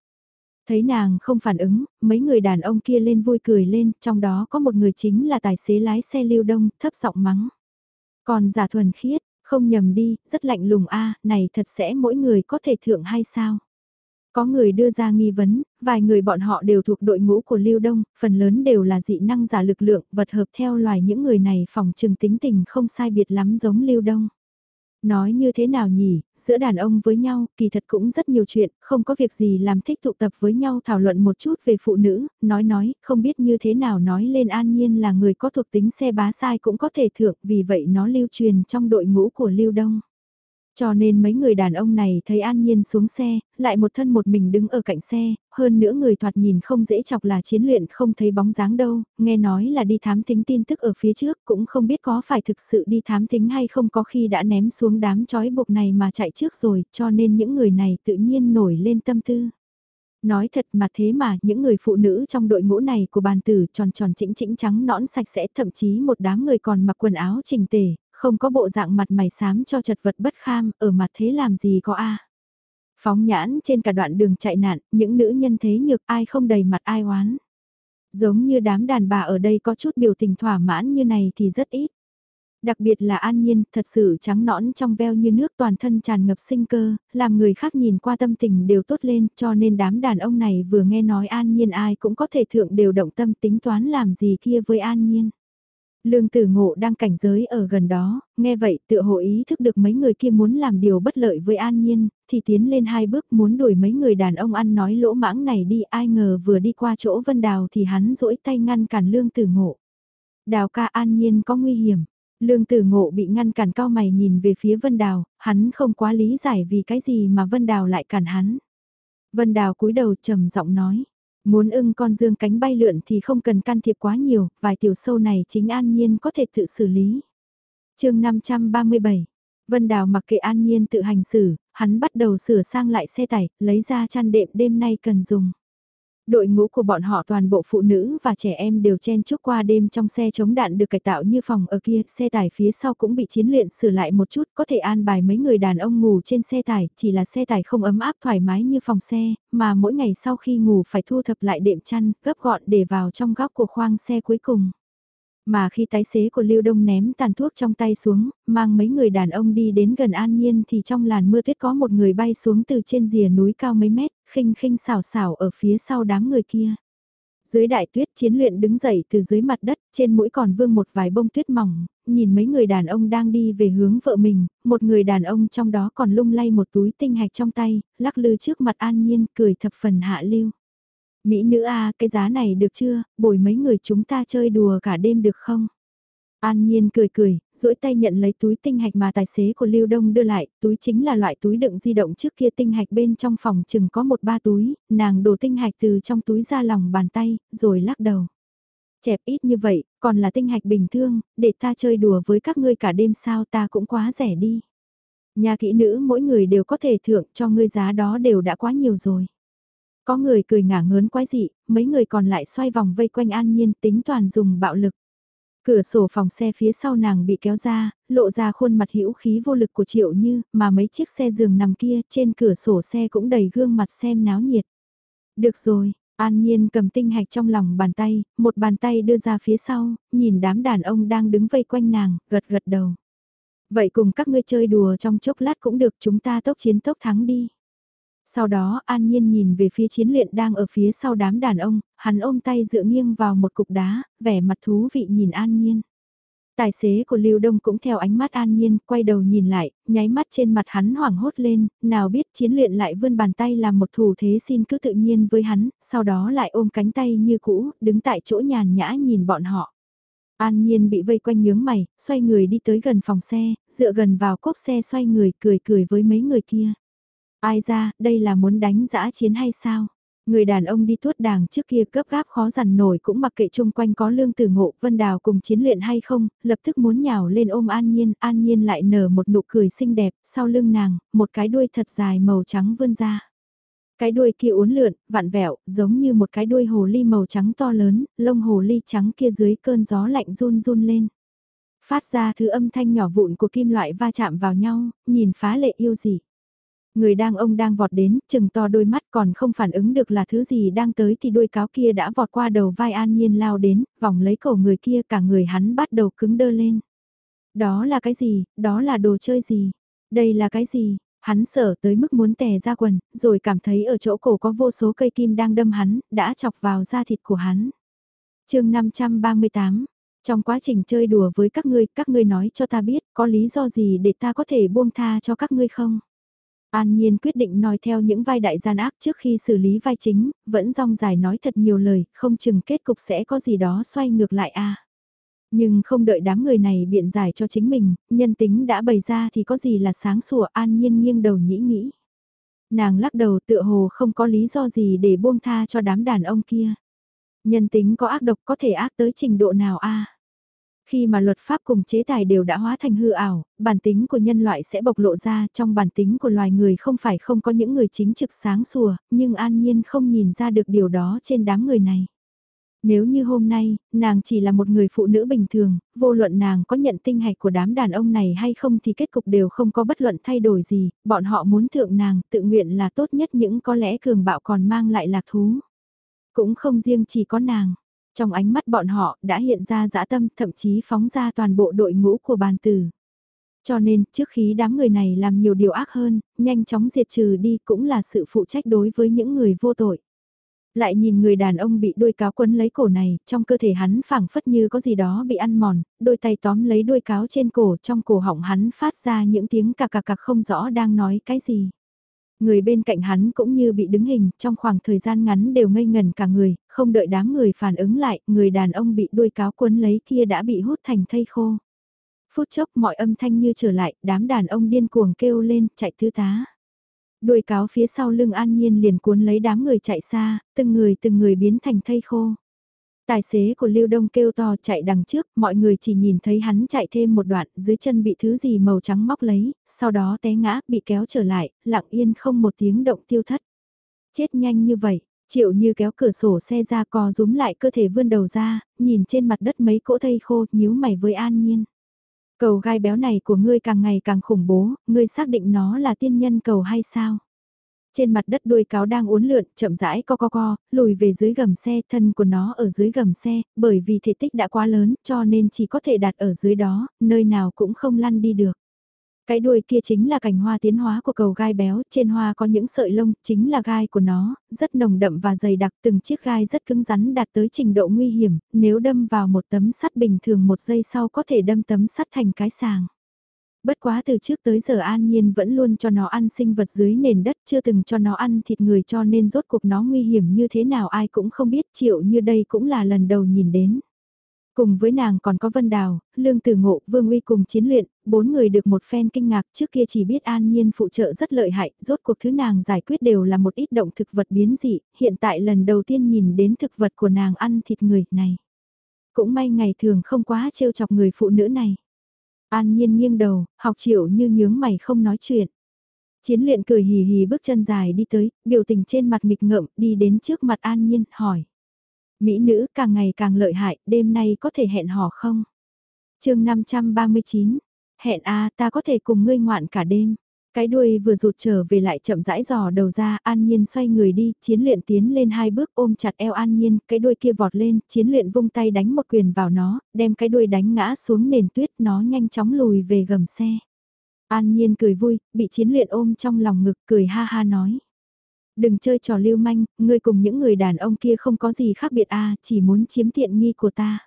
Thấy nàng không phản ứng, mấy người đàn ông kia lên vui cười lên, trong đó có một người chính là tài xế lái xe lưu đông, thấp giọng mắng. Còn giả thuần khiết, không nhầm đi, rất lạnh lùng a này thật sẽ mỗi người có thể thượng hay sao? Có người đưa ra nghi vấn, vài người bọn họ đều thuộc đội ngũ của Lưu Đông, phần lớn đều là dị năng giả lực lượng, vật hợp theo loài những người này phòng trừng tính tình không sai biệt lắm giống Lưu Đông. Nói như thế nào nhỉ, giữa đàn ông với nhau, kỳ thật cũng rất nhiều chuyện, không có việc gì làm thích tụ tập với nhau thảo luận một chút về phụ nữ, nói nói, không biết như thế nào nói lên an nhiên là người có thuộc tính xe bá sai cũng có thể thượng, vì vậy nó lưu truyền trong đội ngũ của Lưu Đông. Cho nên mấy người đàn ông này thấy An Nhiên xuống xe, lại một thân một mình đứng ở cạnh xe, hơn nữa người thoạt nhìn không dễ chọc là chiến luyện không thấy bóng dáng đâu, nghe nói là đi thám thính tin tức ở phía trước cũng không biết có phải thực sự đi thám thính hay không có khi đã ném xuống đám trói buộc này mà chạy trước rồi, cho nên những người này tự nhiên nổi lên tâm tư. Nói thật mà thế mà những người phụ nữ trong đội ngũ này của bàn tử tròn tròn chỉnh chỉnh trắng nõn sạch sẽ thậm chí một đám người còn mặc quần áo chỉnh tề, không có bộ dạng mặt mày xám cho chật vật bất kham, ở mặt thế làm gì có a Phóng nhãn trên cả đoạn đường chạy nạn, những nữ nhân thế nhược ai không đầy mặt ai oán. Giống như đám đàn bà ở đây có chút biểu tình thỏa mãn như này thì rất ít. Đặc biệt là an nhiên, thật sự trắng nõn trong veo như nước toàn thân tràn ngập sinh cơ, làm người khác nhìn qua tâm tình đều tốt lên cho nên đám đàn ông này vừa nghe nói an nhiên ai cũng có thể thượng đều động tâm tính toán làm gì kia với an nhiên. Lương tử ngộ đang cảnh giới ở gần đó, nghe vậy tự hộ ý thức được mấy người kia muốn làm điều bất lợi với an nhiên, thì tiến lên hai bước muốn đuổi mấy người đàn ông ăn nói lỗ mãng này đi ai ngờ vừa đi qua chỗ vân đào thì hắn rỗi tay ngăn cản lương tử ngộ. Đào ca an nhiên có nguy hiểm, lương tử ngộ bị ngăn cản cao mày nhìn về phía vân đào, hắn không quá lý giải vì cái gì mà vân đào lại cản hắn. Vân đào cúi đầu trầm giọng nói, Muốn ưng con dương cánh bay lượn thì không cần can thiệp quá nhiều, vài tiểu sâu này chính an nhiên có thể tự xử lý. chương 537, Vân Đào mặc kệ an nhiên tự hành xử, hắn bắt đầu sửa sang lại xe tải, lấy ra chăn đệm đêm nay cần dùng. Đội ngũ của bọn họ toàn bộ phụ nữ và trẻ em đều chen chúc qua đêm trong xe chống đạn được cải tạo như phòng ở kia, xe tải phía sau cũng bị chiến luyện sửa lại một chút, có thể an bài mấy người đàn ông ngủ trên xe tải, chỉ là xe tải không ấm áp thoải mái như phòng xe, mà mỗi ngày sau khi ngủ phải thu thập lại đệm chăn, gấp gọn để vào trong góc của khoang xe cuối cùng. Mà khi tái xế của Lưu Đông ném tàn thuốc trong tay xuống, mang mấy người đàn ông đi đến gần An Nhiên thì trong làn mưa tuyết có một người bay xuống từ trên rìa núi cao mấy mét, khinh khinh xảo xảo ở phía sau đám người kia. Dưới đại tuyết chiến luyện đứng dậy từ dưới mặt đất, trên mũi còn vương một vài bông tuyết mỏng, nhìn mấy người đàn ông đang đi về hướng vợ mình, một người đàn ông trong đó còn lung lay một túi tinh hạch trong tay, lắc lư trước mặt an nhiên, cười thập phần hạ lưu. Mỹ nữ a cái giá này được chưa, bồi mấy người chúng ta chơi đùa cả đêm được không? An Nhiên cười cười, duỗi tay nhận lấy túi tinh hạch mà tài xế của Lưu Đông đưa lại, túi chính là loại túi đựng di động trước kia tinh hạch bên trong phòng chừng có một ba túi, nàng đổ tinh hạch từ trong túi ra lòng bàn tay, rồi lắc đầu. Chẹp ít như vậy, còn là tinh hạch bình thường, để ta chơi đùa với các ngươi cả đêm sao ta cũng quá rẻ đi. Nhà kỹ nữ mỗi người đều có thể thưởng cho ngươi giá đó đều đã quá nhiều rồi. Có người cười ngả ngớn quái dị, mấy người còn lại xoay vòng vây quanh an nhiên tính toàn dùng bạo lực. Cửa sổ phòng xe phía sau nàng bị kéo ra, lộ ra khuôn mặt hữu khí vô lực của Triệu Như, mà mấy chiếc xe giường nằm kia trên cửa sổ xe cũng đầy gương mặt xem náo nhiệt. Được rồi, An Nhiên cầm tinh hạch trong lòng bàn tay, một bàn tay đưa ra phía sau, nhìn đám đàn ông đang đứng vây quanh nàng, gật gật đầu. Vậy cùng các ngươi chơi đùa trong chốc lát cũng được chúng ta tốc chiến tốc thắng đi. Sau đó An Nhiên nhìn về phía chiến luyện đang ở phía sau đám đàn ông, hắn ôm tay dựa nghiêng vào một cục đá, vẻ mặt thú vị nhìn An Nhiên. Tài xế của Lưu Đông cũng theo ánh mắt an nhiên, quay đầu nhìn lại, nháy mắt trên mặt hắn hoảng hốt lên, nào biết chiến luyện lại vươn bàn tay làm một thủ thế xin cứ tự nhiên với hắn, sau đó lại ôm cánh tay như cũ, đứng tại chỗ nhàn nhã nhìn bọn họ. An Nhiên bị vây quanh nhướng mày, xoay người đi tới gần phòng xe, dựa gần vào cốp xe xoay người cười cười với mấy người kia. Ai ra, đây là muốn đánh giã chiến hay sao? Người đàn ông đi tuốt đàng trước kia cấp gáp khó dằn nổi cũng mặc kệ chung quanh có lương tử ngộ vân đào cùng chiến luyện hay không, lập tức muốn nhào lên ôm An Nhiên, An Nhiên lại nở một nụ cười xinh đẹp, sau lưng nàng, một cái đuôi thật dài màu trắng vươn ra. Cái đuôi kia uốn lượn, vặn vẹo, giống như một cái đuôi hồ ly màu trắng to lớn, lông hồ ly trắng kia dưới cơn gió lạnh run run lên. Phát ra thứ âm thanh nhỏ vụn của kim loại va chạm vào nhau, nhìn phá lệ yêu dị. Người đang ông đang vọt đến, chừng to đôi mắt còn không phản ứng được là thứ gì đang tới thì đuôi cáo kia đã vọt qua đầu vai an nhiên lao đến, vòng lấy cổ người kia cả người hắn bắt đầu cứng đơ lên. Đó là cái gì, đó là đồ chơi gì, đây là cái gì, hắn sợ tới mức muốn tè ra quần, rồi cảm thấy ở chỗ cổ có vô số cây kim đang đâm hắn, đã chọc vào da thịt của hắn. chương 538 trong quá trình chơi đùa với các ngươi, các ngươi nói cho ta biết có lý do gì để ta có thể buông tha cho các ngươi không? An Nhiên quyết định nói theo những vai đại gian ác trước khi xử lý vai chính, vẫn rong dài nói thật nhiều lời, không chừng kết cục sẽ có gì đó xoay ngược lại a. Nhưng không đợi đám người này biện giải cho chính mình, nhân tính đã bày ra thì có gì là sáng sủa An Nhiên nghiêng đầu nghĩ nghĩ. Nàng lắc đầu tựa hồ không có lý do gì để buông tha cho đám đàn ông kia. Nhân tính có ác độc có thể ác tới trình độ nào a? Khi mà luật pháp cùng chế tài đều đã hóa thành hư ảo, bản tính của nhân loại sẽ bộc lộ ra trong bản tính của loài người không phải không có những người chính trực sáng sủa, nhưng an nhiên không nhìn ra được điều đó trên đám người này. Nếu như hôm nay, nàng chỉ là một người phụ nữ bình thường, vô luận nàng có nhận tinh hạch của đám đàn ông này hay không thì kết cục đều không có bất luận thay đổi gì, bọn họ muốn thượng nàng, tự nguyện là tốt nhất những có lẽ cường bạo còn mang lại lạc thú. Cũng không riêng chỉ có nàng, trong ánh mắt bọn họ đã hiện ra dã tâm thậm chí phóng ra toàn bộ đội ngũ của bàn tử. Cho nên, trước khi đám người này làm nhiều điều ác hơn, nhanh chóng diệt trừ đi cũng là sự phụ trách đối với những người vô tội. Lại nhìn người đàn ông bị đuôi cáo quấn lấy cổ này, trong cơ thể hắn phảng phất như có gì đó bị ăn mòn, đôi tay tóm lấy đuôi cáo trên cổ, trong cổ họng hắn phát ra những tiếng cà cà cà không rõ đang nói cái gì. Người bên cạnh hắn cũng như bị đứng hình, trong khoảng thời gian ngắn đều ngây ngần cả người, không đợi đám người phản ứng lại, người đàn ông bị đuôi cáo quấn lấy kia đã bị hút thành thây khô. Phút chốc mọi âm thanh như trở lại, đám đàn ông điên cuồng kêu lên, chạy thư tá. Đuôi cáo phía sau lưng an nhiên liền cuốn lấy đám người chạy xa, từng người từng người biến thành thây khô. Tài xế của Lưu Đông kêu to chạy đằng trước, mọi người chỉ nhìn thấy hắn chạy thêm một đoạn, dưới chân bị thứ gì màu trắng móc lấy, sau đó té ngã, bị kéo trở lại, lặng yên không một tiếng động tiêu thất. Chết nhanh như vậy, triệu như kéo cửa sổ xe ra co rúm lại cơ thể vươn đầu ra, nhìn trên mặt đất mấy cỗ thây khô, nhíu mày với an nhiên. Cầu gai béo này của ngươi càng ngày càng khủng bố, ngươi xác định nó là tiên nhân cầu hay sao? Trên mặt đất đuôi cáo đang uốn lượn, chậm rãi co co co, lùi về dưới gầm xe, thân của nó ở dưới gầm xe, bởi vì thể tích đã quá lớn, cho nên chỉ có thể đặt ở dưới đó, nơi nào cũng không lăn đi được. Cái đuôi kia chính là cành hoa tiến hóa của cầu gai béo, trên hoa có những sợi lông, chính là gai của nó, rất nồng đậm và dày đặc, từng chiếc gai rất cứng rắn đạt tới trình độ nguy hiểm, nếu đâm vào một tấm sắt bình thường một giây sau có thể đâm tấm sắt thành cái sàng. Bất quá từ trước tới giờ An Nhiên vẫn luôn cho nó ăn sinh vật dưới nền đất chưa từng cho nó ăn thịt người cho nên rốt cuộc nó nguy hiểm như thế nào ai cũng không biết chịu như đây cũng là lần đầu nhìn đến. Cùng với nàng còn có Vân Đào, Lương Tử Ngộ, Vương Uy cùng chiến luyện, bốn người được một phen kinh ngạc trước kia chỉ biết an nhiên phụ trợ rất lợi hại, rốt cuộc thứ nàng giải quyết đều là một ít động thực vật biến dị, hiện tại lần đầu tiên nhìn đến thực vật của nàng ăn thịt người này. Cũng may ngày thường không quá trêu chọc người phụ nữ này. An nhiên nghiêng đầu, học triệu như nhướng mày không nói chuyện. Chiến luyện cười hì hì bước chân dài đi tới, biểu tình trên mặt nghịch ngợm đi đến trước mặt an nhiên, hỏi. Mỹ nữ càng ngày càng lợi hại, đêm nay có thể hẹn hò không? chương 539, hẹn a ta có thể cùng ngươi ngoạn cả đêm. Cái đuôi vừa rụt trở về lại chậm rãi giò đầu ra, An Nhiên xoay người đi, chiến luyện tiến lên hai bước ôm chặt eo An Nhiên, cái đuôi kia vọt lên, chiến luyện vung tay đánh một quyền vào nó, đem cái đuôi đánh ngã xuống nền tuyết, nó nhanh chóng lùi về gầm xe. An Nhiên cười vui, bị chiến luyện ôm trong lòng ngực, cười ha ha nói. Đừng chơi trò lưu manh, ngươi cùng những người đàn ông kia không có gì khác biệt a chỉ muốn chiếm tiện nghi của ta.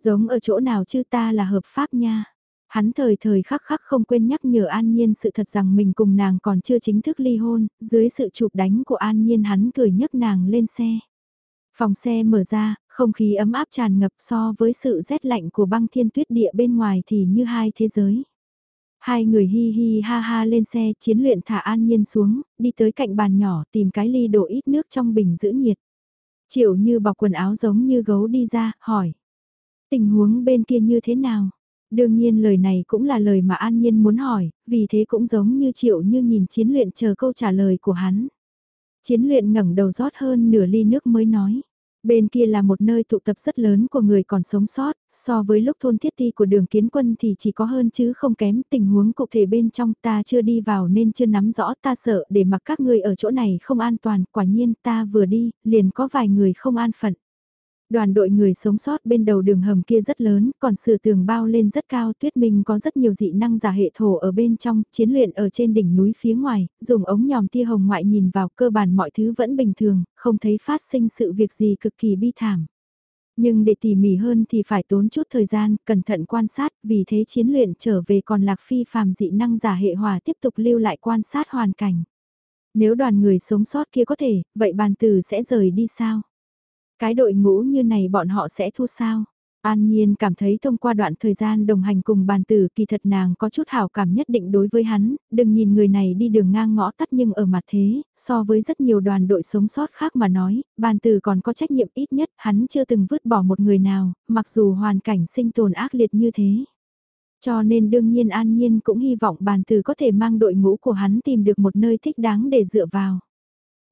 Giống ở chỗ nào chứ ta là hợp pháp nha. Hắn thời thời khắc khắc không quên nhắc nhở An Nhiên sự thật rằng mình cùng nàng còn chưa chính thức ly hôn, dưới sự chụp đánh của An Nhiên hắn cười nhấc nàng lên xe. Phòng xe mở ra, không khí ấm áp tràn ngập so với sự rét lạnh của băng thiên tuyết địa bên ngoài thì như hai thế giới. Hai người hi hi ha ha lên xe chiến luyện thả An Nhiên xuống, đi tới cạnh bàn nhỏ tìm cái ly đổ ít nước trong bình giữ nhiệt. Triệu như bọc quần áo giống như gấu đi ra, hỏi. Tình huống bên kia như thế nào? Đương nhiên lời này cũng là lời mà An Nhiên muốn hỏi, vì thế cũng giống như Triệu như nhìn chiến luyện chờ câu trả lời của hắn. Chiến luyện ngẩng đầu rót hơn nửa ly nước mới nói. Bên kia là một nơi tụ tập rất lớn của người còn sống sót, so với lúc thôn thiết ti của đường kiến quân thì chỉ có hơn chứ không kém tình huống cụ thể bên trong ta chưa đi vào nên chưa nắm rõ ta sợ để mặc các ngươi ở chỗ này không an toàn, quả nhiên ta vừa đi, liền có vài người không an phận. Đoàn đội người sống sót bên đầu đường hầm kia rất lớn, còn sửa tường bao lên rất cao, tuyết minh có rất nhiều dị năng giả hệ thổ ở bên trong, chiến luyện ở trên đỉnh núi phía ngoài, dùng ống nhòm tia hồng ngoại nhìn vào cơ bản mọi thứ vẫn bình thường, không thấy phát sinh sự việc gì cực kỳ bi thảm. Nhưng để tỉ mỉ hơn thì phải tốn chút thời gian, cẩn thận quan sát, vì thế chiến luyện trở về còn lạc phi phàm dị năng giả hệ hòa tiếp tục lưu lại quan sát hoàn cảnh. Nếu đoàn người sống sót kia có thể, vậy bàn tử sẽ rời đi sao? Cái đội ngũ như này bọn họ sẽ thu sao? An Nhiên cảm thấy thông qua đoạn thời gian đồng hành cùng bàn tử kỳ thật nàng có chút hảo cảm nhất định đối với hắn, đừng nhìn người này đi đường ngang ngõ tắt nhưng ở mặt thế, so với rất nhiều đoàn đội sống sót khác mà nói, bàn tử còn có trách nhiệm ít nhất hắn chưa từng vứt bỏ một người nào, mặc dù hoàn cảnh sinh tồn ác liệt như thế. Cho nên đương nhiên An Nhiên cũng hy vọng bàn tử có thể mang đội ngũ của hắn tìm được một nơi thích đáng để dựa vào.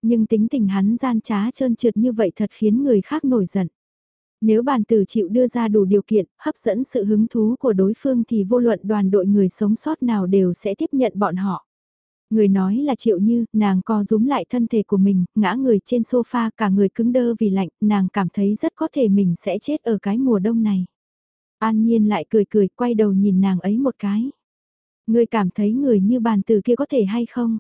Nhưng tính tình hắn gian trá trơn trượt như vậy thật khiến người khác nổi giận. Nếu bàn tử chịu đưa ra đủ điều kiện, hấp dẫn sự hứng thú của đối phương thì vô luận đoàn đội người sống sót nào đều sẽ tiếp nhận bọn họ. Người nói là triệu như, nàng co rúm lại thân thể của mình, ngã người trên sofa cả người cứng đơ vì lạnh, nàng cảm thấy rất có thể mình sẽ chết ở cái mùa đông này. An nhiên lại cười cười, quay đầu nhìn nàng ấy một cái. Người cảm thấy người như bàn tử kia có thể hay không?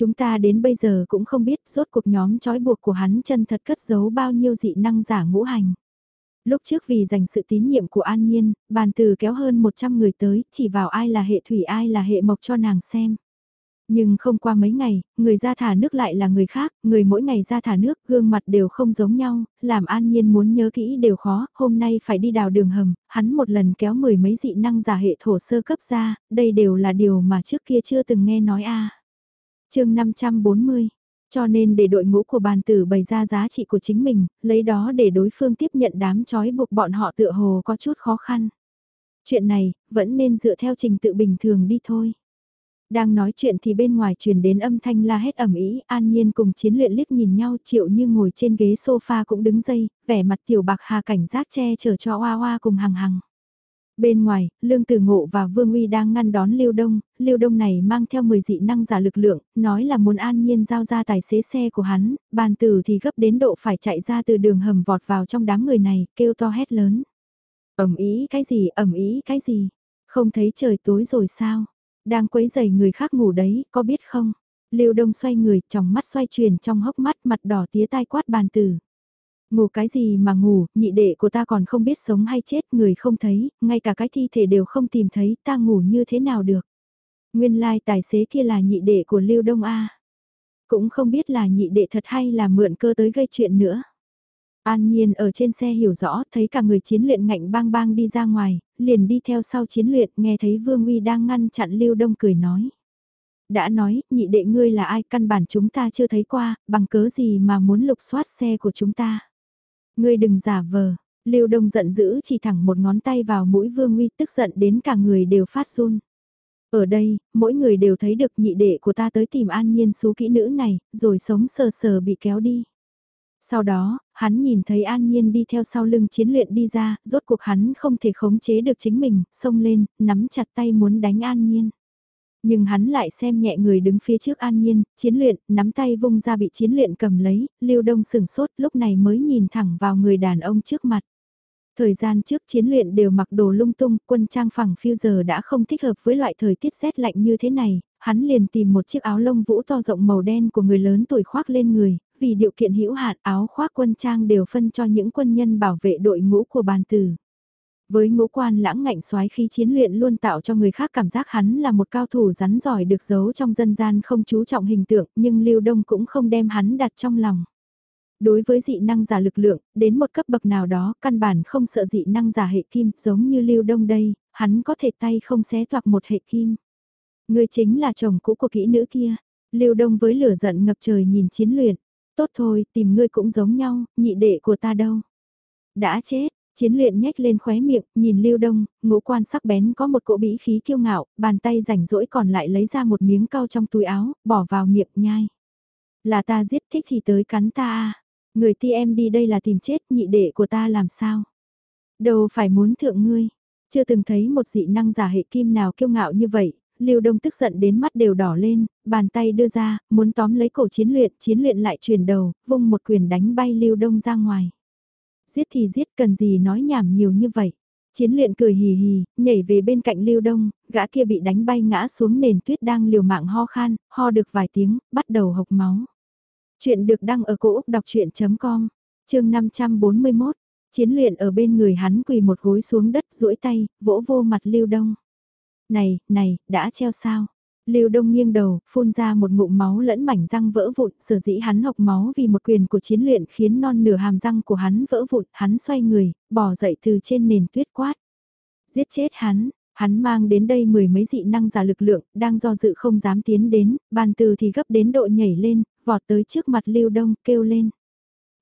Chúng ta đến bây giờ cũng không biết rốt cuộc nhóm trói buộc của hắn chân thật cất giấu bao nhiêu dị năng giả ngũ hành. Lúc trước vì giành sự tín nhiệm của An Nhiên, bàn từ kéo hơn 100 người tới, chỉ vào ai là hệ thủy ai là hệ mộc cho nàng xem. Nhưng không qua mấy ngày, người ra thả nước lại là người khác, người mỗi ngày ra thả nước, gương mặt đều không giống nhau, làm an nhiên muốn nhớ kỹ đều khó, hôm nay phải đi đào đường hầm, hắn một lần kéo mười mấy dị năng giả hệ thổ sơ cấp ra, đây đều là điều mà trước kia chưa từng nghe nói a chương 540 cho nên để đội ngũ của bàn tử bày ra giá trị của chính mình, lấy đó để đối phương tiếp nhận đám chói buộc bọn họ tựa hồ có chút khó khăn. Chuyện này, vẫn nên dựa theo trình tự bình thường đi thôi. Đang nói chuyện thì bên ngoài truyền đến âm thanh la hét ẩm ý, an nhiên cùng chiến luyện liếc nhìn nhau triệu như ngồi trên ghế sofa cũng đứng dây, vẻ mặt tiểu bạc hà cảnh giác che chở cho oa oa cùng hằng hằng. Bên ngoài, Lương Tử Ngộ và Vương Uy đang ngăn đón Lưu Đông, Lưu Đông này mang theo 10 dị năng giả lực lượng, nói là muốn an nhiên giao ra tài xế xe của hắn, bàn tử thì gấp đến độ phải chạy ra từ đường hầm vọt vào trong đám người này, kêu to hét lớn. ẩm ý cái gì, ẩm ý cái gì, không thấy trời tối rồi sao, đang quấy giày người khác ngủ đấy, có biết không? Lưu Đông xoay người, trong mắt xoay chuyển trong hốc mắt mặt đỏ tía tai quát bàn tử. Ngủ cái gì mà ngủ, nhị đệ của ta còn không biết sống hay chết, người không thấy, ngay cả cái thi thể đều không tìm thấy, ta ngủ như thế nào được. Nguyên lai tài xế kia là nhị đệ của Lưu Đông A. Cũng không biết là nhị đệ thật hay là mượn cơ tới gây chuyện nữa. An Nhiên ở trên xe hiểu rõ, thấy cả người chiến luyện ngạnh bang bang đi ra ngoài, liền đi theo sau chiến luyện, nghe thấy Vương Uy đang ngăn chặn Lưu Đông cười nói. Đã nói, nhị đệ ngươi là ai, căn bản chúng ta chưa thấy qua, bằng cớ gì mà muốn lục soát xe của chúng ta. Ngươi đừng giả vờ, Lưu Đông giận dữ chỉ thẳng một ngón tay vào mũi Vương Uy tức giận đến cả người đều phát run. Ở đây, mỗi người đều thấy được nhị đệ của ta tới tìm an nhiên số kỹ nữ này, rồi sống sờ sờ bị kéo đi. Sau đó, hắn nhìn thấy an nhiên đi theo sau lưng chiến luyện đi ra, rốt cuộc hắn không thể khống chế được chính mình, xông lên, nắm chặt tay muốn đánh an nhiên. Nhưng hắn lại xem nhẹ người đứng phía trước an nhiên, chiến luyện, nắm tay vung ra bị chiến luyện cầm lấy, lưu đông sừng sốt lúc này mới nhìn thẳng vào người đàn ông trước mặt. Thời gian trước chiến luyện đều mặc đồ lung tung, quân trang phẳng phiêu giờ đã không thích hợp với loại thời tiết rét lạnh như thế này, hắn liền tìm một chiếc áo lông vũ to rộng màu đen của người lớn tuổi khoác lên người, vì điều kiện hữu hạn áo khoác quân trang đều phân cho những quân nhân bảo vệ đội ngũ của bàn tử. Với ngũ quan lãng ngạnh soái khi chiến luyện luôn tạo cho người khác cảm giác hắn là một cao thủ rắn giỏi được giấu trong dân gian không chú trọng hình tượng nhưng Lưu Đông cũng không đem hắn đặt trong lòng. Đối với dị năng giả lực lượng, đến một cấp bậc nào đó, căn bản không sợ dị năng giả hệ kim, giống như Lưu Đông đây, hắn có thể tay không xé toạc một hệ kim. Người chính là chồng cũ của kỹ nữ kia. Lưu Đông với lửa giận ngập trời nhìn chiến luyện. Tốt thôi, tìm ngươi cũng giống nhau, nhị đệ của ta đâu. Đã chết, chiến luyện nhếch lên khóe miệng, nhìn Lưu Đông, ngũ quan sắc bén có một cỗ bĩ khí kiêu ngạo, bàn tay rảnh rỗi còn lại lấy ra một miếng cao trong túi áo, bỏ vào miệng nhai. Là ta giết thích thì tới cắn ta à. Người ti em đi đây là tìm chết nhị đệ của ta làm sao? Đâu phải muốn thượng ngươi. Chưa từng thấy một dị năng giả hệ kim nào kiêu ngạo như vậy, Lưu Đông tức giận đến mắt đều đỏ lên, bàn tay đưa ra, muốn tóm lấy cổ chiến luyện, chiến luyện lại chuyển đầu, vung một quyền đánh bay Lưu Đông ra ngoài. Giết thì giết cần gì nói nhảm nhiều như vậy. Chiến luyện cười hì hì, nhảy về bên cạnh Lưu Đông, gã kia bị đánh bay ngã xuống nền tuyết đang liều mạng ho khan, ho được vài tiếng, bắt đầu hộc máu. Chuyện được đăng ở cổ Úc đọc chuyện.com, chương 541, chiến luyện ở bên người hắn quỳ một gối xuống đất duỗi tay, vỗ vô mặt Lưu Đông. Này, này, đã treo sao? Lưu Đông nghiêng đầu, phun ra một ngụm máu lẫn mảnh răng vỡ vụn, sở dĩ hắn học máu vì một quyền của chiến luyện khiến non nửa hàm răng của hắn vỡ vụn, hắn xoay người, bỏ dậy từ trên nền tuyết quát. Giết chết hắn, hắn mang đến đây mười mấy dị năng giả lực lượng, đang do dự không dám tiến đến, bàn từ thì gấp đến độ nhảy lên, vọt tới trước mặt Lưu Đông, kêu lên.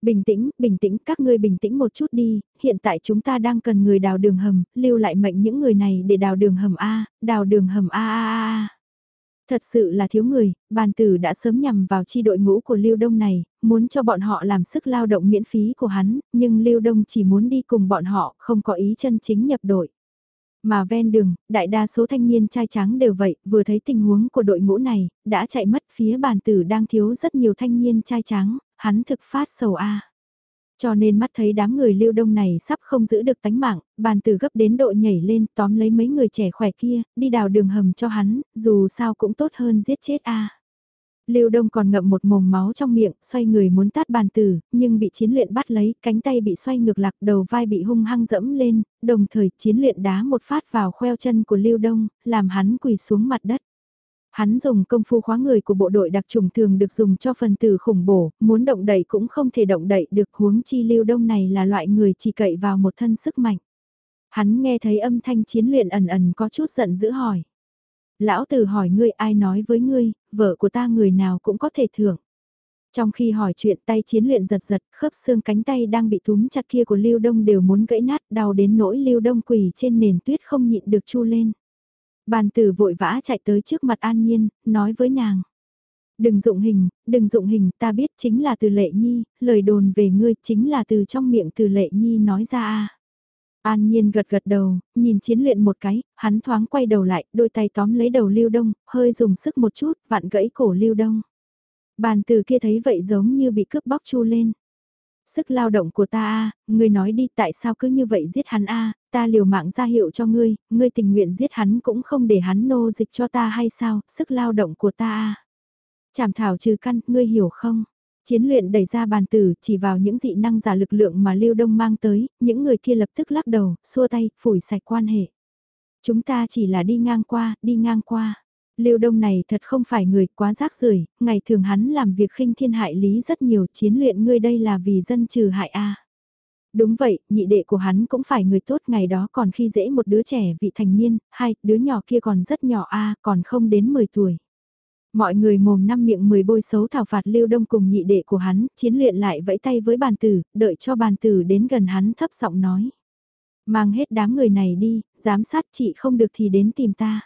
Bình tĩnh, bình tĩnh, các ngươi bình tĩnh một chút đi, hiện tại chúng ta đang cần người đào đường hầm, lưu lại mệnh những người này để đào đường hầm A, đào đường hầm A A A A. Thật sự là thiếu người, bàn tử đã sớm nhằm vào chi đội ngũ của Lưu Đông này, muốn cho bọn họ làm sức lao động miễn phí của hắn, nhưng Lưu Đông chỉ muốn đi cùng bọn họ, không có ý chân chính nhập đội. Mà ven đường, đại đa số thanh niên trai trắng đều vậy, vừa thấy tình huống của đội ngũ này, đã chạy mất phía bàn tử đang thiếu rất nhiều thanh niên trai trắng, hắn thực phát sầu a. Cho nên mắt thấy đám người lưu đông này sắp không giữ được tánh mạng, bàn tử gấp đến độ nhảy lên tóm lấy mấy người trẻ khỏe kia, đi đào đường hầm cho hắn, dù sao cũng tốt hơn giết chết a. Lưu Đông còn ngậm một mồm máu trong miệng, xoay người muốn tát bàn tử, nhưng bị chiến luyện bắt lấy, cánh tay bị xoay ngược lạc, đầu vai bị hung hăng dẫm lên, đồng thời chiến luyện đá một phát vào khoeo chân của Lưu Đông, làm hắn quỳ xuống mặt đất. Hắn dùng công phu khóa người của bộ đội đặc trùng thường được dùng cho phần tử khủng bổ, muốn động đậy cũng không thể động đậy được huống chi Lưu Đông này là loại người chỉ cậy vào một thân sức mạnh. Hắn nghe thấy âm thanh chiến luyện ẩn ẩn có chút giận dữ hỏi. Lão tử hỏi ngươi ai nói với ngươi, vợ của ta người nào cũng có thể thưởng. Trong khi hỏi chuyện tay chiến luyện giật giật, khớp xương cánh tay đang bị túm chặt kia của Lưu Đông đều muốn gãy nát, đau đến nỗi Lưu Đông quỳ trên nền tuyết không nhịn được chu lên. Bàn tử vội vã chạy tới trước mặt An Nhiên, nói với nàng. Đừng dụng hình, đừng dụng hình, ta biết chính là từ lệ nhi, lời đồn về ngươi chính là từ trong miệng từ lệ nhi nói ra a An Nhiên gật gật đầu, nhìn chiến luyện một cái, hắn thoáng quay đầu lại, đôi tay tóm lấy đầu Lưu Đông, hơi dùng sức một chút, vặn gãy cổ Lưu Đông. Bàn từ kia thấy vậy giống như bị cướp bóc chu lên. Sức lao động của ta a, ngươi nói đi tại sao cứ như vậy giết hắn a, ta liều mạng ra hiệu cho ngươi, ngươi tình nguyện giết hắn cũng không để hắn nô dịch cho ta hay sao, sức lao động của ta à. Chảm thảo trừ căn, ngươi hiểu không? Chiến luyện đẩy ra bàn tử chỉ vào những dị năng giả lực lượng mà Lưu Đông mang tới, những người kia lập tức lắc đầu, xua tay, phủi sạch quan hệ. Chúng ta chỉ là đi ngang qua, đi ngang qua. Lưu Đông này thật không phải người quá rác rưởi, ngày thường hắn làm việc khinh thiên hại lý rất nhiều, chiến luyện ngươi đây là vì dân trừ hại a. Đúng vậy, nhị đệ của hắn cũng phải người tốt ngày đó còn khi dễ một đứa trẻ vị thành niên, hai, đứa nhỏ kia còn rất nhỏ a, còn không đến 10 tuổi. Mọi người mồm năm miệng mười bôi xấu thảo phạt lưu đông cùng nhị đệ của hắn, chiến luyện lại vẫy tay với bàn tử, đợi cho bàn tử đến gần hắn thấp giọng nói. Mang hết đám người này đi, giám sát chị không được thì đến tìm ta.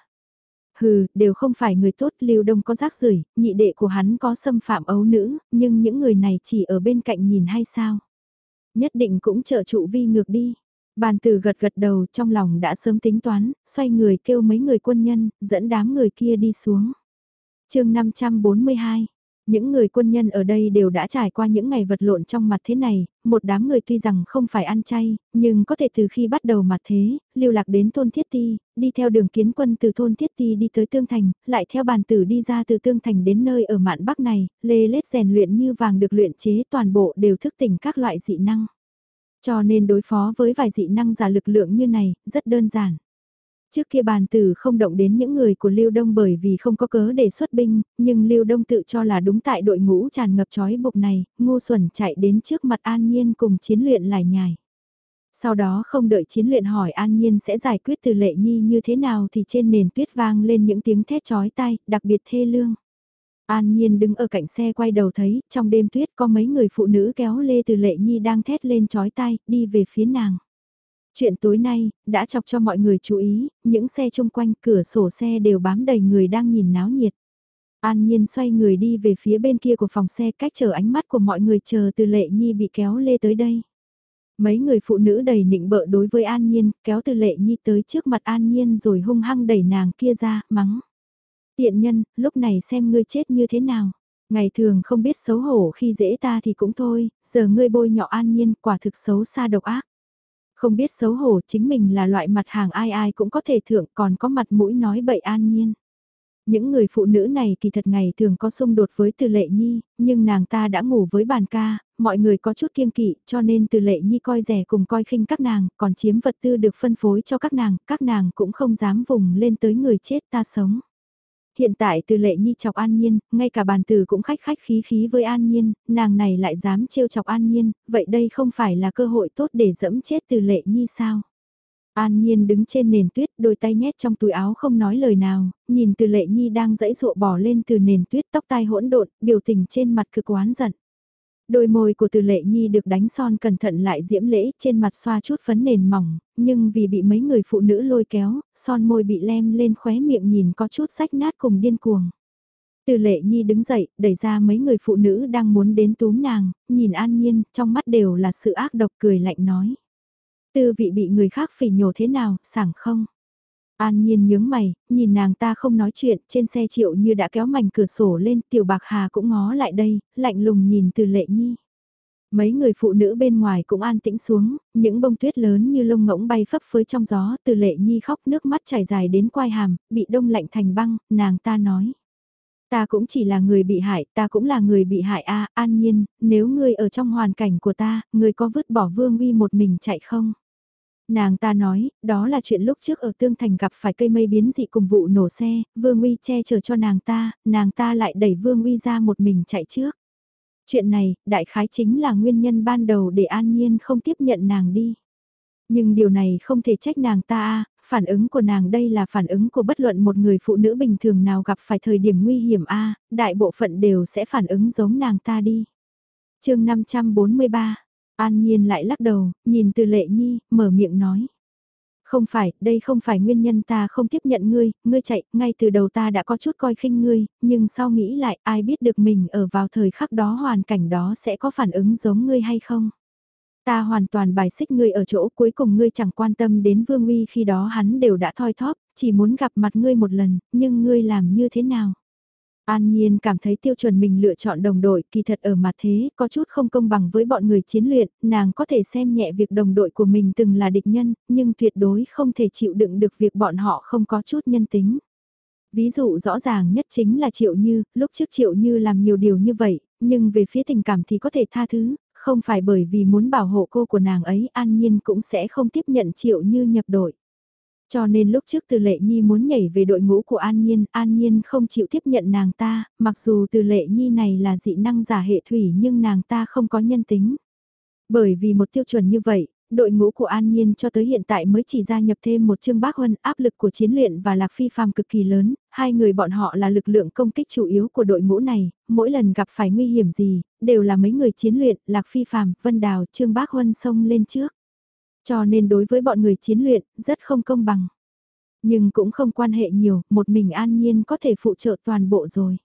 Hừ, đều không phải người tốt, lưu đông có rác rưởi nhị đệ của hắn có xâm phạm ấu nữ, nhưng những người này chỉ ở bên cạnh nhìn hay sao? Nhất định cũng trợ trụ vi ngược đi. Bàn tử gật gật đầu trong lòng đã sớm tính toán, xoay người kêu mấy người quân nhân, dẫn đám người kia đi xuống chương 542 những người quân nhân ở đây đều đã trải qua những ngày vật lộn trong mặt thế này, một đám người tuy rằng không phải ăn chay, nhưng có thể từ khi bắt đầu mặt thế, lưu lạc đến thôn Thiết Ti, đi theo đường kiến quân từ thôn Thiết Ti đi tới Tương Thành, lại theo bàn tử đi ra từ Tương Thành đến nơi ở mạn Bắc này, lê lết rèn luyện như vàng được luyện chế toàn bộ đều thức tỉnh các loại dị năng. Cho nên đối phó với vài dị năng giả lực lượng như này, rất đơn giản. Trước kia bàn tử không động đến những người của Lưu Đông bởi vì không có cớ để xuất binh, nhưng Lưu Đông tự cho là đúng tại đội ngũ tràn ngập chói bụng này, ngu xuẩn chạy đến trước mặt An Nhiên cùng chiến luyện lại nhài. Sau đó không đợi chiến luyện hỏi An Nhiên sẽ giải quyết từ lệ nhi như thế nào thì trên nền tuyết vang lên những tiếng thét chói tai, đặc biệt thê lương. An Nhiên đứng ở cạnh xe quay đầu thấy, trong đêm tuyết có mấy người phụ nữ kéo lê từ lệ nhi đang thét lên chói tai, đi về phía nàng. Chuyện tối nay, đã chọc cho mọi người chú ý, những xe chung quanh cửa sổ xe đều bám đầy người đang nhìn náo nhiệt. An Nhiên xoay người đi về phía bên kia của phòng xe cách chờ ánh mắt của mọi người chờ từ lệ nhi bị kéo lê tới đây. Mấy người phụ nữ đầy nịnh bợ đối với An Nhiên, kéo từ lệ nhi tới trước mặt An Nhiên rồi hung hăng đẩy nàng kia ra, mắng. Tiện nhân, lúc này xem ngươi chết như thế nào. Ngày thường không biết xấu hổ khi dễ ta thì cũng thôi, giờ ngươi bôi nhọ An Nhiên quả thực xấu xa độc ác. Không biết xấu hổ chính mình là loại mặt hàng ai ai cũng có thể thượng còn có mặt mũi nói bậy An Nhiên. Những người phụ nữ này kỳ thật ngày thường có xung đột với từ lệ nhi, nhưng nàng ta đã ngủ với bàn ca, mọi người có chút kiêng kỵ cho nên từ lệ nhi coi rẻ cùng coi khinh các nàng, còn chiếm vật tư được phân phối cho các nàng, các nàng cũng không dám vùng lên tới người chết ta sống. Hiện tại từ lệ nhi chọc an nhiên, ngay cả bàn từ cũng khách khách khí khí với an nhiên, nàng này lại dám trêu chọc an nhiên, vậy đây không phải là cơ hội tốt để dẫm chết từ lệ nhi sao? An Nhiên đứng trên nền tuyết, đôi tay nhét trong túi áo không nói lời nào, nhìn từ lệ nhi đang dãy dụa bỏ lên từ nền tuyết tóc tai hỗn độn, biểu tình trên mặt cực oán giận. Đôi môi của từ lệ nhi được đánh son cẩn thận lại diễm lễ trên mặt xoa chút phấn nền mỏng, nhưng vì bị mấy người phụ nữ lôi kéo, son môi bị lem lên khóe miệng nhìn có chút sách nát cùng điên cuồng. Từ lệ nhi đứng dậy, đẩy ra mấy người phụ nữ đang muốn đến túm nàng, nhìn an nhiên, trong mắt đều là sự ác độc cười lạnh nói. Tư vị bị người khác phỉ nhổ thế nào, sảng không? An nhiên nhướng mày, nhìn nàng ta không nói chuyện, trên xe triệu như đã kéo mảnh cửa sổ lên, tiểu bạc hà cũng ngó lại đây, lạnh lùng nhìn từ lệ nhi. Mấy người phụ nữ bên ngoài cũng an tĩnh xuống, những bông tuyết lớn như lông ngỗng bay phấp phới trong gió, từ lệ nhi khóc nước mắt chảy dài đến quai hàm, bị đông lạnh thành băng, nàng ta nói. Ta cũng chỉ là người bị hại, ta cũng là người bị hại a an nhiên, nếu ngươi ở trong hoàn cảnh của ta, ngươi có vứt bỏ vương uy một mình chạy không? Nàng ta nói, đó là chuyện lúc trước ở Tương Thành gặp phải cây mây biến dị cùng vụ nổ xe, Vương Uy che chở cho nàng ta, nàng ta lại đẩy Vương Uy ra một mình chạy trước. Chuyện này, đại khái chính là nguyên nhân ban đầu để An Nhiên không tiếp nhận nàng đi. Nhưng điều này không thể trách nàng ta, phản ứng của nàng đây là phản ứng của bất luận một người phụ nữ bình thường nào gặp phải thời điểm nguy hiểm a, đại bộ phận đều sẽ phản ứng giống nàng ta đi. Chương 543 An Nhiên lại lắc đầu, nhìn từ lệ nhi, mở miệng nói. Không phải, đây không phải nguyên nhân ta không tiếp nhận ngươi, ngươi chạy, ngay từ đầu ta đã có chút coi khinh ngươi, nhưng sau nghĩ lại ai biết được mình ở vào thời khắc đó hoàn cảnh đó sẽ có phản ứng giống ngươi hay không. Ta hoàn toàn bài xích ngươi ở chỗ cuối cùng ngươi chẳng quan tâm đến vương uy khi đó hắn đều đã thoi thóp, chỉ muốn gặp mặt ngươi một lần, nhưng ngươi làm như thế nào? An Nhiên cảm thấy tiêu chuẩn mình lựa chọn đồng đội kỳ thật ở mặt thế có chút không công bằng với bọn người chiến luyện, nàng có thể xem nhẹ việc đồng đội của mình từng là địch nhân, nhưng tuyệt đối không thể chịu đựng được việc bọn họ không có chút nhân tính. Ví dụ rõ ràng nhất chính là Triệu Như, lúc trước Triệu Như làm nhiều điều như vậy, nhưng về phía tình cảm thì có thể tha thứ, không phải bởi vì muốn bảo hộ cô của nàng ấy An Nhiên cũng sẽ không tiếp nhận Triệu Như nhập đội. Cho nên lúc trước từ lệ nhi muốn nhảy về đội ngũ của An Nhiên, An Nhiên không chịu tiếp nhận nàng ta, mặc dù từ lệ nhi này là dị năng giả hệ thủy nhưng nàng ta không có nhân tính. Bởi vì một tiêu chuẩn như vậy, đội ngũ của An Nhiên cho tới hiện tại mới chỉ gia nhập thêm một chương bác huân áp lực của chiến luyện và lạc phi phàm cực kỳ lớn, hai người bọn họ là lực lượng công kích chủ yếu của đội ngũ này, mỗi lần gặp phải nguy hiểm gì, đều là mấy người chiến luyện, lạc phi phàm, vân đào, trương bác huân xông lên trước. Cho nên đối với bọn người chiến luyện, rất không công bằng. Nhưng cũng không quan hệ nhiều, một mình an nhiên có thể phụ trợ toàn bộ rồi.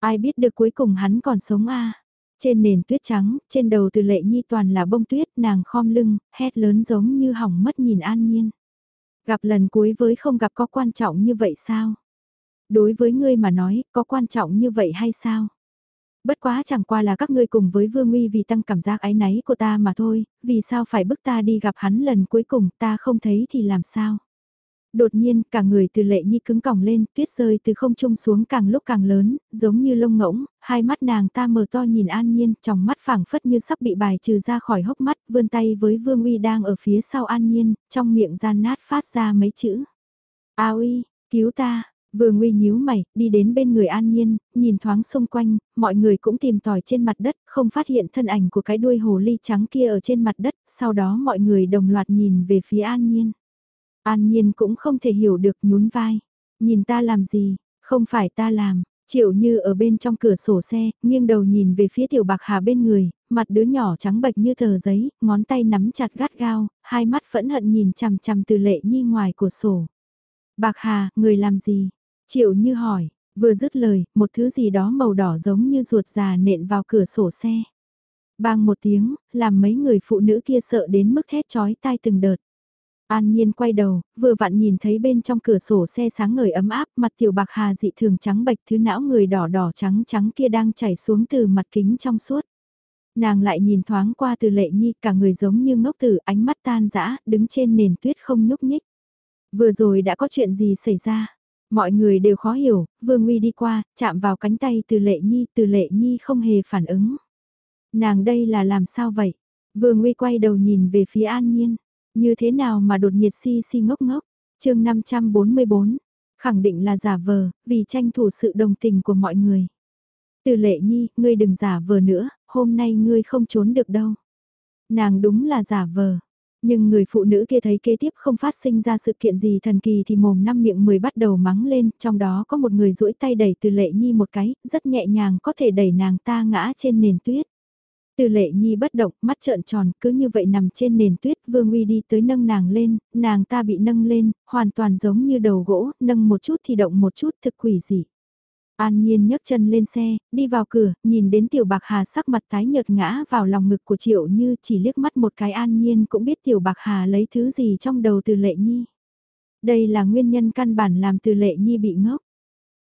Ai biết được cuối cùng hắn còn sống a Trên nền tuyết trắng, trên đầu từ lệ nhi toàn là bông tuyết, nàng khom lưng, hét lớn giống như hỏng mất nhìn an nhiên. Gặp lần cuối với không gặp có quan trọng như vậy sao? Đối với ngươi mà nói, có quan trọng như vậy hay sao? Bất quá chẳng qua là các ngươi cùng với Vương Uy vì tăng cảm giác ái náy của ta mà thôi, vì sao phải bức ta đi gặp hắn lần cuối cùng ta không thấy thì làm sao. Đột nhiên, cả người từ lệ nhi cứng còng lên, tuyết rơi từ không trung xuống càng lúc càng lớn, giống như lông ngỗng, hai mắt nàng ta mở to nhìn an nhiên, trong mắt phảng phất như sắp bị bài trừ ra khỏi hốc mắt, vươn tay với vương uy đang ở phía sau an nhiên, trong miệng gian nát phát ra mấy chữ. A uy, cứu ta, vừa Nguy nhíu mày, đi đến bên người An Nhiên, nhìn thoáng xung quanh, mọi người cũng tìm tòi trên mặt đất, không phát hiện thân ảnh của cái đuôi hồ ly trắng kia ở trên mặt đất, sau đó mọi người đồng loạt nhìn về phía An Nhiên. An Nhiên cũng không thể hiểu được nhún vai. Nhìn ta làm gì, không phải ta làm. Triệu như ở bên trong cửa sổ xe, nghiêng đầu nhìn về phía tiểu bạc hà bên người, mặt đứa nhỏ trắng bệch như tờ giấy, ngón tay nắm chặt gắt gao, hai mắt phẫn hận nhìn chằm chằm từ lệ nhi ngoài của sổ. Bạc hà, người làm gì? Triệu như hỏi, vừa dứt lời, một thứ gì đó màu đỏ giống như ruột già nện vào cửa sổ xe. Bang một tiếng, làm mấy người phụ nữ kia sợ đến mức thét chói tai từng đợt. An Nhiên quay đầu, vừa vặn nhìn thấy bên trong cửa sổ xe sáng ngời ấm áp, mặt tiểu bạc hà dị thường trắng bạch thứ não người đỏ đỏ trắng trắng kia đang chảy xuống từ mặt kính trong suốt. Nàng lại nhìn thoáng qua từ lệ nhi, cả người giống như ngốc tử, ánh mắt tan dã đứng trên nền tuyết không nhúc nhích. Vừa rồi đã có chuyện gì xảy ra? Mọi người đều khó hiểu, Vương Nguy đi qua, chạm vào cánh tay từ lệ nhi, từ lệ nhi không hề phản ứng. Nàng đây là làm sao vậy? Vương Nguy quay đầu nhìn về phía An Nhiên. Như thế nào mà đột nhiệt si si ngốc ngốc? chương 544, khẳng định là giả vờ, vì tranh thủ sự đồng tình của mọi người. Từ lệ nhi, ngươi đừng giả vờ nữa, hôm nay ngươi không trốn được đâu. Nàng đúng là giả vờ. Nhưng người phụ nữ kia thấy kế tiếp không phát sinh ra sự kiện gì thần kỳ thì mồm năm miệng mười bắt đầu mắng lên, trong đó có một người duỗi tay đẩy từ lệ nhi một cái, rất nhẹ nhàng có thể đẩy nàng ta ngã trên nền tuyết. Từ lệ nhi bất động, mắt trợn tròn, cứ như vậy nằm trên nền tuyết, vương uy đi tới nâng nàng lên, nàng ta bị nâng lên, hoàn toàn giống như đầu gỗ, nâng một chút thì động một chút thực quỷ dị. An Nhiên nhấc chân lên xe, đi vào cửa, nhìn đến Tiểu Bạc Hà sắc mặt tái nhợt ngã vào lòng ngực của Triệu Như chỉ liếc mắt một cái An Nhiên cũng biết Tiểu Bạc Hà lấy thứ gì trong đầu từ lệ nhi. Đây là nguyên nhân căn bản làm từ lệ nhi bị ngốc.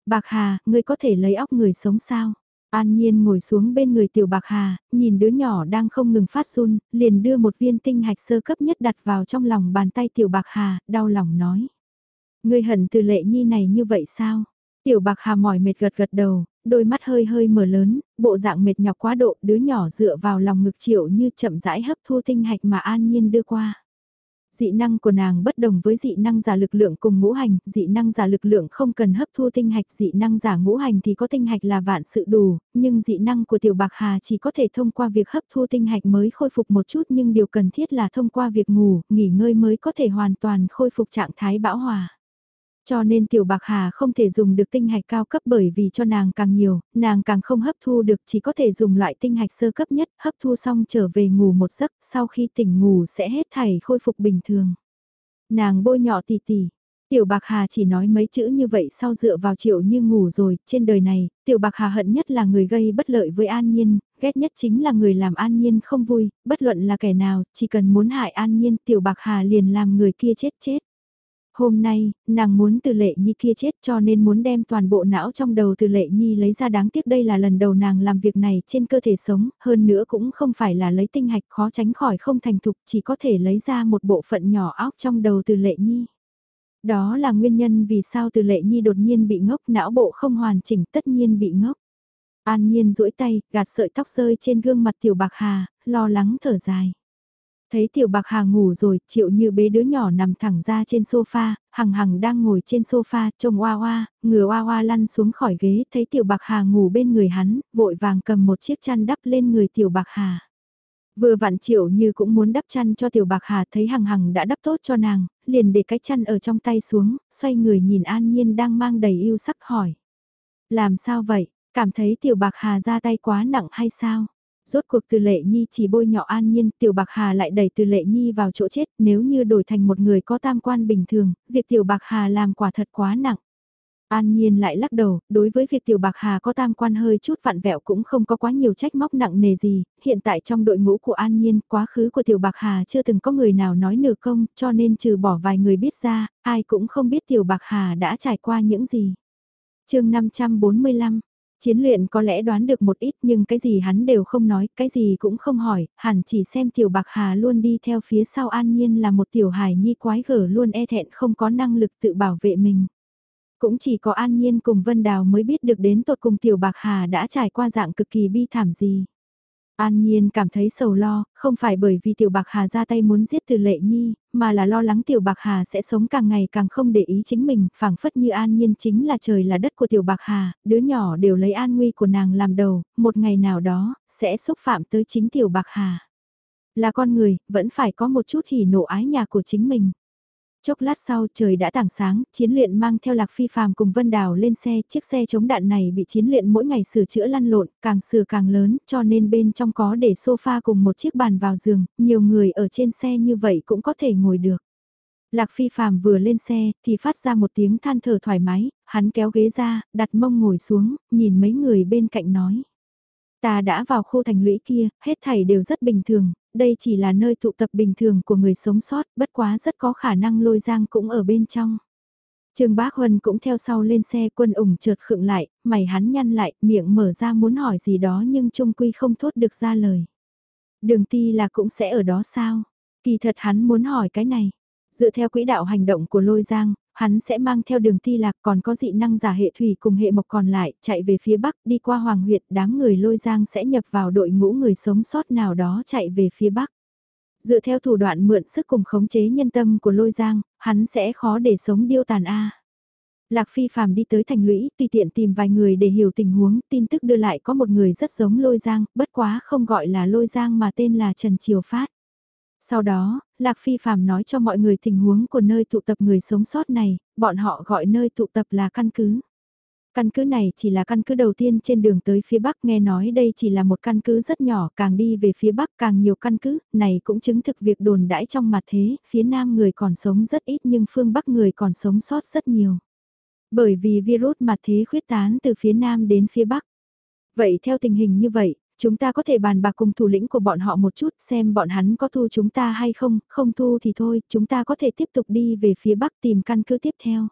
Bạc Hà, ngươi có thể lấy óc người sống sao? An Nhiên ngồi xuống bên người Tiểu Bạc Hà, nhìn đứa nhỏ đang không ngừng phát run, liền đưa một viên tinh hạch sơ cấp nhất đặt vào trong lòng bàn tay Tiểu Bạc Hà, đau lòng nói. Ngươi hận từ lệ nhi này như vậy sao? Tiểu bạc hà mỏi mệt gật gật đầu, đôi mắt hơi hơi mở lớn, bộ dạng mệt nhọc quá độ, đứa nhỏ dựa vào lòng ngực triệu như chậm rãi hấp thu tinh hạch mà an nhiên đưa qua. Dị năng của nàng bất đồng với dị năng giả lực lượng cùng ngũ hành, dị năng giả lực lượng không cần hấp thu tinh hạch, dị năng giả ngũ hành thì có tinh hạch là vạn sự đủ, nhưng dị năng của tiểu bạc hà chỉ có thể thông qua việc hấp thu tinh hạch mới khôi phục một chút nhưng điều cần thiết là thông qua việc ngủ, nghỉ ngơi mới có thể hoàn toàn khôi phục trạng thái bão hòa. Cho nên tiểu bạc hà không thể dùng được tinh hạch cao cấp bởi vì cho nàng càng nhiều, nàng càng không hấp thu được chỉ có thể dùng loại tinh hạch sơ cấp nhất, hấp thu xong trở về ngủ một giấc, sau khi tỉnh ngủ sẽ hết thảy khôi phục bình thường. Nàng bôi nhọ tỉ tỉ, Tiểu Bạc Hà chỉ nói mấy chữ như vậy sau dựa vào triệu như ngủ rồi, trên đời này, Tiểu Bạc Hà hận nhất là người gây bất lợi với An Nhiên, ghét nhất chính là người làm An Nhiên không vui, bất luận là kẻ nào, chỉ cần muốn hại An Nhiên Tiểu Bạc Hà liền làm người kia chết chết. Hôm nay, nàng muốn từ lệ nhi kia chết cho nên muốn đem toàn bộ não trong đầu từ lệ nhi lấy ra đáng tiếc đây là lần đầu nàng làm việc này trên cơ thể sống, hơn nữa cũng không phải là lấy tinh hạch khó tránh khỏi không thành thục chỉ có thể lấy ra một bộ phận nhỏ óc trong đầu từ lệ nhi. Đó là nguyên nhân vì sao từ lệ nhi đột nhiên bị ngốc não bộ không hoàn chỉnh tất nhiên bị ngốc. An nhiên duỗi tay, gạt sợi tóc rơi trên gương mặt tiểu bạc hà, lo lắng thở dài. Thấy tiểu bạc hà ngủ rồi, triệu như bế đứa nhỏ nằm thẳng ra trên sofa, hằng hằng đang ngồi trên sofa, trông oa oa, ngừa oa oa lăn xuống khỏi ghế, thấy tiểu bạc hà ngủ bên người hắn, vội vàng cầm một chiếc chăn đắp lên người tiểu bạc hà. Vừa vặn triệu như cũng muốn đắp chăn cho tiểu bạc hà thấy hằng hằng đã đắp tốt cho nàng, liền để cái chăn ở trong tay xuống, xoay người nhìn an nhiên đang mang đầy yêu sắc hỏi. Làm sao vậy, cảm thấy tiểu bạc hà ra tay quá nặng hay sao? Rốt cuộc từ lệ nhi chỉ bôi nhọ an nhiên, tiểu bạc hà lại đẩy từ lệ nhi vào chỗ chết, nếu như đổi thành một người có tam quan bình thường, việc tiểu bạc hà làm quả thật quá nặng. An Nhiên lại lắc đầu, đối với việc Tiểu Bạc Hà có tam quan hơi chút vặn vẹo cũng không có quá nhiều trách móc nặng nề gì, hiện tại trong đội ngũ của An Nhiên, quá khứ của Tiểu Bạc Hà chưa từng có người nào nói nửa công, cho nên trừ bỏ vài người biết ra, ai cũng không biết Tiểu Bạc Hà đã trải qua những gì. chương 545, Chiến luyện có lẽ đoán được một ít nhưng cái gì hắn đều không nói, cái gì cũng không hỏi, hẳn chỉ xem tiểu bạc hà luôn đi theo phía sau an nhiên là một tiểu hài nhi quái gở luôn e thẹn không có năng lực tự bảo vệ mình. Cũng chỉ có an nhiên cùng Vân Đào mới biết được đến tột cùng tiểu bạc hà đã trải qua dạng cực kỳ bi thảm gì. An Nhiên cảm thấy sầu lo, không phải bởi vì Tiểu Bạc Hà ra tay muốn giết từ lệ nhi, mà là lo lắng Tiểu Bạc Hà sẽ sống càng ngày càng không để ý chính mình, phảng phất như An Nhiên chính là trời là đất của Tiểu Bạc Hà, đứa nhỏ đều lấy an nguy của nàng làm đầu, một ngày nào đó, sẽ xúc phạm tới chính Tiểu Bạc Hà. Là con người, vẫn phải có một chút hỉ nộ ái nhà của chính mình. Chốc lát sau trời đã tảng sáng, chiến luyện mang theo Lạc Phi Phàm cùng Vân Đào lên xe, chiếc xe chống đạn này bị chiến luyện mỗi ngày sửa chữa lăn lộn, càng sửa càng lớn, cho nên bên trong có để sofa cùng một chiếc bàn vào giường, nhiều người ở trên xe như vậy cũng có thể ngồi được. Lạc Phi Phàm vừa lên xe thì phát ra một tiếng than thở thoải mái, hắn kéo ghế ra, đặt mông ngồi xuống, nhìn mấy người bên cạnh nói. Ta đã vào khu thành lũy kia, hết thảy đều rất bình thường, đây chỉ là nơi tụ tập bình thường của người sống sót, bất quá rất có khả năng lôi giang cũng ở bên trong. Trương Bác Huân cũng theo sau lên xe quân ủng trượt khựng lại, mày hắn nhăn lại, miệng mở ra muốn hỏi gì đó nhưng trung quy không thốt được ra lời. Đường ti là cũng sẽ ở đó sao? Kỳ thật hắn muốn hỏi cái này. Dựa theo quỹ đạo hành động của lôi giang, hắn sẽ mang theo đường ti lạc còn có dị năng giả hệ thủy cùng hệ mộc còn lại, chạy về phía bắc đi qua Hoàng huyện, đám người lôi giang sẽ nhập vào đội ngũ người sống sót nào đó chạy về phía bắc. Dựa theo thủ đoạn mượn sức cùng khống chế nhân tâm của lôi giang, hắn sẽ khó để sống điêu tàn A. Lạc Phi phàm đi tới thành lũy, tùy tiện tìm vài người để hiểu tình huống, tin tức đưa lại có một người rất giống lôi giang, bất quá không gọi là lôi giang mà tên là Trần Triều Phát. Sau đó, Lạc Phi Phạm nói cho mọi người tình huống của nơi tụ tập người sống sót này, bọn họ gọi nơi tụ tập là căn cứ. Căn cứ này chỉ là căn cứ đầu tiên trên đường tới phía Bắc nghe nói đây chỉ là một căn cứ rất nhỏ, càng đi về phía Bắc càng nhiều căn cứ, này cũng chứng thực việc đồn đãi trong mặt thế, phía Nam người còn sống rất ít nhưng phương Bắc người còn sống sót rất nhiều. Bởi vì virus mặt thế khuyết tán từ phía Nam đến phía Bắc. Vậy theo tình hình như vậy, Chúng ta có thể bàn bạc cùng thủ lĩnh của bọn họ một chút xem bọn hắn có thu chúng ta hay không, không thu thì thôi, chúng ta có thể tiếp tục đi về phía bắc tìm căn cứ tiếp theo.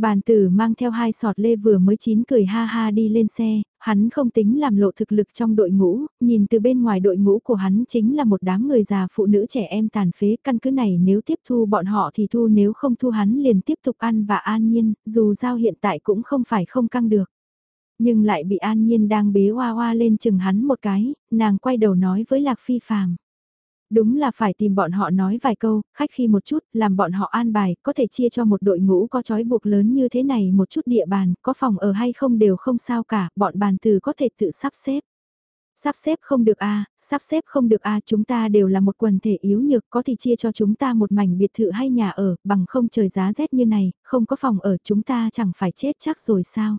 Bàn tử mang theo hai sọt lê vừa mới chín cười ha ha đi lên xe, hắn không tính làm lộ thực lực trong đội ngũ, nhìn từ bên ngoài đội ngũ của hắn chính là một đám người già phụ nữ trẻ em tàn phế, căn cứ này nếu tiếp thu bọn họ thì thu nếu không thu hắn liền tiếp tục ăn và an nhiên, dù giao hiện tại cũng không phải không căng được nhưng lại bị An Nhiên đang bế hoa hoa lên chừng hắn một cái, nàng quay đầu nói với Lạc Phi Phàm. Đúng là phải tìm bọn họ nói vài câu, khách khi một chút, làm bọn họ an bài, có thể chia cho một đội ngũ có trói buộc lớn như thế này một chút địa bàn, có phòng ở hay không đều không sao cả, bọn bàn từ có thể tự sắp xếp. Sắp xếp không được a sắp xếp không được a chúng ta đều là một quần thể yếu nhược có thì chia cho chúng ta một mảnh biệt thự hay nhà ở, bằng không trời giá rét như này, không có phòng ở chúng ta chẳng phải chết chắc rồi sao.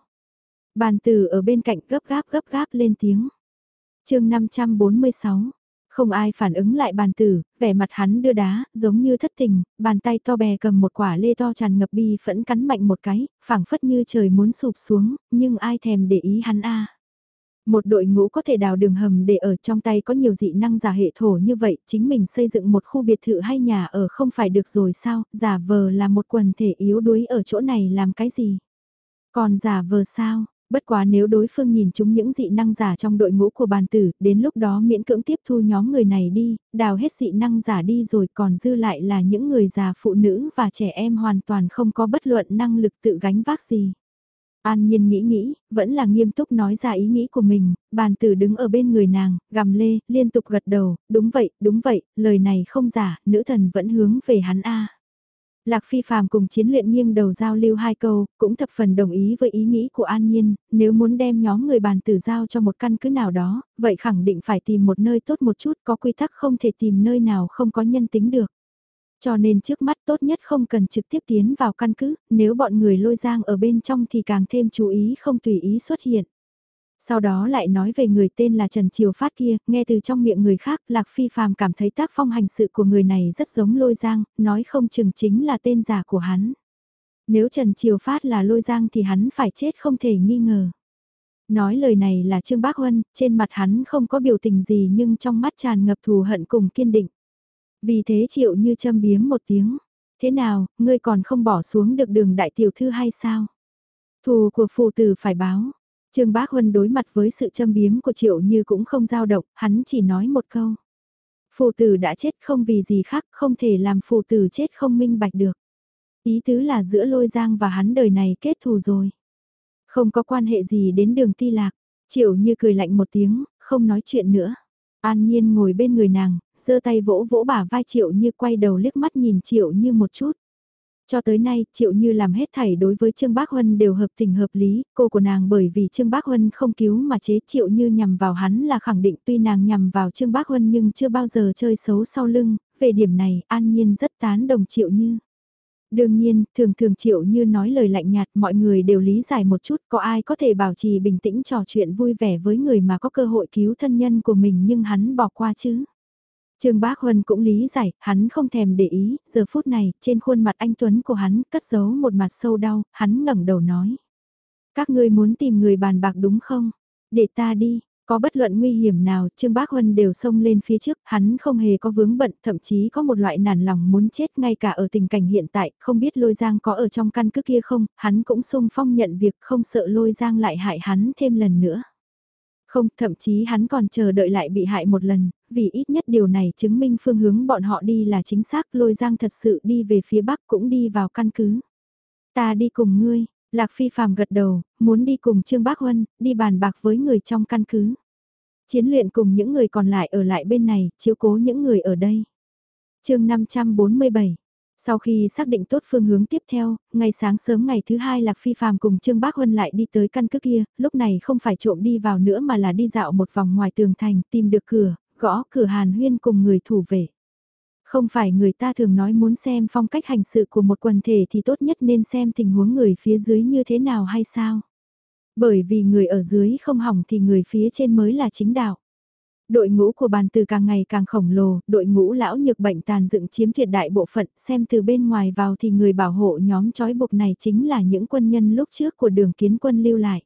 Bàn tử ở bên cạnh gấp gáp gấp gáp lên tiếng. chương 546 không ai phản ứng lại bàn tử, vẻ mặt hắn đưa đá, giống như thất tình, bàn tay to bè cầm một quả lê to tràn ngập bi phẫn cắn mạnh một cái, phảng phất như trời muốn sụp xuống, nhưng ai thèm để ý hắn a Một đội ngũ có thể đào đường hầm để ở trong tay có nhiều dị năng giả hệ thổ như vậy, chính mình xây dựng một khu biệt thự hay nhà ở không phải được rồi sao, giả vờ là một quần thể yếu đuối ở chỗ này làm cái gì? Còn giả vờ sao? Bất quá nếu đối phương nhìn chúng những dị năng giả trong đội ngũ của bàn tử, đến lúc đó miễn cưỡng tiếp thu nhóm người này đi, đào hết dị năng giả đi rồi còn dư lại là những người già phụ nữ và trẻ em hoàn toàn không có bất luận năng lực tự gánh vác gì. An nhiên nghĩ nghĩ, vẫn là nghiêm túc nói ra ý nghĩ của mình, bàn tử đứng ở bên người nàng, gầm lê, liên tục gật đầu, đúng vậy, đúng vậy, lời này không giả, nữ thần vẫn hướng về hắn A. Lạc Phi Phạm cùng chiến luyện nghiêng đầu giao lưu hai câu, cũng thập phần đồng ý với ý nghĩ của An Nhiên, nếu muốn đem nhóm người bàn tử giao cho một căn cứ nào đó, vậy khẳng định phải tìm một nơi tốt một chút có quy tắc không thể tìm nơi nào không có nhân tính được. Cho nên trước mắt tốt nhất không cần trực tiếp tiến vào căn cứ, nếu bọn người lôi giang ở bên trong thì càng thêm chú ý không tùy ý xuất hiện. Sau đó lại nói về người tên là Trần Triều Phát kia, nghe từ trong miệng người khác, Lạc Phi Phàm cảm thấy tác phong hành sự của người này rất giống Lôi Giang, nói không chừng chính là tên giả của hắn. Nếu Trần Triều Phát là Lôi Giang thì hắn phải chết không thể nghi ngờ. Nói lời này là Trương Bác Huân, trên mặt hắn không có biểu tình gì nhưng trong mắt tràn ngập thù hận cùng kiên định. Vì thế chịu như châm biếm một tiếng. Thế nào, ngươi còn không bỏ xuống được đường đại tiểu thư hay sao? Thù của phù tử phải báo. Trương Bác Huân đối mặt với sự châm biếm của Triệu Như cũng không dao động, hắn chỉ nói một câu. Phù tử đã chết không vì gì khác, không thể làm phù tử chết không minh bạch được. Ý tứ là giữa lôi giang và hắn đời này kết thù rồi. Không có quan hệ gì đến đường ti lạc, Triệu Như cười lạnh một tiếng, không nói chuyện nữa. An Nhiên ngồi bên người nàng, giơ tay vỗ vỗ bả vai Triệu Như quay đầu liếc mắt nhìn Triệu Như một chút. Cho tới nay, Triệu Như làm hết thảy đối với Trương Bác Huân đều hợp tình hợp lý, cô của nàng bởi vì Trương Bác Huân không cứu mà chế Triệu Như nhằm vào hắn là khẳng định tuy nàng nhằm vào Trương Bác Huân nhưng chưa bao giờ chơi xấu sau lưng, về điểm này An Nhiên rất tán đồng Triệu Như. Đương nhiên, thường thường Triệu Như nói lời lạnh nhạt mọi người đều lý giải một chút có ai có thể bảo trì bình tĩnh trò chuyện vui vẻ với người mà có cơ hội cứu thân nhân của mình nhưng hắn bỏ qua chứ. Trương Bác Huân cũng lý giải, hắn không thèm để ý, giờ phút này, trên khuôn mặt anh Tuấn của hắn cất giấu một mặt sâu đau, hắn ngẩng đầu nói. Các ngươi muốn tìm người bàn bạc đúng không? Để ta đi, có bất luận nguy hiểm nào, Trương Bác Huân đều xông lên phía trước, hắn không hề có vướng bận, thậm chí có một loại nản lòng muốn chết ngay cả ở tình cảnh hiện tại, không biết lôi giang có ở trong căn cứ kia không, hắn cũng xung phong nhận việc không sợ lôi giang lại hại hắn thêm lần nữa. Không, thậm chí hắn còn chờ đợi lại bị hại một lần, vì ít nhất điều này chứng minh phương hướng bọn họ đi là chính xác lôi giang thật sự đi về phía bắc cũng đi vào căn cứ. Ta đi cùng ngươi, Lạc Phi phàm gật đầu, muốn đi cùng Trương Bác Huân, đi bàn bạc với người trong căn cứ. Chiến luyện cùng những người còn lại ở lại bên này, chiếu cố những người ở đây. chương 547 sau khi xác định tốt phương hướng tiếp theo, ngày sáng sớm ngày thứ hai Lạc Phi Phạm cùng Trương Bác Huân lại đi tới căn cứ kia, lúc này không phải trộm đi vào nữa mà là đi dạo một vòng ngoài tường thành, tìm được cửa, gõ cửa Hàn Huyên cùng người thủ vệ. Không phải người ta thường nói muốn xem phong cách hành sự của một quần thể thì tốt nhất nên xem tình huống người phía dưới như thế nào hay sao? Bởi vì người ở dưới không hỏng thì người phía trên mới là chính đạo. Đội ngũ của bàn từ càng ngày càng khổng lồ, đội ngũ lão nhược bệnh tàn dựng chiếm thiệt đại bộ phận, xem từ bên ngoài vào thì người bảo hộ nhóm trói buộc này chính là những quân nhân lúc trước của đường kiến quân lưu lại.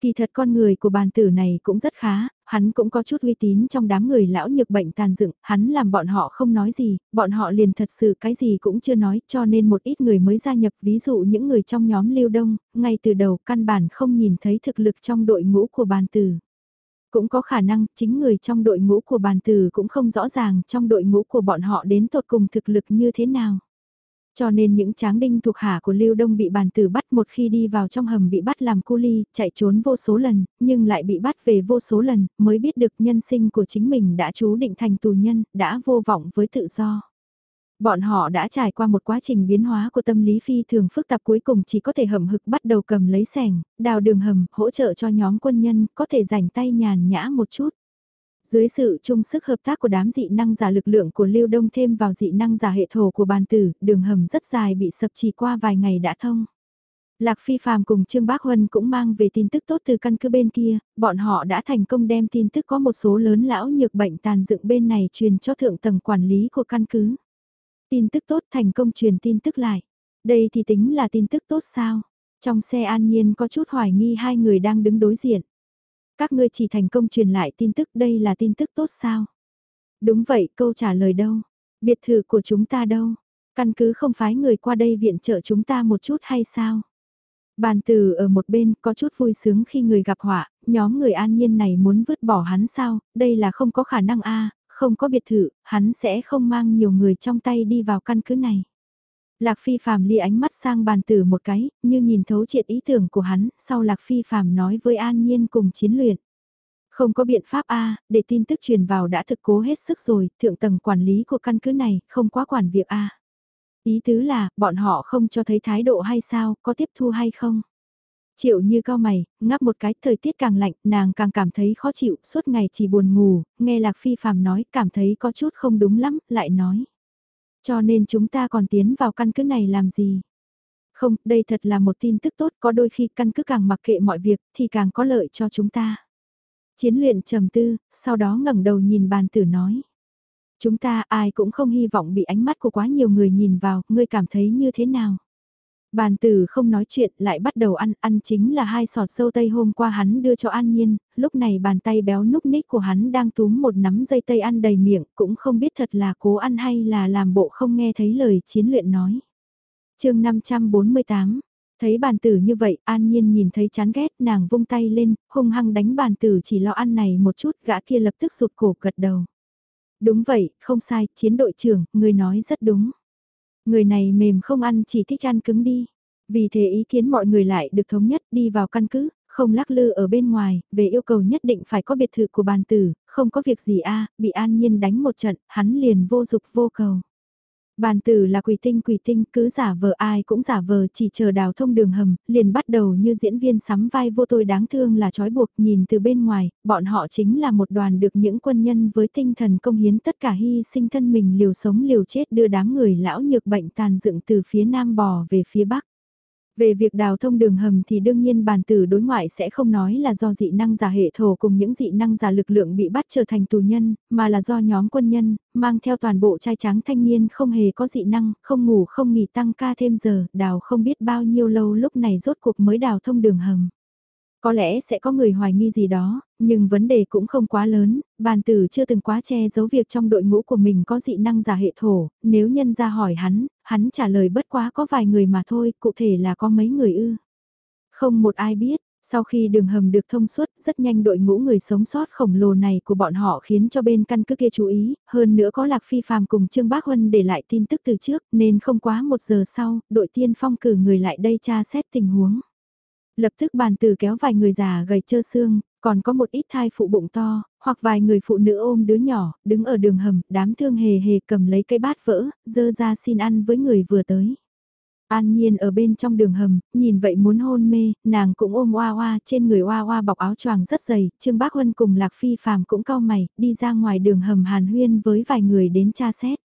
Kỳ thật con người của bàn tử này cũng rất khá, hắn cũng có chút uy tín trong đám người lão nhược bệnh tàn dựng, hắn làm bọn họ không nói gì, bọn họ liền thật sự cái gì cũng chưa nói cho nên một ít người mới gia nhập ví dụ những người trong nhóm lưu đông, ngay từ đầu căn bản không nhìn thấy thực lực trong đội ngũ của bàn tử. Cũng có khả năng chính người trong đội ngũ của bàn tử cũng không rõ ràng trong đội ngũ của bọn họ đến tột cùng thực lực như thế nào. Cho nên những tráng đinh thuộc hạ của Lưu Đông bị bàn tử bắt một khi đi vào trong hầm bị bắt làm cu ly, chạy trốn vô số lần, nhưng lại bị bắt về vô số lần, mới biết được nhân sinh của chính mình đã chú định thành tù nhân, đã vô vọng với tự do. Bọn họ đã trải qua một quá trình biến hóa của tâm lý phi thường phức tạp cuối cùng chỉ có thể hầm hực bắt đầu cầm lấy sẻng, đào đường hầm, hỗ trợ cho nhóm quân nhân, có thể rảnh tay nhàn nhã một chút. Dưới sự chung sức hợp tác của đám dị năng giả lực lượng của Lưu Đông thêm vào dị năng giả hệ thổ của bàn tử, đường hầm rất dài bị sập chỉ qua vài ngày đã thông. Lạc Phi Phạm cùng Trương Bác Huân cũng mang về tin tức tốt từ căn cứ bên kia, bọn họ đã thành công đem tin tức có một số lớn lão nhược bệnh tàn dựng bên này truyền cho thượng tầng quản lý của căn cứ. Tin tức tốt thành công truyền tin tức lại. Đây thì tính là tin tức tốt sao? Trong xe an nhiên có chút hoài nghi hai người đang đứng đối diện. Các ngươi chỉ thành công truyền lại tin tức đây là tin tức tốt sao? Đúng vậy, câu trả lời đâu? Biệt thự của chúng ta đâu? Căn cứ không phái người qua đây viện trợ chúng ta một chút hay sao? Bàn từ ở một bên có chút vui sướng khi người gặp họa, nhóm người an nhiên này muốn vứt bỏ hắn sao, đây là không có khả năng a không có biệt thự, hắn sẽ không mang nhiều người trong tay đi vào căn cứ này. Lạc Phi Phạm lia ánh mắt sang bàn tử một cái, như nhìn thấu triệt ý tưởng của hắn, sau Lạc Phi Phạm nói với An Nhiên cùng chiến luyện. Không có biện pháp A, để tin tức truyền vào đã thực cố hết sức rồi, thượng tầng quản lý của căn cứ này, không quá quản việc A. Ý tứ là, bọn họ không cho thấy thái độ hay sao, có tiếp thu hay không? Triệu như cao mày, ngáp một cái, thời tiết càng lạnh, nàng càng cảm thấy khó chịu, suốt ngày chỉ buồn ngủ, nghe Lạc Phi Phạm nói, cảm thấy có chút không đúng lắm, lại nói. Cho nên chúng ta còn tiến vào căn cứ này làm gì? Không, đây thật là một tin tức tốt, có đôi khi căn cứ càng mặc kệ mọi việc, thì càng có lợi cho chúng ta. Chiến luyện trầm tư, sau đó ngẩng đầu nhìn bàn tử nói. Chúng ta ai cũng không hy vọng bị ánh mắt của quá nhiều người nhìn vào, ngươi cảm thấy như thế nào? Bàn tử không nói chuyện lại bắt đầu ăn, ăn chính là hai sọt sâu tây hôm qua hắn đưa cho An Nhiên, lúc này bàn tay béo núc ních của hắn đang túm một nắm dây tây ăn đầy miệng, cũng không biết thật là cố ăn hay là làm bộ không nghe thấy lời chiến luyện nói. chương 548, Thấy bàn tử như vậy, an nhiên nhìn thấy chán ghét, nàng vung tay lên, hung hăng đánh bàn tử chỉ lo ăn này một chút, gã kia lập tức sụt cổ gật đầu. Đúng vậy, không sai, chiến đội trưởng, người nói rất đúng. Người này mềm không ăn chỉ thích ăn cứng đi. Vì thế ý kiến mọi người lại được thống nhất đi vào căn cứ, không lắc lư ở bên ngoài, về yêu cầu nhất định phải có biệt thự của bàn tử, không có việc gì a bị an nhiên đánh một trận, hắn liền vô dục vô cầu. Bàn tử là quỷ tinh quỷ tinh cứ giả vờ ai cũng giả vờ chỉ chờ đào thông đường hầm, liền bắt đầu như diễn viên sắm vai vô tôi đáng thương là trói buộc nhìn từ bên ngoài, bọn họ chính là một đoàn được những quân nhân với tinh thần công hiến tất cả hy sinh thân mình liều sống liều chết đưa đám người lão nhược bệnh tàn dựng từ phía nam bò về phía bắc. Về việc đào thông đường hầm thì đương nhiên bàn tử đối ngoại sẽ không nói là do dị năng giả hệ thổ cùng những dị năng giả lực lượng bị bắt trở thành tù nhân, mà là do nhóm quân nhân, mang theo toàn bộ trai trắng thanh niên không hề có dị năng, không ngủ không nghỉ tăng ca thêm giờ, đào không biết bao nhiêu lâu lúc này rốt cuộc mới đào thông đường hầm. Có lẽ sẽ có người hoài nghi gì đó, nhưng vấn đề cũng không quá lớn, bàn tử chưa từng quá che giấu việc trong đội ngũ của mình có dị năng giả hệ thổ, nếu nhân ra hỏi hắn, hắn trả lời bất quá có vài người mà thôi, cụ thể là có mấy người ư. Không một ai biết, sau khi đường hầm được thông suốt, rất nhanh đội ngũ người sống sót khổng lồ này của bọn họ khiến cho bên căn cứ kia chú ý, hơn nữa có Lạc Phi Phàm cùng Trương Bác Huân để lại tin tức từ trước, nên không quá một giờ sau, đội tiên phong cử người lại đây tra xét tình huống. Lập tức bàn từ kéo vài người già gầy trơ xương, còn có một ít thai phụ bụng to, hoặc vài người phụ nữ ôm đứa nhỏ, đứng ở đường hầm, đám thương hề hề cầm lấy cây bát vỡ, dơ ra xin ăn với người vừa tới. An Nhiên ở bên trong đường hầm, nhìn vậy muốn hôn mê, nàng cũng ôm oa oa trên người oa oa bọc áo choàng rất dày, Trương Bác Huân cùng Lạc Phi Phàm cũng cau mày, đi ra ngoài đường hầm hàn huyên với vài người đến tra xét.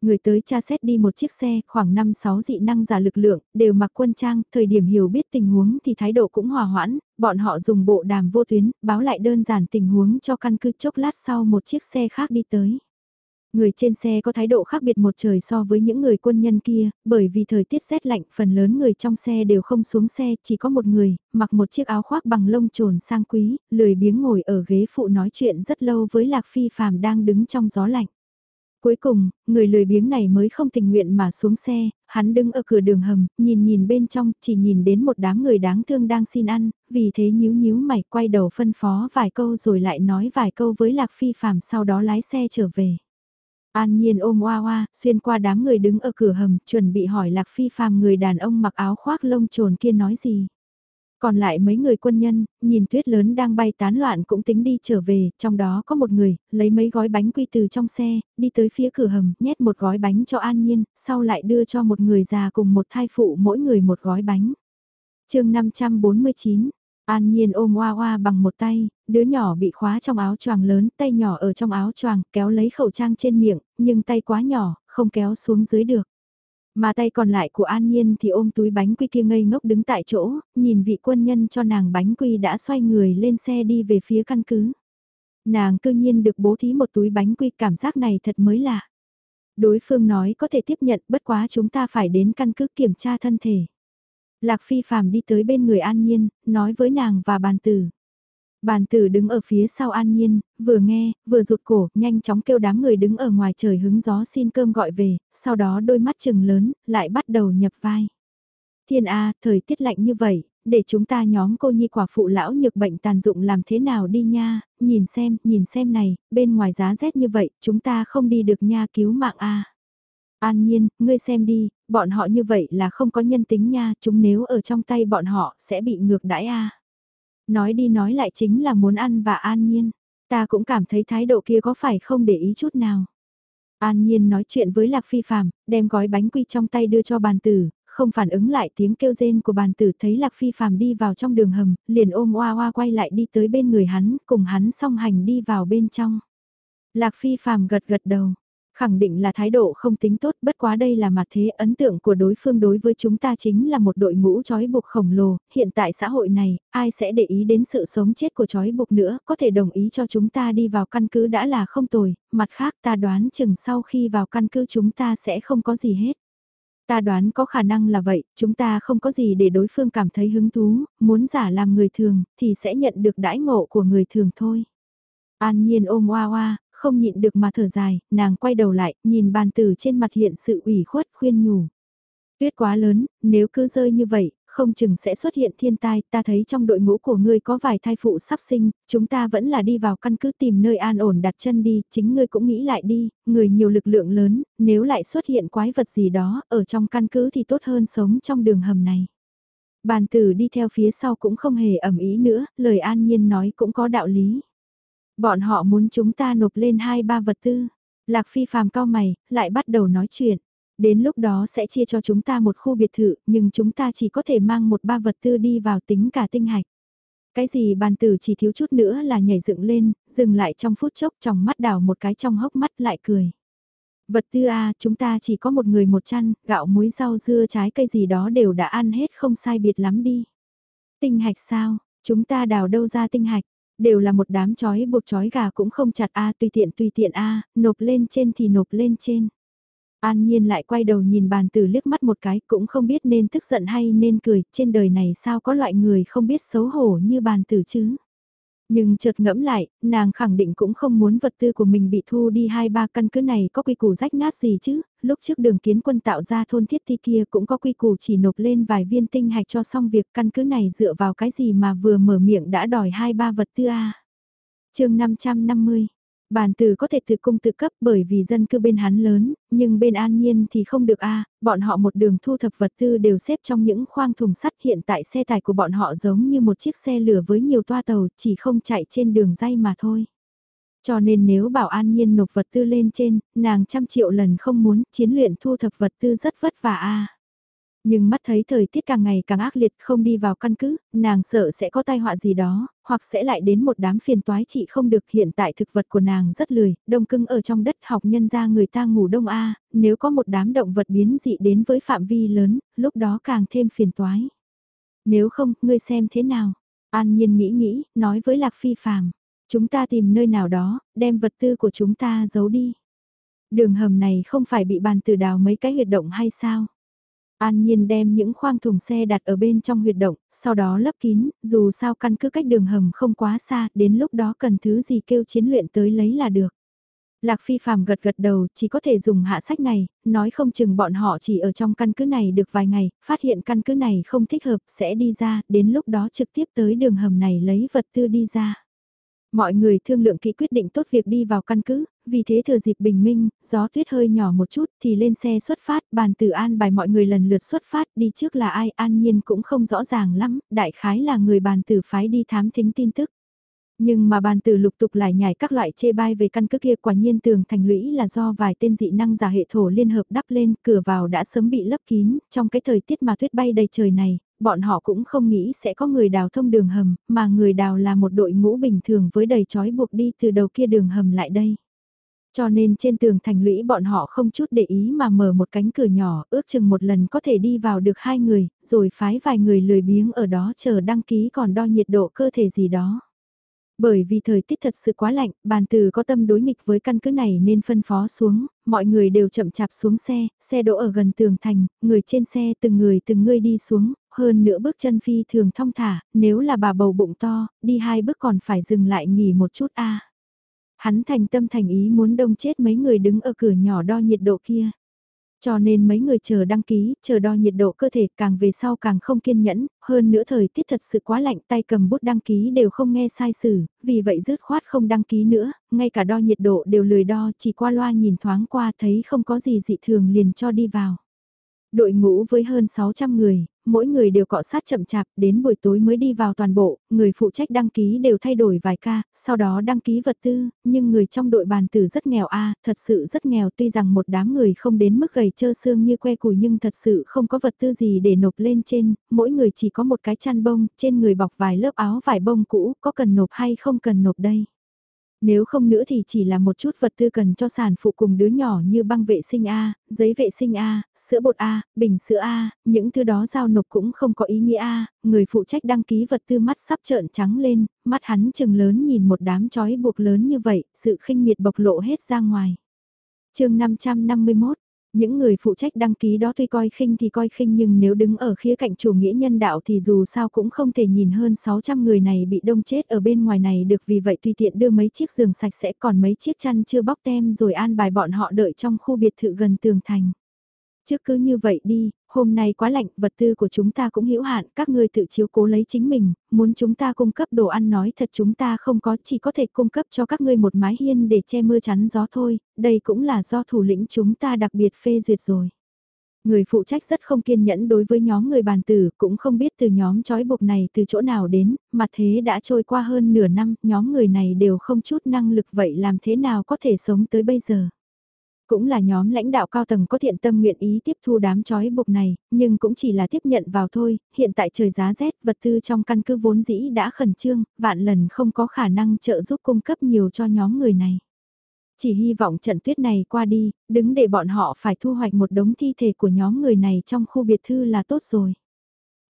Người tới tra xét đi một chiếc xe, khoảng 5-6 dị năng giả lực lượng, đều mặc quân trang, thời điểm hiểu biết tình huống thì thái độ cũng hòa hoãn, bọn họ dùng bộ đàm vô tuyến, báo lại đơn giản tình huống cho căn cứ chốc lát sau một chiếc xe khác đi tới. Người trên xe có thái độ khác biệt một trời so với những người quân nhân kia, bởi vì thời tiết rét lạnh, phần lớn người trong xe đều không xuống xe, chỉ có một người, mặc một chiếc áo khoác bằng lông trồn sang quý, lười biếng ngồi ở ghế phụ nói chuyện rất lâu với Lạc Phi Phàm đang đứng trong gió lạnh. Cuối cùng, người lười biếng này mới không tình nguyện mà xuống xe, hắn đứng ở cửa đường hầm, nhìn nhìn bên trong, chỉ nhìn đến một đám người đáng thương đang xin ăn, vì thế nhíu nhíu mày quay đầu phân phó vài câu rồi lại nói vài câu với Lạc Phi Phạm sau đó lái xe trở về. An Nhiên ôm Hoa Hoa, xuyên qua đám người đứng ở cửa hầm, chuẩn bị hỏi Lạc Phi Phạm người đàn ông mặc áo khoác lông trồn kia nói gì. Còn lại mấy người quân nhân, nhìn tuyết lớn đang bay tán loạn cũng tính đi trở về, trong đó có một người, lấy mấy gói bánh quy từ trong xe, đi tới phía cửa hầm, nhét một gói bánh cho An Nhiên, sau lại đưa cho một người già cùng một thai phụ mỗi người một gói bánh. chương 549 An Nhiên ôm Hoa Hoa bằng một tay, đứa nhỏ bị khóa trong áo choàng lớn, tay nhỏ ở trong áo choàng, kéo lấy khẩu trang trên miệng, nhưng tay quá nhỏ, không kéo xuống dưới được. Mà tay còn lại của An Nhiên thì ôm túi bánh quy kia ngây ngốc đứng tại chỗ, nhìn vị quân nhân cho nàng bánh quy đã xoay người lên xe đi về phía căn cứ. Nàng cư nhiên được bố thí một túi bánh quy cảm giác này thật mới lạ. Đối phương nói có thể tiếp nhận bất quá chúng ta phải đến căn cứ kiểm tra thân thể. Lạc Phi phàm đi tới bên người An Nhiên, nói với nàng và bàn tử. Bàn tử đứng ở phía sau an nhiên, vừa nghe, vừa rụt cổ, nhanh chóng kêu đám người đứng ở ngoài trời hứng gió xin cơm gọi về, sau đó đôi mắt chừng lớn, lại bắt đầu nhập vai. Thiên A, thời tiết lạnh như vậy, để chúng ta nhóm cô nhi quả phụ lão nhược bệnh tàn dụng làm thế nào đi nha, nhìn xem, nhìn xem này, bên ngoài giá rét như vậy, chúng ta không đi được nha cứu mạng A. An nhiên, ngươi xem đi, bọn họ như vậy là không có nhân tính nha, chúng nếu ở trong tay bọn họ sẽ bị ngược đãi A. Nói đi nói lại chính là muốn ăn và an nhiên. Ta cũng cảm thấy thái độ kia có phải không để ý chút nào. An Nhiên nói chuyện với Lạc Phi Phạm, đem gói bánh quy trong tay đưa cho bàn tử, không phản ứng lại tiếng kêu rên của bàn tử thấy Lạc Phi Phạm đi vào trong đường hầm, liền ôm oa oa quay lại đi tới bên người hắn, cùng hắn song hành đi vào bên trong. Lạc Phi Phạm gật gật đầu, Khẳng định là thái độ không tính tốt, bất quá đây là mặt thế ấn tượng của đối phương đối với chúng ta chính là một đội ngũ trói buộc khổng lồ, hiện tại xã hội này, ai sẽ để ý đến sự sống chết của trói buộc nữa, có thể đồng ý cho chúng ta đi vào căn cứ đã là không tồi, mặt khác ta đoán chừng sau khi vào căn cứ chúng ta sẽ không có gì hết. Ta đoán có khả năng là vậy, chúng ta không có gì để đối phương cảm thấy hứng thú, muốn giả làm người thường, thì sẽ nhận được đãi ngộ của người thường thôi. An nhiên ôm oa oa, không nhịn được mà thở dài, nàng quay đầu lại, nhìn bàn tử trên mặt hiện sự ủy khuất khuyên nhủ. Tuyết quá lớn, nếu cứ rơi như vậy, không chừng sẽ xuất hiện thiên tai, ta thấy trong đội ngũ của ngươi có vài thai phụ sắp sinh, chúng ta vẫn là đi vào căn cứ tìm nơi an ổn đặt chân đi, chính ngươi cũng nghĩ lại đi, người nhiều lực lượng lớn, nếu lại xuất hiện quái vật gì đó, ở trong căn cứ thì tốt hơn sống trong đường hầm này. Bàn tử đi theo phía sau cũng không hề ẩm ý nữa, lời an nhiên nói cũng có đạo lý. Bọn họ muốn chúng ta nộp lên hai ba vật tư. Lạc phi phàm cao mày, lại bắt đầu nói chuyện. Đến lúc đó sẽ chia cho chúng ta một khu biệt thự, nhưng chúng ta chỉ có thể mang một ba vật tư đi vào tính cả tinh hạch. Cái gì bàn tử chỉ thiếu chút nữa là nhảy dựng lên, dừng lại trong phút chốc trong mắt đảo một cái trong hốc mắt lại cười. Vật tư A, chúng ta chỉ có một người một chăn, gạo muối rau dưa trái cây gì đó đều đã ăn hết không sai biệt lắm đi. Tinh hạch sao, chúng ta đào đâu ra tinh hạch, đều là một đám chói buộc chói gà cũng không chặt A tùy tiện tùy tiện A, nộp lên trên thì nộp lên trên. An Nhiên lại quay đầu nhìn bàn tử liếc mắt một cái cũng không biết nên tức giận hay nên cười, trên đời này sao có loại người không biết xấu hổ như bàn tử chứ. Nhưng chợt ngẫm lại, nàng khẳng định cũng không muốn vật tư của mình bị thu đi hai ba căn cứ này có quy củ rách nát gì chứ, lúc trước đường kiến quân tạo ra thôn thiết thi kia cũng có quy củ chỉ nộp lên vài viên tinh hạch cho xong việc căn cứ này dựa vào cái gì mà vừa mở miệng đã đòi hai ba vật tư a à. chương 550 Bàn từ có thể tự cung tự cấp bởi vì dân cư bên hắn lớn, nhưng bên an nhiên thì không được a bọn họ một đường thu thập vật tư đều xếp trong những khoang thùng sắt hiện tại xe tải của bọn họ giống như một chiếc xe lửa với nhiều toa tàu chỉ không chạy trên đường dây mà thôi. Cho nên nếu bảo an nhiên nộp vật tư lên trên, nàng trăm triệu lần không muốn chiến luyện thu thập vật tư rất vất vả a nhưng mắt thấy thời tiết càng ngày càng ác liệt không đi vào căn cứ, nàng sợ sẽ có tai họa gì đó, hoặc sẽ lại đến một đám phiền toái chị không được hiện tại thực vật của nàng rất lười, đông cưng ở trong đất học nhân ra người ta ngủ đông A, nếu có một đám động vật biến dị đến với phạm vi lớn, lúc đó càng thêm phiền toái. Nếu không, ngươi xem thế nào? An nhiên nghĩ nghĩ, nói với Lạc Phi phàm chúng ta tìm nơi nào đó, đem vật tư của chúng ta giấu đi. Đường hầm này không phải bị bàn tử đào mấy cái huyệt động hay sao? An Nhiên đem những khoang thùng xe đặt ở bên trong huyệt động, sau đó lấp kín, dù sao căn cứ cách đường hầm không quá xa, đến lúc đó cần thứ gì kêu chiến luyện tới lấy là được. Lạc Phi phàm gật gật đầu, chỉ có thể dùng hạ sách này, nói không chừng bọn họ chỉ ở trong căn cứ này được vài ngày, phát hiện căn cứ này không thích hợp, sẽ đi ra, đến lúc đó trực tiếp tới đường hầm này lấy vật tư đi ra. Mọi người thương lượng kỹ quyết định tốt việc đi vào căn cứ, vì thế thừa dịp bình minh, gió tuyết hơi nhỏ một chút thì lên xe xuất phát, bàn từ an bài mọi người lần lượt xuất phát, đi trước là ai an nhiên cũng không rõ ràng lắm, đại khái là người bàn tử phái đi thám thính tin tức. Nhưng mà bàn tử lục tục lại nhảy các loại chê bai về căn cứ kia quả nhiên tường thành lũy là do vài tên dị năng giả hệ thổ liên hợp đắp lên, cửa vào đã sớm bị lấp kín, trong cái thời tiết mà tuyết bay đầy trời này, bọn họ cũng không nghĩ sẽ có người đào thông đường hầm, mà người đào là một đội ngũ bình thường với đầy chói buộc đi từ đầu kia đường hầm lại đây. Cho nên trên tường thành lũy bọn họ không chút để ý mà mở một cánh cửa nhỏ, ước chừng một lần có thể đi vào được hai người, rồi phái vài người lười biếng ở đó chờ đăng ký còn đo nhiệt độ cơ thể gì đó. Bởi vì thời tiết thật sự quá lạnh, bàn từ có tâm đối nghịch với căn cứ này nên phân phó xuống, mọi người đều chậm chạp xuống xe, xe đỗ ở gần tường thành, người trên xe từng người từng người đi xuống, hơn nữa bước chân phi thường thong thả, nếu là bà bầu bụng to, đi hai bước còn phải dừng lại nghỉ một chút a. Hắn thành tâm thành ý muốn đông chết mấy người đứng ở cửa nhỏ đo nhiệt độ kia. Cho nên mấy người chờ đăng ký, chờ đo nhiệt độ cơ thể càng về sau càng không kiên nhẫn, hơn nữa thời tiết thật sự quá lạnh tay cầm bút đăng ký đều không nghe sai sử, vì vậy dứt khoát không đăng ký nữa, ngay cả đo nhiệt độ đều lười đo chỉ qua loa nhìn thoáng qua thấy không có gì dị thường liền cho đi vào. Đội ngũ với hơn 600 người, mỗi người đều cọ sát chậm chạp, đến buổi tối mới đi vào toàn bộ, người phụ trách đăng ký đều thay đổi vài ca, sau đó đăng ký vật tư, nhưng người trong đội bàn tử rất nghèo a thật sự rất nghèo tuy rằng một đám người không đến mức gầy trơ xương như que củi nhưng thật sự không có vật tư gì để nộp lên trên, mỗi người chỉ có một cái chăn bông, trên người bọc vài lớp áo vải bông cũ, có cần nộp hay không cần nộp đây. Nếu không nữa thì chỉ là một chút vật tư cần cho sản phụ cùng đứa nhỏ như băng vệ sinh A, giấy vệ sinh A, sữa bột A, bình sữa A, những thứ đó giao nộp cũng không có ý nghĩa A, người phụ trách đăng ký vật tư mắt sắp trợn trắng lên, mắt hắn chừng lớn nhìn một đám chói buộc lớn như vậy, sự khinh miệt bộc lộ hết ra ngoài. chương 551 những người phụ trách đăng ký đó tuy coi khinh thì coi khinh nhưng nếu đứng ở khía cạnh chủ nghĩa nhân đạo thì dù sao cũng không thể nhìn hơn 600 người này bị đông chết ở bên ngoài này được vì vậy tùy tiện đưa mấy chiếc giường sạch sẽ còn mấy chiếc chăn chưa bóc tem rồi an bài bọn họ đợi trong khu biệt thự gần tường thành. Trước cứ như vậy đi, hôm nay quá lạnh, vật tư của chúng ta cũng hữu hạn, các ngươi tự chiếu cố lấy chính mình, muốn chúng ta cung cấp đồ ăn nói thật chúng ta không có, chỉ có thể cung cấp cho các ngươi một mái hiên để che mưa chắn gió thôi, đây cũng là do thủ lĩnh chúng ta đặc biệt phê duyệt rồi. Người phụ trách rất không kiên nhẫn đối với nhóm người bàn tử, cũng không biết từ nhóm trói buộc này từ chỗ nào đến, mà thế đã trôi qua hơn nửa năm, nhóm người này đều không chút năng lực vậy làm thế nào có thể sống tới bây giờ. Cũng là nhóm lãnh đạo cao tầng có thiện tâm nguyện ý tiếp thu đám trói buộc này, nhưng cũng chỉ là tiếp nhận vào thôi, hiện tại trời giá rét, vật tư trong căn cứ vốn dĩ đã khẩn trương, vạn lần không có khả năng trợ giúp cung cấp nhiều cho nhóm người này. Chỉ hy vọng trận tuyết này qua đi, đứng để bọn họ phải thu hoạch một đống thi thể của nhóm người này trong khu biệt thư là tốt rồi.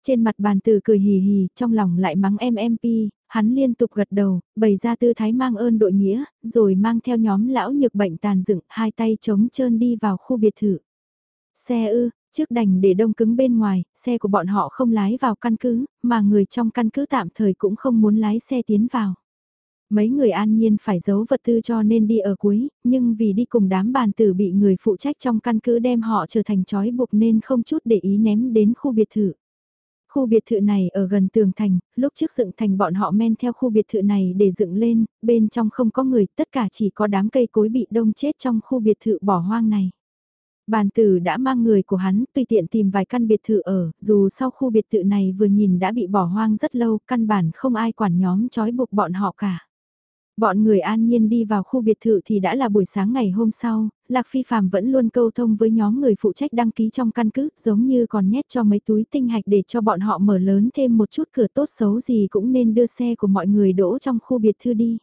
Trên mặt bàn từ cười hì hì, trong lòng lại mắng em MP, hắn liên tục gật đầu, bày ra tư thái mang ơn đội nghĩa, rồi mang theo nhóm lão nhược bệnh tàn dựng, hai tay chống trơn đi vào khu biệt thự. Xe ư, trước đành để đông cứng bên ngoài, xe của bọn họ không lái vào căn cứ, mà người trong căn cứ tạm thời cũng không muốn lái xe tiến vào. Mấy người an nhiên phải giấu vật tư cho nên đi ở cuối, nhưng vì đi cùng đám bàn tử bị người phụ trách trong căn cứ đem họ trở thành trói buộc nên không chút để ý ném đến khu biệt thự. Khu biệt thự này ở gần tường thành, lúc trước dựng thành bọn họ men theo khu biệt thự này để dựng lên, bên trong không có người, tất cả chỉ có đám cây cối bị đông chết trong khu biệt thự bỏ hoang này. Bàn tử đã mang người của hắn tùy tiện tìm vài căn biệt thự ở, dù sau khu biệt thự này vừa nhìn đã bị bỏ hoang rất lâu, căn bản không ai quản nhóm trói buộc bọn họ cả. Bọn người an nhiên đi vào khu biệt thự thì đã là buổi sáng ngày hôm sau, Lạc Phi Phạm vẫn luôn câu thông với nhóm người phụ trách đăng ký trong căn cứ, giống như còn nhét cho mấy túi tinh hạch để cho bọn họ mở lớn thêm một chút cửa tốt xấu gì cũng nên đưa xe của mọi người đỗ trong khu biệt thự đi.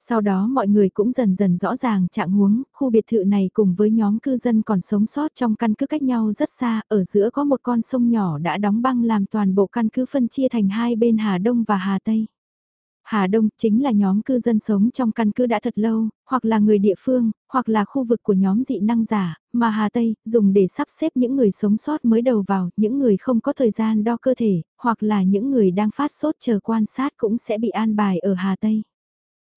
Sau đó mọi người cũng dần dần rõ ràng trạng huống, khu biệt thự này cùng với nhóm cư dân còn sống sót trong căn cứ cách nhau rất xa, ở giữa có một con sông nhỏ đã đóng băng làm toàn bộ căn cứ phân chia thành hai bên Hà Đông và Hà Tây. Hà Đông chính là nhóm cư dân sống trong căn cứ đã thật lâu, hoặc là người địa phương, hoặc là khu vực của nhóm dị năng giả, mà Hà Tây dùng để sắp xếp những người sống sót mới đầu vào, những người không có thời gian đo cơ thể, hoặc là những người đang phát sốt chờ quan sát cũng sẽ bị an bài ở Hà Tây.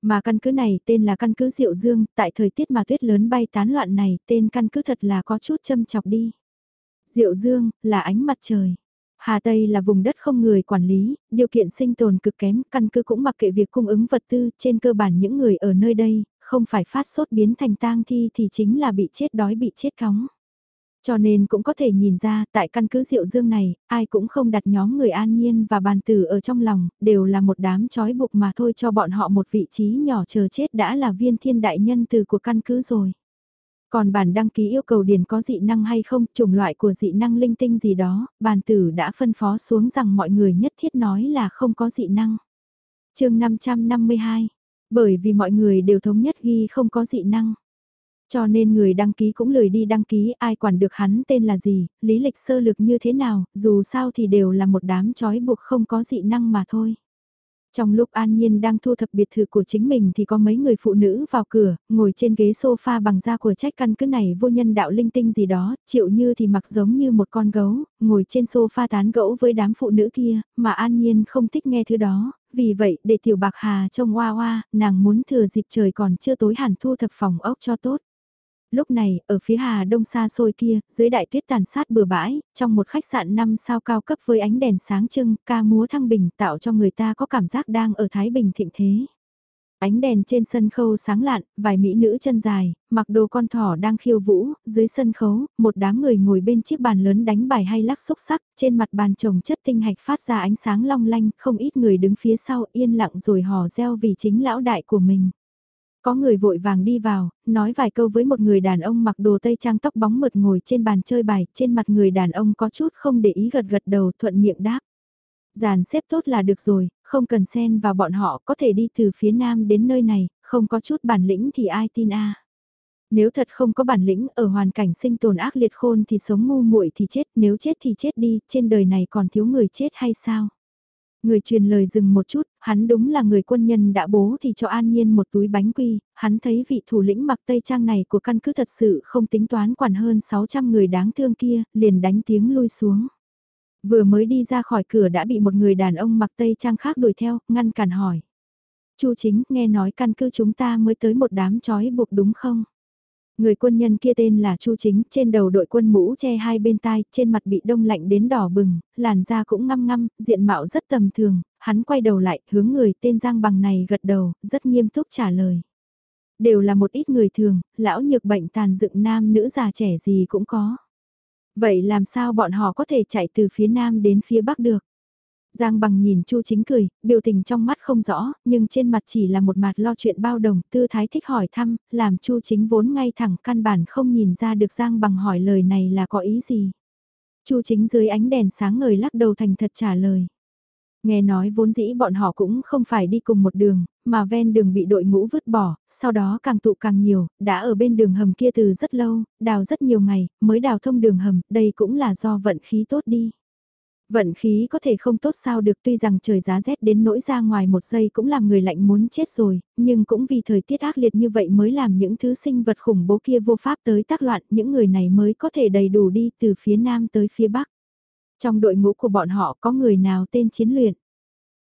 Mà căn cứ này tên là căn cứ Diệu Dương, tại thời tiết mà tuyết lớn bay tán loạn này, tên căn cứ thật là có chút châm chọc đi. Diệu Dương, là ánh mặt trời. Hà Tây là vùng đất không người quản lý, điều kiện sinh tồn cực kém, căn cứ cũng mặc kệ việc cung ứng vật tư, trên cơ bản những người ở nơi đây, không phải phát sốt biến thành tang thi thì chính là bị chết đói bị chết cóng. Cho nên cũng có thể nhìn ra, tại căn cứ Diệu Dương này, ai cũng không đặt nhóm người an nhiên và bàn tử ở trong lòng, đều là một đám trói buộc mà thôi cho bọn họ một vị trí nhỏ chờ chết đã là viên thiên đại nhân từ của căn cứ rồi. Còn bản đăng ký yêu cầu điền có dị năng hay không, chủng loại của dị năng linh tinh gì đó, bàn tử đã phân phó xuống rằng mọi người nhất thiết nói là không có dị năng. chương 552, bởi vì mọi người đều thống nhất ghi không có dị năng. Cho nên người đăng ký cũng lười đi đăng ký ai quản được hắn tên là gì, lý lịch sơ lực như thế nào, dù sao thì đều là một đám trói buộc không có dị năng mà thôi. Trong lúc An Nhiên đang thu thập biệt thự của chính mình thì có mấy người phụ nữ vào cửa, ngồi trên ghế sofa bằng da của trách căn cứ này vô nhân đạo linh tinh gì đó, chịu như thì mặc giống như một con gấu, ngồi trên sofa tán gẫu với đám phụ nữ kia, mà An Nhiên không thích nghe thứ đó, vì vậy để tiểu bạc hà trông hoa hoa, nàng muốn thừa dịp trời còn chưa tối hẳn thu thập phòng ốc cho tốt. Lúc này, ở phía Hà Đông xa xôi kia, dưới đại tuyết tàn sát bừa bãi, trong một khách sạn 5 sao cao cấp với ánh đèn sáng trưng, ca múa thăng bình tạo cho người ta có cảm giác đang ở Thái Bình thịnh thế. Ánh đèn trên sân khấu sáng lạn, vài mỹ nữ chân dài, mặc đồ con thỏ đang khiêu vũ, dưới sân khấu, một đám người ngồi bên chiếc bàn lớn đánh bài hay lắc xúc sắc, trên mặt bàn trồng chất tinh hạch phát ra ánh sáng long lanh, không ít người đứng phía sau yên lặng rồi hò reo vì chính lão đại của mình. Có người vội vàng đi vào, nói vài câu với một người đàn ông mặc đồ tây trang tóc bóng mượt ngồi trên bàn chơi bài, trên mặt người đàn ông có chút không để ý gật gật đầu thuận miệng đáp. Giàn xếp tốt là được rồi, không cần xen vào bọn họ có thể đi từ phía nam đến nơi này, không có chút bản lĩnh thì ai tin a Nếu thật không có bản lĩnh ở hoàn cảnh sinh tồn ác liệt khôn thì sống ngu muội thì chết, nếu chết thì chết đi, trên đời này còn thiếu người chết hay sao? Người truyền lời dừng một chút, hắn đúng là người quân nhân đã bố thì cho an nhiên một túi bánh quy, hắn thấy vị thủ lĩnh mặc tây trang này của căn cứ thật sự không tính toán quản hơn 600 người đáng thương kia, liền đánh tiếng lui xuống. Vừa mới đi ra khỏi cửa đã bị một người đàn ông mặc tây trang khác đuổi theo, ngăn cản hỏi. Chu chính, nghe nói căn cứ chúng ta mới tới một đám chói buộc đúng không? Người quân nhân kia tên là Chu Chính, trên đầu đội quân mũ che hai bên tai, trên mặt bị đông lạnh đến đỏ bừng, làn da cũng ngăm ngăm, diện mạo rất tầm thường, hắn quay đầu lại, hướng người tên Giang Bằng này gật đầu, rất nghiêm túc trả lời. Đều là một ít người thường, lão nhược bệnh tàn dựng nam nữ già trẻ gì cũng có. Vậy làm sao bọn họ có thể chạy từ phía nam đến phía bắc được? Giang bằng nhìn Chu chính cười, biểu tình trong mắt không rõ, nhưng trên mặt chỉ là một mặt lo chuyện bao đồng, tư thái thích hỏi thăm, làm Chu chính vốn ngay thẳng căn bản không nhìn ra được Giang bằng hỏi lời này là có ý gì. Chu chính dưới ánh đèn sáng ngời lắc đầu thành thật trả lời. Nghe nói vốn dĩ bọn họ cũng không phải đi cùng một đường, mà ven đường bị đội ngũ vứt bỏ, sau đó càng tụ càng nhiều, đã ở bên đường hầm kia từ rất lâu, đào rất nhiều ngày, mới đào thông đường hầm, đây cũng là do vận khí tốt đi. Vận khí có thể không tốt sao được tuy rằng trời giá rét đến nỗi ra ngoài một giây cũng làm người lạnh muốn chết rồi, nhưng cũng vì thời tiết ác liệt như vậy mới làm những thứ sinh vật khủng bố kia vô pháp tới tác loạn, những người này mới có thể đầy đủ đi từ phía nam tới phía bắc. Trong đội ngũ của bọn họ có người nào tên chiến luyện?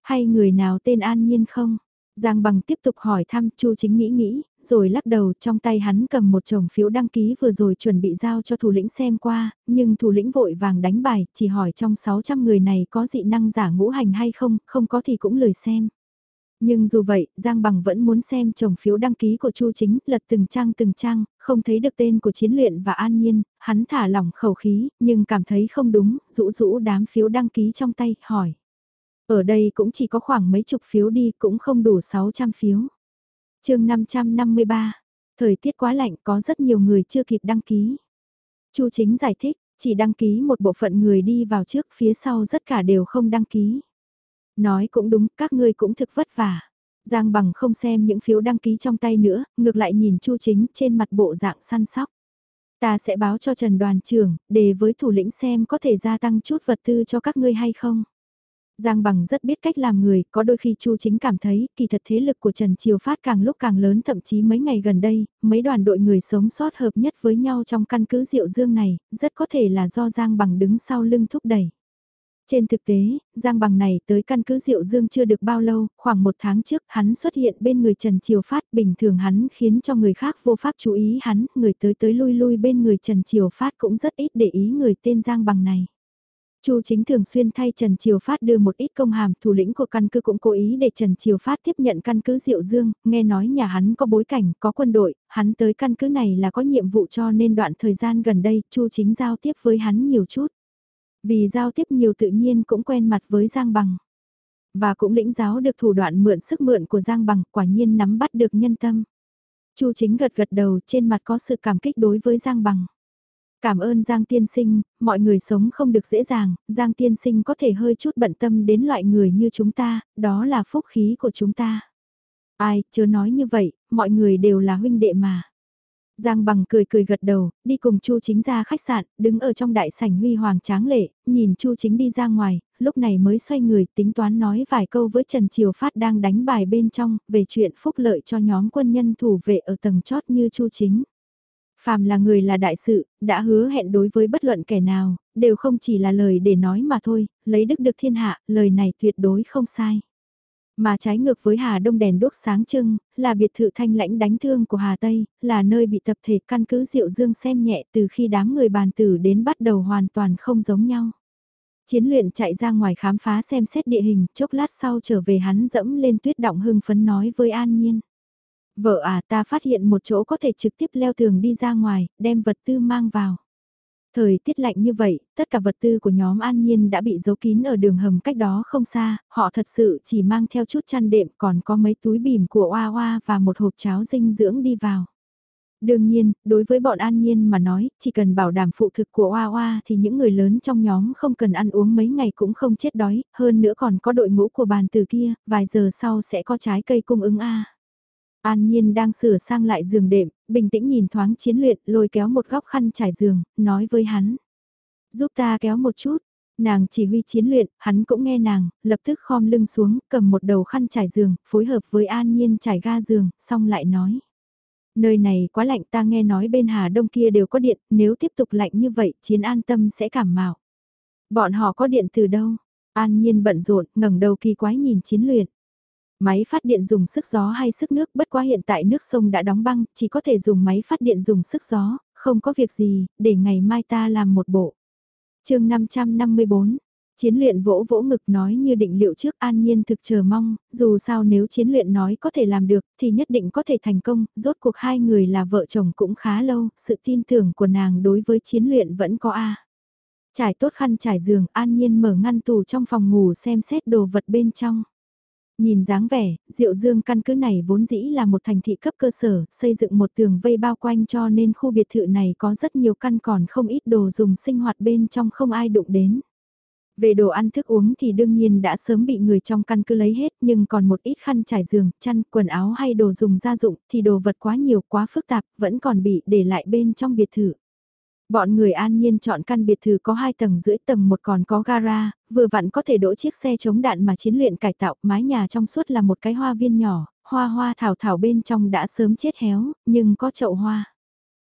Hay người nào tên an nhiên không? Giang Bằng tiếp tục hỏi thăm Chu Chính nghĩ nghĩ, rồi lắc đầu trong tay hắn cầm một chồng phiếu đăng ký vừa rồi chuẩn bị giao cho thủ lĩnh xem qua, nhưng thủ lĩnh vội vàng đánh bài, chỉ hỏi trong 600 người này có dị năng giả ngũ hành hay không, không có thì cũng lời xem. Nhưng dù vậy, Giang Bằng vẫn muốn xem chồng phiếu đăng ký của Chu Chính, lật từng trang từng trang, không thấy được tên của chiến luyện và an nhiên, hắn thả lỏng khẩu khí, nhưng cảm thấy không đúng, rũ rũ đám phiếu đăng ký trong tay, hỏi. Ở đây cũng chỉ có khoảng mấy chục phiếu đi, cũng không đủ 600 phiếu. chương 553, thời tiết quá lạnh có rất nhiều người chưa kịp đăng ký. Chu Chính giải thích, chỉ đăng ký một bộ phận người đi vào trước phía sau tất cả đều không đăng ký. Nói cũng đúng, các ngươi cũng thực vất vả. Giang bằng không xem những phiếu đăng ký trong tay nữa, ngược lại nhìn Chu Chính trên mặt bộ dạng săn sóc. Ta sẽ báo cho Trần đoàn trưởng, để với thủ lĩnh xem có thể gia tăng chút vật tư cho các ngươi hay không. Giang Bằng rất biết cách làm người, có đôi khi Chu Chính cảm thấy kỳ thật thế lực của Trần Triều Phát càng lúc càng lớn thậm chí mấy ngày gần đây, mấy đoàn đội người sống sót hợp nhất với nhau trong căn cứ Diệu Dương này, rất có thể là do Giang Bằng đứng sau lưng thúc đẩy. Trên thực tế, Giang Bằng này tới căn cứ Diệu Dương chưa được bao lâu, khoảng một tháng trước hắn xuất hiện bên người Trần Triều Phát bình thường hắn khiến cho người khác vô pháp chú ý hắn, người tới tới lui lui bên người Trần Triều Phát cũng rất ít để ý người tên Giang Bằng này. Chu chính thường xuyên thay Trần Triều Phát đưa một ít công hàm, thủ lĩnh của căn cứ cũng cố ý để Trần Triều Phát tiếp nhận căn cứ Diệu Dương, nghe nói nhà hắn có bối cảnh, có quân đội, hắn tới căn cứ này là có nhiệm vụ cho nên đoạn thời gian gần đây, Chu chính giao tiếp với hắn nhiều chút. Vì giao tiếp nhiều tự nhiên cũng quen mặt với Giang Bằng. Và cũng lĩnh giáo được thủ đoạn mượn sức mượn của Giang Bằng, quả nhiên nắm bắt được nhân tâm. Chu chính gật gật đầu trên mặt có sự cảm kích đối với Giang Bằng. Cảm ơn Giang Tiên Sinh, mọi người sống không được dễ dàng, Giang Tiên Sinh có thể hơi chút bận tâm đến loại người như chúng ta, đó là phúc khí của chúng ta. Ai, chưa nói như vậy, mọi người đều là huynh đệ mà. Giang bằng cười cười gật đầu, đi cùng Chu Chính ra khách sạn, đứng ở trong đại sảnh huy hoàng tráng lệ, nhìn Chu Chính đi ra ngoài, lúc này mới xoay người tính toán nói vài câu với Trần Triều Phát đang đánh bài bên trong, về chuyện phúc lợi cho nhóm quân nhân thủ vệ ở tầng chót như Chu Chính. Phàm là người là đại sự, đã hứa hẹn đối với bất luận kẻ nào, đều không chỉ là lời để nói mà thôi, lấy đức được thiên hạ, lời này tuyệt đối không sai. Mà trái ngược với Hà Đông đèn đuốc sáng trưng, là biệt thự thanh lãnh đánh thương của Hà Tây, là nơi bị tập thể căn cứ Diệu Dương xem nhẹ từ khi đám người bàn tử đến bắt đầu hoàn toàn không giống nhau. Chiến luyện chạy ra ngoài khám phá xem xét địa hình, chốc lát sau trở về hắn dẫm lên tuyết động hưng phấn nói với An Nhiên. Vợ à ta phát hiện một chỗ có thể trực tiếp leo tường đi ra ngoài, đem vật tư mang vào. Thời tiết lạnh như vậy, tất cả vật tư của nhóm An Nhiên đã bị giấu kín ở đường hầm cách đó không xa, họ thật sự chỉ mang theo chút chăn đệm còn có mấy túi bìm của Oa Oa và một hộp cháo dinh dưỡng đi vào. Đương nhiên, đối với bọn An Nhiên mà nói, chỉ cần bảo đảm phụ thực của Oa Oa thì những người lớn trong nhóm không cần ăn uống mấy ngày cũng không chết đói, hơn nữa còn có đội ngũ của bàn từ kia, vài giờ sau sẽ có trái cây cung ứng A. An Nhiên đang sửa sang lại giường đệm, bình tĩnh nhìn thoáng chiến luyện, lôi kéo một góc khăn trải giường, nói với hắn. Giúp ta kéo một chút. Nàng chỉ huy chiến luyện, hắn cũng nghe nàng, lập tức khom lưng xuống, cầm một đầu khăn trải giường, phối hợp với An Nhiên trải ga giường, xong lại nói. Nơi này quá lạnh ta nghe nói bên Hà Đông kia đều có điện, nếu tiếp tục lạnh như vậy, chiến an tâm sẽ cảm mạo. Bọn họ có điện từ đâu? An Nhiên bận rộn, ngẩng đầu kỳ quái nhìn chiến luyện. Máy phát điện dùng sức gió hay sức nước bất quá hiện tại nước sông đã đóng băng, chỉ có thể dùng máy phát điện dùng sức gió, không có việc gì, để ngày mai ta làm một bộ. chương 554, Chiến luyện vỗ vỗ ngực nói như định liệu trước an nhiên thực chờ mong, dù sao nếu chiến luyện nói có thể làm được thì nhất định có thể thành công, rốt cuộc hai người là vợ chồng cũng khá lâu, sự tin tưởng của nàng đối với chiến luyện vẫn có A. Trải tốt khăn trải giường an nhiên mở ngăn tủ trong phòng ngủ xem xét đồ vật bên trong. Nhìn dáng vẻ, Diệu Dương căn cứ này vốn dĩ là một thành thị cấp cơ sở, xây dựng một tường vây bao quanh cho nên khu biệt thự này có rất nhiều căn còn không ít đồ dùng sinh hoạt bên trong không ai đụng đến. Về đồ ăn thức uống thì đương nhiên đã sớm bị người trong căn cứ lấy hết nhưng còn một ít khăn trải giường, chăn, quần áo hay đồ dùng gia dụng thì đồ vật quá nhiều quá phức tạp vẫn còn bị để lại bên trong biệt thự. Bọn người an nhiên chọn căn biệt thự có 2 tầng rưỡi tầng một còn có gara, vừa vặn có thể đỗ chiếc xe chống đạn mà chiến luyện cải tạo, mái nhà trong suốt là một cái hoa viên nhỏ, hoa hoa thảo thảo bên trong đã sớm chết héo, nhưng có chậu hoa.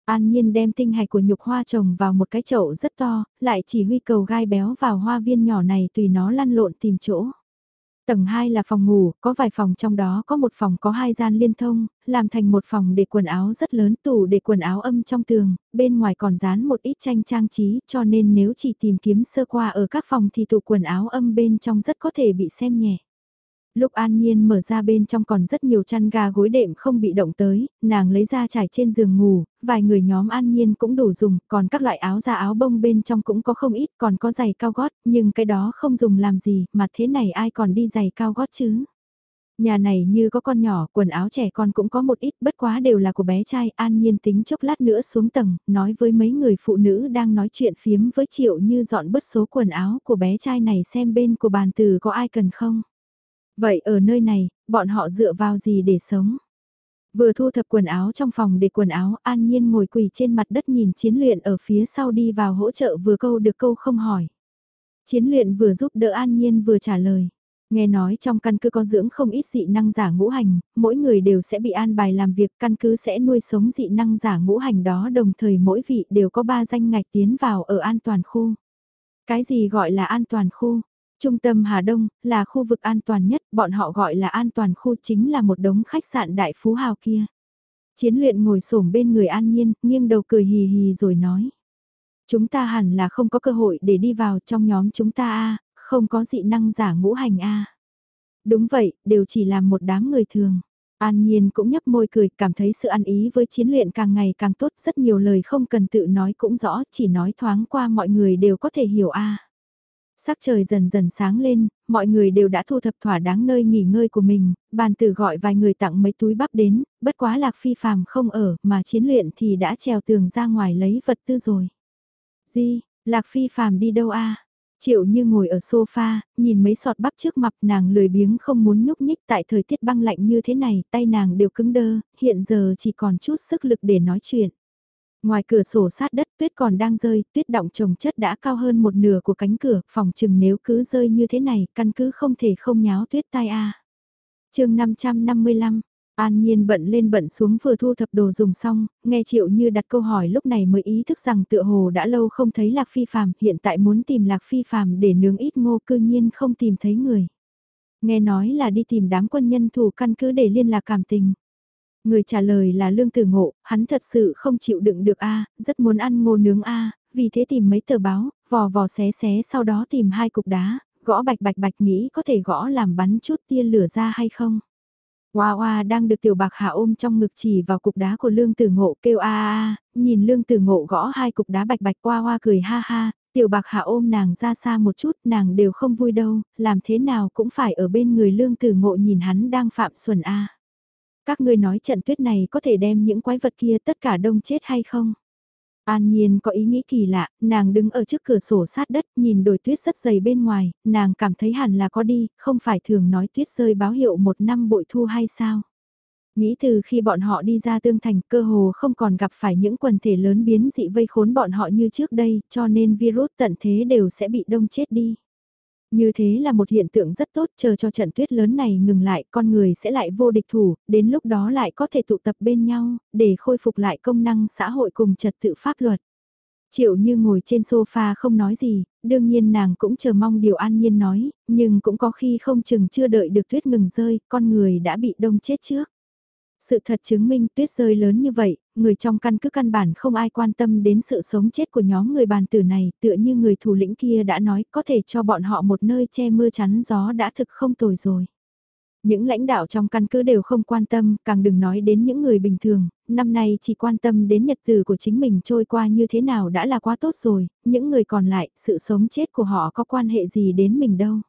An Nhiên đem tinh hạch của nhục hoa trồng vào một cái chậu rất to, lại chỉ huy cầu gai béo vào hoa viên nhỏ này tùy nó lăn lộn tìm chỗ. Tầng 2 là phòng ngủ, có vài phòng trong đó có một phòng có hai gian liên thông, làm thành một phòng để quần áo rất lớn tủ để quần áo âm trong tường, bên ngoài còn dán một ít tranh trang trí cho nên nếu chỉ tìm kiếm sơ qua ở các phòng thì tủ quần áo âm bên trong rất có thể bị xem nhẹ. Lúc An Nhiên mở ra bên trong còn rất nhiều chăn gà gối đệm không bị động tới, nàng lấy ra trải trên giường ngủ, vài người nhóm An Nhiên cũng đủ dùng, còn các loại áo da áo bông bên trong cũng có không ít, còn có giày cao gót, nhưng cái đó không dùng làm gì, mà thế này ai còn đi giày cao gót chứ? Nhà này như có con nhỏ, quần áo trẻ con cũng có một ít, bất quá đều là của bé trai, an nhiên tính chốc lát nữa xuống tầng, nói với mấy người phụ nữ đang nói chuyện phiếm với triệu như dọn bớt số quần áo của bé trai này xem bên của bàn từ có ai cần không. Vậy ở nơi này, bọn họ dựa vào gì để sống? Vừa thu thập quần áo trong phòng để quần áo, An Nhiên ngồi quỳ trên mặt đất nhìn chiến luyện ở phía sau đi vào hỗ trợ vừa câu được câu không hỏi. Chiến luyện vừa giúp đỡ An Nhiên vừa trả lời. Nghe nói trong căn cứ có dưỡng không ít dị năng giả ngũ hành, mỗi người đều sẽ bị an bài làm việc căn cứ sẽ nuôi sống dị năng giả ngũ hành đó đồng thời mỗi vị đều có ba danh ngạch tiến vào ở an toàn khu. Cái gì gọi là an toàn khu? Trung tâm Hà Đông là khu vực an toàn nhất, bọn họ gọi là an toàn khu chính là một đống khách sạn đại phú hào kia. Chiến luyện ngồi xổm bên người an nhiên, nghiêng đầu cười hì hì rồi nói. Chúng ta hẳn là không có cơ hội để đi vào trong nhóm chúng ta a không có dị năng giả ngũ hành a Đúng vậy, đều chỉ là một đám người thường. An Nhiên cũng nhấp môi cười, cảm thấy sự ăn ý với chiến luyện càng ngày càng tốt, rất nhiều lời không cần tự nói cũng rõ, chỉ nói thoáng qua mọi người đều có thể hiểu a. Sắc trời dần dần sáng lên, mọi người đều đã thu thập thỏa đáng nơi nghỉ ngơi của mình, bàn tử gọi vài người tặng mấy túi bắp đến, bất quá lạc phi phàm không ở, mà chiến luyện thì đã trèo tường ra ngoài lấy vật tư rồi. Di, lạc phi phàm đi đâu a? Triệu như ngồi ở sofa, nhìn mấy sọt bắp trước mặt nàng lười biếng không muốn nhúc nhích tại thời tiết băng lạnh như thế này, tay nàng đều cứng đơ, hiện giờ chỉ còn chút sức lực để nói chuyện. Ngoài cửa sổ sát đất tuyết còn đang rơi, tuyết động trồng chất đã cao hơn một nửa của cánh cửa, phòng chừng nếu cứ rơi như thế này, căn cứ không thể không nháo tuyết tai a. À. chương 555, An Nhiên bận lên bận xuống vừa thu thập đồ dùng xong, nghe Triệu Như đặt câu hỏi lúc này mới ý thức rằng tựa hồ đã lâu không thấy Lạc Phi Phàm, hiện tại muốn tìm Lạc Phi Phàm để nướng ít ngô cư nhiên không tìm thấy người. Nghe nói là đi tìm đám quân nhân thủ căn cứ để liên lạc cảm tình. Người trả lời là lương tử ngộ, hắn thật sự không chịu đựng được a rất muốn ăn ngô nướng a vì thế tìm mấy tờ báo, vò vò xé xé sau đó tìm hai cục đá, gõ bạch bạch bạch nghĩ có thể gõ làm bắn chút tia lửa ra hay không. Hoa hoa đang được tiểu bạc hạ ôm trong ngực chỉ vào cục đá của lương tử ngộ kêu a a nhìn lương tử ngộ gõ hai cục đá bạch bạch hoa hoa cười ha ha, tiểu bạc hạ ôm nàng ra xa một chút nàng đều không vui đâu, làm thế nào cũng phải ở bên người lương tử ngộ nhìn hắn đang phạm xuẩn a. Các ngươi nói trận tuyết này có thể đem những quái vật kia tất cả đông chết hay không? An Nhiên có ý nghĩ kỳ lạ, nàng đứng ở trước cửa sổ sát đất nhìn đồi tuyết rất dày bên ngoài, nàng cảm thấy hẳn là có đi, không phải thường nói tuyết rơi báo hiệu một năm bội thu hay sao? Nghĩ từ khi bọn họ đi ra tương thành cơ hồ không còn gặp phải những quần thể lớn biến dị vây khốn bọn họ như trước đây, cho nên virus tận thế đều sẽ bị đông chết đi. Như thế là một hiện tượng rất tốt chờ cho trận tuyết lớn này ngừng lại con người sẽ lại vô địch thủ, đến lúc đó lại có thể tụ tập bên nhau, để khôi phục lại công năng xã hội cùng trật tự pháp luật. Triệu như ngồi trên sofa không nói gì, đương nhiên nàng cũng chờ mong điều an nhiên nói, nhưng cũng có khi không chừng chưa đợi được tuyết ngừng rơi, con người đã bị đông chết trước. Sự thật chứng minh tuyết rơi lớn như vậy, người trong căn cứ căn bản không ai quan tâm đến sự sống chết của nhóm người bàn tử này, tựa như người thủ lĩnh kia đã nói có thể cho bọn họ một nơi che mưa chắn gió đã thực không tồi rồi. Những lãnh đạo trong căn cứ đều không quan tâm, càng đừng nói đến những người bình thường, năm nay chỉ quan tâm đến nhật tử của chính mình trôi qua như thế nào đã là quá tốt rồi, những người còn lại, sự sống chết của họ có quan hệ gì đến mình đâu.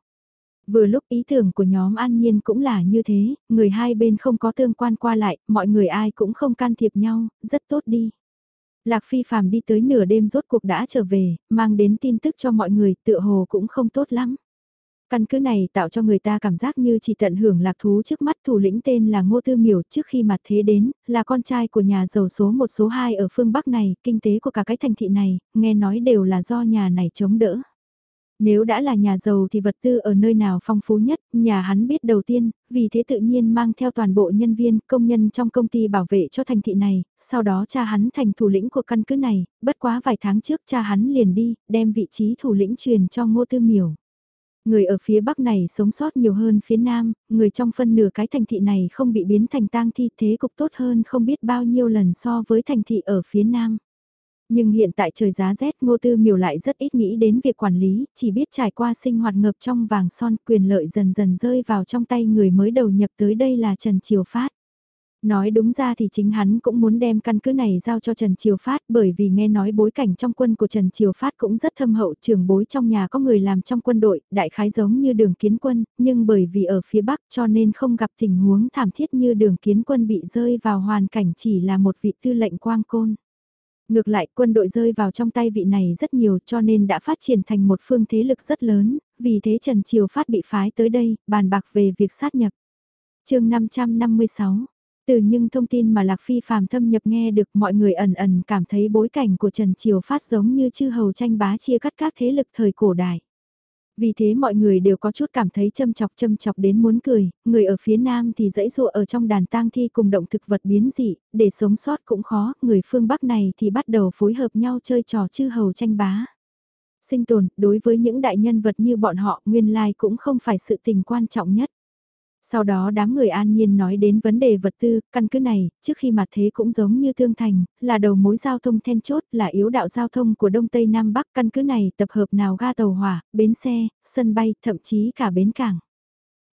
Vừa lúc ý tưởng của nhóm An Nhiên cũng là như thế, người hai bên không có tương quan qua lại, mọi người ai cũng không can thiệp nhau, rất tốt đi. Lạc Phi phàm đi tới nửa đêm rốt cuộc đã trở về, mang đến tin tức cho mọi người, tựa hồ cũng không tốt lắm. Căn cứ này tạo cho người ta cảm giác như chỉ tận hưởng lạc thú trước mắt thủ lĩnh tên là Ngô Tư Miểu trước khi mặt thế đến, là con trai của nhà giàu số một số 2 ở phương Bắc này, kinh tế của cả cái thành thị này, nghe nói đều là do nhà này chống đỡ. Nếu đã là nhà giàu thì vật tư ở nơi nào phong phú nhất, nhà hắn biết đầu tiên, vì thế tự nhiên mang theo toàn bộ nhân viên, công nhân trong công ty bảo vệ cho thành thị này, sau đó cha hắn thành thủ lĩnh của căn cứ này, bất quá vài tháng trước cha hắn liền đi, đem vị trí thủ lĩnh truyền cho ngô tư miểu. Người ở phía bắc này sống sót nhiều hơn phía nam, người trong phân nửa cái thành thị này không bị biến thành tang thi thế cục tốt hơn không biết bao nhiêu lần so với thành thị ở phía nam. Nhưng hiện tại trời giá rét ngô tư miều lại rất ít nghĩ đến việc quản lý, chỉ biết trải qua sinh hoạt ngập trong vàng son quyền lợi dần dần rơi vào trong tay người mới đầu nhập tới đây là Trần Triều Phát. Nói đúng ra thì chính hắn cũng muốn đem căn cứ này giao cho Trần Triều Phát bởi vì nghe nói bối cảnh trong quân của Trần Triều Phát cũng rất thâm hậu trưởng bối trong nhà có người làm trong quân đội, đại khái giống như đường kiến quân, nhưng bởi vì ở phía Bắc cho nên không gặp tình huống thảm thiết như đường kiến quân bị rơi vào hoàn cảnh chỉ là một vị tư lệnh quang côn. Ngược lại quân đội rơi vào trong tay vị này rất nhiều cho nên đã phát triển thành một phương thế lực rất lớn, vì thế Trần Triều Phát bị phái tới đây, bàn bạc về việc sát nhập. chương 556 từ những thông tin mà Lạc Phi phàm thâm nhập nghe được mọi người ẩn ẩn cảm thấy bối cảnh của Trần Triều Phát giống như chư hầu tranh bá chia cắt các thế lực thời cổ đại. Vì thế mọi người đều có chút cảm thấy châm chọc châm chọc đến muốn cười, người ở phía nam thì dãy dụa ở trong đàn tang thi cùng động thực vật biến dị, để sống sót cũng khó, người phương Bắc này thì bắt đầu phối hợp nhau chơi trò chư hầu tranh bá. Sinh tồn, đối với những đại nhân vật như bọn họ nguyên lai cũng không phải sự tình quan trọng nhất. Sau đó đám người an nhiên nói đến vấn đề vật tư, căn cứ này, trước khi mặt thế cũng giống như Thương Thành, là đầu mối giao thông then chốt, là yếu đạo giao thông của Đông Tây Nam Bắc. Căn cứ này tập hợp nào ga tàu hỏa, bến xe, sân bay, thậm chí cả bến cảng.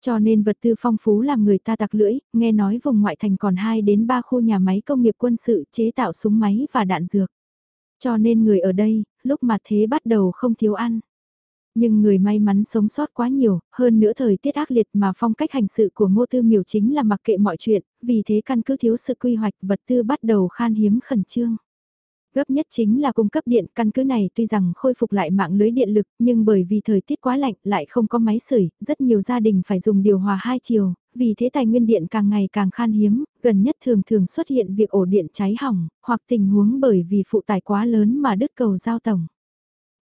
Cho nên vật tư phong phú làm người ta tặc lưỡi, nghe nói vùng ngoại thành còn 2 đến 3 khu nhà máy công nghiệp quân sự chế tạo súng máy và đạn dược. Cho nên người ở đây, lúc mặt thế bắt đầu không thiếu ăn. Nhưng người may mắn sống sót quá nhiều, hơn nữa thời tiết ác liệt mà phong cách hành sự của ngô tư miểu chính là mặc kệ mọi chuyện, vì thế căn cứ thiếu sự quy hoạch vật tư bắt đầu khan hiếm khẩn trương. Gấp nhất chính là cung cấp điện, căn cứ này tuy rằng khôi phục lại mạng lưới điện lực, nhưng bởi vì thời tiết quá lạnh lại không có máy sưởi, rất nhiều gia đình phải dùng điều hòa hai chiều, vì thế tài nguyên điện càng ngày càng khan hiếm, gần nhất thường thường xuất hiện việc ổ điện cháy hỏng, hoặc tình huống bởi vì phụ tải quá lớn mà đứt cầu giao tổng.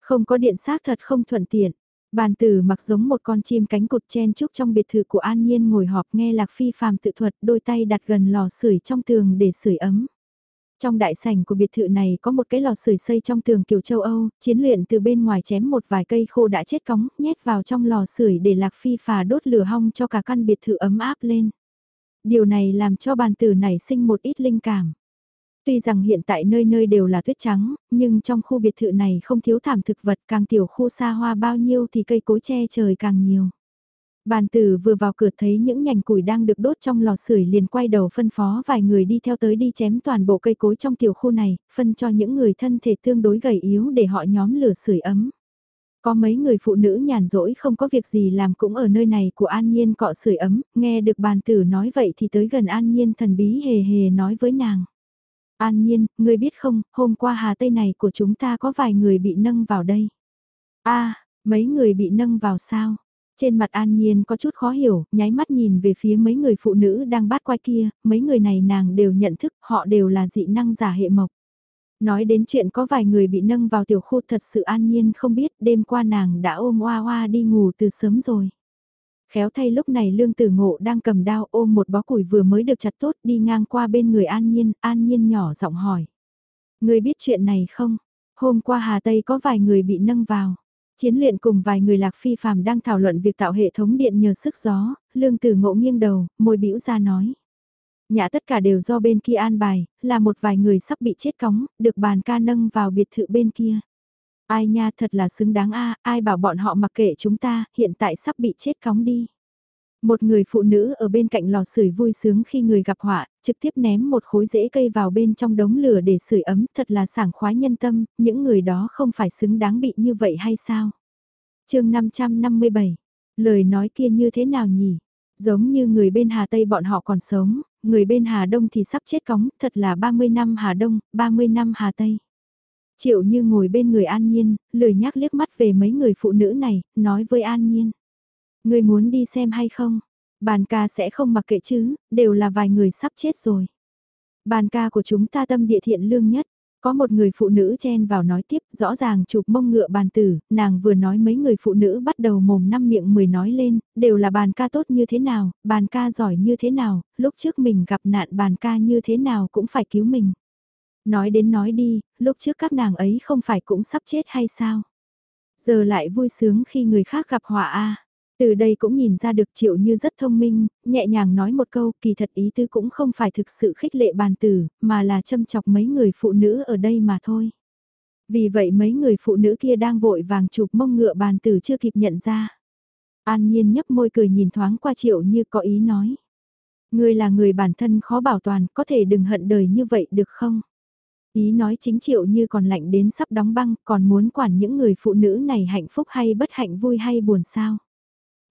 Không có điện xác thật không thuận tiện. Bàn tử mặc giống một con chim cánh cụt chen chúc trong biệt thự của An Nhiên ngồi họp nghe Lạc Phi phàm tự thuật đôi tay đặt gần lò sưởi trong tường để sưởi ấm. Trong đại sảnh của biệt thự này có một cái lò sưởi xây trong tường kiểu châu Âu, chiến luyện từ bên ngoài chém một vài cây khô đã chết cóng, nhét vào trong lò sưởi để Lạc Phi phà đốt lửa hong cho cả căn biệt thự ấm áp lên. Điều này làm cho bàn tử nảy sinh một ít linh cảm. Tuy rằng hiện tại nơi nơi đều là tuyết trắng, nhưng trong khu biệt thự này không thiếu thảm thực vật càng tiểu khu xa hoa bao nhiêu thì cây cối che trời càng nhiều. Bàn tử vừa vào cửa thấy những nhành củi đang được đốt trong lò sưởi liền quay đầu phân phó vài người đi theo tới đi chém toàn bộ cây cối trong tiểu khu này, phân cho những người thân thể tương đối gầy yếu để họ nhóm lửa sưởi ấm. Có mấy người phụ nữ nhàn rỗi không có việc gì làm cũng ở nơi này của An Nhiên cọ sưởi ấm, nghe được bàn tử nói vậy thì tới gần An Nhiên thần bí hề hề nói với nàng. An nhiên, ngươi biết không, hôm qua Hà Tây này của chúng ta có vài người bị nâng vào đây. a mấy người bị nâng vào sao? Trên mặt An Nhiên có chút khó hiểu, nháy mắt nhìn về phía mấy người phụ nữ đang bắt quay kia, mấy người này nàng đều nhận thức, họ đều là dị năng giả hệ mộc. Nói đến chuyện có vài người bị nâng vào tiểu khu thật sự An Nhiên không biết, đêm qua nàng đã ôm Hoa Hoa đi ngủ từ sớm rồi. Khéo thay lúc này lương tử ngộ đang cầm đao ôm một bó củi vừa mới được chặt tốt đi ngang qua bên người an nhiên, an nhiên nhỏ giọng hỏi. Người biết chuyện này không? Hôm qua Hà Tây có vài người bị nâng vào. Chiến luyện cùng vài người lạc phi phàm đang thảo luận việc tạo hệ thống điện nhờ sức gió, lương tử ngộ nghiêng đầu, môi bĩu ra nói. Nhã tất cả đều do bên kia an bài, là một vài người sắp bị chết cóng, được bàn ca nâng vào biệt thự bên kia. Ai nha thật là xứng đáng a ai bảo bọn họ mặc kệ chúng ta, hiện tại sắp bị chết cóng đi. Một người phụ nữ ở bên cạnh lò sưởi vui sướng khi người gặp họa, trực tiếp ném một khối rễ cây vào bên trong đống lửa để sưởi ấm, thật là sảng khoái nhân tâm, những người đó không phải xứng đáng bị như vậy hay sao? chương 557, lời nói kia như thế nào nhỉ? Giống như người bên Hà Tây bọn họ còn sống, người bên Hà Đông thì sắp chết cóng, thật là 30 năm Hà Đông, 30 năm Hà Tây. Triệu như ngồi bên người An Nhiên, lười nhắc liếc mắt về mấy người phụ nữ này, nói với An Nhiên. Người muốn đi xem hay không? Bàn ca sẽ không mặc kệ chứ, đều là vài người sắp chết rồi. Bàn ca của chúng ta tâm địa thiện lương nhất. Có một người phụ nữ chen vào nói tiếp, rõ ràng chụp mông ngựa bàn tử, nàng vừa nói mấy người phụ nữ bắt đầu mồm năm miệng mười nói lên, đều là bàn ca tốt như thế nào, bàn ca giỏi như thế nào, lúc trước mình gặp nạn bàn ca như thế nào cũng phải cứu mình. Nói đến nói đi, lúc trước các nàng ấy không phải cũng sắp chết hay sao? Giờ lại vui sướng khi người khác gặp họa a. Từ đây cũng nhìn ra được triệu như rất thông minh, nhẹ nhàng nói một câu kỳ thật ý tư cũng không phải thực sự khích lệ bàn tử, mà là châm chọc mấy người phụ nữ ở đây mà thôi. Vì vậy mấy người phụ nữ kia đang vội vàng chụp mông ngựa bàn tử chưa kịp nhận ra. An nhiên nhấp môi cười nhìn thoáng qua triệu như có ý nói. Người là người bản thân khó bảo toàn, có thể đừng hận đời như vậy được không? Ý nói chính triệu như còn lạnh đến sắp đóng băng, còn muốn quản những người phụ nữ này hạnh phúc hay bất hạnh vui hay buồn sao?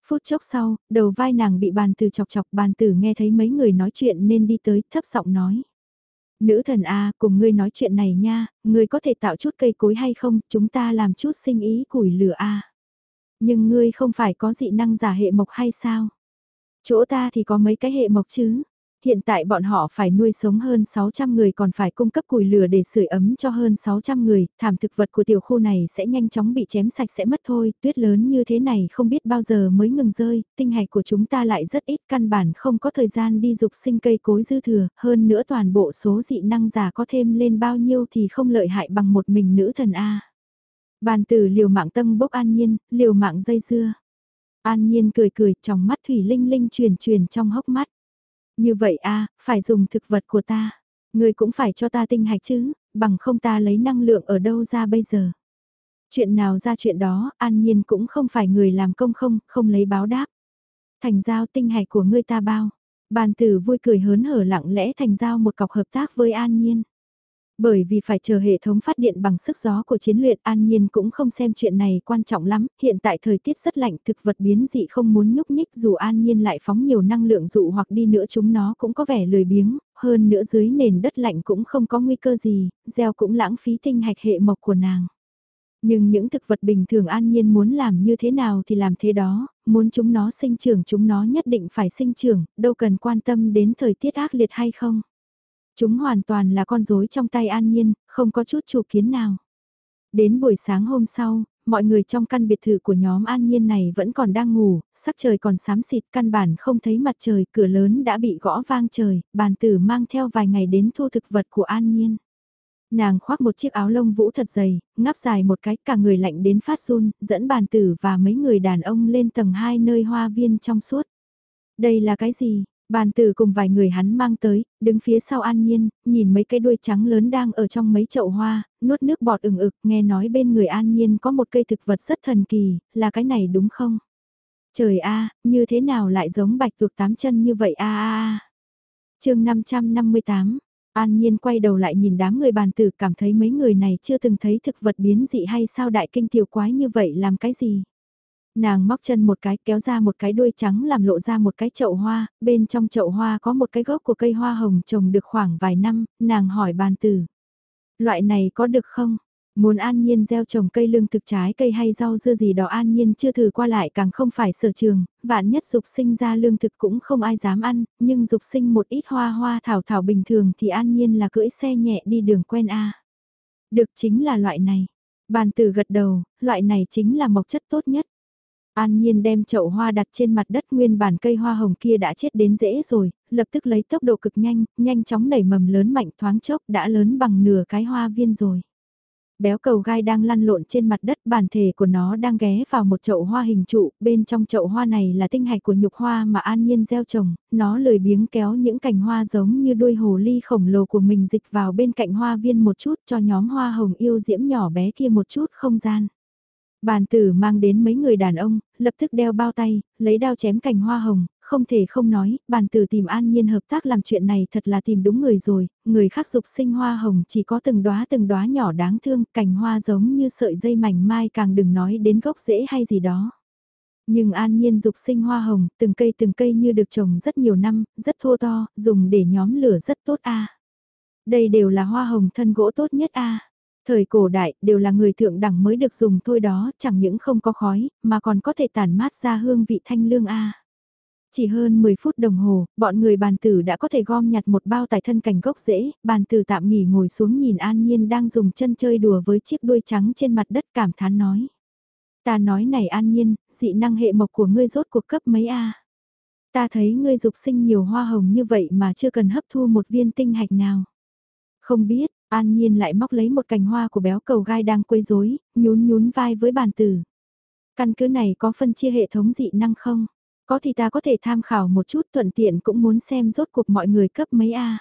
Phút chốc sau, đầu vai nàng bị bàn tử chọc chọc bàn tử nghe thấy mấy người nói chuyện nên đi tới thấp giọng nói. Nữ thần A cùng ngươi nói chuyện này nha, ngươi có thể tạo chút cây cối hay không, chúng ta làm chút sinh ý củi lửa A. Nhưng ngươi không phải có dị năng giả hệ mộc hay sao? Chỗ ta thì có mấy cái hệ mộc chứ, Hiện tại bọn họ phải nuôi sống hơn 600 người còn phải cung cấp củi lửa để sưởi ấm cho hơn 600 người, thảm thực vật của tiểu khu này sẽ nhanh chóng bị chém sạch sẽ mất thôi, tuyết lớn như thế này không biết bao giờ mới ngừng rơi, tinh hạch của chúng ta lại rất ít căn bản không có thời gian đi dục sinh cây cối dư thừa, hơn nữa toàn bộ số dị năng giả có thêm lên bao nhiêu thì không lợi hại bằng một mình nữ thần A. Bàn tử liều mạng tâm bốc an nhiên, liều mạng dây dưa. An nhiên cười cười, trong mắt thủy linh linh truyền truyền trong hốc mắt. Như vậy a phải dùng thực vật của ta. Người cũng phải cho ta tinh hạch chứ, bằng không ta lấy năng lượng ở đâu ra bây giờ. Chuyện nào ra chuyện đó, an nhiên cũng không phải người làm công không, không lấy báo đáp. Thành giao tinh hạch của ngươi ta bao. Bàn tử vui cười hớn hở lặng lẽ thành giao một cọc hợp tác với an nhiên. Bởi vì phải chờ hệ thống phát điện bằng sức gió của chiến luyện an nhiên cũng không xem chuyện này quan trọng lắm, hiện tại thời tiết rất lạnh thực vật biến dị không muốn nhúc nhích dù an nhiên lại phóng nhiều năng lượng dụ hoặc đi nữa chúng nó cũng có vẻ lười biếng, hơn nữa dưới nền đất lạnh cũng không có nguy cơ gì, gieo cũng lãng phí tinh hạch hệ mộc của nàng. Nhưng những thực vật bình thường an nhiên muốn làm như thế nào thì làm thế đó, muốn chúng nó sinh trưởng chúng nó nhất định phải sinh trưởng, đâu cần quan tâm đến thời tiết ác liệt hay không. Chúng hoàn toàn là con rối trong tay An Nhiên, không có chút chủ kiến nào. Đến buổi sáng hôm sau, mọi người trong căn biệt thự của nhóm An Nhiên này vẫn còn đang ngủ, sắc trời còn xám xịt căn bản không thấy mặt trời, cửa lớn đã bị gõ vang trời, bàn tử mang theo vài ngày đến thu thực vật của An Nhiên. Nàng khoác một chiếc áo lông vũ thật dày, ngắp dài một cái cả người lạnh đến phát run, dẫn bàn tử và mấy người đàn ông lên tầng 2 nơi hoa viên trong suốt. Đây là cái gì? Bàn tử cùng vài người hắn mang tới, đứng phía sau an nhiên, nhìn mấy cái đuôi trắng lớn đang ở trong mấy chậu hoa, nuốt nước bọt ửng ực, nghe nói bên người an nhiên có một cây thực vật rất thần kỳ, là cái này đúng không? Trời a như thế nào lại giống bạch tuộc tám chân như vậy a a a. chương 558, An Nhiên quay đầu lại nhìn đám người bàn tử cảm thấy mấy người này chưa từng thấy thực vật biến dị hay sao đại kinh tiểu quái như vậy làm cái gì. Nàng móc chân một cái kéo ra một cái đuôi trắng làm lộ ra một cái chậu hoa, bên trong chậu hoa có một cái gốc của cây hoa hồng trồng được khoảng vài năm, nàng hỏi bàn tử. Loại này có được không? Muốn an nhiên gieo trồng cây lương thực trái cây hay rau dưa gì đó an nhiên chưa thử qua lại càng không phải sở trường, vạn nhất dục sinh ra lương thực cũng không ai dám ăn, nhưng dục sinh một ít hoa hoa thảo thảo bình thường thì an nhiên là cưỡi xe nhẹ đi đường quen a. Được chính là loại này. Bàn tử gật đầu, loại này chính là mộc chất tốt nhất. An Nhiên đem chậu hoa đặt trên mặt đất nguyên bản cây hoa hồng kia đã chết đến dễ rồi, lập tức lấy tốc độ cực nhanh, nhanh chóng nảy mầm lớn mạnh thoáng chốc đã lớn bằng nửa cái hoa viên rồi. Béo cầu gai đang lăn lộn trên mặt đất, bản thể của nó đang ghé vào một chậu hoa hình trụ, bên trong chậu hoa này là tinh hạch của nhục hoa mà an nhiên gieo trồng, nó lười biếng kéo những cành hoa giống như đuôi hồ ly khổng lồ của mình dịch vào bên cạnh hoa viên một chút cho nhóm hoa hồng yêu diễm nhỏ bé kia một chút không gian. Bàn tử mang đến mấy người đàn ông, lập tức đeo bao tay, lấy đao chém cành hoa hồng, không thể không nói, bàn tử tìm an nhiên hợp tác làm chuyện này thật là tìm đúng người rồi, người khác dục sinh hoa hồng chỉ có từng đóa từng đóa nhỏ đáng thương, cành hoa giống như sợi dây mảnh mai càng đừng nói đến gốc rễ hay gì đó. Nhưng an nhiên dục sinh hoa hồng, từng cây từng cây như được trồng rất nhiều năm, rất thô to, dùng để nhóm lửa rất tốt a. Đây đều là hoa hồng thân gỗ tốt nhất a. Thời cổ đại, đều là người thượng đẳng mới được dùng thôi đó, chẳng những không có khói, mà còn có thể tản mát ra hương vị thanh lương a. Chỉ hơn 10 phút đồng hồ, bọn người bàn tử đã có thể gom nhặt một bao tài thân cành gốc rễ, bàn tử tạm nghỉ ngồi xuống nhìn An Nhiên đang dùng chân chơi đùa với chiếc đuôi trắng trên mặt đất cảm thán nói. Ta nói này An Nhiên, dị năng hệ mộc của ngươi rốt cuộc cấp mấy a Ta thấy ngươi dục sinh nhiều hoa hồng như vậy mà chưa cần hấp thu một viên tinh hạch nào. Không biết, An Nhiên lại móc lấy một cành hoa của béo cầu gai đang quấy rối, nhún nhún vai với bàn tử. Căn cứ này có phân chia hệ thống dị năng không? Có thì ta có thể tham khảo một chút thuận tiện cũng muốn xem rốt cuộc mọi người cấp mấy A.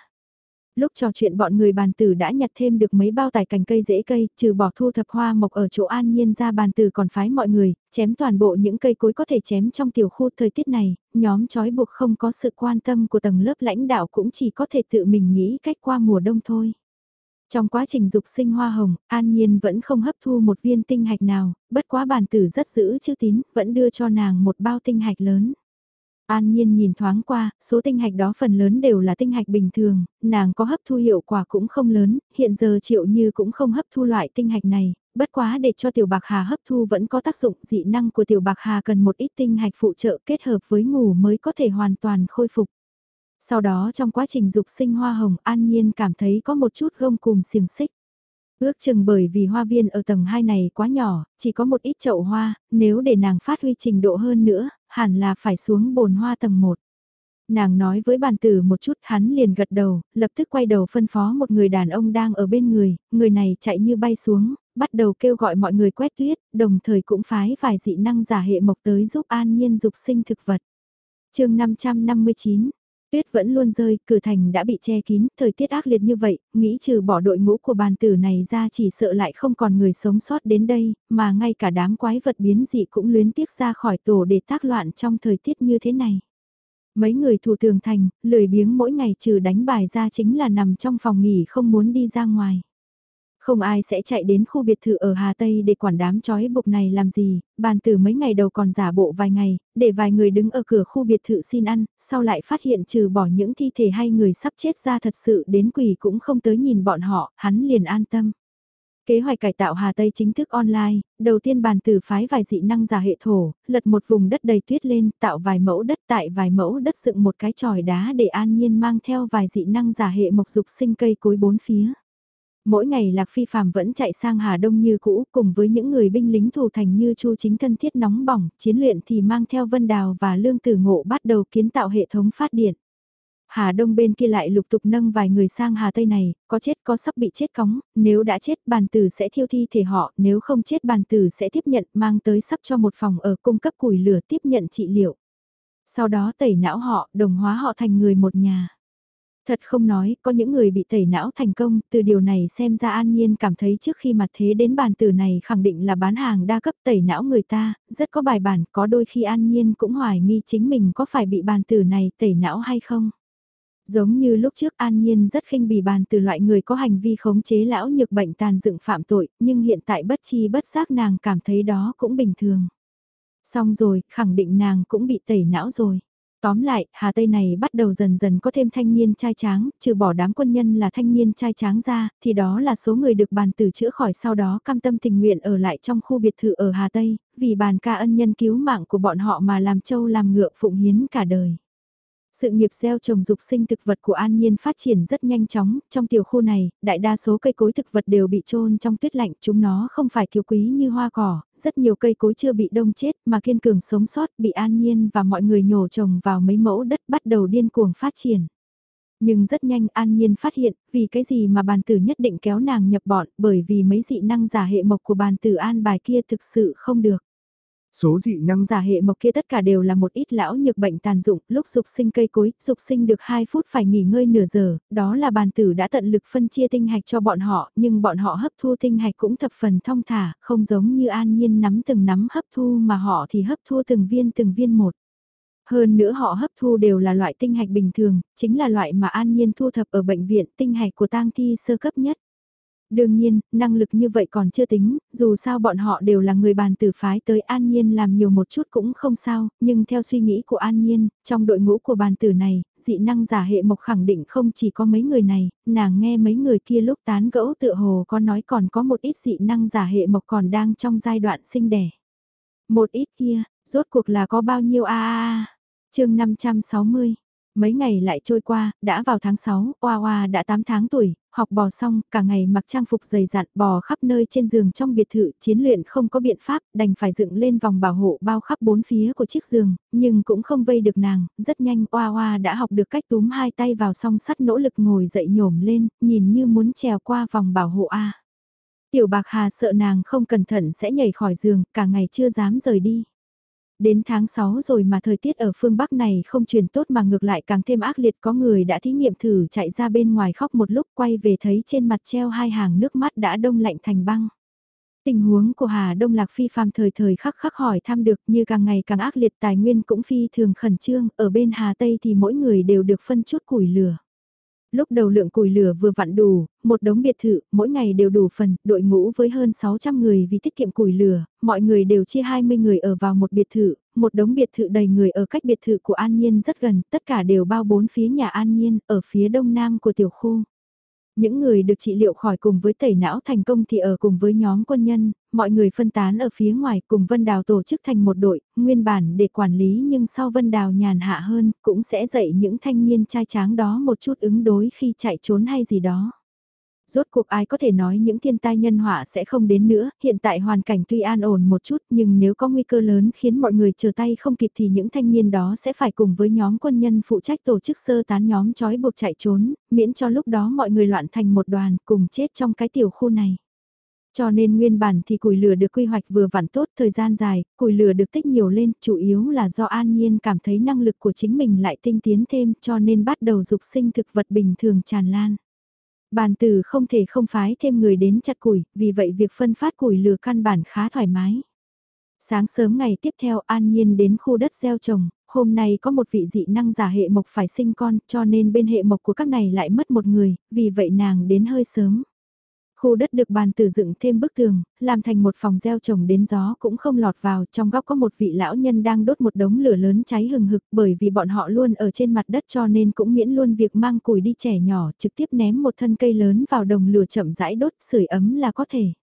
Lúc trò chuyện bọn người bàn tử đã nhặt thêm được mấy bao tải cành cây dễ cây, trừ bỏ thu thập hoa mộc ở chỗ an nhiên ra bàn tử còn phái mọi người, chém toàn bộ những cây cối có thể chém trong tiểu khu thời tiết này, nhóm trói buộc không có sự quan tâm của tầng lớp lãnh đạo cũng chỉ có thể tự mình nghĩ cách qua mùa đông thôi. Trong quá trình dục sinh hoa hồng, An Nhiên vẫn không hấp thu một viên tinh hạch nào, bất quá bản tử rất giữ chữ tín, vẫn đưa cho nàng một bao tinh hạch lớn. An Nhiên nhìn thoáng qua, số tinh hạch đó phần lớn đều là tinh hạch bình thường, nàng có hấp thu hiệu quả cũng không lớn, hiện giờ triệu như cũng không hấp thu loại tinh hạch này, bất quá để cho tiểu bạc hà hấp thu vẫn có tác dụng dị năng của tiểu bạc hà cần một ít tinh hạch phụ trợ kết hợp với ngủ mới có thể hoàn toàn khôi phục. Sau đó trong quá trình dục sinh hoa hồng an nhiên cảm thấy có một chút gông cùng xiềng xích. Ước chừng bởi vì hoa viên ở tầng 2 này quá nhỏ, chỉ có một ít chậu hoa, nếu để nàng phát huy trình độ hơn nữa, hẳn là phải xuống bồn hoa tầng 1. Nàng nói với bàn tử một chút hắn liền gật đầu, lập tức quay đầu phân phó một người đàn ông đang ở bên người, người này chạy như bay xuống, bắt đầu kêu gọi mọi người quét tuyết, đồng thời cũng phái vài dị năng giả hệ mộc tới giúp an nhiên dục sinh thực vật. chương 559 Tuyết vẫn luôn rơi, cửa thành đã bị che kín, thời tiết ác liệt như vậy, nghĩ trừ bỏ đội ngũ của bàn tử này ra chỉ sợ lại không còn người sống sót đến đây, mà ngay cả đám quái vật biến dị cũng luyến tiếc ra khỏi tổ để tác loạn trong thời tiết như thế này. Mấy người thủ tường thành, lười biếng mỗi ngày trừ đánh bài ra chính là nằm trong phòng nghỉ không muốn đi ra ngoài. Không ai sẽ chạy đến khu biệt thự ở Hà Tây để quản đám chói buộc này làm gì, bàn từ mấy ngày đầu còn giả bộ vài ngày, để vài người đứng ở cửa khu biệt thự xin ăn, sau lại phát hiện trừ bỏ những thi thể hay người sắp chết ra thật sự đến quỷ cũng không tới nhìn bọn họ, hắn liền an tâm. Kế hoạch cải tạo Hà Tây chính thức online, đầu tiên bàn từ phái vài dị năng giả hệ thổ, lật một vùng đất đầy tuyết lên, tạo vài mẫu đất tại vài mẫu đất dựng một cái tròi đá để an nhiên mang theo vài dị năng giả hệ mộc dục sinh cây cối bốn phía. Mỗi ngày Lạc Phi Phạm vẫn chạy sang Hà Đông như cũ cùng với những người binh lính thủ thành như Chu chính thân thiết nóng bỏng, chiến luyện thì mang theo Vân Đào và Lương Tử Ngộ bắt đầu kiến tạo hệ thống phát điện. Hà Đông bên kia lại lục tục nâng vài người sang Hà Tây này, có chết có sắp bị chết cóng, nếu đã chết bàn tử sẽ thiêu thi thể họ, nếu không chết bàn tử sẽ tiếp nhận mang tới sắp cho một phòng ở cung cấp củi lửa tiếp nhận trị liệu. Sau đó tẩy não họ, đồng hóa họ thành người một nhà. Thật không nói, có những người bị tẩy não thành công, từ điều này xem ra an nhiên cảm thấy trước khi mặt thế đến bàn tử này khẳng định là bán hàng đa cấp tẩy não người ta, rất có bài bản, có đôi khi an nhiên cũng hoài nghi chính mình có phải bị bàn tử này tẩy não hay không. Giống như lúc trước An Nhiên rất khinh bỉ bàn từ loại người có hành vi khống chế lão nhược bệnh tàn dựng phạm tội, nhưng hiện tại bất chi bất giác nàng cảm thấy đó cũng bình thường. Xong rồi, khẳng định nàng cũng bị tẩy não rồi. Tóm lại, Hà Tây này bắt đầu dần dần có thêm thanh niên trai tráng, trừ bỏ đám quân nhân là thanh niên trai tráng ra, thì đó là số người được bàn tử chữa khỏi sau đó cam tâm tình nguyện ở lại trong khu biệt thự ở Hà Tây, vì bàn ca ân nhân cứu mạng của bọn họ mà làm châu làm ngựa phụng hiến cả đời. Sự nghiệp gieo trồng dục sinh thực vật của An Nhiên phát triển rất nhanh chóng, trong tiểu khu này, đại đa số cây cối thực vật đều bị trôn trong tuyết lạnh, chúng nó không phải kiêu quý như hoa cỏ, rất nhiều cây cối chưa bị đông chết mà kiên cường sống sót bị An Nhiên và mọi người nhổ trồng vào mấy mẫu đất bắt đầu điên cuồng phát triển. Nhưng rất nhanh An Nhiên phát hiện, vì cái gì mà bàn tử nhất định kéo nàng nhập bọn, bởi vì mấy dị năng giả hệ mộc của bàn tử an bài kia thực sự không được. Số dị năng giả hệ mộc kia tất cả đều là một ít lão nhược bệnh tàn dụng, lúc dục sinh cây cối, dục sinh được 2 phút phải nghỉ ngơi nửa giờ, đó là bàn tử đã tận lực phân chia tinh hạch cho bọn họ, nhưng bọn họ hấp thu tinh hạch cũng thập phần thong thả, không giống như an nhiên nắm từng nắm hấp thu mà họ thì hấp thu từng viên từng viên một. Hơn nữa họ hấp thu đều là loại tinh hạch bình thường, chính là loại mà an nhiên thu thập ở bệnh viện tinh hạch của tang thi sơ cấp nhất. Đương nhiên, năng lực như vậy còn chưa tính, dù sao bọn họ đều là người bàn tử phái tới An Nhiên làm nhiều một chút cũng không sao, nhưng theo suy nghĩ của An Nhiên, trong đội ngũ của bàn tử này, dị năng giả hệ mộc khẳng định không chỉ có mấy người này, nàng nghe mấy người kia lúc tán gẫu tựa hồ có nói còn có một ít dị năng giả hệ mộc còn đang trong giai đoạn sinh đẻ. Một ít kia, rốt cuộc là có bao nhiêu a a a chương 560 Mấy ngày lại trôi qua, đã vào tháng 6, Oa Oa đã 8 tháng tuổi, học bò xong, cả ngày mặc trang phục dày dặn bò khắp nơi trên giường trong biệt thự, chiến luyện không có biện pháp, đành phải dựng lên vòng bảo hộ bao khắp bốn phía của chiếc giường, nhưng cũng không vây được nàng, rất nhanh Oa Oa đã học được cách túm hai tay vào song sắt nỗ lực ngồi dậy nhổm lên, nhìn như muốn trèo qua vòng bảo hộ A. Tiểu bạc hà sợ nàng không cẩn thận sẽ nhảy khỏi giường, cả ngày chưa dám rời đi. Đến tháng 6 rồi mà thời tiết ở phương Bắc này không chuyển tốt mà ngược lại càng thêm ác liệt có người đã thí nghiệm thử chạy ra bên ngoài khóc một lúc quay về thấy trên mặt treo hai hàng nước mắt đã đông lạnh thành băng. Tình huống của Hà Đông Lạc Phi phàm thời thời khắc khắc hỏi thăm được như càng ngày càng ác liệt tài nguyên cũng phi thường khẩn trương, ở bên Hà Tây thì mỗi người đều được phân chút củi lửa. Lúc đầu lượng củi lửa vừa vặn đủ, một đống biệt thự, mỗi ngày đều đủ phần, đội ngũ với hơn 600 người vì tiết kiệm củi lửa, mọi người đều chia 20 người ở vào một biệt thự, một đống biệt thự đầy người ở cách biệt thự của An Nhiên rất gần, tất cả đều bao bốn phía nhà An Nhiên, ở phía đông nam của tiểu khu. Những người được trị liệu khỏi cùng với tẩy não thành công thì ở cùng với nhóm quân nhân, mọi người phân tán ở phía ngoài cùng Vân Đào tổ chức thành một đội, nguyên bản để quản lý nhưng sau Vân Đào nhàn hạ hơn cũng sẽ dạy những thanh niên trai tráng đó một chút ứng đối khi chạy trốn hay gì đó. Rốt cuộc ai có thể nói những thiên tai nhân họa sẽ không đến nữa, hiện tại hoàn cảnh tuy an ổn một chút nhưng nếu có nguy cơ lớn khiến mọi người chờ tay không kịp thì những thanh niên đó sẽ phải cùng với nhóm quân nhân phụ trách tổ chức sơ tán nhóm trói buộc chạy trốn, miễn cho lúc đó mọi người loạn thành một đoàn cùng chết trong cái tiểu khu này. Cho nên nguyên bản thì củi lửa được quy hoạch vừa vặn tốt thời gian dài, củi lửa được tích nhiều lên, chủ yếu là do An Nhiên cảm thấy năng lực của chính mình lại tinh tiến thêm cho nên bắt đầu dục sinh thực vật bình thường tràn lan. Bàn tử không thể không phái thêm người đến chặt củi, vì vậy việc phân phát củi lừa căn bản khá thoải mái. Sáng sớm ngày tiếp theo An Nhiên đến khu đất gieo trồng, hôm nay có một vị dị năng giả hệ mộc phải sinh con cho nên bên hệ mộc của các này lại mất một người, vì vậy nàng đến hơi sớm. Khu đất được bàn tử dựng thêm bức tường, làm thành một phòng gieo trồng đến gió cũng không lọt vào, trong góc có một vị lão nhân đang đốt một đống lửa lớn cháy hừng hực bởi vì bọn họ luôn ở trên mặt đất cho nên cũng miễn luôn việc mang củi đi trẻ nhỏ, trực tiếp ném một thân cây lớn vào đồng lửa chậm rãi đốt, sưởi ấm là có thể.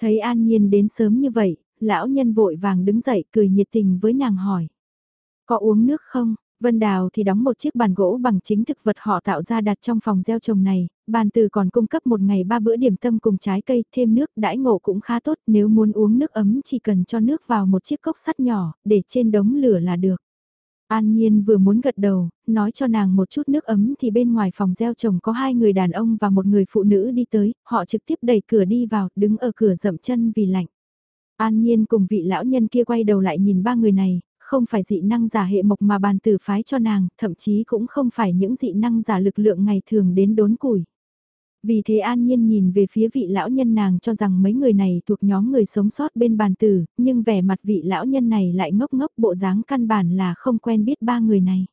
Thấy An Nhiên đến sớm như vậy, lão nhân vội vàng đứng dậy cười nhiệt tình với nàng hỏi. Có uống nước không? Vân Đào thì đóng một chiếc bàn gỗ bằng chính thực vật họ tạo ra đặt trong phòng gieo trồng này, bàn từ còn cung cấp một ngày ba bữa điểm tâm cùng trái cây, thêm nước đãi ngộ cũng khá tốt, nếu muốn uống nước ấm chỉ cần cho nước vào một chiếc cốc sắt nhỏ, để trên đống lửa là được. An Nhiên vừa muốn gật đầu, nói cho nàng một chút nước ấm thì bên ngoài phòng gieo trồng có hai người đàn ông và một người phụ nữ đi tới, họ trực tiếp đẩy cửa đi vào, đứng ở cửa dậm chân vì lạnh. An Nhiên cùng vị lão nhân kia quay đầu lại nhìn ba người này, không phải dị năng giả hệ mộc mà bàn tử phái cho nàng, thậm chí cũng không phải những dị năng giả lực lượng ngày thường đến đốn củi. Vì thế an nhiên nhìn về phía vị lão nhân nàng cho rằng mấy người này thuộc nhóm người sống sót bên bàn tử, nhưng vẻ mặt vị lão nhân này lại ngốc ngốc bộ dáng căn bản là không quen biết ba người này.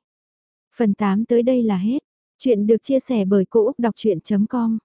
Phần 8 tới đây là hết. Chuyện được chia sẻ bởi Cô Úc Đọc Chuyện.com